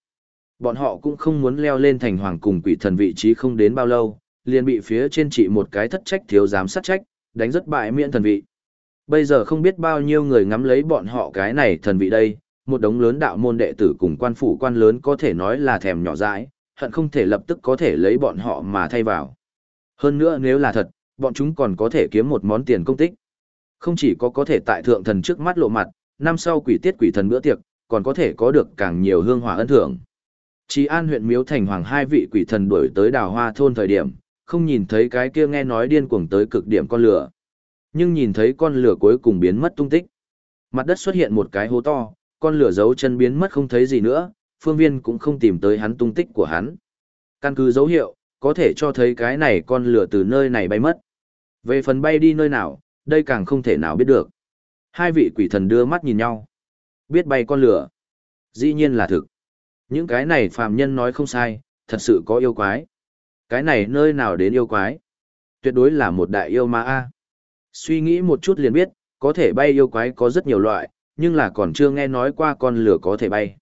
Bọn họ cũng không muốn leo lên thành hoàng cùng quỷ thần vị trí không đến bao lâu, liền bị phía trên trị một cái thất trách thiếu giám sát trách, đánh rất bại miễn thần vị. Bây giờ không biết bao nhiêu người ngắm lấy bọn họ cái này thần vị đây, một đống lớn đạo môn đệ tử cùng quan phủ quan lớn có thể nói là thèm nhỏ dãi, hận không thể lập tức có thể lấy bọn họ mà thay vào. Hơn nữa nếu là thật, bọn chúng còn có thể kiếm một món tiền công tích. Không chỉ có có thể tại thượng thần trước mắt lộ mặt, năm sau quỷ tiết quỷ thần bữa tiệc, còn có thể có được càng nhiều hương hỏa ân thưởng. Chỉ an huyện miếu thành hoàng hai vị quỷ thần đuổi tới đào hoa thôn thời điểm, không nhìn thấy cái kia nghe nói điên cuồng tới cực điểm con lửa. Nhưng nhìn thấy con lửa cuối cùng biến mất tung tích. Mặt đất xuất hiện một cái hố to, con lửa dấu chân biến mất không thấy gì nữa, phương viên cũng không tìm tới hắn tung tích của hắn. Căn cứ dấu hiệu, có thể cho thấy cái này con lửa từ nơi này bay mất. Về phần bay đi nơi nào, đây càng không thể nào biết được. Hai vị quỷ thần đưa mắt nhìn nhau. Biết bay con lửa. Dĩ nhiên là thực. Những cái này phàm nhân nói không sai, thật sự có yêu quái. Cái này nơi nào đến yêu quái? Tuyệt đối là một đại yêu ma A. Suy nghĩ một chút liền biết, có thể bay yêu quái có rất nhiều loại, nhưng là còn chưa nghe nói qua con lửa có thể bay.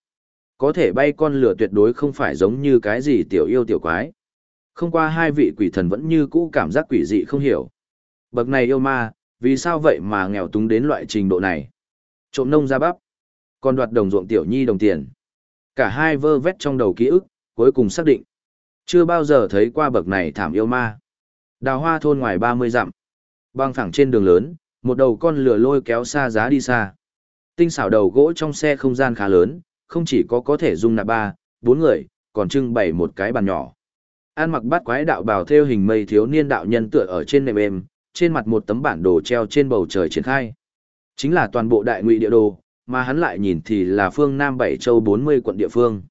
Có thể bay con lửa tuyệt đối không phải giống như cái gì tiểu yêu tiểu quái. Không qua hai vị quỷ thần vẫn như cũ cảm giác quỷ dị không hiểu. Bậc này yêu ma, vì sao vậy mà nghèo túng đến loại trình độ này? Trộm nông ra bắp, còn đoạt đồng ruộng tiểu nhi đồng tiền. Cả hai vơ vét trong đầu ký ức, cuối cùng xác định. Chưa bao giờ thấy qua bậc này thảm yêu ma. Đào hoa thôn ngoài 30 dặm. Băng thẳng trên đường lớn, một đầu con lửa lôi kéo xa giá đi xa. Tinh xảo đầu gỗ trong xe không gian khá lớn, không chỉ có có thể dung nạp ba, bốn người, còn trưng bày một cái bàn nhỏ. An mặc bát quái đạo bào theo hình mây thiếu niên đạo nhân tựa ở trên nệm êm, trên mặt một tấm bản đồ treo trên bầu trời triển khai. Chính là toàn bộ đại ngụy địa đồ, mà hắn lại nhìn thì là phương Nam Bảy Châu 40 quận địa phương.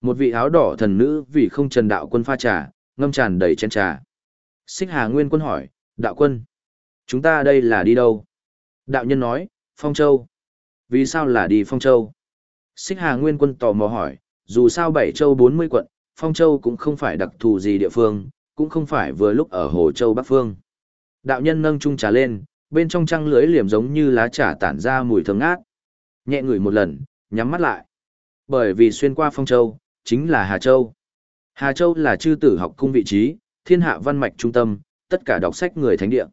Một vị áo đỏ thần nữ vì không trần đạo quân pha trà, ngâm tràn đầy chén trà. Xích Hà Nguyên quân hỏi, đạo quân, chúng ta đây là đi đâu? Đạo nhân nói, Phong Châu. Vì sao là đi Phong Châu? Xích Hà Nguyên quân tò mò hỏi, dù sao Bảy Châu 40 quận, Phong Châu cũng không phải đặc thù gì địa phương, cũng không phải vừa lúc ở Hồ Châu Bắc Phương. Đạo nhân nâng chung trà lên, bên trong trăng lưới liềm giống như lá trà tản ra mùi thơm ngát. Nhẹ ngửi một lần, nhắm mắt lại. Bởi vì xuyên qua Phong Châu, chính là Hà Châu. Hà Châu là chư tử học cung vị trí, thiên hạ văn mạch trung tâm, tất cả đọc sách người thánh địa.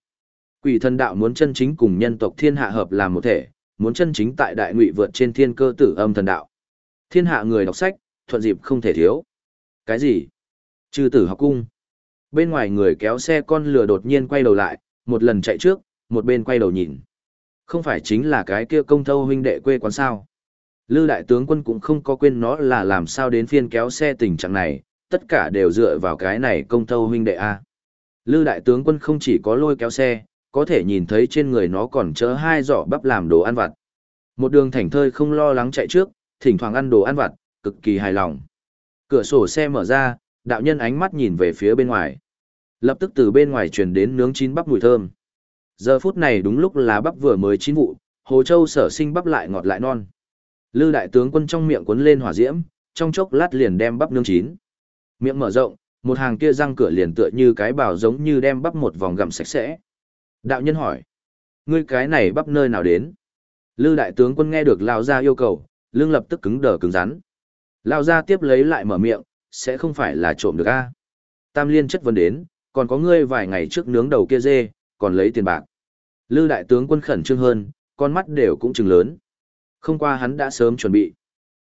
Quỷ thần đạo muốn chân chính cùng nhân tộc thiên hạ hợp làm một thể, muốn chân chính tại đại ngụy vượt trên thiên cơ tử âm thần đạo. Thiên hạ người đọc sách, thuận dịp không thể thiếu. Cái gì? Chư tử học cung. Bên ngoài người kéo xe con lừa đột nhiên quay đầu lại, một lần chạy trước, một bên quay đầu nhìn. Không phải chính là cái kia công thâu huynh đệ quê quán sao. Lư đại tướng quân cũng không có quên nó là làm sao đến phiên kéo xe tình trạng này, tất cả đều dựa vào cái này công thâu huynh đệ A. Lư đại tướng quân không chỉ có lôi kéo xe, có thể nhìn thấy trên người nó còn chớ hai giỏ bắp làm đồ ăn vặt. Một đường thảnh thơi không lo lắng chạy trước, thỉnh thoảng ăn đồ ăn vặt, cực kỳ hài lòng. Cửa sổ xe mở ra, đạo nhân ánh mắt nhìn về phía bên ngoài. Lập tức từ bên ngoài truyền đến nướng chín bắp mùi thơm. Giờ phút này đúng lúc là bắp vừa mới chín vụ, Hồ Châu sở sinh bắp lại ngọt lại non. Lư đại tướng quân trong miệng cuốn lên hỏa diễm, trong chốc lát liền đem bắp nướng chín. Miệng mở rộng, một hàng kia răng cửa liền tựa như cái bào giống như đem bắp một vòng gặm sạch sẽ. Đạo nhân hỏi, ngươi cái này bắp nơi nào đến? Lư đại tướng quân nghe được Lao Gia yêu cầu, lưng lập tức cứng đờ cứng rắn. Lao Gia tiếp lấy lại mở miệng, sẽ không phải là trộm được a? Tam liên chất vấn đến, còn có ngươi vài ngày trước nướng đầu kia dê, còn lấy tiền bạc. Lư đại tướng quân khẩn trương hơn, con mắt đều cũng trừng lớn. Không qua hắn đã sớm chuẩn bị.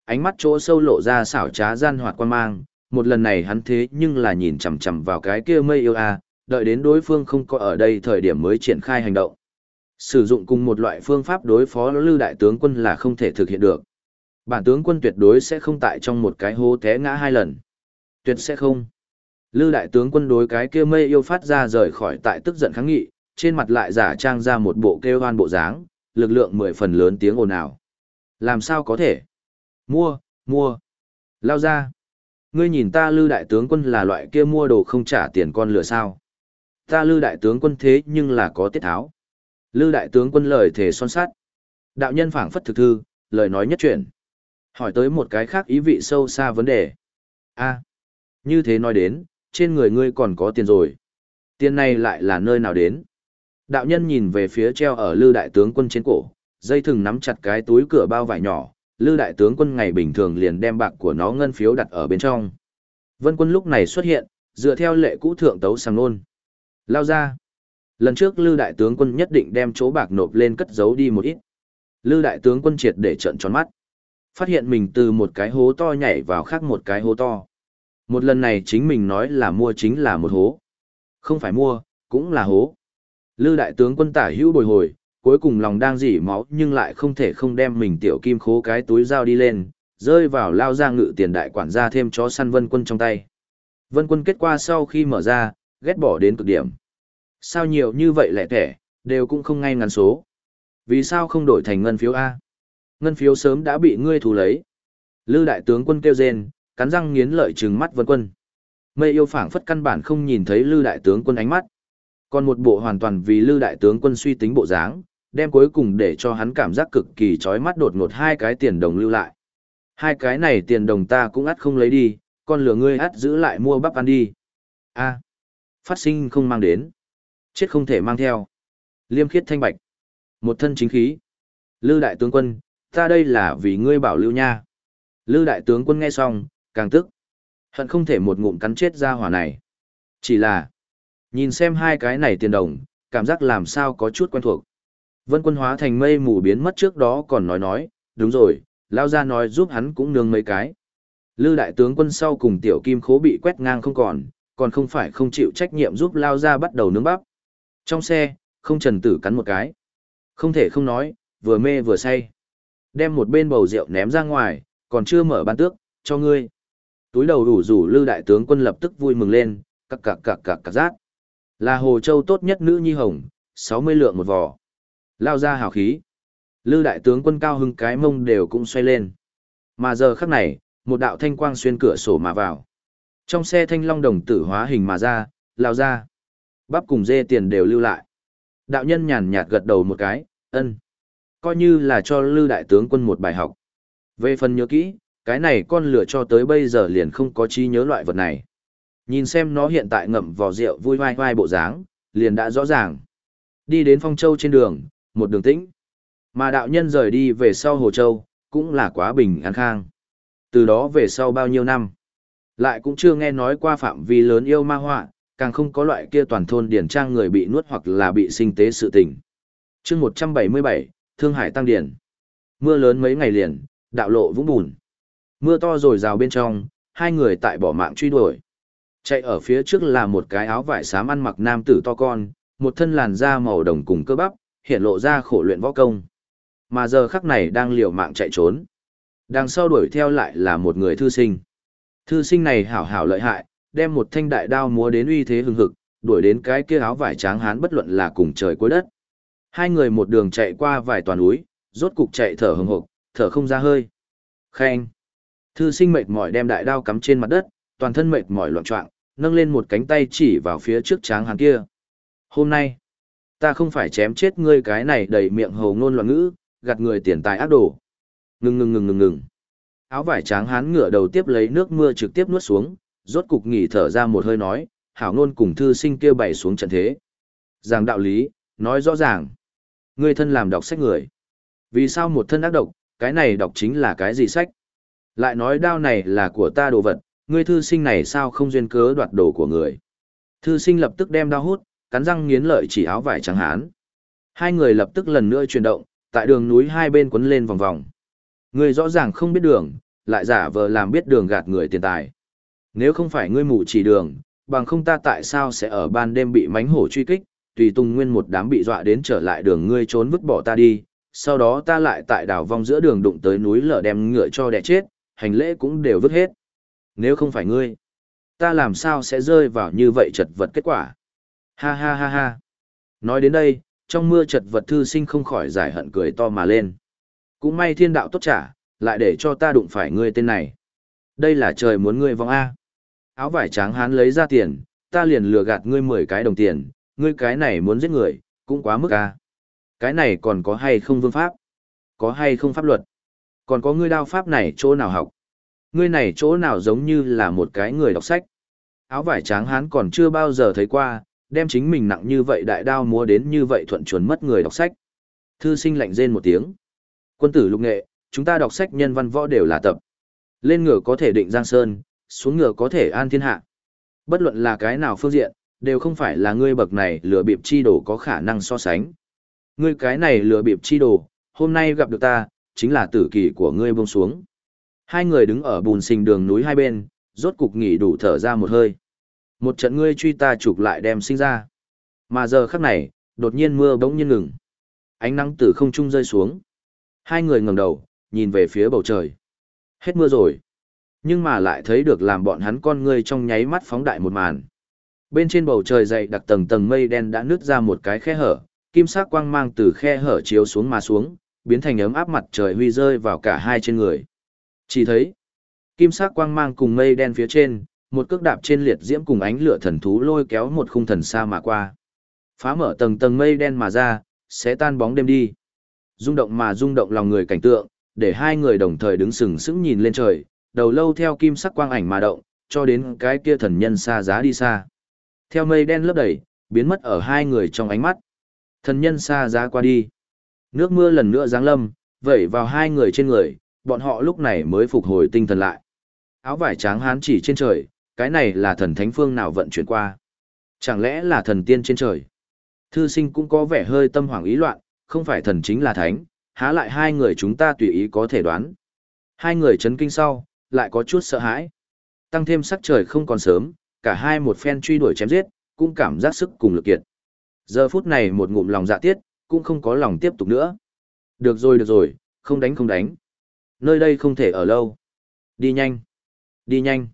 Ánh mắt chỗ sâu lộ ra xảo trá gian hoạt quan mang, một lần này hắn thế nhưng là nhìn chằm chằm vào cái kia mây yêu a, đợi đến đối phương không có ở đây thời điểm mới triển khai hành động. Sử dụng cùng một loại phương pháp đối phó Lư đại tướng quân là không thể thực hiện được. Bản tướng quân tuyệt đối sẽ không tại trong một cái hố té ngã hai lần. Tuyệt sẽ không. Lư đại tướng quân đối cái kia mây yêu phát ra rời khỏi tại tức giận kháng nghị, trên mặt lại giả trang ra một bộ kêu hoan bộ dáng, lực lượng mười phần lớn tiếng ồn ào. Làm sao có thể? Mua, mua. Lao ra. Ngươi nhìn ta lư đại tướng quân là loại kia mua đồ không trả tiền con lửa sao. Ta lư đại tướng quân thế nhưng là có tiết tháo. Lư đại tướng quân lời thể son sát. Đạo nhân phảng phất thực thư, lời nói nhất chuyển. Hỏi tới một cái khác ý vị sâu xa vấn đề. a như thế nói đến, trên người ngươi còn có tiền rồi. Tiền này lại là nơi nào đến? Đạo nhân nhìn về phía treo ở lư đại tướng quân trên cổ, dây thừng nắm chặt cái túi cửa bao vải nhỏ, lư đại tướng quân ngày bình thường liền đem bạc của nó ngân phiếu đặt ở bên trong. Vân quân lúc này xuất hiện, dựa theo lệ cũ thượng tấu sang nôn. Lao ra. Lần trước lư đại tướng quân nhất định đem chỗ bạc nộp lên cất giấu đi một ít. Lư đại tướng quân triệt để trận tròn mắt. Phát hiện mình từ một cái hố to nhảy vào khác một cái hố to. Một lần này chính mình nói là mua chính là một hố. Không phải mua, cũng là hố. Lư đại tướng quân tả hữu bồi hồi, cuối cùng lòng đang dỉ máu nhưng lại không thể không đem mình tiểu kim khố cái túi dao đi lên, rơi vào lao ra ngự tiền đại quản gia thêm chó săn vân quân trong tay. Vân quân kết qua sau khi mở ra, ghét bỏ đến cực điểm. Sao nhiều như vậy lẻ tẻ, đều cũng không ngay ngắn số. Vì sao không đổi thành ngân phiếu A? Ngân phiếu sớm đã bị ngươi thù lấy. Lư đại tướng quân kêu rên, cắn răng nghiến lợi trừng mắt vân quân. Mây yêu phảng phất căn bản không nhìn thấy lư đại tướng quân ánh mắt. Còn một bộ hoàn toàn vì lư đại tướng quân suy tính bộ dáng, đem cuối cùng để cho hắn cảm giác cực kỳ chói mắt đột ngột hai cái tiền đồng lưu lại. Hai cái này tiền đồng ta cũng ắt không lấy đi, con lửa ngươi ắt giữ lại mua bắp ăn đi. a phát sinh không mang đến. Chết không thể mang theo. Liêm khiết thanh bạch. Một thân chính khí. Lư đại tướng quân, ta đây là vì ngươi bảo lưu nha. Lư đại tướng quân nghe xong, càng tức. Hận không thể một ngụm cắn chết ra hỏa này. Chỉ là, nhìn xem hai cái này tiền đồng, cảm giác làm sao có chút quen thuộc. Vân quân hóa thành mây mù biến mất trước đó còn nói nói, đúng rồi, lao ra nói giúp hắn cũng nương mấy cái. Lư đại tướng quân sau cùng tiểu kim khố bị quét ngang không còn, còn không phải không chịu trách nhiệm giúp lao ra bắt đầu nướng bắp. Trong xe, không trần tử cắn một cái. Không thể không nói, vừa mê vừa say. Đem một bên bầu rượu ném ra ngoài, còn chưa mở ban tước, cho ngươi. Túi đầu đủ rủ lư đại tướng quân lập tức vui mừng lên, cặc cặc cặc cặc cặc rát. Là hồ châu tốt nhất nữ nhi hồng, 60 lượng một vò. Lao ra hào khí. Lư đại tướng quân cao hưng cái mông đều cũng xoay lên. Mà giờ khắc này, một đạo thanh quang xuyên cửa sổ mà vào. Trong xe thanh long đồng tử hóa hình mà ra, lao ra. Bắp cùng dê tiền đều lưu lại. Đạo nhân nhàn nhạt gật đầu một cái, ân. Coi như là cho lư đại tướng quân một bài học. Về phần nhớ kỹ, cái này con lửa cho tới bây giờ liền không có trí nhớ loại vật này. Nhìn xem nó hiện tại ngậm vò rượu vui vai vai bộ dáng, liền đã rõ ràng. Đi đến Phong Châu trên đường, một đường tĩnh. Mà đạo nhân rời đi về sau Hồ Châu, cũng là quá bình an khang. Từ đó về sau bao nhiêu năm, lại cũng chưa nghe nói qua phạm vi lớn yêu ma họa, càng không có loại kia toàn thôn điển trang người bị nuốt hoặc là bị sinh tế sự tình. chương 177, Thương Hải Tăng Điển. Mưa lớn mấy ngày liền, đạo lộ vũng bùn. Mưa to rồi rào bên trong, hai người tại bỏ mạng truy đuổi. Chạy ở phía trước là một cái áo vải xám ăn mặc nam tử to con, một thân làn da màu đồng cùng cơ bắp, hiện lộ ra khổ luyện võ công. Mà giờ khắc này đang liều mạng chạy trốn. Đằng sau đuổi theo lại là một người thư sinh. Thư sinh này hảo hảo lợi hại, đem một thanh đại đao múa đến uy thế hừng hực, đuổi đến cái kia áo vải trắng hán bất luận là cùng trời cuối đất. Hai người một đường chạy qua vài toàn núi, rốt cục chạy thở hừng hực, thở không ra hơi. Khen. Thư sinh mệt mỏi đem đại đao cắm trên mặt đất, toàn thân mệt mỏi loạn trọng, nâng lên một cánh tay chỉ vào phía trước tráng hán kia. Hôm nay, ta không phải chém chết ngươi cái này đầy miệng hồ ngôn loạn ngữ, gạt người tiền tài ác đồ. Ngừng ngừng ngừng ngừng ngừng. Áo vải tráng hán ngửa đầu tiếp lấy nước mưa trực tiếp nuốt xuống, rốt cục nghỉ thở ra một hơi nói, hảo ngôn cùng thư sinh kia bày xuống trận thế. Giảng đạo lý, nói rõ ràng. Ngươi thân làm đọc sách người. Vì sao một thân ác độc, cái này đọc chính là cái gì sách? Lại nói đao này là của ta đồ vật, ngươi thư sinh này sao không duyên cớ đoạt đồ của người. Thư sinh lập tức đem đao hút, cắn răng nghiến lợi chỉ áo vải trắng hán. Hai người lập tức lần nữa chuyển động, tại đường núi hai bên quấn lên vòng vòng. Ngươi rõ ràng không biết đường, lại giả vờ làm biết đường gạt người tiền tài. Nếu không phải ngươi mù chỉ đường, bằng không ta tại sao sẽ ở ban đêm bị mánh hổ truy kích, tùy tung nguyên một đám bị dọa đến trở lại đường ngươi trốn vứt bỏ ta đi, sau đó ta lại tại đảo vong giữa đường đụng tới núi lở đem ngựa cho đẻ chết, hành lễ cũng đều vứt hết. Nếu không phải ngươi, ta làm sao sẽ rơi vào như vậy chật vật kết quả. Ha ha ha ha. Nói đến đây, trong mưa chật vật thư sinh không khỏi giải hận cười to mà lên. Cũng may thiên đạo tốt trả, lại để cho ta đụng phải ngươi tên này. Đây là trời muốn ngươi vong A. Áo vải trắng hán lấy ra tiền, ta liền lừa gạt ngươi 10 cái đồng tiền, ngươi cái này muốn giết người, cũng quá mức A. Cái này còn có hay không vương pháp? Có hay không pháp luật? Còn có ngươi đao pháp này chỗ nào học? Ngươi này chỗ nào giống như là một cái người đọc sách? Áo vải trắng hán còn chưa bao giờ thấy qua, đem chính mình nặng như vậy đại đao múa đến như vậy thuận chuẩn mất người đọc sách. Thư sinh lạnh rên một tiếng. Quân tử lục nghệ, chúng ta đọc sách nhân văn võ đều là tập. Lên ngựa có thể định giang sơn, xuống ngựa có thể an thiên hạ. Bất luận là cái nào phương diện, đều không phải là ngươi bậc này lừa bịp chi đồ có khả năng so sánh. Ngươi cái này lừa bịp chi đồ, hôm nay gặp được ta, chính là tử kỳ của ngươi buông xuống. Hai người đứng ở bùn xình đường núi hai bên, rốt cục nghỉ đủ thở ra một hơi. Một trận ngươi truy ta chụp lại đem sinh ra. Mà giờ khắc này, đột nhiên mưa bỗng nhiên ngừng. Ánh nắng từ không trung rơi xuống. Hai người ngẩng đầu, nhìn về phía bầu trời. Hết mưa rồi. Nhưng mà lại thấy được làm bọn hắn con ngươi trong nháy mắt phóng đại một màn. Bên trên bầu trời dày đặc tầng tầng mây đen đã nứt ra một cái khe hở, kim sắc quang mang từ khe hở chiếu xuống mà xuống, biến thành ấm áp mặt trời huy rơi vào cả hai trên người. Chỉ thấy, kim sắc quang mang cùng mây đen phía trên, một cước đạp trên liệt diễm cùng ánh lửa thần thú lôi kéo một khung thần xa mà qua. Phá mở tầng tầng mây đen mà ra, sẽ tan bóng đêm đi. Rung động mà rung động lòng người cảnh tượng, để hai người đồng thời đứng sừng sững nhìn lên trời, đầu lâu theo kim sắc quang ảnh mà động, cho đến cái kia thần nhân xa giá đi xa. Theo mây đen lấp đầy, biến mất ở hai người trong ánh mắt. Thần nhân xa giá qua đi. Nước mưa lần nữa giáng lâm, vẩy vào hai người trên người, bọn họ lúc này mới phục hồi tinh thần lại. Áo vải trắng hán chỉ trên trời, cái này là thần thánh phương nào vận chuyển qua. Chẳng lẽ là thần tiên trên trời? Thư sinh cũng có vẻ hơi tâm hoảng ý loạn, không phải thần chính là thánh, há lại hai người chúng ta tùy ý có thể đoán. Hai người chấn kinh sau, lại có chút sợ hãi. Tăng thêm sắc trời không còn sớm, cả hai một phen truy đuổi chém giết, cũng cảm giác sức cùng lực kiệt. Giờ phút này một ngụm lòng dạ tiết, cũng không có lòng tiếp tục nữa. Được rồi được rồi, không đánh không đánh. Nơi đây không thể ở lâu. Đi nhanh. Đi nhanh.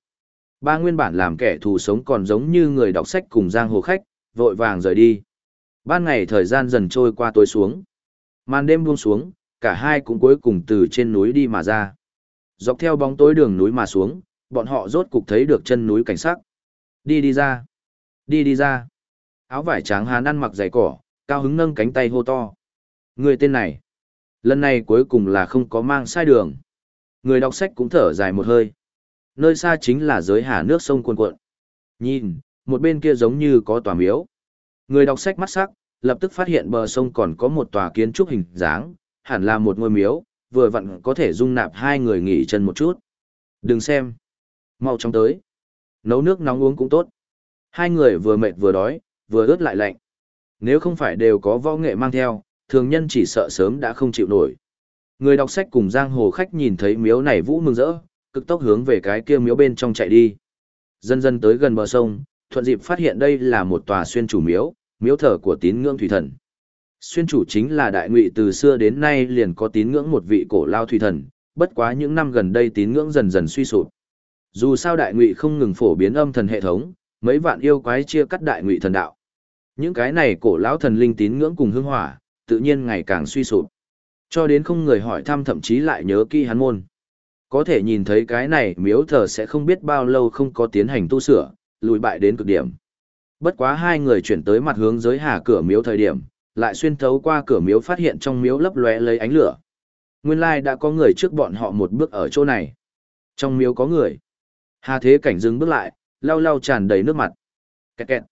Ba nguyên bản làm kẻ thù sống còn giống như người đọc sách cùng giang hồ khách, vội vàng rời đi. Ban ngày thời gian dần trôi qua tối xuống. Màn đêm buông xuống, cả hai cũng cuối cùng từ trên núi đi mà ra. Dọc theo bóng tối đường núi mà xuống, bọn họ rốt cục thấy được chân núi cảnh sắc. Đi đi ra. Đi đi ra. Áo vải trắng hán ăn mặc dày cỏ, cao hứng nâng cánh tay hô to. Người tên này. Lần này cuối cùng là không có mang sai đường. Người đọc sách cũng thở dài một hơi. Nơi xa chính là giới hà nước sông cuồn cuộn. Nhìn, một bên kia giống như có tòa miếu. Người đọc sách mắt sắc, lập tức phát hiện bờ sông còn có một tòa kiến trúc hình dáng, hẳn là một ngôi miếu, vừa vặn có thể dung nạp hai người nghỉ chân một chút. Đừng xem. Mau chóng tới. Nấu nước nóng uống cũng tốt. Hai người vừa mệt vừa đói, vừa ướt lại lạnh. Nếu không phải đều có võ nghệ mang theo, thường nhân chỉ sợ sớm đã không chịu nổi. Người đọc sách cùng giang hồ khách nhìn thấy miếu này vũ mừng rỡ, cực tốc hướng về cái kia miếu bên trong chạy đi. Dần dần tới gần bờ sông, thuận dịp phát hiện đây là một tòa xuyên chủ miếu, miếu thờ của tín ngưỡng thủy thần. Xuyên chủ chính là đại ngụy từ xưa đến nay liền có tín ngưỡng một vị cổ lao thủy thần, bất quá những năm gần đây tín ngưỡng dần dần suy sụp. Dù sao đại ngụy không ngừng phổ biến âm thần hệ thống, mấy vạn yêu quái chia cắt đại ngụy thần đạo. Những cái này cổ lão thần linh tín ngưỡng cùng hương hỏa, tự nhiên ngày càng suy sụp. Cho đến không người hỏi thăm thậm chí lại nhớ kỹ hắn môn. Có thể nhìn thấy cái này miếu thờ sẽ không biết bao lâu không có tiến hành tu sửa, lùi bại đến cực điểm. Bất quá hai người chuyển tới mặt hướng giới hà cửa miếu thời điểm, lại xuyên thấu qua cửa miếu phát hiện trong miếu lấp lóe lấy ánh lửa. Nguyên lai đã có người trước bọn họ một bước ở chỗ này. Trong miếu có người. Hà thế cảnh dừng bước lại, lau lau tràn đầy nước mặt. Kẹt kẹt.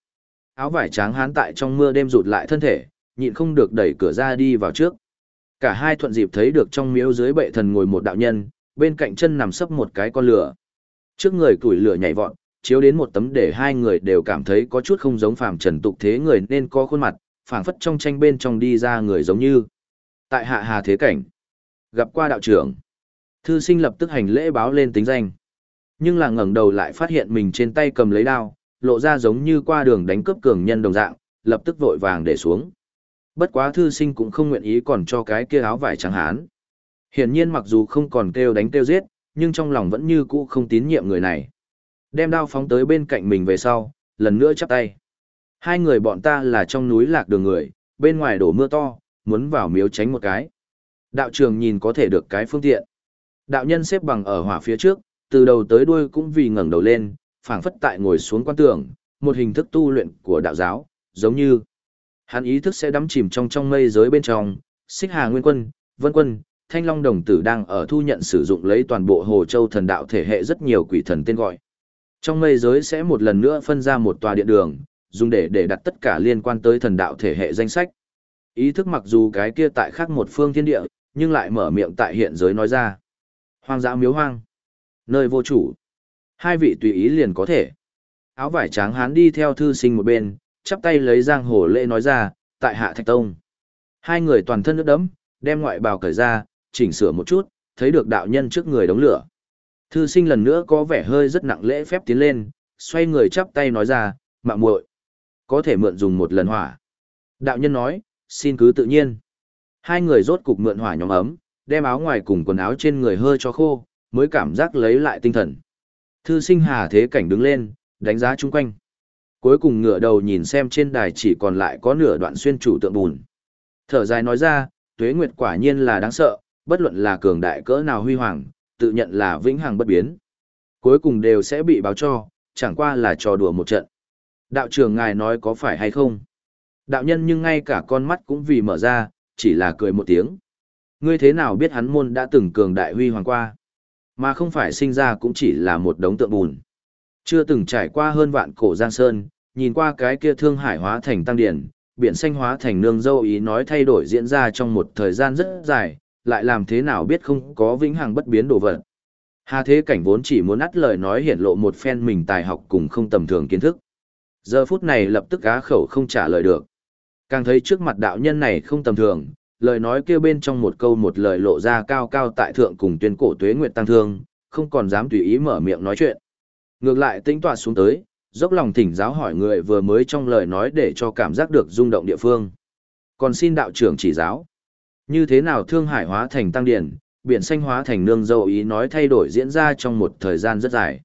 Áo vải trắng hán tại trong mưa đêm rụt lại thân thể, nhịn không được đẩy cửa ra đi vào trước. Cả hai thuận dịp thấy được trong miếu dưới bệ thần ngồi một đạo nhân, bên cạnh chân nằm sấp một cái con lửa. Trước người củi lửa nhảy vọt, chiếu đến một tấm để hai người đều cảm thấy có chút không giống phàm trần tục thế người nên có khuôn mặt, phảng phất trong tranh bên trong đi ra người giống như. Tại hạ hà thế cảnh, gặp qua đạo trưởng. Thư sinh lập tức hành lễ báo lên tính danh. Nhưng là ngẩng đầu lại phát hiện mình trên tay cầm lấy đao, lộ ra giống như qua đường đánh cướp cường nhân đồng dạng, lập tức vội vàng để xuống. Bất quá thư sinh cũng không nguyện ý còn cho cái kia áo vải trắng hán. Hiển nhiên mặc dù không còn kêu đánh kêu giết, nhưng trong lòng vẫn như cũ không tín nhiệm người này. Đem đao phóng tới bên cạnh mình về sau, lần nữa chắp tay. Hai người bọn ta là trong núi lạc đường người, bên ngoài đổ mưa to, muốn vào miếu tránh một cái. Đạo trường nhìn có thể được cái phương tiện. Đạo nhân xếp bằng ở hỏa phía trước, từ đầu tới đuôi cũng vì ngẩng đầu lên, phảng phất tại ngồi xuống quan tưởng một hình thức tu luyện của đạo giáo, giống như hắn ý thức sẽ đắm chìm trong trong mây giới bên trong, xích hà nguyên quân, vân quân, thanh long đồng tử đang ở thu nhận sử dụng lấy toàn bộ hồ châu thần đạo thể hệ rất nhiều quỷ thần tên gọi. Trong mây giới sẽ một lần nữa phân ra một tòa điện đường, dùng để để đặt tất cả liên quan tới thần đạo thể hệ danh sách. Ý thức mặc dù cái kia tại khác một phương thiên địa, nhưng lại mở miệng tại hiện giới nói ra. Hoang dã miếu hoang. Nơi vô chủ. Hai vị tùy ý liền có thể. Áo vải trắng hán đi theo thư sinh một bên, chắp tay lấy giang hồ lễ nói ra, tại hạ thạch tông. Hai người toàn thân nước đấm, đem ngoại bào cởi ra, chỉnh sửa một chút, thấy được đạo nhân trước người đống lửa. Thư sinh lần nữa có vẻ hơi rất nặng lễ phép tiến lên, xoay người chắp tay nói ra, mạng muội có thể mượn dùng một lần hỏa. Đạo nhân nói, xin cứ tự nhiên. Hai người rốt cục mượn hỏa nhóm ấm, đem áo ngoài cùng quần áo trên người hơi cho khô, mới cảm giác lấy lại tinh thần. Thư sinh hà thế cảnh đứng lên, đánh giá chung quanh. Cuối cùng ngửa đầu nhìn xem trên đài chỉ còn lại có nửa đoạn xuyên chủ tượng bùn. Thở dài nói ra, tuế nguyệt quả nhiên là đáng sợ, bất luận là cường đại cỡ nào huy hoàng, tự nhận là vĩnh hằng bất biến. Cuối cùng đều sẽ bị báo cho, chẳng qua là trò đùa một trận. Đạo trưởng ngài nói có phải hay không? Đạo nhân nhưng ngay cả con mắt cũng vì mở ra, chỉ là cười một tiếng. Ngươi thế nào biết hắn môn đã từng cường đại huy hoàng qua? Mà không phải sinh ra cũng chỉ là một đống tượng bùn. Chưa từng trải qua hơn vạn cổ giang sơn, nhìn qua cái kia thương hải hóa thành tăng điển, biển xanh hóa thành nương dâu ý nói thay đổi diễn ra trong một thời gian rất dài, lại làm thế nào biết không có vĩnh hằng bất biến đồ vật. Hà thế cảnh vốn chỉ muốn ắt lời nói hiển lộ một phen mình tài học cùng không tầm thường kiến thức. Giờ phút này lập tức á khẩu không trả lời được. Càng thấy trước mặt đạo nhân này không tầm thường, lời nói kêu bên trong một câu một lời lộ ra cao cao tại thượng cùng tuyên cổ tuế nguyệt tăng thương, không còn dám tùy ý mở miệng nói chuyện. Ngược lại tính tọa xuống tới, dốc lòng thỉnh giáo hỏi người vừa mới trong lời nói để cho cảm giác được rung động địa phương. Còn xin đạo trưởng chỉ giáo. Như thế nào thương hải hóa thành tăng điển, biển xanh hóa thành nương dâu ý nói thay đổi diễn ra trong một thời gian rất dài.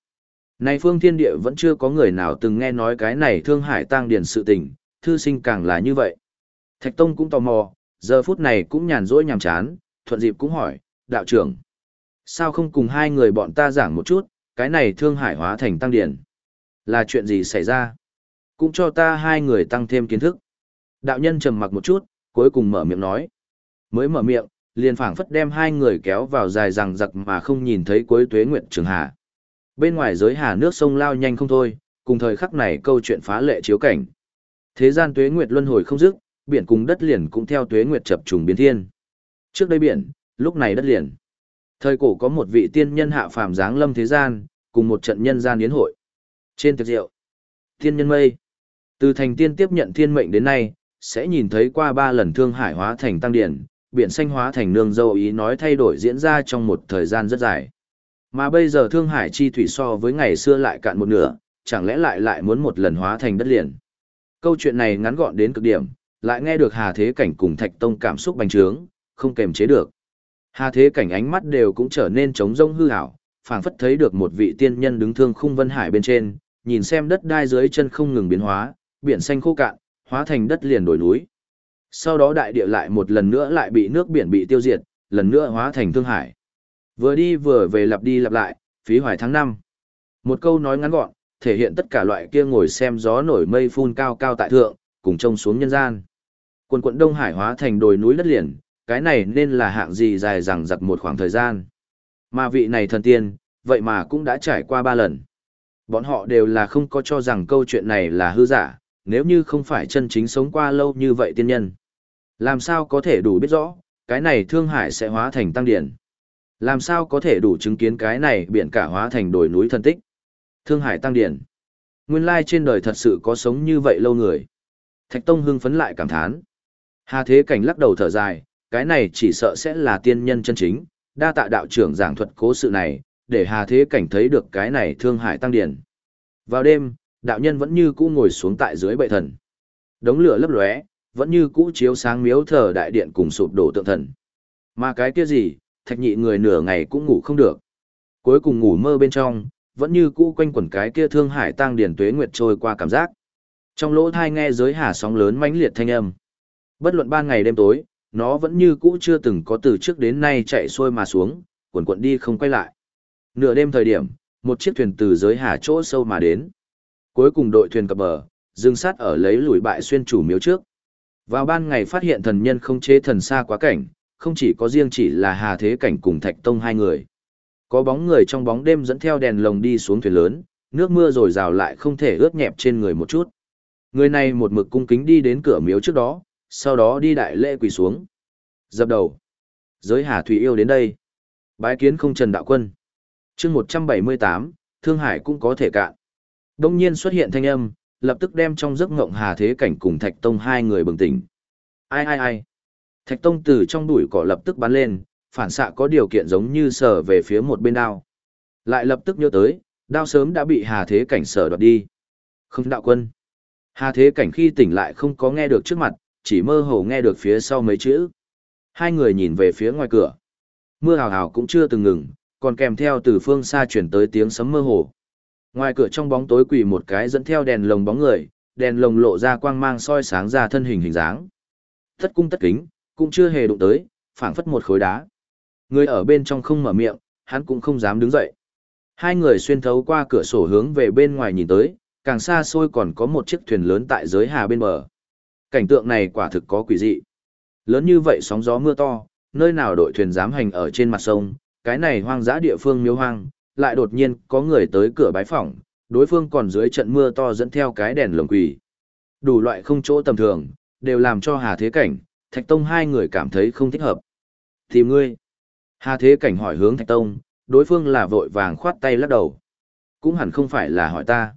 Này phương thiên địa vẫn chưa có người nào từng nghe nói cái này thương hải tăng điển sự tình, thư sinh càng là như vậy. Thạch Tông cũng tò mò, giờ phút này cũng nhàn rỗi nhàm chán, thuận dịp cũng hỏi, đạo trưởng. Sao không cùng hai người bọn ta giảng một chút, cái này thương hải hóa thành tăng điển? Là chuyện gì xảy ra? Cũng cho ta hai người tăng thêm kiến thức. Đạo nhân trầm mặc một chút, cuối cùng mở miệng nói. Mới mở miệng, liền phảng phất đem hai người kéo vào dài rằng giặc mà không nhìn thấy cuối tuế nguyện trường hạ Bên ngoài giới hà nước sông lao nhanh không thôi, cùng thời khắc này câu chuyện phá lệ chiếu cảnh. Thế gian tuế nguyệt luân hồi không dứt, biển cùng đất liền cũng theo tuế nguyệt chập trùng biến thiên. Trước đây biển, lúc này đất liền. Thời cổ có một vị tiên nhân hạ phàm dáng lâm thế gian, cùng một trận nhân gian yến hội. Trên tiệc rượu, tiên nhân mây. Từ thành tiên tiếp nhận thiên mệnh đến nay, sẽ nhìn thấy qua ba lần thương hải hóa thành tăng điển, biển xanh hóa thành nương dâu ý nói thay đổi diễn ra trong một thời gian rất dài. Mà bây giờ thương hải chi thủy so với ngày xưa lại cạn một nửa, chẳng lẽ lại lại muốn một lần hóa thành đất liền. Câu chuyện này ngắn gọn đến cực điểm, lại nghe được Hà Thế Cảnh cùng Thạch Tông cảm xúc bành trướng, không kềm chế được. Hà Thế Cảnh ánh mắt đều cũng trở nên trống rông hư ảo, phảng phất thấy được một vị tiên nhân đứng thương khung vân hải bên trên, nhìn xem đất đai dưới chân không ngừng biến hóa, biển xanh khô cạn, hóa thành đất liền đổi núi. Sau đó đại địa lại một lần nữa lại bị nước biển bị tiêu diệt, lần nữa hóa thành thương hải. Vừa đi vừa về lặp đi lặp lại, phí hoài tháng năm. Một câu nói ngắn gọn, thể hiện tất cả loại kia ngồi xem gió nổi mây phun cao cao tại thượng, cùng trông xuống nhân gian. Quần quận Đông Hải hóa thành đồi núi đất liền, cái này nên là hạng gì dài dằng dặc một khoảng thời gian. Mà vị này thần tiên, vậy mà cũng đã trải qua ba lần. Bọn họ đều là không có cho rằng câu chuyện này là hư giả, nếu như không phải chân chính sống qua lâu như vậy tiên nhân. Làm sao có thể đủ biết rõ, cái này thương hải sẽ hóa thành tăng điển. Làm sao có thể đủ chứng kiến cái này biển cả hóa thành đồi núi thân tích. Thương hải tăng điển. Nguyên lai trên đời thật sự có sống như vậy lâu người. Thạch Tông hưng phấn lại cảm thán. Hà Thế Cảnh lắc đầu thở dài, cái này chỉ sợ sẽ là tiên nhân chân chính, đa tạ đạo trưởng giảng thuật cố sự này, để Hà Thế Cảnh thấy được cái này thương hải tăng điển. Vào đêm, đạo nhân vẫn như cũ ngồi xuống tại dưới bệ thần. Đống lửa lấp lóe, vẫn như cũ chiếu sáng miếu thờ đại điện cùng sụp đổ tượng thần. Mà cái kia gì, thạch nhị người nửa ngày cũng ngủ không được. Cuối cùng ngủ mơ bên trong, vẫn như cũ quanh quẩn cái kia thương hải tăng điển tuế nguyệt trôi qua cảm giác. Trong lỗ thai nghe giới hà sóng lớn mãnh liệt thanh âm. Bất luận ban ngày đêm tối, nó vẫn như cũ chưa từng có từ trước đến nay chạy xuôi mà xuống, quần quận đi không quay lại. Nửa đêm thời điểm, một chiếc thuyền từ giới hà chỗ sâu mà đến. Cuối cùng đội thuyền cập bờ, dừng sát ở lấy lùi bại xuyên chủ miếu trước. Vào ban ngày phát hiện thần nhân không chế thần xa quá cảnh, không chỉ có riêng chỉ là Hà Thế Cảnh cùng Thạch Tông hai người. Có bóng người trong bóng đêm dẫn theo đèn lồng đi xuống thuyền lớn, nước mưa rồi rào lại không thể ướt nhẹp trên người một chút. Người này một mực cung kính đi đến cửa miếu trước đó, sau đó đi đại lễ quỳ xuống. Dập đầu. Giới Hà Thủy yêu đến đây. Bái kiến không trần đạo quân. chương 178, Thương Hải cũng có thể cạn. Đông nhiên xuất hiện thanh âm, lập tức đem trong giấc ngộng Hà Thế Cảnh cùng Thạch Tông hai người bừng tỉnh. Ai ai ai. Thạch Tông từ trong bụi cỏ lập tức bắn lên, phản xạ có điều kiện giống như sở về phía một bên đao. Lại lập tức nhớ tới, đao sớm đã bị Hà Thế Cảnh sở đoạt đi. Không đạo quân. Hà Thế Cảnh khi tỉnh lại không có nghe được trước mặt, chỉ mơ hồ nghe được phía sau mấy chữ. Hai người nhìn về phía ngoài cửa. Mưa hào hào cũng chưa từng ngừng, còn kèm theo từ phương xa chuyển tới tiếng sấm mơ hồ. Ngoài cửa trong bóng tối quỳ một cái dẫn theo đèn lồng bóng người, đèn lồng lộ ra quang mang soi sáng ra thân hình hình dáng. thất cung tất kính, cũng chưa hề đụng tới, phảng phất một khối đá. Người ở bên trong không mở miệng, hắn cũng không dám đứng dậy. Hai người xuyên thấu qua cửa sổ hướng về bên ngoài nhìn tới, càng xa xôi còn có một chiếc thuyền lớn tại giới hà bên bờ. Cảnh tượng này quả thực có quỷ dị. Lớn như vậy sóng gió mưa to, nơi nào đội thuyền dám hành ở trên mặt sông, cái này hoang dã địa phương miếu hoang, lại đột nhiên có người tới cửa bái phỏng, đối phương còn dưới trận mưa to dẫn theo cái đèn lồng quỷ. Đủ loại không chỗ tầm thường, đều làm cho Hà Thế Cảnh, Thạch Tông hai người cảm thấy không thích hợp. Tìm ngươi. Hà Thế Cảnh hỏi hướng Thạch Tông, đối phương là vội vàng khoát tay lắc đầu. Cũng hẳn không phải là hỏi ta.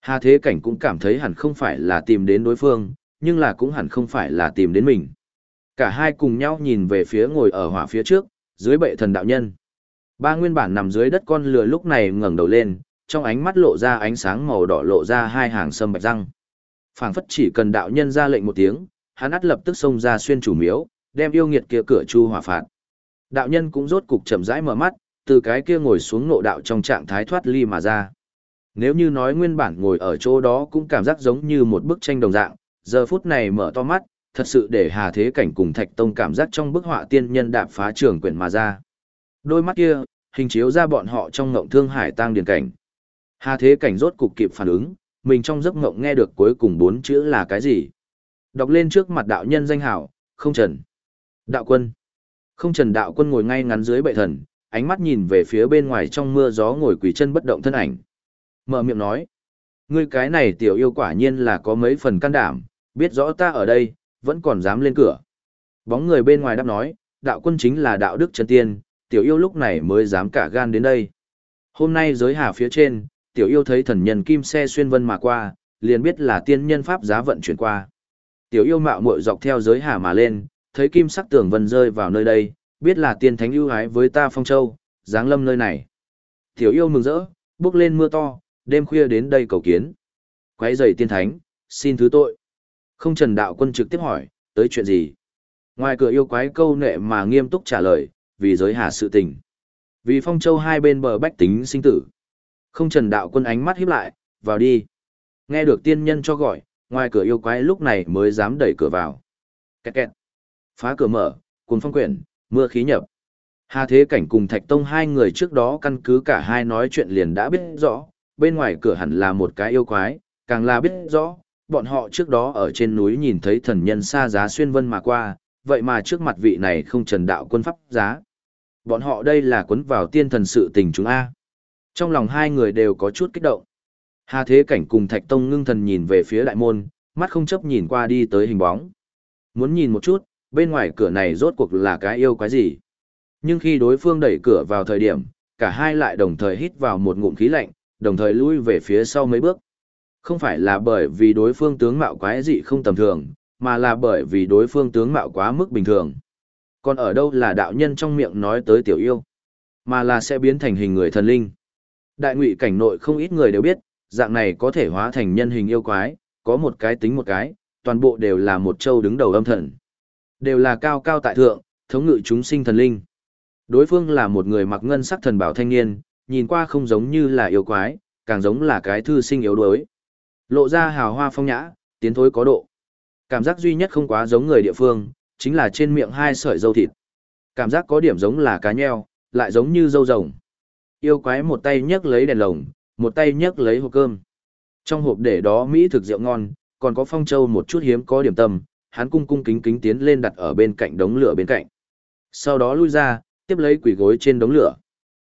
Hà Thế Cảnh cũng cảm thấy hẳn không phải là tìm đến đối phương, nhưng là cũng hẳn không phải là tìm đến mình. Cả hai cùng nhau nhìn về phía ngồi ở hỏa phía trước, dưới bệ thần đạo nhân. Ba nguyên bản nằm dưới đất con lừa lúc này ngẩng đầu lên, trong ánh mắt lộ ra ánh sáng màu đỏ lộ ra hai hàng sâm bạch răng. Phảng phất chỉ cần đạo nhân ra lệnh một tiếng, hắn ắt lập tức xông ra xuyên chủ miếu, đem yêu nghiệt kia cửa chu hỏa phạt. Đạo nhân cũng rốt cục chậm rãi mở mắt, từ cái kia ngồi xuống ngộ đạo trong trạng thái thoát ly mà ra. Nếu như nói nguyên bản ngồi ở chỗ đó cũng cảm giác giống như một bức tranh đồng dạng, giờ phút này mở to mắt, thật sự để Hà Thế Cảnh cùng Thạch Tông cảm giác trong bức họa tiên nhân đạp phá trường quyển mà ra. Đôi mắt kia, hình chiếu ra bọn họ trong ngộng thương hải tang điền cảnh. Hà Thế Cảnh rốt cục kịp phản ứng, mình trong giấc ngộng nghe được cuối cùng bốn chữ là cái gì. Đọc lên trước mặt đạo nhân danh hảo, không trần. Đạo quân. Không trần đạo quân ngồi ngay ngắn dưới bệ thần, ánh mắt nhìn về phía bên ngoài trong mưa gió ngồi quỳ chân bất động thân ảnh. Mở miệng nói. Ngươi cái này tiểu yêu quả nhiên là có mấy phần can đảm, biết rõ ta ở đây, vẫn còn dám lên cửa. Bóng người bên ngoài đáp nói, đạo quân chính là đạo đức chân tiên, tiểu yêu lúc này mới dám cả gan đến đây. Hôm nay giới hà phía trên, tiểu yêu thấy thần nhân kim xe xuyên vân mà qua, liền biết là tiên nhân pháp giá vận chuyển qua. Tiểu yêu mạo muội dọc theo giới hà mà lên, thấy kim sắc tường vân rơi vào nơi đây, biết là tiên thánh ưu ái với ta phong châu, giáng lâm nơi này. Tiểu yêu mừng rỡ, bước lên mưa to, đêm khuya đến đây cầu kiến. Quấy rầy tiên thánh, xin thứ tội. Không trần đạo quân trực tiếp hỏi, tới chuyện gì? Ngoài cửa yêu quái câu nệ mà nghiêm túc trả lời, vì giới hà sự tình. Vì phong châu hai bên bờ bách tính sinh tử. Không trần đạo quân ánh mắt híp lại, vào đi. Nghe được tiên nhân cho gọi, ngoài cửa yêu quái lúc này mới dám đẩy cửa vào. Kẹt kẹt. Phá cửa mở, cuốn phong quyển, mưa khí nhập. Hà Thế Cảnh cùng Thạch Tông hai người trước đó căn cứ cả hai nói chuyện liền đã biết rõ, bên ngoài cửa hẳn là một cái yêu quái, càng là biết rõ, bọn họ trước đó ở trên núi nhìn thấy thần nhân xa giá xuyên vân mà qua, vậy mà trước mặt vị này không trần đạo quân pháp giá. Bọn họ đây là quấn vào tiên thần sự tình chúng A. Trong lòng hai người đều có chút kích động. Hà Thế Cảnh cùng Thạch Tông ngưng thần nhìn về phía đại môn, mắt không chấp nhìn qua đi tới hình bóng. Muốn nhìn một chút, bên ngoài cửa này rốt cuộc là cái yêu quái gì. Nhưng khi đối phương đẩy cửa vào thời điểm, cả hai lại đồng thời hít vào một ngụm khí lạnh, đồng thời lui về phía sau mấy bước. Không phải là bởi vì đối phương tướng mạo quái dị không tầm thường, mà là bởi vì đối phương tướng mạo quá mức bình thường. Còn ở đâu là đạo nhân trong miệng nói tới tiểu yêu, mà là sẽ biến thành hình người thần linh. Đại ngụy cảnh nội không ít người đều biết, dạng này có thể hóa thành nhân hình yêu quái, có một cái tính một cái, toàn bộ đều là một châu đứng đầu âm thần. Đều là cao cao tại thượng, thống ngự chúng sinh thần linh. Đối phương là một người mặc ngân sắc thần bảo thanh niên, nhìn qua không giống như là yêu quái, càng giống là cái thư sinh yếu đuối. Lộ ra hào hoa phong nhã, tiến thối có độ. Cảm giác duy nhất không quá giống người địa phương, chính là trên miệng hai sợi dâu thịt. Cảm giác có điểm giống là cá nheo, lại giống như dâu rồng. Yêu quái một tay nhấc lấy đèn lồng, một tay nhấc lấy hộp cơm. Trong hộp để đó mỹ thực rượu ngon, còn có phong châu một chút hiếm có điểm tâm, hắn cung cung kính kính tiến lên đặt ở bên cạnh đống lửa bên cạnh. Sau đó lui ra, tiếp lấy quỷ gối trên đống lửa.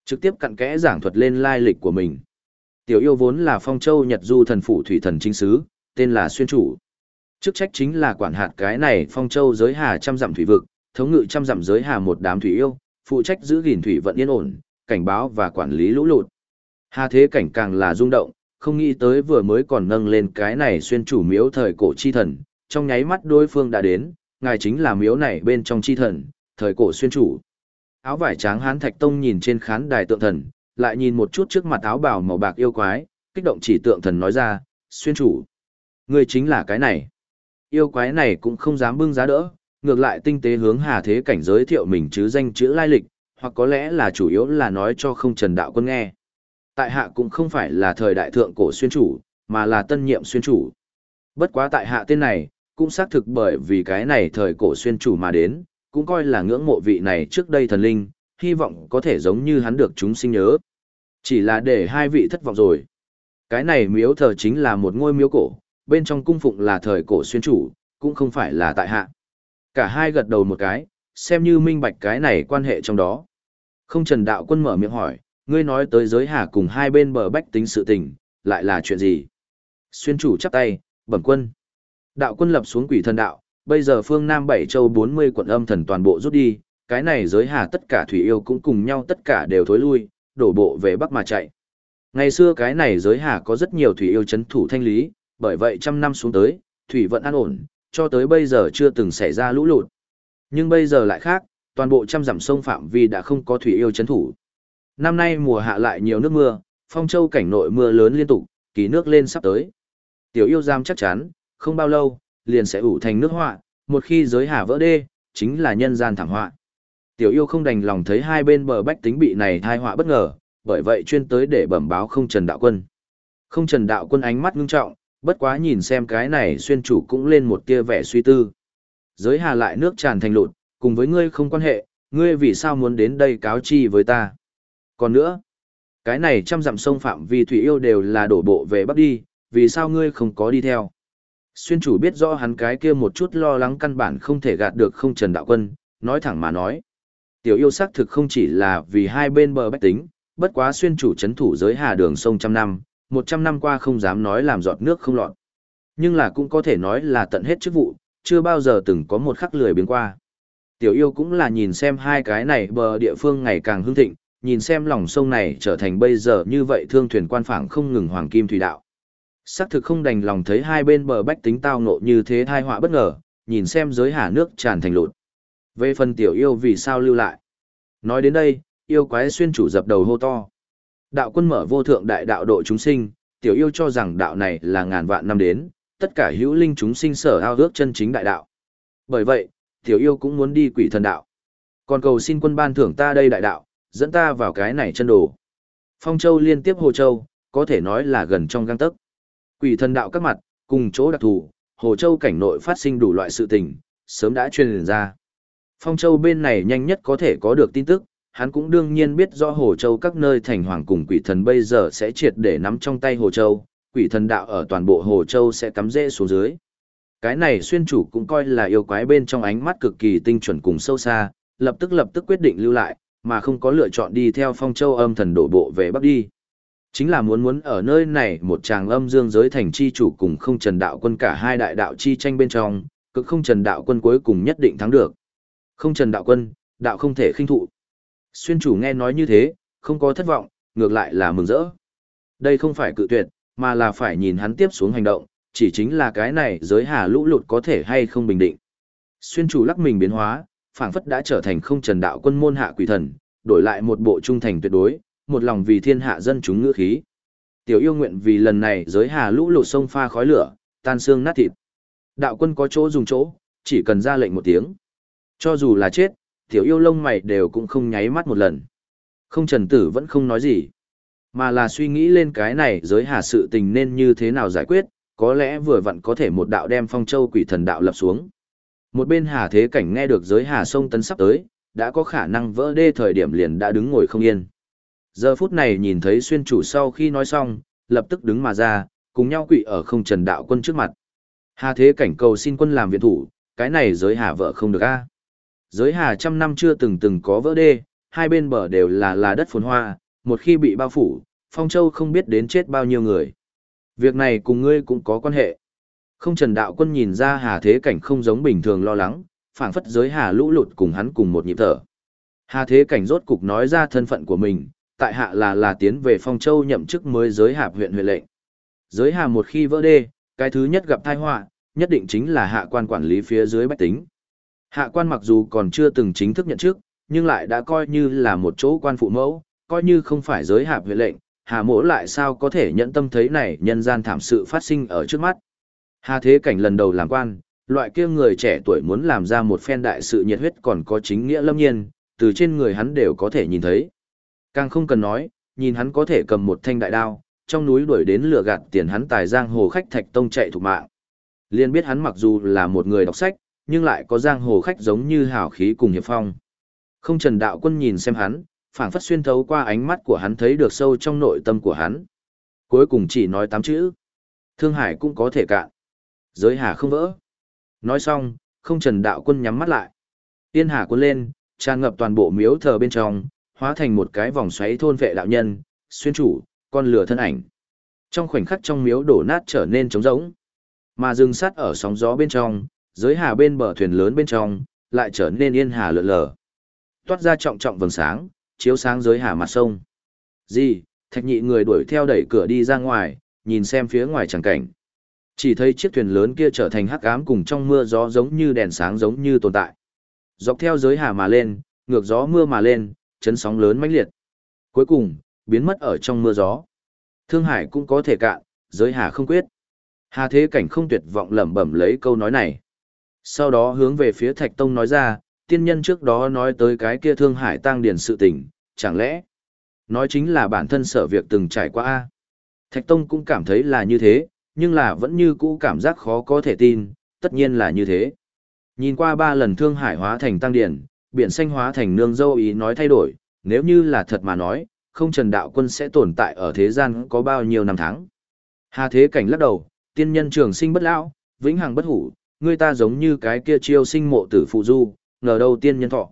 Trực tiếp cặn kẽ giảng thuật lên lai lịch của mình. Tiểu yêu vốn là phong châu Nhật Du thần phủ thủy thần chính sứ, tên là Xuyên Chủ. Chức trách chính là quản hạt cái này phong châu giới hà trăm dặm thủy vực, thống ngự trăm dặm giới hà một đám thủy yêu, phụ trách giữ gìn thủy vận yên ổn, cảnh báo và quản lý lũ lụt. Hà thế cảnh càng là rung động, không nghĩ tới vừa mới còn nâng lên cái này xuyên chủ miếu thời cổ chi thần, trong nháy mắt đối phương đã đến, ngài chính là miếu này bên trong chi thần, thời cổ xuyên chủ. Áo vải trắng hán thạch tông nhìn trên khán đài tượng thần, lại nhìn một chút trước mặt áo bào màu bạc yêu quái, kích động chỉ tượng thần nói ra, xuyên chủ. Người chính là cái này. Yêu quái này cũng không dám bưng giá đỡ, ngược lại tinh tế hướng hà thế cảnh giới thiệu mình chứ danh chữ lai lịch, hoặc có lẽ là chủ yếu là nói cho không trần đạo quân nghe. Tại hạ cũng không phải là thời đại thượng cổ xuyên chủ, mà là tân nhiệm xuyên chủ. Bất quá tại hạ tên này, cũng xác thực bởi vì cái này thời cổ xuyên chủ mà đến, cũng coi là ngưỡng mộ vị này trước đây thần linh, hy vọng có thể giống như hắn được chúng sinh nhớ. Chỉ là để hai vị thất vọng rồi. Cái này miếu thờ chính là một ngôi miếu cổ, bên trong cung phụng là thời cổ xuyên chủ, cũng không phải là tại hạ. Cả hai gật đầu một cái, xem như minh bạch cái này quan hệ trong đó. Không trần đạo quân mở miệng hỏi, ngươi nói tới giới hà cùng hai bên bờ bách tính sự tình, lại là chuyện gì? Xuyên chủ chắp tay, bẩm quân. Đạo quân lập xuống quỷ thần đạo, bây giờ phương Nam Bảy Châu 40 quận âm thần toàn bộ rút đi, cái này giới hà tất cả thủy yêu cũng cùng nhau tất cả đều thối lui, đổ bộ về Bắc mà chạy. Ngày xưa cái này giới hà có rất nhiều thủy yêu chấn thủ thanh lý, bởi vậy trăm năm xuống tới, thủy vẫn an ổn, cho tới bây giờ chưa từng xảy ra lũ lụt. Nhưng bây giờ lại khác, toàn bộ trăm dặm sông phạm vi đã không có thủy yêu chấn thủ. Năm nay mùa hạ lại nhiều nước mưa, phong châu cảnh nội mưa lớn liên tục, kỳ nước lên sắp tới. Tiểu yêu giam chắc chắn, không bao lâu, liền sẽ ủ thành nước họa, một khi giới hà vỡ đê, chính là nhân gian thảm họa. Tiểu yêu không đành lòng thấy hai bên bờ bách tính bị này thai họa bất ngờ, bởi vậy chuyên tới để bẩm báo không trần đạo quân. Không trần đạo quân ánh mắt ngưng trọng, bất quá nhìn xem cái này xuyên chủ cũng lên một tia vẻ suy tư. Giới hà lại nước tràn thành lụt, cùng với ngươi không quan hệ, ngươi vì sao muốn đến đây cáo chi với ta. Còn nữa, cái này trăm dặm sông phạm vi thủy yêu đều là đổ bộ về bắc đi, vì sao ngươi không có đi theo. Xuyên chủ biết rõ hắn cái kia một chút lo lắng căn bản không thể gạt được không trần đạo quân, nói thẳng mà nói. Tiểu yêu xác thực không chỉ là vì hai bên bờ bách tính, bất quá xuyên chủ chấn thủ giới hà đường sông trăm năm, một trăm năm qua không dám nói làm giọt nước không lọt. Nhưng là cũng có thể nói là tận hết chức vụ, chưa bao giờ từng có một khắc lười biến qua. Tiểu yêu cũng là nhìn xem hai cái này bờ địa phương ngày càng hưng thịnh, nhìn xem lòng sông này trở thành bây giờ như vậy thương thuyền quan phảng không ngừng hoàng kim thủy đạo. Sắc thực không đành lòng thấy hai bên bờ bách tính tao nộ như thế thai họa bất ngờ, nhìn xem giới hà nước tràn thành lụt. Về phần tiểu yêu vì sao lưu lại. Nói đến đây, yêu quái xuyên chủ dập đầu hô to. Đạo quân mở vô thượng đại đạo độ chúng sinh, tiểu yêu cho rằng đạo này là ngàn vạn năm đến, tất cả hữu linh chúng sinh sở ao ước chân chính đại đạo. Bởi vậy, tiểu yêu cũng muốn đi quỷ thần đạo. Còn cầu xin quân ban thưởng ta đây đại đạo, dẫn ta vào cái này chân đồ. Phong Châu liên tiếp Hồ Châu, có thể nói là gần trong găng tấc. Quỷ thần đạo các mặt, cùng chỗ đặc thù, Hồ Châu cảnh nội phát sinh đủ loại sự tình, sớm đã truyền ra. Phong Châu bên này nhanh nhất có thể có được tin tức, hắn cũng đương nhiên biết rõ Hồ Châu các nơi thành hoàng cùng quỷ thần bây giờ sẽ triệt để nắm trong tay Hồ Châu, quỷ thần đạo ở toàn bộ Hồ Châu sẽ cắm rễ xuống dưới. Cái này xuyên chủ cũng coi là yêu quái bên trong ánh mắt cực kỳ tinh chuẩn cùng sâu xa, lập tức lập tức quyết định lưu lại, mà không có lựa chọn đi theo phong châu âm thần đổ bộ về bắc đi. Chính là muốn muốn ở nơi này một tràng âm dương giới thành chi chủ cùng không trần đạo quân cả hai đại đạo chi tranh bên trong, cực không trần đạo quân cuối cùng nhất định thắng được. Không trần đạo quân, đạo không thể khinh thụ. Xuyên chủ nghe nói như thế, không có thất vọng, ngược lại là mừng rỡ. Đây không phải cự tuyệt, mà là phải nhìn hắn tiếp xuống hành động, chỉ chính là cái này giới hà lũ lụt có thể hay không bình định. Xuyên chủ lắc mình biến hóa, phảng phất đã trở thành không trần đạo quân môn hạ quỷ thần, đổi lại một bộ trung thành tuyệt đối, một lòng vì thiên hạ dân chúng ngữ khí. Tiểu yêu nguyện vì lần này giới hà lũ lụt sông pha khói lửa, tan xương nát thịt. Đạo quân có chỗ dùng chỗ, chỉ cần ra lệnh một tiếng. Cho dù là chết, tiểu yêu lông mày đều cũng không nháy mắt một lần. Không trần tử vẫn không nói gì, mà là suy nghĩ lên cái này giới hà sự tình nên như thế nào giải quyết, có lẽ vừa vặn có thể một đạo đem phong châu quỷ thần đạo lập xuống. Một bên hà thế cảnh nghe được giới hà sông tấn sắp tới, đã có khả năng vỡ đê thời điểm liền đã đứng ngồi không yên. Giờ phút này nhìn thấy xuyên chủ sau khi nói xong, lập tức đứng mà ra, cùng nhau quỵ ở không trần đạo quân trước mặt. Hà thế cảnh cầu xin quân làm viện thủ, cái này giới hà vợ không được a. Giới hà trăm năm chưa từng từng có vỡ đê, hai bên bờ đều là là đất phồn hoa, một khi bị bao phủ, phong châu không biết đến chết bao nhiêu người. Việc này cùng ngươi cũng có quan hệ. Không trần đạo quân nhìn ra hà thế cảnh không giống bình thường lo lắng, phảng phất giới hà lũ lụt cùng hắn cùng một nhịp thở. Hà thế cảnh rốt cục nói ra thân phận của mình, tại hạ là là tiến về phong châu nhậm chức mới giới hạp huyện huyện lệnh. Giới hà một khi vỡ đê, cái thứ nhất gặp tai họa, nhất định chính là hạ quan quản lý phía dưới bách tính. Hạ quan mặc dù còn chưa từng chính thức nhận chức, nhưng lại đã coi như là một chỗ quan phụ mẫu, coi như không phải giới hạp huyện lệnh, Hà mỗ lại sao có thể nhận tâm thấy này nhân gian thảm sự phát sinh ở trước mắt. Hà thế cảnh lần đầu làm quan, loại kia người trẻ tuổi muốn làm ra một phen đại sự nhiệt huyết còn có chính nghĩa lâm nhiên, từ trên người hắn đều có thể nhìn thấy. Càng không cần nói, nhìn hắn có thể cầm một thanh đại đao, trong núi đuổi đến lửa gạt tiền hắn tài giang hồ khách thạch tông chạy thủ mạng. Liên biết hắn mặc dù là một người đọc sách, nhưng lại có giang hồ khách giống như hào khí cùng hiệp phong. Không trần đạo quân nhìn xem hắn, phảng phất xuyên thấu qua ánh mắt của hắn thấy được sâu trong nội tâm của hắn. Cuối cùng chỉ nói tám chữ. Thương hải cũng có thể cạn. Giới hà không vỡ. Nói xong, không trần đạo quân nhắm mắt lại. Tiên hà quân lên, tràn ngập toàn bộ miếu thờ bên trong, hóa thành một cái vòng xoáy thôn vệ đạo nhân, xuyên chủ, con lửa thân ảnh. Trong khoảnh khắc trong miếu đổ nát trở nên trống rỗng. Mà rừng sắt ở sóng gió bên trong, giới hà bên bờ thuyền lớn bên trong, lại trở nên yên hà lượn lờ. Toát ra trọng trọng vầng sáng, chiếu sáng giới hà mặt sông. Gì, thạch nhị người đuổi theo đẩy cửa đi ra ngoài, nhìn xem phía ngoài chẳng cảnh. Chỉ thấy chiếc thuyền lớn kia trở thành hắc ám cùng trong mưa gió giống như đèn sáng giống như tồn tại. Dọc theo giới hà mà lên, ngược gió mưa mà lên, chấn sóng lớn mãnh liệt. Cuối cùng, biến mất ở trong mưa gió. Thương Hải cũng có thể cạn, giới hà không quyết. Hà Thế Cảnh không tuyệt vọng lẩm bẩm lấy câu nói này. Sau đó hướng về phía Thạch Tông nói ra, tiên nhân trước đó nói tới cái kia Thương Hải tăng điển sự tình, chẳng lẽ nói chính là bản thân sở việc từng trải qua a Thạch Tông cũng cảm thấy là như thế, nhưng là vẫn như cũ cảm giác khó có thể tin, tất nhiên là như thế. Nhìn qua ba lần Thương Hải hóa thành tăng điển, biển xanh hóa thành nương dâu ý nói thay đổi, nếu như là thật mà nói, không trần đạo quân sẽ tồn tại ở thế gian có bao nhiêu năm tháng. Hà thế cảnh lắc đầu, tiên nhân trường sinh bất lão, vĩnh hằng bất hủ, người ta giống như cái kia chiêu sinh mộ tử phụ du, ngờ đâu tiên nhân thọ.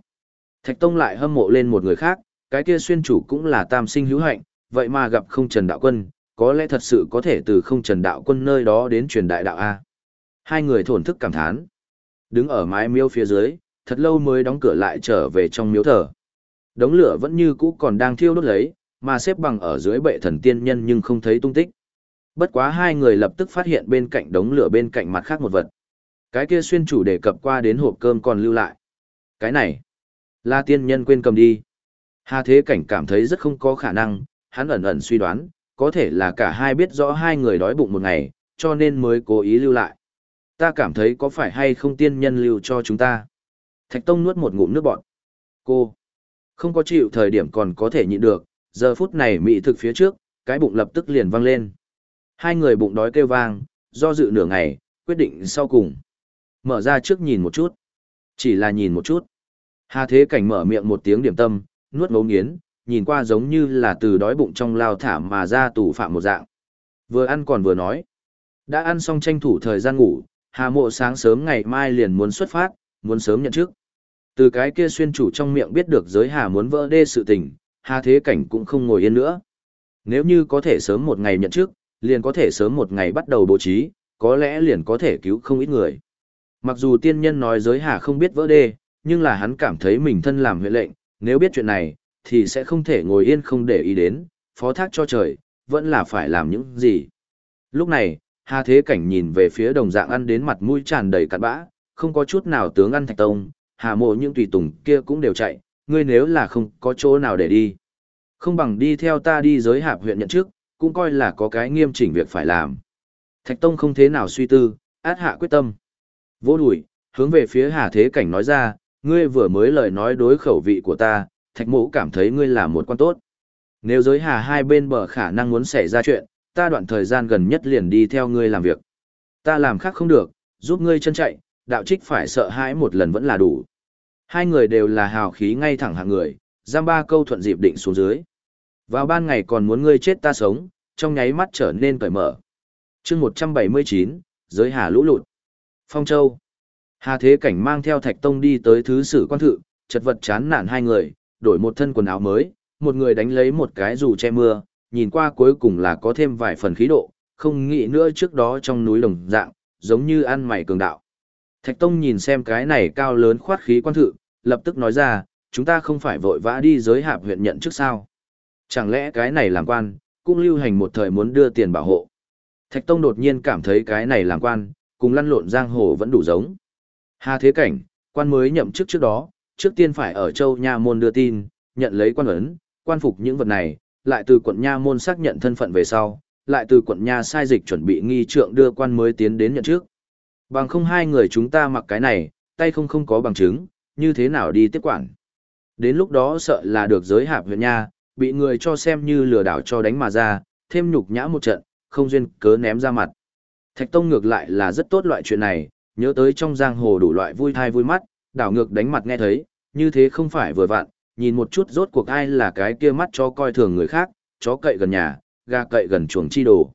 Thạch Tông lại hâm mộ lên một người khác, cái kia xuyên chủ cũng là tam sinh hữu hạnh, vậy mà gặp không trần đạo quân, có lẽ thật sự có thể từ không trần đạo quân nơi đó đến truyền đại đạo A. Hai người thổn thức cảm thán. Đứng ở mái miếu phía dưới, thật lâu mới đóng cửa lại trở về trong miếu thờ. Đống lửa vẫn như cũ còn đang thiêu đốt lấy, mà xếp bằng ở dưới bệ thần tiên nhân nhưng không thấy tung tích. Bất quá hai người lập tức phát hiện bên cạnh đống lửa bên cạnh mặt khác một vật. Cái kia xuyên chủ đề cập qua đến hộp cơm còn lưu lại. Cái này, là tiên nhân quên cầm đi. Hà Thế Cảnh cảm thấy rất không có khả năng, hắn ẩn ẩn suy đoán, có thể là cả hai biết rõ hai người đói bụng một ngày, cho nên mới cố ý lưu lại. Ta cảm thấy có phải hay không tiên nhân lưu cho chúng ta. Thạch Tông nuốt một ngụm nước bọt. Cô, không có chịu thời điểm còn có thể nhịn được, giờ phút này mị thực phía trước, cái bụng lập tức liền văng lên. Hai người bụng đói kêu vang, do dự nửa ngày, quyết định sau cùng. Mở ra trước nhìn một chút. Chỉ là nhìn một chút. Hà Thế Cảnh mở miệng một tiếng điểm tâm, nuốt ngấu nghiến, nhìn qua giống như là từ đói bụng trong lao thả mà ra tù phạm một dạng. Vừa ăn còn vừa nói. Đã ăn xong tranh thủ thời gian ngủ, Hà Mộ sáng sớm ngày mai liền muốn xuất phát, muốn sớm nhận trước. Từ cái kia xuyên chủ trong miệng biết được giới Hà muốn vỡ đê sự tình, Hà Thế Cảnh cũng không ngồi yên nữa. Nếu như có thể sớm một ngày nhận trước, liền có thể sớm một ngày bắt đầu bố trí, có lẽ liền có thể cứu không ít người. Mặc dù tiên nhân nói giới Hà không biết vỡ đê, nhưng là hắn cảm thấy mình thân làm huyện lệnh, nếu biết chuyện này, thì sẽ không thể ngồi yên không để ý đến, phó thác cho trời, vẫn là phải làm những gì. Lúc này, Hà Thế Cảnh nhìn về phía đồng dạng ăn đến mặt mũi tràn đầy cặn bã, không có chút nào tướng ăn thạch tông, Hà mộ những tùy tùng kia cũng đều chạy, ngươi nếu là không có chỗ nào để đi. Không bằng đi theo ta đi giới hạp huyện nhận trước, cũng coi là có cái nghiêm chỉnh việc phải làm. Thạch Tông không thế nào suy tư, át hạ quyết tâm. Vô đùi, hướng về phía Hà Thế Cảnh nói ra, ngươi vừa mới lời nói đối khẩu vị của ta, thạch mũ cảm thấy ngươi là một quan tốt. Nếu giới hà hai bên bờ khả năng muốn xảy ra chuyện, ta đoạn thời gian gần nhất liền đi theo ngươi làm việc. Ta làm khác không được, giúp ngươi chân chạy, đạo trích phải sợ hãi một lần vẫn là đủ. Hai người đều là hào khí ngay thẳng hạng người, giam ba câu thuận dịp định xuống dưới. Vào ban ngày còn muốn ngươi chết ta sống, trong nháy mắt trở nên cởi mở. chương 179, giới hà lũ lụt. Phong Châu. Hà Thế Cảnh mang theo Thạch Tông đi tới thứ sử quan thự, chật vật chán nản hai người, đổi một thân quần áo mới, một người đánh lấy một cái dù che mưa, nhìn qua cuối cùng là có thêm vài phần khí độ, không nghĩ nữa trước đó trong núi đồng dạng, giống như ăn mày cường đạo. Thạch Tông nhìn xem cái này cao lớn khoát khí quan thự, lập tức nói ra, chúng ta không phải vội vã đi giới hạp huyện nhận trước sao. Chẳng lẽ cái này làm quan, cũng lưu hành một thời muốn đưa tiền bảo hộ. Thạch Tông đột nhiên cảm thấy cái này làm quan, cùng lăn lộn giang hồ vẫn đủ giống. Hà Thế Cảnh, quan mới nhậm chức trước đó, trước tiên phải ở châu Nha Môn đưa tin, nhận lấy quan ấn, quan phục những vật này, lại từ quận Nha Môn xác nhận thân phận về sau, lại từ quận Nha sai dịch chuẩn bị nghi trượng đưa quan mới tiến đến nhận trước. Bằng không hai người chúng ta mặc cái này, tay không không có bằng chứng, như thế nào đi tiếp quản. Đến lúc đó sợ là được giới hạp huyện Nha, bị người cho xem như lừa đảo cho đánh mà ra, thêm nhục nhã một trận, không duyên cớ ném ra mặt. Thạch Tông ngược lại là rất tốt loại chuyện này, nhớ tới trong giang hồ đủ loại vui thai vui mắt, đảo ngược đánh mặt nghe thấy, như thế không phải vừa vặn, nhìn một chút rốt cuộc ai là cái kia mắt cho coi thường người khác, chó cậy gần nhà, gà cậy gần chuồng chi đồ.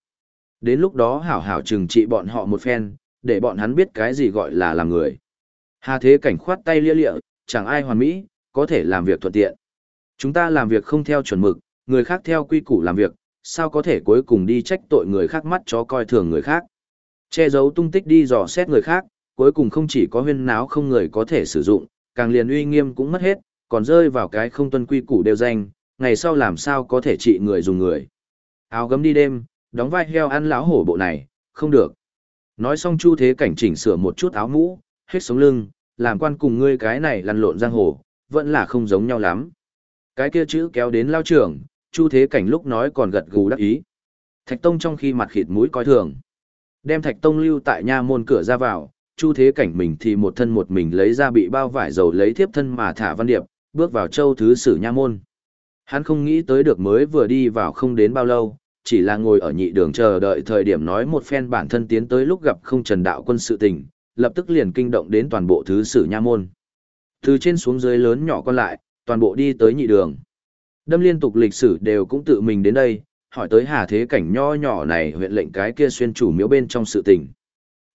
Đến lúc đó hảo hảo trừng trị bọn họ một phen, để bọn hắn biết cái gì gọi là làm người. Hà thế cảnh khoát tay lia lịa, chẳng ai hoàn mỹ, có thể làm việc thuận tiện. Chúng ta làm việc không theo chuẩn mực, người khác theo quy củ làm việc, sao có thể cuối cùng đi trách tội người khác mắt chó coi thường người khác. Che giấu tung tích đi dò xét người khác, cuối cùng không chỉ có huyên náo không người có thể sử dụng, càng liền uy nghiêm cũng mất hết, còn rơi vào cái không tuân quy củ đều danh, ngày sau làm sao có thể trị người dùng người. Áo gấm đi đêm, đóng vai heo ăn lão hổ bộ này, không được. Nói xong Chu Thế Cảnh chỉnh sửa một chút áo mũ, hết sống lưng, làm quan cùng ngươi cái này lăn lộn giang hồ, vẫn là không giống nhau lắm. Cái kia chữ kéo đến lao trưởng, Chu Thế Cảnh lúc nói còn gật gù đắc ý. Thạch Tông trong khi mặt khịt mũi coi thường. Đem Thạch Tông lưu tại nha môn cửa ra vào, Chu Thế Cảnh mình thì một thân một mình lấy ra bị bao vải dầu lấy thiếp thân mà thả văn điệp, bước vào châu thứ sử nha môn. Hắn không nghĩ tới được mới vừa đi vào không đến bao lâu, chỉ là ngồi ở nhị đường chờ đợi thời điểm nói một phen bản thân tiến tới lúc gặp không trần đạo quân sự tình, lập tức liền kinh động đến toàn bộ thứ sử nha môn. Từ trên xuống dưới lớn nhỏ còn lại, toàn bộ đi tới nhị đường. Đâm liên tục lịch sử đều cũng tự mình đến đây, hỏi tới hà thế cảnh nho nhỏ này huyện lệnh cái kia xuyên chủ miếu bên trong sự tình.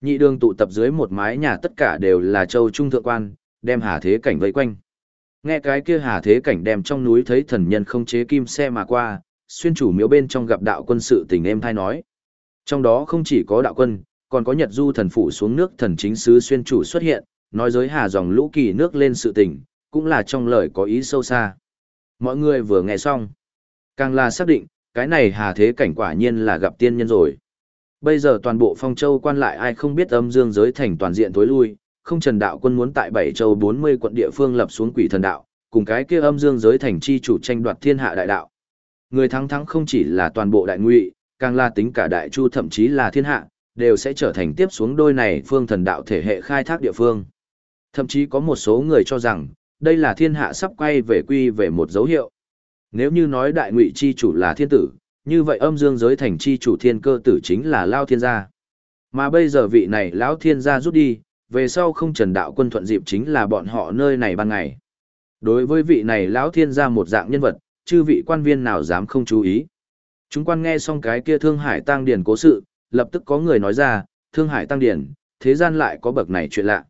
Nhị đường tụ tập dưới một mái nhà tất cả đều là châu trung thượng quan, đem hà thế cảnh vây quanh. Nghe cái kia hà thế cảnh đem trong núi thấy thần nhân không chế kim xe mà qua, xuyên chủ miếu bên trong gặp đạo quân sự tình em thai nói. Trong đó không chỉ có đạo quân, còn có nhật du thần phụ xuống nước thần chính sứ xuyên chủ xuất hiện, nói giới hà dòng lũ kỳ nước lên sự tình, cũng là trong lời có ý sâu xa. Mọi người vừa nghe xong, càng là xác định, cái này hà thế cảnh quả nhiên là gặp tiên nhân rồi. Bây giờ toàn bộ phong châu quan lại ai không biết âm dương giới thành toàn diện tối lui, không trần đạo quân muốn tại bảy châu 40 quận địa phương lập xuống quỷ thần đạo, cùng cái kia âm dương giới thành chi chủ tranh đoạt thiên hạ đại đạo. Người thắng thắng không chỉ là toàn bộ đại ngụy, càng là tính cả đại chu thậm chí là thiên hạ, đều sẽ trở thành tiếp xuống đôi này phương thần đạo thể hệ khai thác địa phương. Thậm chí có một số người cho rằng, đây là thiên hạ sắp quay về quy về một dấu hiệu. Nếu như nói đại ngụy chi chủ là thiên tử, như vậy âm dương giới thành chi chủ thiên cơ tử chính là Lao Thiên Gia. Mà bây giờ vị này lão Thiên Gia rút đi, về sau không trần đạo quân thuận dịp chính là bọn họ nơi này ban ngày. Đối với vị này lão Thiên Gia một dạng nhân vật, chư vị quan viên nào dám không chú ý. Chúng quan nghe xong cái kia Thương Hải Tăng Điển cố sự, lập tức có người nói ra, Thương Hải Tăng Điển, thế gian lại có bậc này chuyện lạ.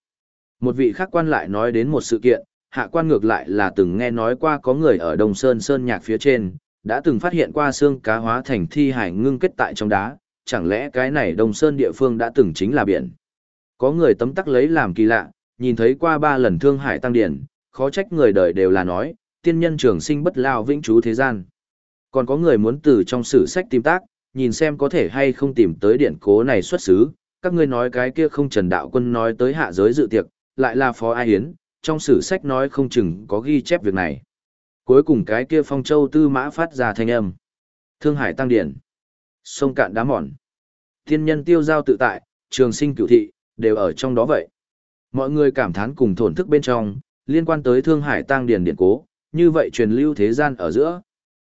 Một vị khác quan lại nói đến một sự kiện, hạ quan ngược lại là từng nghe nói qua có người ở Đông Sơn Sơn Nhạc phía trên, đã từng phát hiện qua xương cá hóa thành thi hải ngưng kết tại trong đá, chẳng lẽ cái này Đông Sơn địa phương đã từng chính là biển. Có người tấm tắc lấy làm kỳ lạ, nhìn thấy qua ba lần Thương Hải Tăng Điển, khó trách người đời đều là nói, tiên nhân trường sinh bất lao vĩnh trú thế gian. Còn có người muốn từ trong sử sách tìm tác, nhìn xem có thể hay không tìm tới điện cố này xuất xứ, các ngươi nói cái kia không trần đạo quân nói tới hạ giới dự tiệc, lại là phó ai hiến, trong sử sách nói không chừng có ghi chép việc này. Cuối cùng cái kia phong châu tư mã phát ra thanh âm. Thương hải tăng điển. Sông cạn đá mòn. Thiên nhân tiêu giao tự tại, trường sinh cửu thị, đều ở trong đó vậy. Mọi người cảm thán cùng thổn thức bên trong, liên quan tới thương hải tăng điển điện cố, như vậy truyền lưu thế gian ở giữa.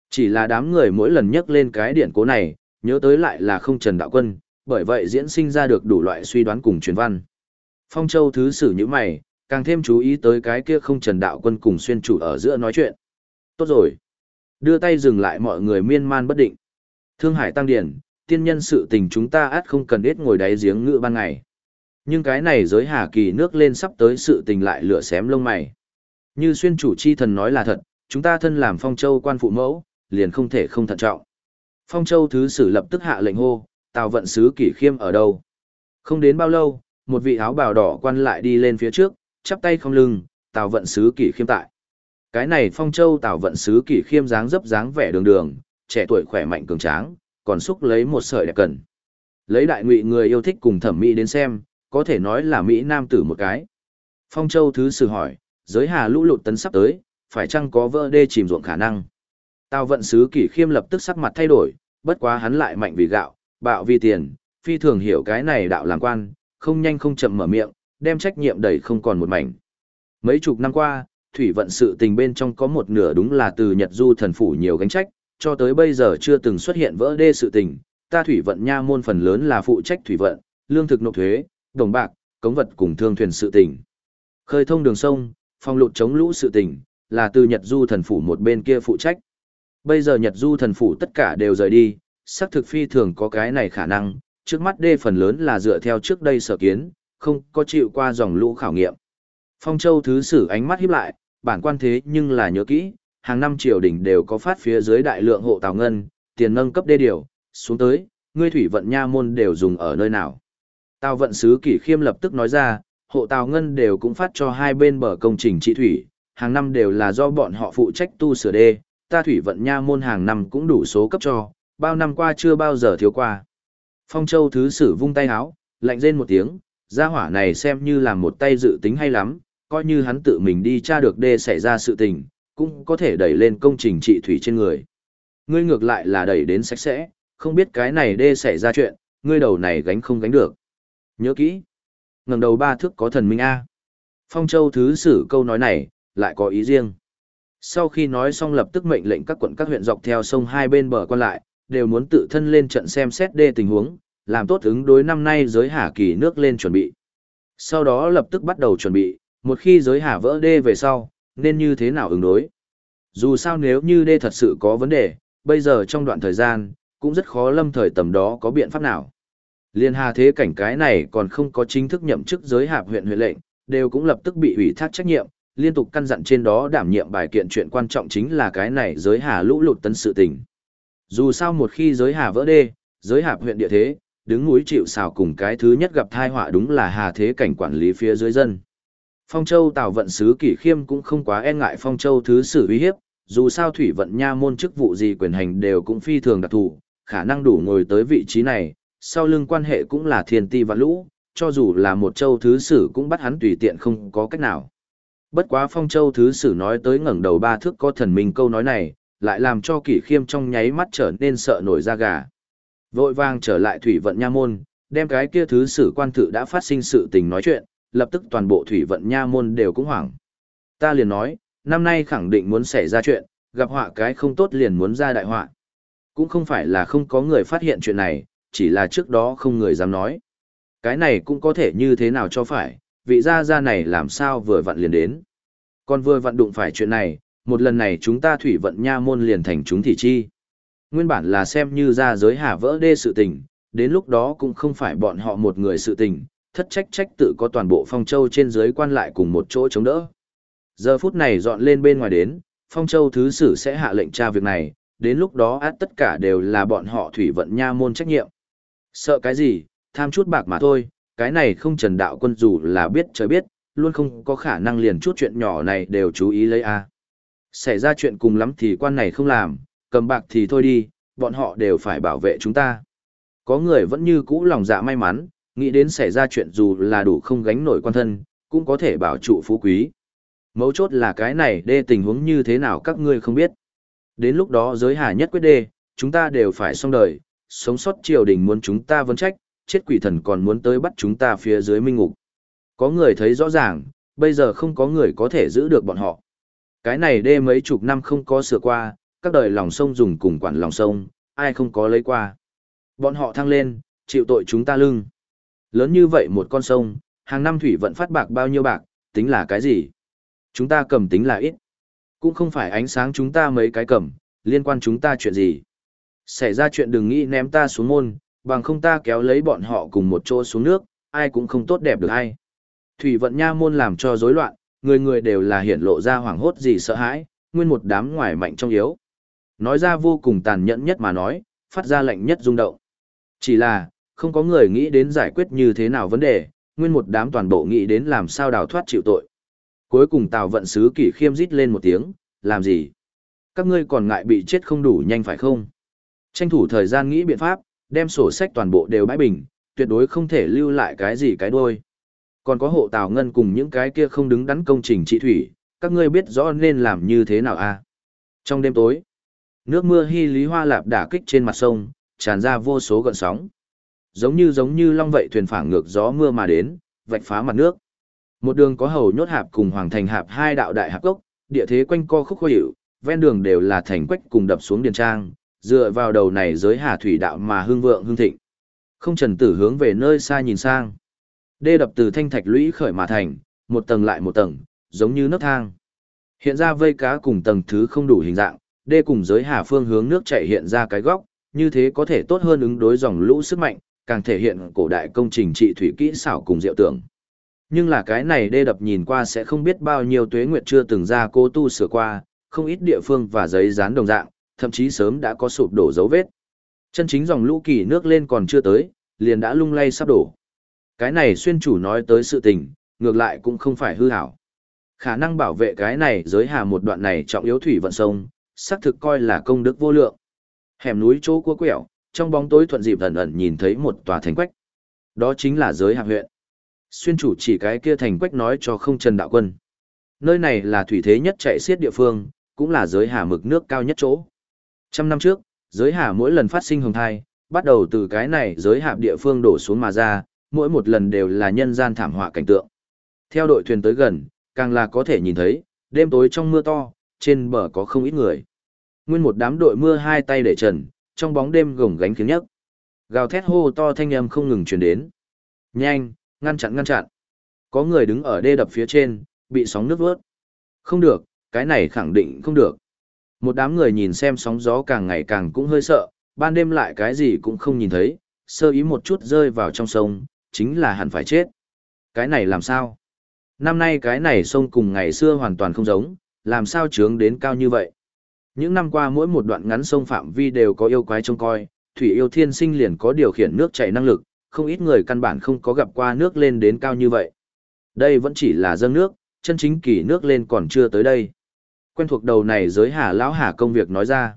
Chỉ là đám người mỗi lần nhắc lên cái điện cố này, nhớ tới lại là không Trần Đạo Quân, bởi vậy diễn sinh ra được đủ loại suy đoán cùng truyền văn. Phong Châu thứ sử như mày, càng thêm chú ý tới cái kia không Trần Đạo Quân cùng xuyên chủ ở giữa nói chuyện. Tốt rồi. Đưa tay dừng lại mọi người miên man bất định. Thương Hải Tăng Điển, tiên nhân sự tình chúng ta át không cần ít ngồi đáy giếng ngựa ban ngày. Nhưng cái này giới hà kỳ nước lên sắp tới sự tình lại lửa xém lông mày. Như xuyên chủ chi thần nói là thật, chúng ta thân làm phong châu quan phụ mẫu, liền không thể không thận trọng. Phong châu thứ sử lập tức hạ lệnh hô, tào vận sứ kỷ khiêm ở đâu. Không đến bao lâu, một vị áo bào đỏ quan lại đi lên phía trước, chắp tay không lưng, tào vận sứ kỷ khiêm tại. Cái này phong châu tào vận sứ kỷ khiêm dáng dấp dáng vẻ đường đường, trẻ tuổi khỏe mạnh cường tráng, còn xúc lấy một sợi đẹp cần. Lấy đại ngụy người yêu thích cùng thẩm mỹ đến xem, có thể nói là Mỹ nam tử một cái. Phong châu thứ sử hỏi, giới hà lũ lụt tấn sắp tới, phải chăng có vỡ đê chìm ruộng khả năng. Tào vận sứ kỷ khiêm lập tức sắc mặt thay đổi, bất quá hắn lại mạnh vì gạo, bạo vì tiền, phi thường hiểu cái này đạo làm quan, không nhanh không chậm mở miệng, đem trách nhiệm đẩy không còn một mảnh. Mấy chục năm qua, thủy vận sự tình bên trong có một nửa đúng là từ Nhật Du thần phủ nhiều gánh trách, cho tới bây giờ chưa từng xuất hiện vỡ đê sự tình, ta thủy vận nha môn phần lớn là phụ trách thủy vận, lương thực nộp thuế, đồng bạc, cống vật cùng thương thuyền sự tình. Khơi thông đường sông, phong lụt chống lũ sự tình, là từ Nhật Du thần phủ một bên kia phụ trách. Bây giờ Nhật Du thần phủ tất cả đều rời đi, xác thực phi thường có cái này khả năng, trước mắt đê phần lớn là dựa theo trước đây sở kiến, không có chịu qua dòng lũ khảo nghiệm. Phong Châu thứ sử ánh mắt híp lại, bản quan thế nhưng là nhớ kỹ, hàng năm triều đình đều có phát phía dưới đại lượng hộ tào ngân, tiền nâng cấp đê điều, xuống tới, ngươi thủy vận nha môn đều dùng ở nơi nào. Tào vận sứ kỷ khiêm lập tức nói ra, hộ tào ngân đều cũng phát cho hai bên bờ công trình trị thủy, hàng năm đều là do bọn họ phụ trách tu sửa đê, ta thủy vận nha môn hàng năm cũng đủ số cấp cho, bao năm qua chưa bao giờ thiếu qua. Phong Châu thứ sử vung tay háo, lạnh rên một tiếng, gia hỏa này xem như là một tay dự tính hay lắm, coi như hắn tự mình đi tra được đê xảy ra sự tình, cũng có thể đẩy lên công trình trị thủy trên người. Ngươi ngược lại là đẩy đến sạch sẽ, không biết cái này đê xảy ra chuyện, ngươi đầu này gánh không gánh được. Nhớ kỹ, ngẩng đầu ba thước có thần minh A. Phong Châu thứ sử câu nói này, lại có ý riêng. Sau khi nói xong lập tức mệnh lệnh các quận các huyện dọc theo sông hai bên bờ quan lại, đều muốn tự thân lên trận xem xét đê tình huống, làm tốt ứng đối năm nay giới hà kỳ nước lên chuẩn bị. Sau đó lập tức bắt đầu chuẩn bị, một khi giới hà vỡ đê về sau, nên như thế nào ứng đối. Dù sao nếu như đê thật sự có vấn đề, bây giờ trong đoạn thời gian, cũng rất khó lâm thời tầm đó có biện pháp nào. Liên hà thế cảnh cái này còn không có chính thức nhậm chức giới hạp huyện huyện lệnh, đều cũng lập tức bị ủy thác trách nhiệm, liên tục căn dặn trên đó đảm nhiệm bài kiện chuyện quan trọng chính là cái này giới hà lũ lụt tấn sự tình. Dù sao một khi giới hà vỡ đê, giới hạp huyện địa thế, đứng núi chịu xào cùng cái thứ nhất gặp thai họa đúng là hà thế cảnh quản lý phía dưới dân. Phong Châu Tào vận sứ Kỷ Khiêm cũng không quá e ngại Phong Châu thứ sử uy hiếp, dù sao thủy vận nha môn chức vụ gì quyền hành đều cũng phi thường đặc thù, khả năng đủ ngồi tới vị trí này, sau lưng quan hệ cũng là thiên ti và lũ, cho dù là một châu thứ sử cũng bắt hắn tùy tiện không có cách nào. Bất quá Phong Châu thứ sử nói tới ngẩng đầu ba thước có thần minh câu nói này, lại làm cho Kỷ Khiêm trong nháy mắt trở nên sợ nổi da gà. Vội vàng trở lại thủy vận nha môn, đem cái kia thứ sử quan thự đã phát sinh sự tình nói chuyện, lập tức toàn bộ thủy vận nha môn đều cũng hoảng. Ta liền nói, năm nay khẳng định muốn xảy ra chuyện, gặp họa cái không tốt liền muốn ra đại họa. Cũng không phải là không có người phát hiện chuyện này, chỉ là trước đó không người dám nói. Cái này cũng có thể như thế nào cho phải, vị gia gia này làm sao vừa vặn liền đến. Còn vừa vặn đụng phải chuyện này, một lần này chúng ta thủy vận nha môn liền thành chúng thị chi. Nguyên bản là xem như ra giới hà vỡ đê sự tình, đến lúc đó cũng không phải bọn họ một người sự tình, thất trách trách tự có toàn bộ phong châu trên dưới quan lại cùng một chỗ chống đỡ. Giờ phút này dọn lên bên ngoài đến, phong châu thứ sử sẽ hạ lệnh tra việc này, đến lúc đó át tất cả đều là bọn họ thủy vận nha môn trách nhiệm. Sợ cái gì, tham chút bạc mà thôi, cái này không trần đạo quân dù là biết trời biết, luôn không có khả năng liền chút chuyện nhỏ này đều chú ý lấy a. Xảy ra chuyện cùng lắm thì quan này không làm, cầm bạc thì thôi đi, bọn họ đều phải bảo vệ chúng ta. Có người vẫn như cũ lòng dạ may mắn, nghĩ đến xảy ra chuyện dù là đủ không gánh nổi quan thân, cũng có thể bảo trụ phú quý. Mấu chốt là cái này đê tình huống như thế nào các ngươi không biết. Đến lúc đó giới hà nhất quyết đê, chúng ta đều phải xong đời, sống sót triều đình muốn chúng ta vấn trách, chết quỷ thần còn muốn tới bắt chúng ta phía dưới minh ngục. Có người thấy rõ ràng, bây giờ không có người có thể giữ được bọn họ. Cái này đê mấy chục năm không có sửa qua, các đời lòng sông dùng cùng quản lòng sông, ai không có lấy qua. Bọn họ thăng lên, chịu tội chúng ta lưng. Lớn như vậy một con sông, hàng năm thủy vận phát bạc bao nhiêu bạc, tính là cái gì? Chúng ta cầm tính là ít. Cũng không phải ánh sáng chúng ta mấy cái cầm, liên quan chúng ta chuyện gì. Xảy ra chuyện đừng nghĩ ném ta xuống môn, bằng không ta kéo lấy bọn họ cùng một chỗ xuống nước, ai cũng không tốt đẹp được hay. Thủy vận nha môn làm cho rối loạn, người người đều là hiển lộ ra hoảng hốt gì sợ hãi, nguyên một đám ngoài mạnh trong yếu. Nói ra vô cùng tàn nhẫn nhất mà nói, phát ra lệnh nhất rung động. Chỉ là, không có người nghĩ đến giải quyết như thế nào vấn đề, nguyên một đám toàn bộ nghĩ đến làm sao đào thoát chịu tội. Cuối cùng Tào vận sứ kỷ khiêm rít lên một tiếng, làm gì? Các ngươi còn ngại bị chết không đủ nhanh phải không? Tranh thủ thời gian nghĩ biện pháp, đem sổ sách toàn bộ đều bãi bình, tuyệt đối không thể lưu lại cái gì cái đuôi. Còn có hộ Tào Ngân cùng những cái kia không đứng đắn công trình trị thủy, các ngươi biết rõ nên làm như thế nào à? Trong đêm tối, nước mưa hy lý hoa lạp đả kích trên mặt sông, tràn ra vô số gợn sóng. Giống như giống như long vậy thuyền phảng ngược gió mưa mà đến, vạch phá mặt nước. Một đường có hầu nhốt hạp cùng hoàng thành hạp hai đạo đại hạp gốc, địa thế quanh co khúc khuỷu, ven đường đều là thành quách cùng đập xuống điền trang, dựa vào đầu này giới hà thủy đạo mà hương vượng hương thịnh. Không trần tử hướng về nơi xa nhìn sang. Đê đập từ thanh thạch lũy khởi mà thành, một tầng lại một tầng, giống như nấc thang. Hiện ra vây cá cùng tầng thứ không đủ hình dạng, đê cùng giới hà phương hướng nước chảy hiện ra cái góc, như thế có thể tốt hơn ứng đối dòng lũ sức mạnh, càng thể hiện cổ đại công trình trị thủy kỹ xảo cùng diệu tưởng. Nhưng là cái này đê đập nhìn qua sẽ không biết bao nhiêu tuế nguyệt chưa từng ra cố tu sửa qua, không ít địa phương và giấy dán đồng dạng, thậm chí sớm đã có sụp đổ dấu vết. Chân chính dòng lũ kỳ nước lên còn chưa tới, liền đã lung lay sắp đổ. Cái này xuyên chủ nói tới sự tình, ngược lại cũng không phải hư hảo. Khả năng bảo vệ cái này giới hà một đoạn này trọng yếu thủy vận sông, xác thực coi là công đức vô lượng. Hẻm núi chỗ cua quẹo, trong bóng tối thuận dịp ẩn ẩn nhìn thấy một tòa thành quách. Đó chính là giới hạc huyện. Xuyên chủ chỉ cái kia thành quách nói cho không trần đạo quân. Nơi này là thủy thế nhất chạy xiết địa phương, cũng là giới hà mực nước cao nhất chỗ. Trăm năm trước, giới hà mỗi lần phát sinh hồng thai, bắt đầu từ cái này giới hạp địa phương đổ xuống mà ra, mỗi một lần đều là nhân gian thảm họa cảnh tượng. Theo đội thuyền tới gần, càng là có thể nhìn thấy, đêm tối trong mưa to, trên bờ có không ít người. Nguyên một đám đội mưa hai tay để trần, trong bóng đêm gồng gánh khiến nhất Gào thét hô to thanh âm không ngừng truyền đến. Nhanh, ngăn chặn ngăn chặn. Có người đứng ở đê đập phía trên, bị sóng nước vớt. Không được, cái này khẳng định không được. Một đám người nhìn xem sóng gió càng ngày càng cũng hơi sợ, ban đêm lại cái gì cũng không nhìn thấy, sơ ý một chút rơi vào trong sông, chính là hẳn phải chết. Cái này làm sao? Năm nay cái này sông cùng ngày xưa hoàn toàn không giống, làm sao trướng đến cao như vậy? Những năm qua mỗi một đoạn ngắn sông phạm vi đều có yêu quái trông coi, thủy yêu thiên sinh liền có điều khiển nước chảy năng lực, không ít người căn bản không có gặp qua nước lên đến cao như vậy. Đây vẫn chỉ là dâng nước, chân chính kỳ nước lên còn chưa tới đây. Quen thuộc đầu này giới hà lão hà công việc nói ra.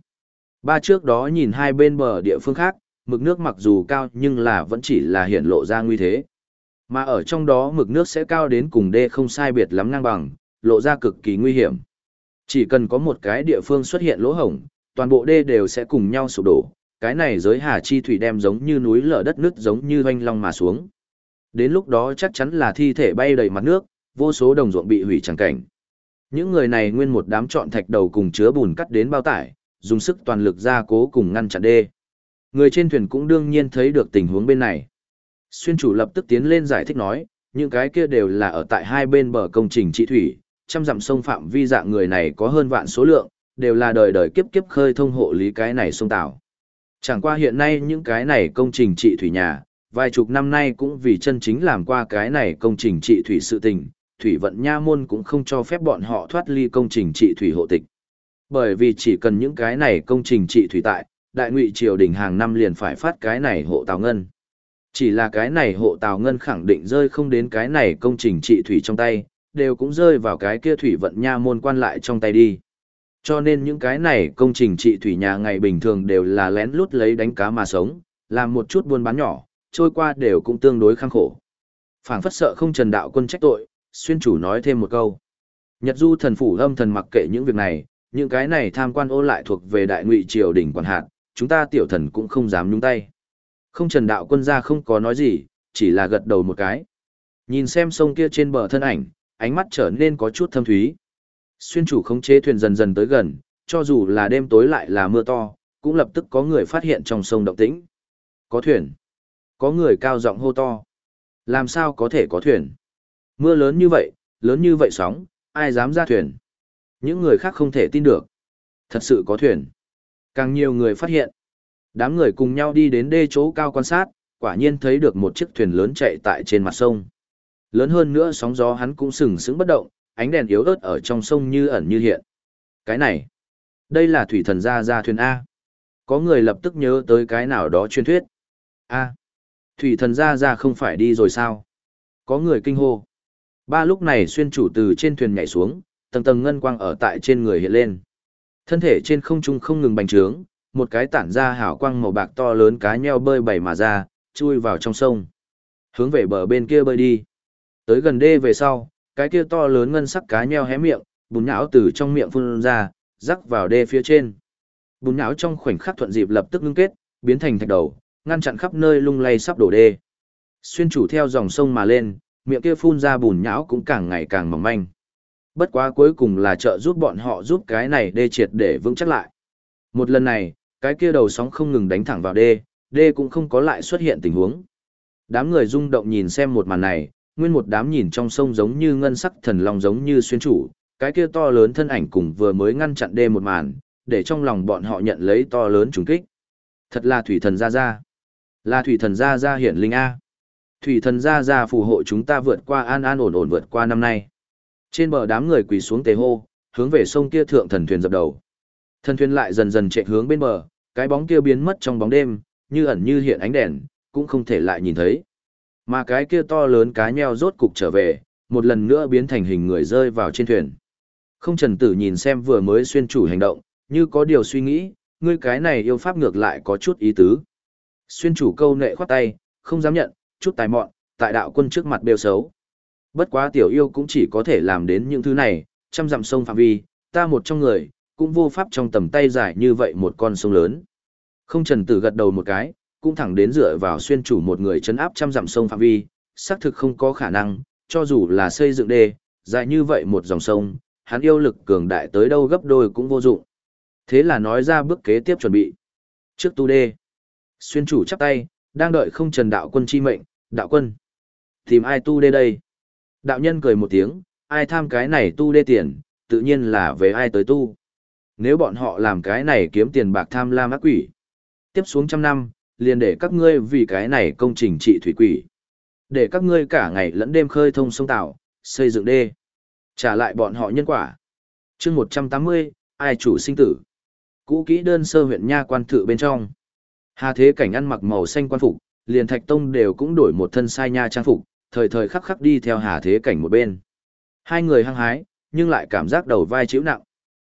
Ba trước đó nhìn hai bên bờ địa phương khác, mực nước mặc dù cao nhưng là vẫn chỉ là hiện lộ ra nguy thế. Mà ở trong đó mực nước sẽ cao đến cùng đê không sai biệt lắm ngang bằng, lộ ra cực kỳ nguy hiểm. Chỉ cần có một cái địa phương xuất hiện lỗ hổng, toàn bộ đê đều sẽ cùng nhau sụp đổ, cái này giới hà chi thủy đem giống như núi lở đất nứt giống như hoanh long mà xuống. Đến lúc đó chắc chắn là thi thể bay đầy mặt nước, vô số đồng ruộng bị hủy chẳng cảnh. Những người này nguyên một đám trọn thạch đầu cùng chứa bùn cắt đến bao tải, dùng sức toàn lực ra cố cùng ngăn chặn đê. Người trên thuyền cũng đương nhiên thấy được tình huống bên này. Xuyên chủ lập tức tiến lên giải thích nói, những cái kia đều là ở tại hai bên bờ công trình trị thủy, trăm dặm sông phạm vi dạng người này có hơn vạn số lượng, đều là đời đời kiếp kiếp khơi thông hộ lý cái này sông Tảo. Chẳng qua hiện nay những cái này công trình trị thủy nhà, vài chục năm nay cũng vì chân chính làm qua cái này công trình trị thủy sự tình, thủy vận nha môn cũng không cho phép bọn họ thoát ly công trình trị thủy hộ tịch. Bởi vì chỉ cần những cái này công trình trị thủy tại, đại ngụy triều đình hàng năm liền phải phát cái này hộ tào ngân. Chỉ là cái này hộ tào ngân khẳng định rơi không đến cái này công trình trị thủy trong tay, đều cũng rơi vào cái kia thủy vận nha môn quan lại trong tay đi. Cho nên những cái này công trình trị thủy nhà ngày bình thường đều là lén lút lấy đánh cá mà sống, làm một chút buôn bán nhỏ, trôi qua đều cũng tương đối khăng khổ. phảng phất sợ không trần đạo quân trách tội, xuyên chủ nói thêm một câu. Nhật du thần phủ âm thần mặc kệ những việc này, những cái này tham quan ô lại thuộc về đại ngụy triều đình quản hạt, chúng ta tiểu thần cũng không dám nhúng tay. Không trần đạo quân ra không có nói gì, chỉ là gật đầu một cái. Nhìn xem sông kia trên bờ thân ảnh, ánh mắt trở nên có chút thâm thúy. Xuyên chủ khống chế thuyền dần dần tới gần, cho dù là đêm tối lại là mưa to, cũng lập tức có người phát hiện trong sông động tĩnh. Có thuyền. Có người cao giọng hô to. Làm sao có thể có thuyền? Mưa lớn như vậy, lớn như vậy sóng, ai dám ra thuyền? Những người khác không thể tin được. Thật sự có thuyền. Càng nhiều người phát hiện. Đám người cùng nhau đi đến đê chỗ cao quan sát, quả nhiên thấy được một chiếc thuyền lớn chạy tại trên mặt sông. Lớn hơn nữa sóng gió hắn cũng sừng sững bất động, ánh đèn yếu ớt ở trong sông như ẩn như hiện. Cái này, đây là thủy thần gia gia thuyền A. Có người lập tức nhớ tới cái nào đó truyền thuyết. A, thủy thần gia gia không phải đi rồi sao? Có người kinh hô. Ba lúc này xuyên chủ từ trên thuyền nhảy xuống, tầng tầng ngân quang ở tại trên người hiện lên. Thân thể trên không trung không ngừng bành trướng, một cái tản ra hào quang màu bạc to lớn cá nheo bơi bảy mà ra, chui vào trong sông. Hướng về bờ bên kia bơi đi. Tới gần đê về sau, cái kia to lớn ngân sắc cá nheo hé miệng, bùn nhão từ trong miệng phun ra, rắc vào đê phía trên. Bùn nhão trong khoảnh khắc thuận dịp lập tức ngưng kết, biến thành thạch đầu, ngăn chặn khắp nơi lung lay sắp đổ đê. Xuyên chủ theo dòng sông mà lên, miệng kia phun ra bùn nhão cũng càng ngày càng mỏng manh. Bất quá cuối cùng là trợ giúp bọn họ giúp cái này đê triệt để vững chắc lại. Một lần này, cái kia đầu sóng không ngừng đánh thẳng vào đê, đê cũng không có lại xuất hiện tình huống. Đám người rung động nhìn xem một màn này, nguyên một đám nhìn trong sông giống như ngân sắc thần long giống như xuyên chủ, cái kia to lớn thân ảnh cùng vừa mới ngăn chặn đê một màn, để trong lòng bọn họ nhận lấy to lớn trùng kích. Thật là thủy thần gia gia. Là thủy thần gia gia hiển linh A. Thủy thần gia gia phù hộ chúng ta vượt qua an an ổn ổn vượt qua năm nay. Trên bờ đám người quỳ xuống tề hô, hướng về sông kia thượng thần thuyền dập đầu. Thần thuyền lại dần dần chạy hướng bên bờ, cái bóng kia biến mất trong bóng đêm, như ẩn như hiện ánh đèn, cũng không thể lại nhìn thấy. Mà cái kia to lớn cá nheo rốt cục trở về, một lần nữa biến thành hình người rơi vào trên thuyền. Không trần tử nhìn xem vừa mới xuyên chủ hành động, Như có điều suy nghĩ, ngươi cái này yêu pháp ngược lại có chút ý tứ. Xuyên chủ câu nệ khoát tay, không dám nhận, chút tài mọn, tại đạo quân trước mặt bêu xấu. Bất quá tiểu yêu cũng chỉ có thể làm đến những thứ này, trăm dặm sông phạm vi, ta một trong người, cũng vô pháp trong tầm tay dài như vậy một con sông lớn. Không trần tử gật đầu một cái, cũng thẳng đến dựa vào xuyên chủ một người chấn áp trăm dặm sông phạm vi, xác thực không có khả năng, cho dù là xây dựng đê, dài như vậy một dòng sông, hắn yêu lực cường đại tới đâu gấp đôi cũng vô dụng. Thế là nói ra bước kế tiếp chuẩn bị. Trước tu đê, xuyên chủ chắp tay, đang đợi không trần đạo quân chi mệnh, đạo quân. Tìm ai tu đê đây? Đạo nhân cười một tiếng, ai tham cái này tu đê tiền, tự nhiên là về ai tới tu. Nếu bọn họ làm cái này kiếm tiền bạc tham lam ác quỷ. Tiếp xuống trăm năm, liền để các ngươi vì cái này công trình trị thủy quỷ. Để các ngươi cả ngày lẫn đêm khơi thông sông Tảo, xây dựng đê. Trả lại bọn họ nhân quả. chương 180, ai chủ sinh tử. Cũ kỹ đơn sơ huyện nha quan thự bên trong. Hà thế cảnh ăn mặc màu xanh quan phục, liền thạch tông đều cũng đổi một thân sai nha trang phục, thời thời khắc khắc đi theo hà thế cảnh một bên. Hai người hăng hái, nhưng lại cảm giác đầu vai chịu nặng.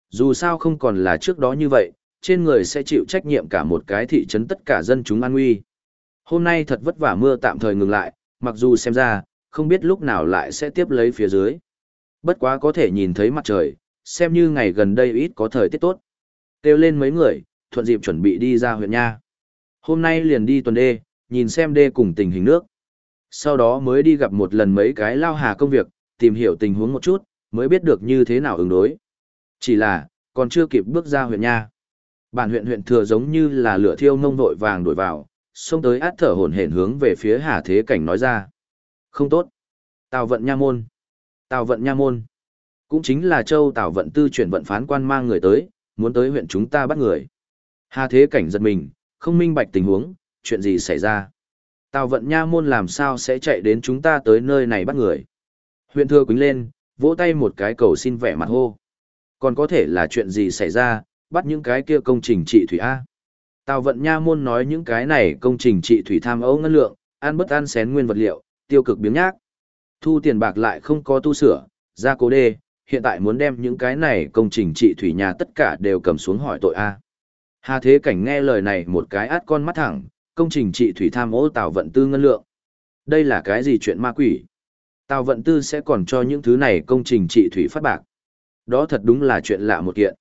Dù sao không còn là trước đó như vậy, trên người sẽ chịu trách nhiệm cả một cái thị trấn tất cả dân chúng an nguy. Hôm nay thật vất vả mưa tạm thời ngừng lại, mặc dù xem ra, không biết lúc nào lại sẽ tiếp lấy phía dưới. Bất quá có thể nhìn thấy mặt trời, xem như ngày gần đây ít có thời tiết tốt. Kêu lên mấy người, thuận dịp chuẩn bị đi ra huyện nha. Hôm nay liền đi tuần đê, nhìn xem đê cùng tình hình nước. Sau đó mới đi gặp một lần mấy cái lao hà công việc, tìm hiểu tình huống một chút, mới biết được như thế nào ứng đối. Chỉ là, còn chưa kịp bước ra huyện nha. Bản huyện huyện thừa giống như là lửa thiêu nông vội vàng đổi vào, xông tới át thở hổn hển hướng về phía Hà Thế Cảnh nói ra. Không tốt. Tào vận nha môn. Tào vận nha môn. Cũng chính là châu Tào vận tư chuyển vận phán quan mang người tới, muốn tới huyện chúng ta bắt người. Hà Thế Cảnh giật mình, không minh bạch tình huống, chuyện gì xảy ra. Tào vận nha môn làm sao sẽ chạy đến chúng ta tới nơi này bắt người. Huyện thừa quính lên, vỗ tay một cái cầu xin vẻ mặt hô. Còn có thể là chuyện gì xảy ra, bắt những cái kia công trình trị thủy A. Tào vận nha môn nói những cái này công trình trị thủy tham ấu ngân lượng, ăn bất ăn xén nguyên vật liệu, tiêu cực biếng nhác. Thu tiền bạc lại không có tu sửa, ra cố đê, hiện tại muốn đem những cái này công trình trị thủy nhà tất cả đều cầm xuống hỏi tội A. Hà Thế Cảnh nghe lời này một cái át con mắt thẳng, công trình trị thủy tham ô Tào vận tư ngân lượng. Đây là cái gì chuyện ma quỷ? Tào vận tư sẽ còn cho những thứ này công trình trị thủy phát bạc. Đó thật đúng là chuyện lạ một kiện.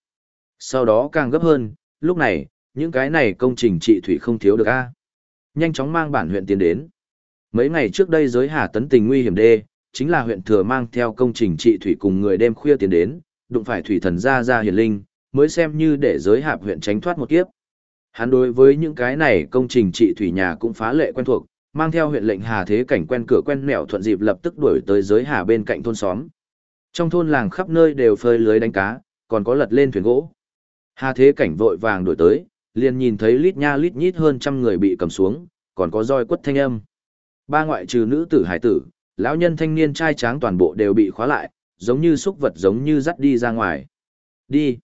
Sau đó càng gấp hơn, lúc này, những cái này công trình trị thủy không thiếu được a. Nhanh chóng mang bản huyện tiến đến. Mấy ngày trước đây giới Hà Tấn tình nguy hiểm đê, chính là huyện thừa mang theo công trình trị thủy cùng người đêm khuya tiến đến, đụng phải thủy thần ra ra hiền linh, mới xem như để giới hạp huyện tránh thoát một kiếp. Hắn đối với những cái này công trình trị thủy nhà cũng phá lệ quen thuộc, mang theo huyện lệnh Hà Thế cảnh quen cửa quen mẹo thuận dịp lập tức đuổi tới giới Hà bên cạnh thôn xóm. Trong thôn làng khắp nơi đều phơi lưới đánh cá, còn có lật lên thuyền gỗ. Hà Thế cảnh vội vàng đuổi tới, liền nhìn thấy lít nha lít nhít hơn trăm người bị cầm xuống, còn có roi quất thanh âm. Ba ngoại trừ nữ tử hải tử, lão nhân thanh niên trai tráng toàn bộ đều bị khóa lại, giống như xúc vật giống như dắt đi ra ngoài. Đi.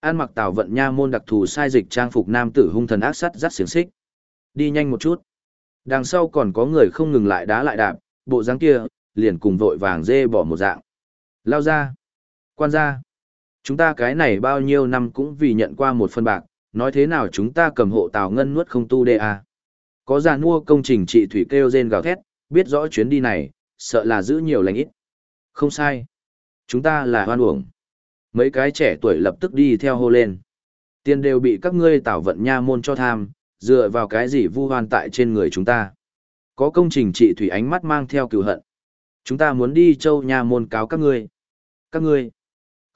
An mặc tào vận nha môn đặc thù sai dịch trang phục nam tử hung thần ác sắt dắt xiềng xích. Đi nhanh một chút. Đằng sau còn có người không ngừng lại đá lại đạp, bộ dáng kia, liền cùng vội vàng dê bỏ một dạng. Lao ra. Quan ra. Chúng ta cái này bao nhiêu năm cũng vì nhận qua một phân bạc, nói thế nào chúng ta cầm hộ tàu ngân nuốt không tu đê à. Có già mua công trình trị thủy kêu rên gào thét, biết rõ chuyến đi này, sợ là giữ nhiều lành ít. Không sai. Chúng ta là hoan uổng. Mấy cái trẻ tuổi lập tức đi theo hô lên. Tiền đều bị các ngươi tảo vận nha môn cho tham, dựa vào cái gì vu hoan tại trên người chúng ta. Có công trình trị thủy ánh mắt mang theo cựu hận. Chúng ta muốn đi châu nha môn cáo các ngươi. Các ngươi.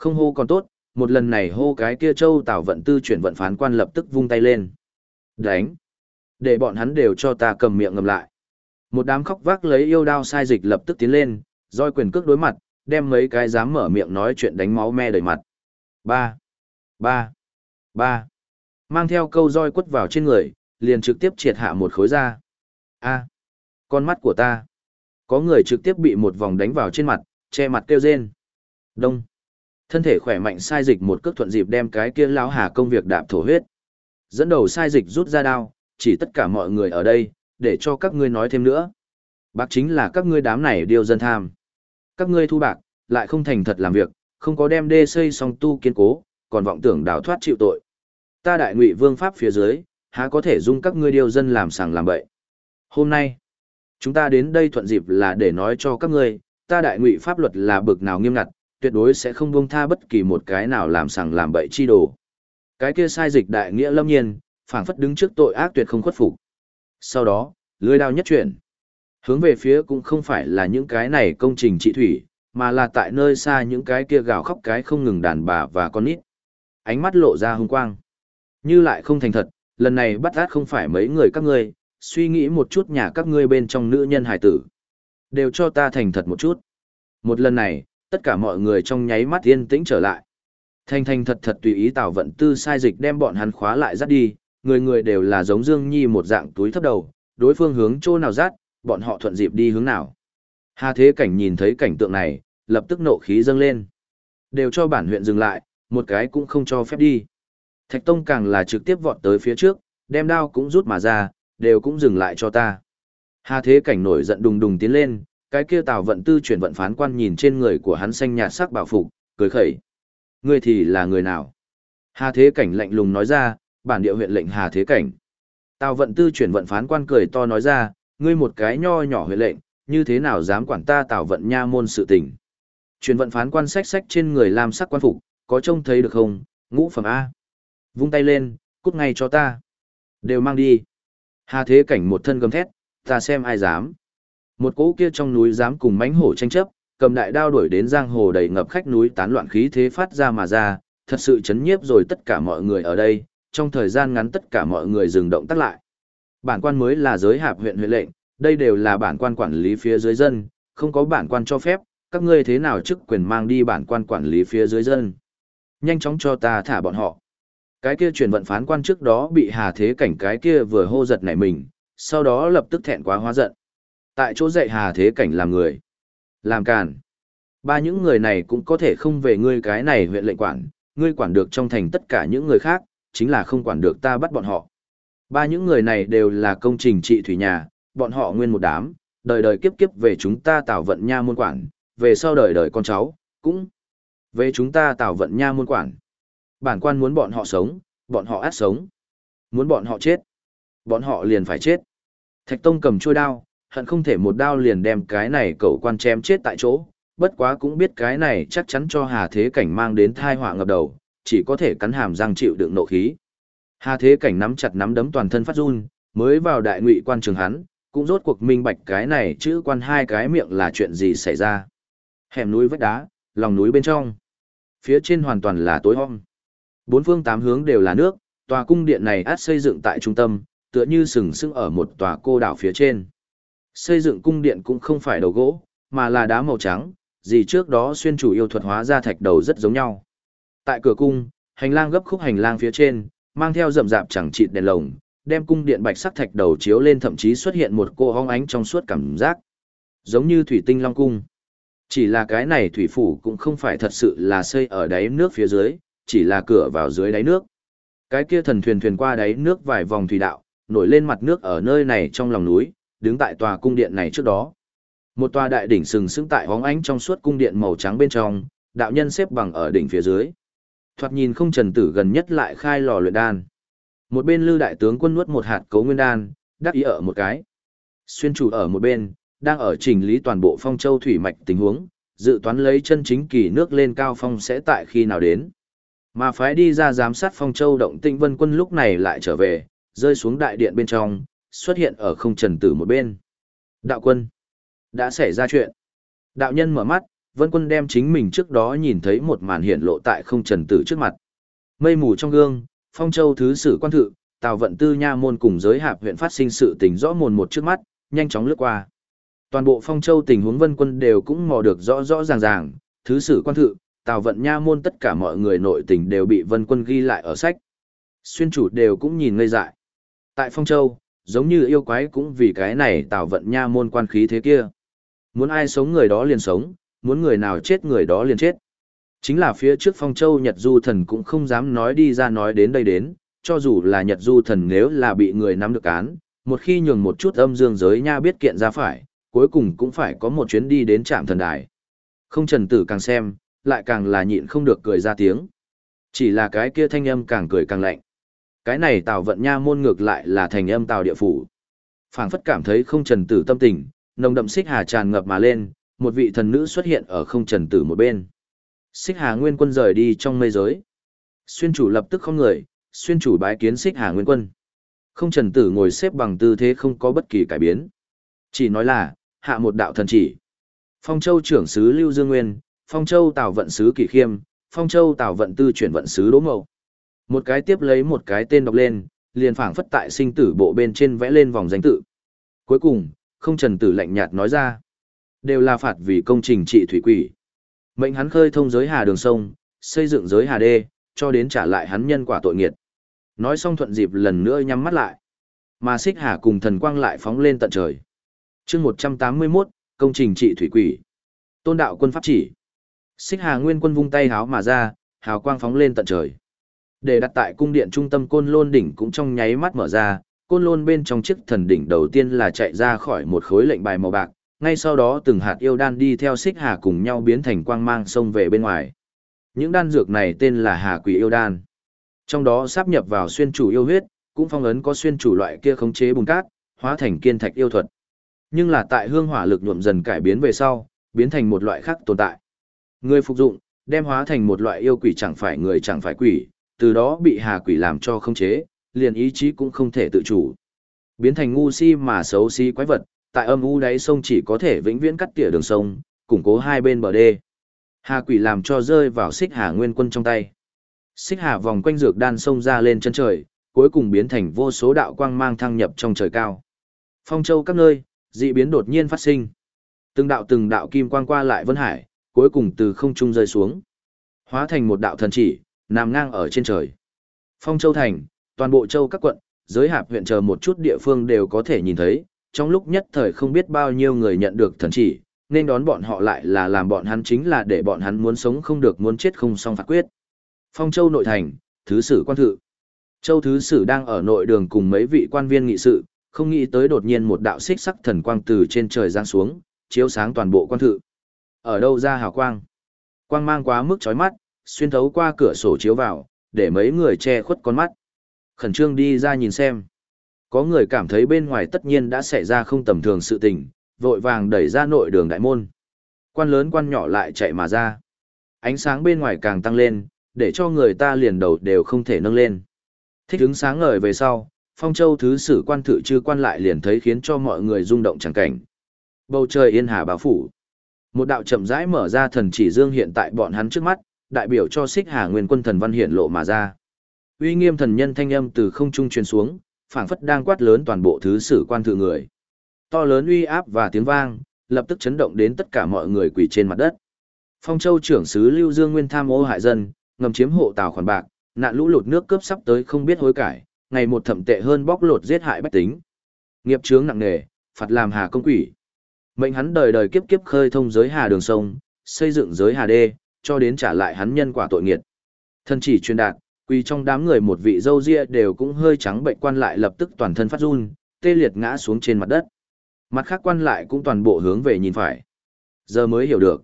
Không hô còn tốt, một lần này hô cái kia châu tảo vận tư chuyển vận phán quan lập tức vung tay lên. Đánh. Để bọn hắn đều cho ta cầm miệng ngầm lại. Một đám khóc vác lấy yêu đao sai dịch lập tức tiến lên, roi quyền cước đối mặt, đem mấy cái dám mở miệng nói chuyện đánh máu me đầy mặt. Ba. Ba. Ba. Mang theo câu roi quất vào trên người, liền trực tiếp triệt hạ một khối da. A. Con mắt của ta. Có người trực tiếp bị một vòng đánh vào trên mặt, che mặt kêu rên. Đông. Thân thể khỏe mạnh sai dịch một cước thuận dịp đem cái kia lão hà công việc đạp thổ huyết. Dẫn đầu sai dịch rút ra đao, chỉ tất cả mọi người ở đây, để cho các ngươi nói thêm nữa. Bạc chính là các ngươi đám này điều dân tham. Các ngươi thu bạc, lại không thành thật làm việc, không có đem đê xây song tu kiên cố, còn vọng tưởng đào thoát chịu tội. Ta đại ngụy vương pháp phía dưới, há có thể dung các ngươi điều dân làm sàng làm bậy. Hôm nay, chúng ta đến đây thuận dịp là để nói cho các ngươi, ta đại ngụy pháp luật là bực nào nghiêm ngặt, tuyệt đối sẽ không buông tha bất kỳ một cái nào làm sằng làm bậy chi đồ. Cái kia sai dịch đại nghĩa lâm nhiên, phảng phất đứng trước tội ác tuyệt không khuất phục. Sau đó, lưới đao nhất chuyển. Hướng về phía cũng không phải là những cái này công trình trị thủy, mà là tại nơi xa những cái kia gào khóc cái không ngừng đàn bà và con nít. Ánh mắt lộ ra hung quang. Như lại không thành thật, lần này bắt át không phải mấy người các ngươi, suy nghĩ một chút nhà các ngươi bên trong nữ nhân hải tử. Đều cho ta thành thật một chút. Một lần này, tất cả mọi người trong nháy mắt yên tĩnh trở lại. thanh thanh thật thật tùy ý Tào Vận Tư sai dịch đem bọn hắn khóa lại dắt đi, người người đều là giống Dương Nhi một dạng túi thấp đầu, đối phương hướng chỗ nào dắt, bọn họ thuận dịp đi hướng nào. Hà Thế Cảnh nhìn thấy cảnh tượng này, lập tức nộ khí dâng lên. Đều cho bản huyện dừng lại, một cái cũng không cho phép đi. Thạch Tông càng là trực tiếp vọt tới phía trước, đem đao cũng rút mà ra, đều cũng dừng lại cho ta. Hà Thế Cảnh nổi giận đùng đùng tiến lên, cái kia Tào Vận Tư chuyển vận phán quan nhìn trên người của hắn xanh nhạt sắc bảo phục, cười khẩy. Ngươi thì là người nào? Hà Thế Cảnh lạnh lùng nói ra, bản địa huyện lệnh Hà Thế Cảnh. Tào Vận Tư chuyển vận phán quan cười to nói ra, ngươi một cái nho nhỏ huyện lệnh, như thế nào dám quản ta Tào Vận nha môn sự tình? Chuyển vận phán quan sách sách trên người làm sắc quan phục, có trông thấy được không? Ngũ phẩm A. Vung tay lên, cút ngay cho ta. Đều mang đi. Hà Thế Cảnh một thân gầm thét, ta xem ai dám. Một cỗ kia trong núi dám cùng mãnh hổ tranh chấp, cầm đại đao đuổi đến giang hồ đầy ngập khách núi tán loạn khí thế phát ra mà ra, thật sự chấn nhiếp rồi tất cả mọi người ở đây, trong thời gian ngắn tất cả mọi người dừng động tác lại. Bản quan mới là giới hạp huyện huyện lệnh, đây đều là bản quan quản lý phía dưới dân, không có bản quan cho phép, các ngươi thế nào chức quyền mang đi bản quan quản lý phía dưới dân. Nhanh chóng cho ta thả bọn họ. Cái kia chuyển vận phán quan trước đó bị hà thế cảnh cái kia vừa hô giật nảy mình, sau đó lập tức thẹn quá hóa giận. Tại chỗ dạy hà thế cảnh làm người. Làm càn. Ba những người này cũng có thể không về ngươi cái này huyện lệnh quản, ngươi quản được trong thành tất cả những người khác, chính là không quản được ta bắt bọn họ. Ba những người này đều là công trình trị thủy nhà, bọn họ nguyên một đám, đời đời kiếp kiếp về chúng ta tạo vận nha môn quản, về sau đời đời con cháu, cũng về chúng ta tạo vận nha môn quản. Bản quan muốn bọn họ sống, bọn họ át sống. Muốn bọn họ chết, bọn họ liền phải chết. Thạch Tông cầm trôi đao, hận không thể một đao liền đem cái này cậu quan chém chết tại chỗ, bất quá cũng biết cái này chắc chắn cho Hà Thế Cảnh mang đến thai họa ngập đầu, chỉ có thể cắn hàm răng chịu đựng nộ khí. Hà Thế Cảnh nắm chặt nắm đấm toàn thân phát run, mới vào đại ngụy quan trường hắn, cũng rốt cuộc minh bạch cái này chữ quan hai cái miệng là chuyện gì xảy ra. Hẻm núi vách đá, lòng núi bên trong. Phía trên hoàn toàn là tối om. Bốn phương tám hướng đều là nước, tòa cung điện này át xây dựng tại trung tâm, tựa như sừng sững ở một tòa cô đảo phía trên. Xây dựng cung điện cũng không phải đầu gỗ, mà là đá màu trắng, gì trước đó xuyên chủ yêu thuật hóa ra thạch đầu rất giống nhau. Tại cửa cung, hành lang gấp khúc hành lang phía trên, mang theo rậm rạp chẳng chịt đèn lồng, đem cung điện bạch sắc thạch đầu chiếu lên thậm chí xuất hiện một cô hóng ánh trong suốt cảm giác. Giống như thủy tinh long cung. Chỉ là cái này thủy phủ cũng không phải thật sự là xây ở đáy nước phía dưới, chỉ là cửa vào dưới đáy nước. Cái kia thần thuyền thuyền qua đáy nước vài vòng thủy đạo, nổi lên mặt nước ở nơi này trong lòng núi, đứng tại tòa cung điện này trước đó. Một tòa đại đỉnh sừng sững tại hóng ánh trong suốt cung điện màu trắng bên trong, đạo nhân xếp bằng ở đỉnh phía dưới. Thoạt nhìn không trần tử gần nhất lại khai lò luyện đan. Một bên lư đại tướng quân nuốt một hạt cấu nguyên đan, đắc ý ở một cái. Xuyên chủ ở một bên, đang ở chỉnh lý toàn bộ phong châu thủy mạch tình huống, dự toán lấy chân chính kỳ nước lên cao phong sẽ tại khi nào đến. Mà phái đi ra giám sát phong châu động tinh vân quân lúc này lại trở về, rơi xuống đại điện bên trong, xuất hiện ở không trần tử một bên. Đạo quân, đã xảy ra chuyện. Đạo nhân mở mắt, vân quân đem chính mình trước đó nhìn thấy một màn hiện lộ tại không trần tử trước mặt. Mây mù trong gương, phong châu thứ sử quan thự, tào vận tư nha môn cùng giới hạp huyện phát sinh sự tình rõ mồn một trước mắt, nhanh chóng lướt qua. Toàn bộ phong châu tình huống vân quân đều cũng mò được rõ rõ ràng ràng, thứ sử quan thự, tào vận nha môn tất cả mọi người nội tình đều bị vân quân ghi lại ở sách. Xuyên chủ đều cũng nhìn ngây dại. Tại phong châu, giống như yêu quái cũng vì cái này tạo vận nha môn quan khí thế kia. Muốn ai sống người đó liền sống, muốn người nào chết người đó liền chết. Chính là phía trước phong châu Nhật Du thần cũng không dám nói đi ra nói đến đây đến, cho dù là Nhật Du thần nếu là bị người nắm được án, một khi nhường một chút âm dương giới nha biết kiện ra phải, cuối cùng cũng phải có một chuyến đi đến trạm thần đài. Không trần tử càng xem, lại càng là nhịn không được cười ra tiếng. Chỉ là cái kia thanh âm càng cười càng lạnh. Cái này Tào Vận Nha môn ngược lại là thành âm Tào địa phủ. Phảng phất cảm thấy không trần tử tâm tình, nồng đậm xích hà tràn ngập mà lên, một vị thần nữ xuất hiện ở không trần tử một bên. Xích hà nguyên quân rời đi trong mây giới. Xuyên chủ lập tức không người, xuyên chủ bái kiến xích hà nguyên quân. Không trần tử ngồi xếp bằng tư thế không có bất kỳ cải biến. Chỉ nói là, hạ một đạo thần chỉ. Phong Châu trưởng sứ Lưu Dương Nguyên, Phong Châu Tào vận sứ Kỷ Khiêm, Phong Châu Tào vận tư chuyển vận sứ Đỗ Mậu. Một cái tiếp lấy một cái tên đọc lên, liền phảng phất tại sinh tử bộ bên trên vẽ lên vòng danh tự. Cuối cùng, không trần tử lạnh nhạt nói ra. Đều là phạt vì công trình trị thủy quỷ. Mệnh hắn khơi thông giới hà đường sông, xây dựng giới hà đê, cho đến trả lại hắn nhân quả tội nghiệt. Nói xong thuận dịp lần nữa nhắm mắt lại. Mà xích hà cùng thần quang lại phóng lên tận trời. chương 181, công trình trị thủy quỷ. Tôn đạo quân pháp chỉ. Xích hà nguyên quân vung tay háo mà ra, hào quang phóng lên tận trời. Để đặt tại cung điện trung tâm côn lôn đỉnh cũng trong nháy mắt mở ra, côn lôn bên trong chiếc thần đỉnh đầu tiên là chạy ra khỏi một khối lệnh bài màu bạc, ngay sau đó từng hạt yêu đan đi theo xích hà cùng nhau biến thành quang mang xông về bên ngoài. Những đan dược này tên là hà quỷ yêu đan. Trong đó sáp nhập vào xuyên chủ yêu huyết, cũng phong ấn có xuyên chủ loại kia khống chế bùng cát, hóa thành kiên thạch yêu thuật. Nhưng là tại hương hỏa lực nhuộm dần cải biến về sau, biến thành một loại khác tồn tại. Người phục dụng, đem hóa thành một loại yêu quỷ chẳng phải người chẳng phải quỷ, từ đó bị hà quỷ làm cho không chế, liền ý chí cũng không thể tự chủ. Biến thành ngu si mà xấu si quái vật, tại âm u đáy sông chỉ có thể vĩnh viễn cắt tỉa đường sông, củng cố hai bên bờ đê. Hà quỷ làm cho rơi vào xích hà nguyên quân trong tay. Xích hà vòng quanh dược đan sông ra lên chân trời, cuối cùng biến thành vô số đạo quang mang thăng nhập trong trời cao. Phong châu các nơi, dị biến đột nhiên phát sinh. Từng đạo từng đạo kim quang qua lại vân hải, cuối cùng từ không trung rơi xuống. Hóa thành một đạo thần chỉ, nằm ngang ở trên trời. Phong châu thành, toàn bộ châu các quận, giới hạp huyện chờ một chút địa phương đều có thể nhìn thấy, trong lúc nhất thời không biết bao nhiêu người nhận được thần chỉ, nên đón bọn họ lại là làm bọn hắn chính là để bọn hắn muốn sống không được muốn chết không xong phạt quyết. Phong Châu nội thành, thứ sử quan thự. Châu thứ sử đang ở nội đường cùng mấy vị quan viên nghị sự, không nghĩ tới đột nhiên một đạo xích sắc thần quang từ trên trời giáng xuống, chiếu sáng toàn bộ quan thự. Ở đâu ra hào quang? Quang mang quá mức chói mắt, xuyên thấu qua cửa sổ chiếu vào, để mấy người che khuất con mắt. Khẩn trương đi ra nhìn xem. Có người cảm thấy bên ngoài tất nhiên đã xảy ra không tầm thường sự tình, vội vàng đẩy ra nội đường đại môn. Quan lớn quan nhỏ lại chạy mà ra. Ánh sáng bên ngoài càng tăng lên, để cho người ta liền đầu đều không thể nâng lên. Thích ứng sáng ngời về sau, phong châu thứ sử quan thự chư quan lại liền thấy khiến cho mọi người rung động chẳng cảnh. Bầu trời yên hà báo phủ. Một đạo chậm rãi mở ra thần chỉ dương hiện tại bọn hắn trước mắt, đại biểu cho xích hà nguyên quân thần văn hiện lộ mà ra. Uy nghiêm thần nhân thanh âm từ không trung truyền xuống, phảng phất đang quát lớn toàn bộ thứ sử quan thự người. To lớn uy áp và tiếng vang, lập tức chấn động đến tất cả mọi người quỳ trên mặt đất. Phong Châu trưởng sứ Lưu Dương Nguyên tham ô hại dân, ngầm chiếm hộ tàu khoản bạc, nạn lũ lụt nước cướp sắp tới không biết hối cải, ngày một thậm tệ hơn bóc lột giết hại bách tính. Nghiệp chướng nặng nề, phạt làm hà công quỷ. Mệnh hắn đời đời kiếp kiếp khơi thông giới hà đường sông, xây dựng giới hà đê, cho đến trả lại hắn nhân quả tội nghiệt. Thân chỉ truyền đạt, quỳ trong đám người một vị dâu ria đều cũng hơi trắng bệnh quan lại lập tức toàn thân phát run, tê liệt ngã xuống trên mặt đất. Mặt khác quan lại cũng toàn bộ hướng về nhìn phải. Giờ mới hiểu được.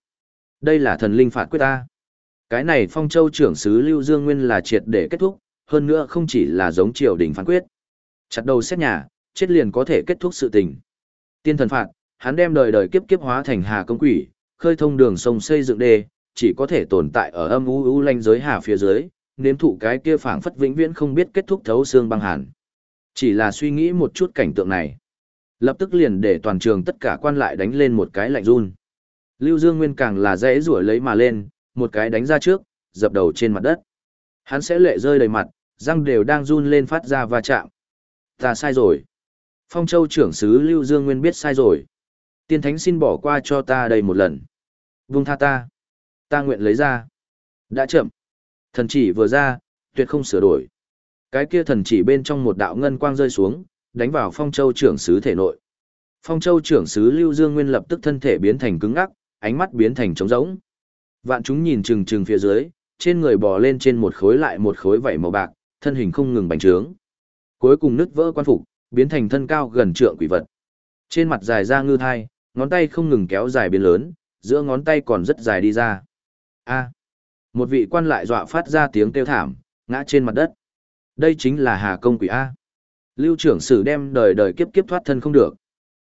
Đây là thần linh phạt quyết ta. Cái này phong châu trưởng sứ Lưu Dương Nguyên là triệt để kết thúc, hơn nữa không chỉ là giống triều đình phán quyết. Chặt đầu xét nhà, chết liền có thể kết thúc sự tình. Tiên thần phạt, hắn đem đời đời kiếp kiếp hóa thành hà công quỷ, khơi thông đường sông xây dựng đê, chỉ có thể tồn tại ở âm u u lanh giới hà phía dưới, nếm thụ cái kia phảng phất vĩnh viễn không biết kết thúc thấu xương băng hàn. Chỉ là suy nghĩ một chút cảnh tượng này. Lập tức liền để toàn trường tất cả quan lại đánh lên một cái lạnh run. Lưu Dương Nguyên càng là dễ rủa lấy mà lên, một cái đánh ra trước, dập đầu trên mặt đất. Hắn sẽ lệ rơi đầy mặt, răng đều đang run lên phát ra va chạm. Ta sai rồi. Phong Châu trưởng sứ Lưu Dương Nguyên biết sai rồi. Tiên Thánh xin bỏ qua cho ta đây một lần. Vung tha ta. Ta nguyện lấy ra. Đã chậm. Thần chỉ vừa ra, tuyệt không sửa đổi. Cái kia thần chỉ bên trong một đạo ngân quang rơi xuống, đánh vào Phong Châu trưởng sứ thể nội. Phong Châu trưởng sứ Lưu Dương Nguyên lập tức thân thể biến thành cứng ngắc, ánh mắt biến thành trống rỗng. Vạn chúng nhìn chừng chừng phía dưới, trên người bò lên trên một khối lại một khối vảy màu bạc, thân hình không ngừng bành trướng. Cuối cùng nứt vỡ quan phục, biến thành thân cao gần trượng quỷ vật. Trên mặt dài ra ngư thai, ngón tay không ngừng kéo dài biến lớn, giữa ngón tay còn rất dài đi ra. A. Một vị quan lại dọa phát ra tiếng kêu thảm, ngã trên mặt đất. Đây chính là Hà Công Quỷ A. Lưu trưởng sử đem đời đời kiếp kiếp thoát thân không được.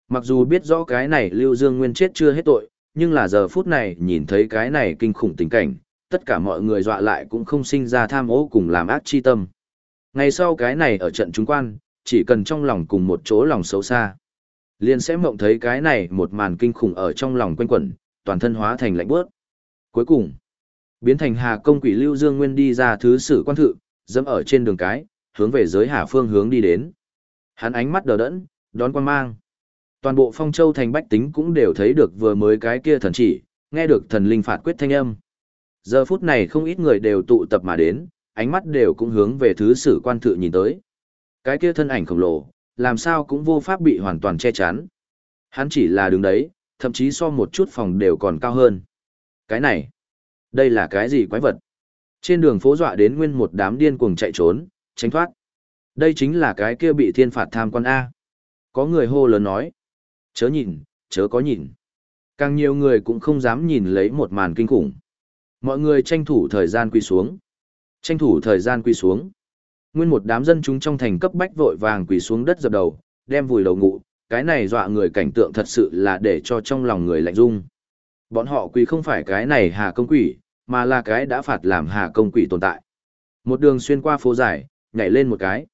Mặc dù biết rõ cái này Lưu Dương Nguyên chết chưa hết tội, nhưng là giờ phút này nhìn thấy cái này kinh khủng tình cảnh, tất cả mọi người dọa lại cũng không sinh ra tham ô cùng làm ác chi tâm. Ngày sau cái này ở trận chúng quan, chỉ cần trong lòng cùng một chỗ lòng xấu xa. Liền sẽ mộng thấy cái này một màn kinh khủng ở trong lòng quanh quẩn, toàn thân hóa thành lạnh bớt Cuối cùng, biến thành hà công quỷ Lưu Dương Nguyên đi ra thứ sử quan thự, dẫm ở trên đường cái, hướng về giới hà phương hướng đi đến. Hắn ánh mắt đờ đẫn, đón quan mang. Toàn bộ phong châu thành bách tính cũng đều thấy được vừa mới cái kia thần chỉ, nghe được thần linh phạt quyết thanh âm. Giờ phút này không ít người đều tụ tập mà đến, ánh mắt đều cũng hướng về thứ sử quan thự nhìn tới. Cái kia thân ảnh khổng lồ, làm sao cũng vô pháp bị hoàn toàn che chắn. Hắn chỉ là đứng đấy, thậm chí so một chút phòng đều còn cao hơn. Cái này, đây là cái gì quái vật? Trên đường phố dọa đến nguyên một đám điên cuồng chạy trốn, tránh thoát. Đây chính là cái kia bị thiên phạt tham quan A. Có người hô lớn nói. Chớ nhìn, chớ có nhìn. Càng nhiều người cũng không dám nhìn lấy một màn kinh khủng. Mọi người tranh thủ thời gian quy xuống. Tranh thủ thời gian quy xuống. Nguyên một đám dân chúng trong thành cấp bách vội vàng quỳ xuống đất dập đầu, đem vùi đầu ngụ, cái này dọa người cảnh tượng thật sự là để cho trong lòng người lạnh rung. Bọn họ quỳ không phải cái này hà công quỷ, mà là cái đã phạt làm hà công quỷ tồn tại. Một đường xuyên qua phố dài, nhảy lên một cái.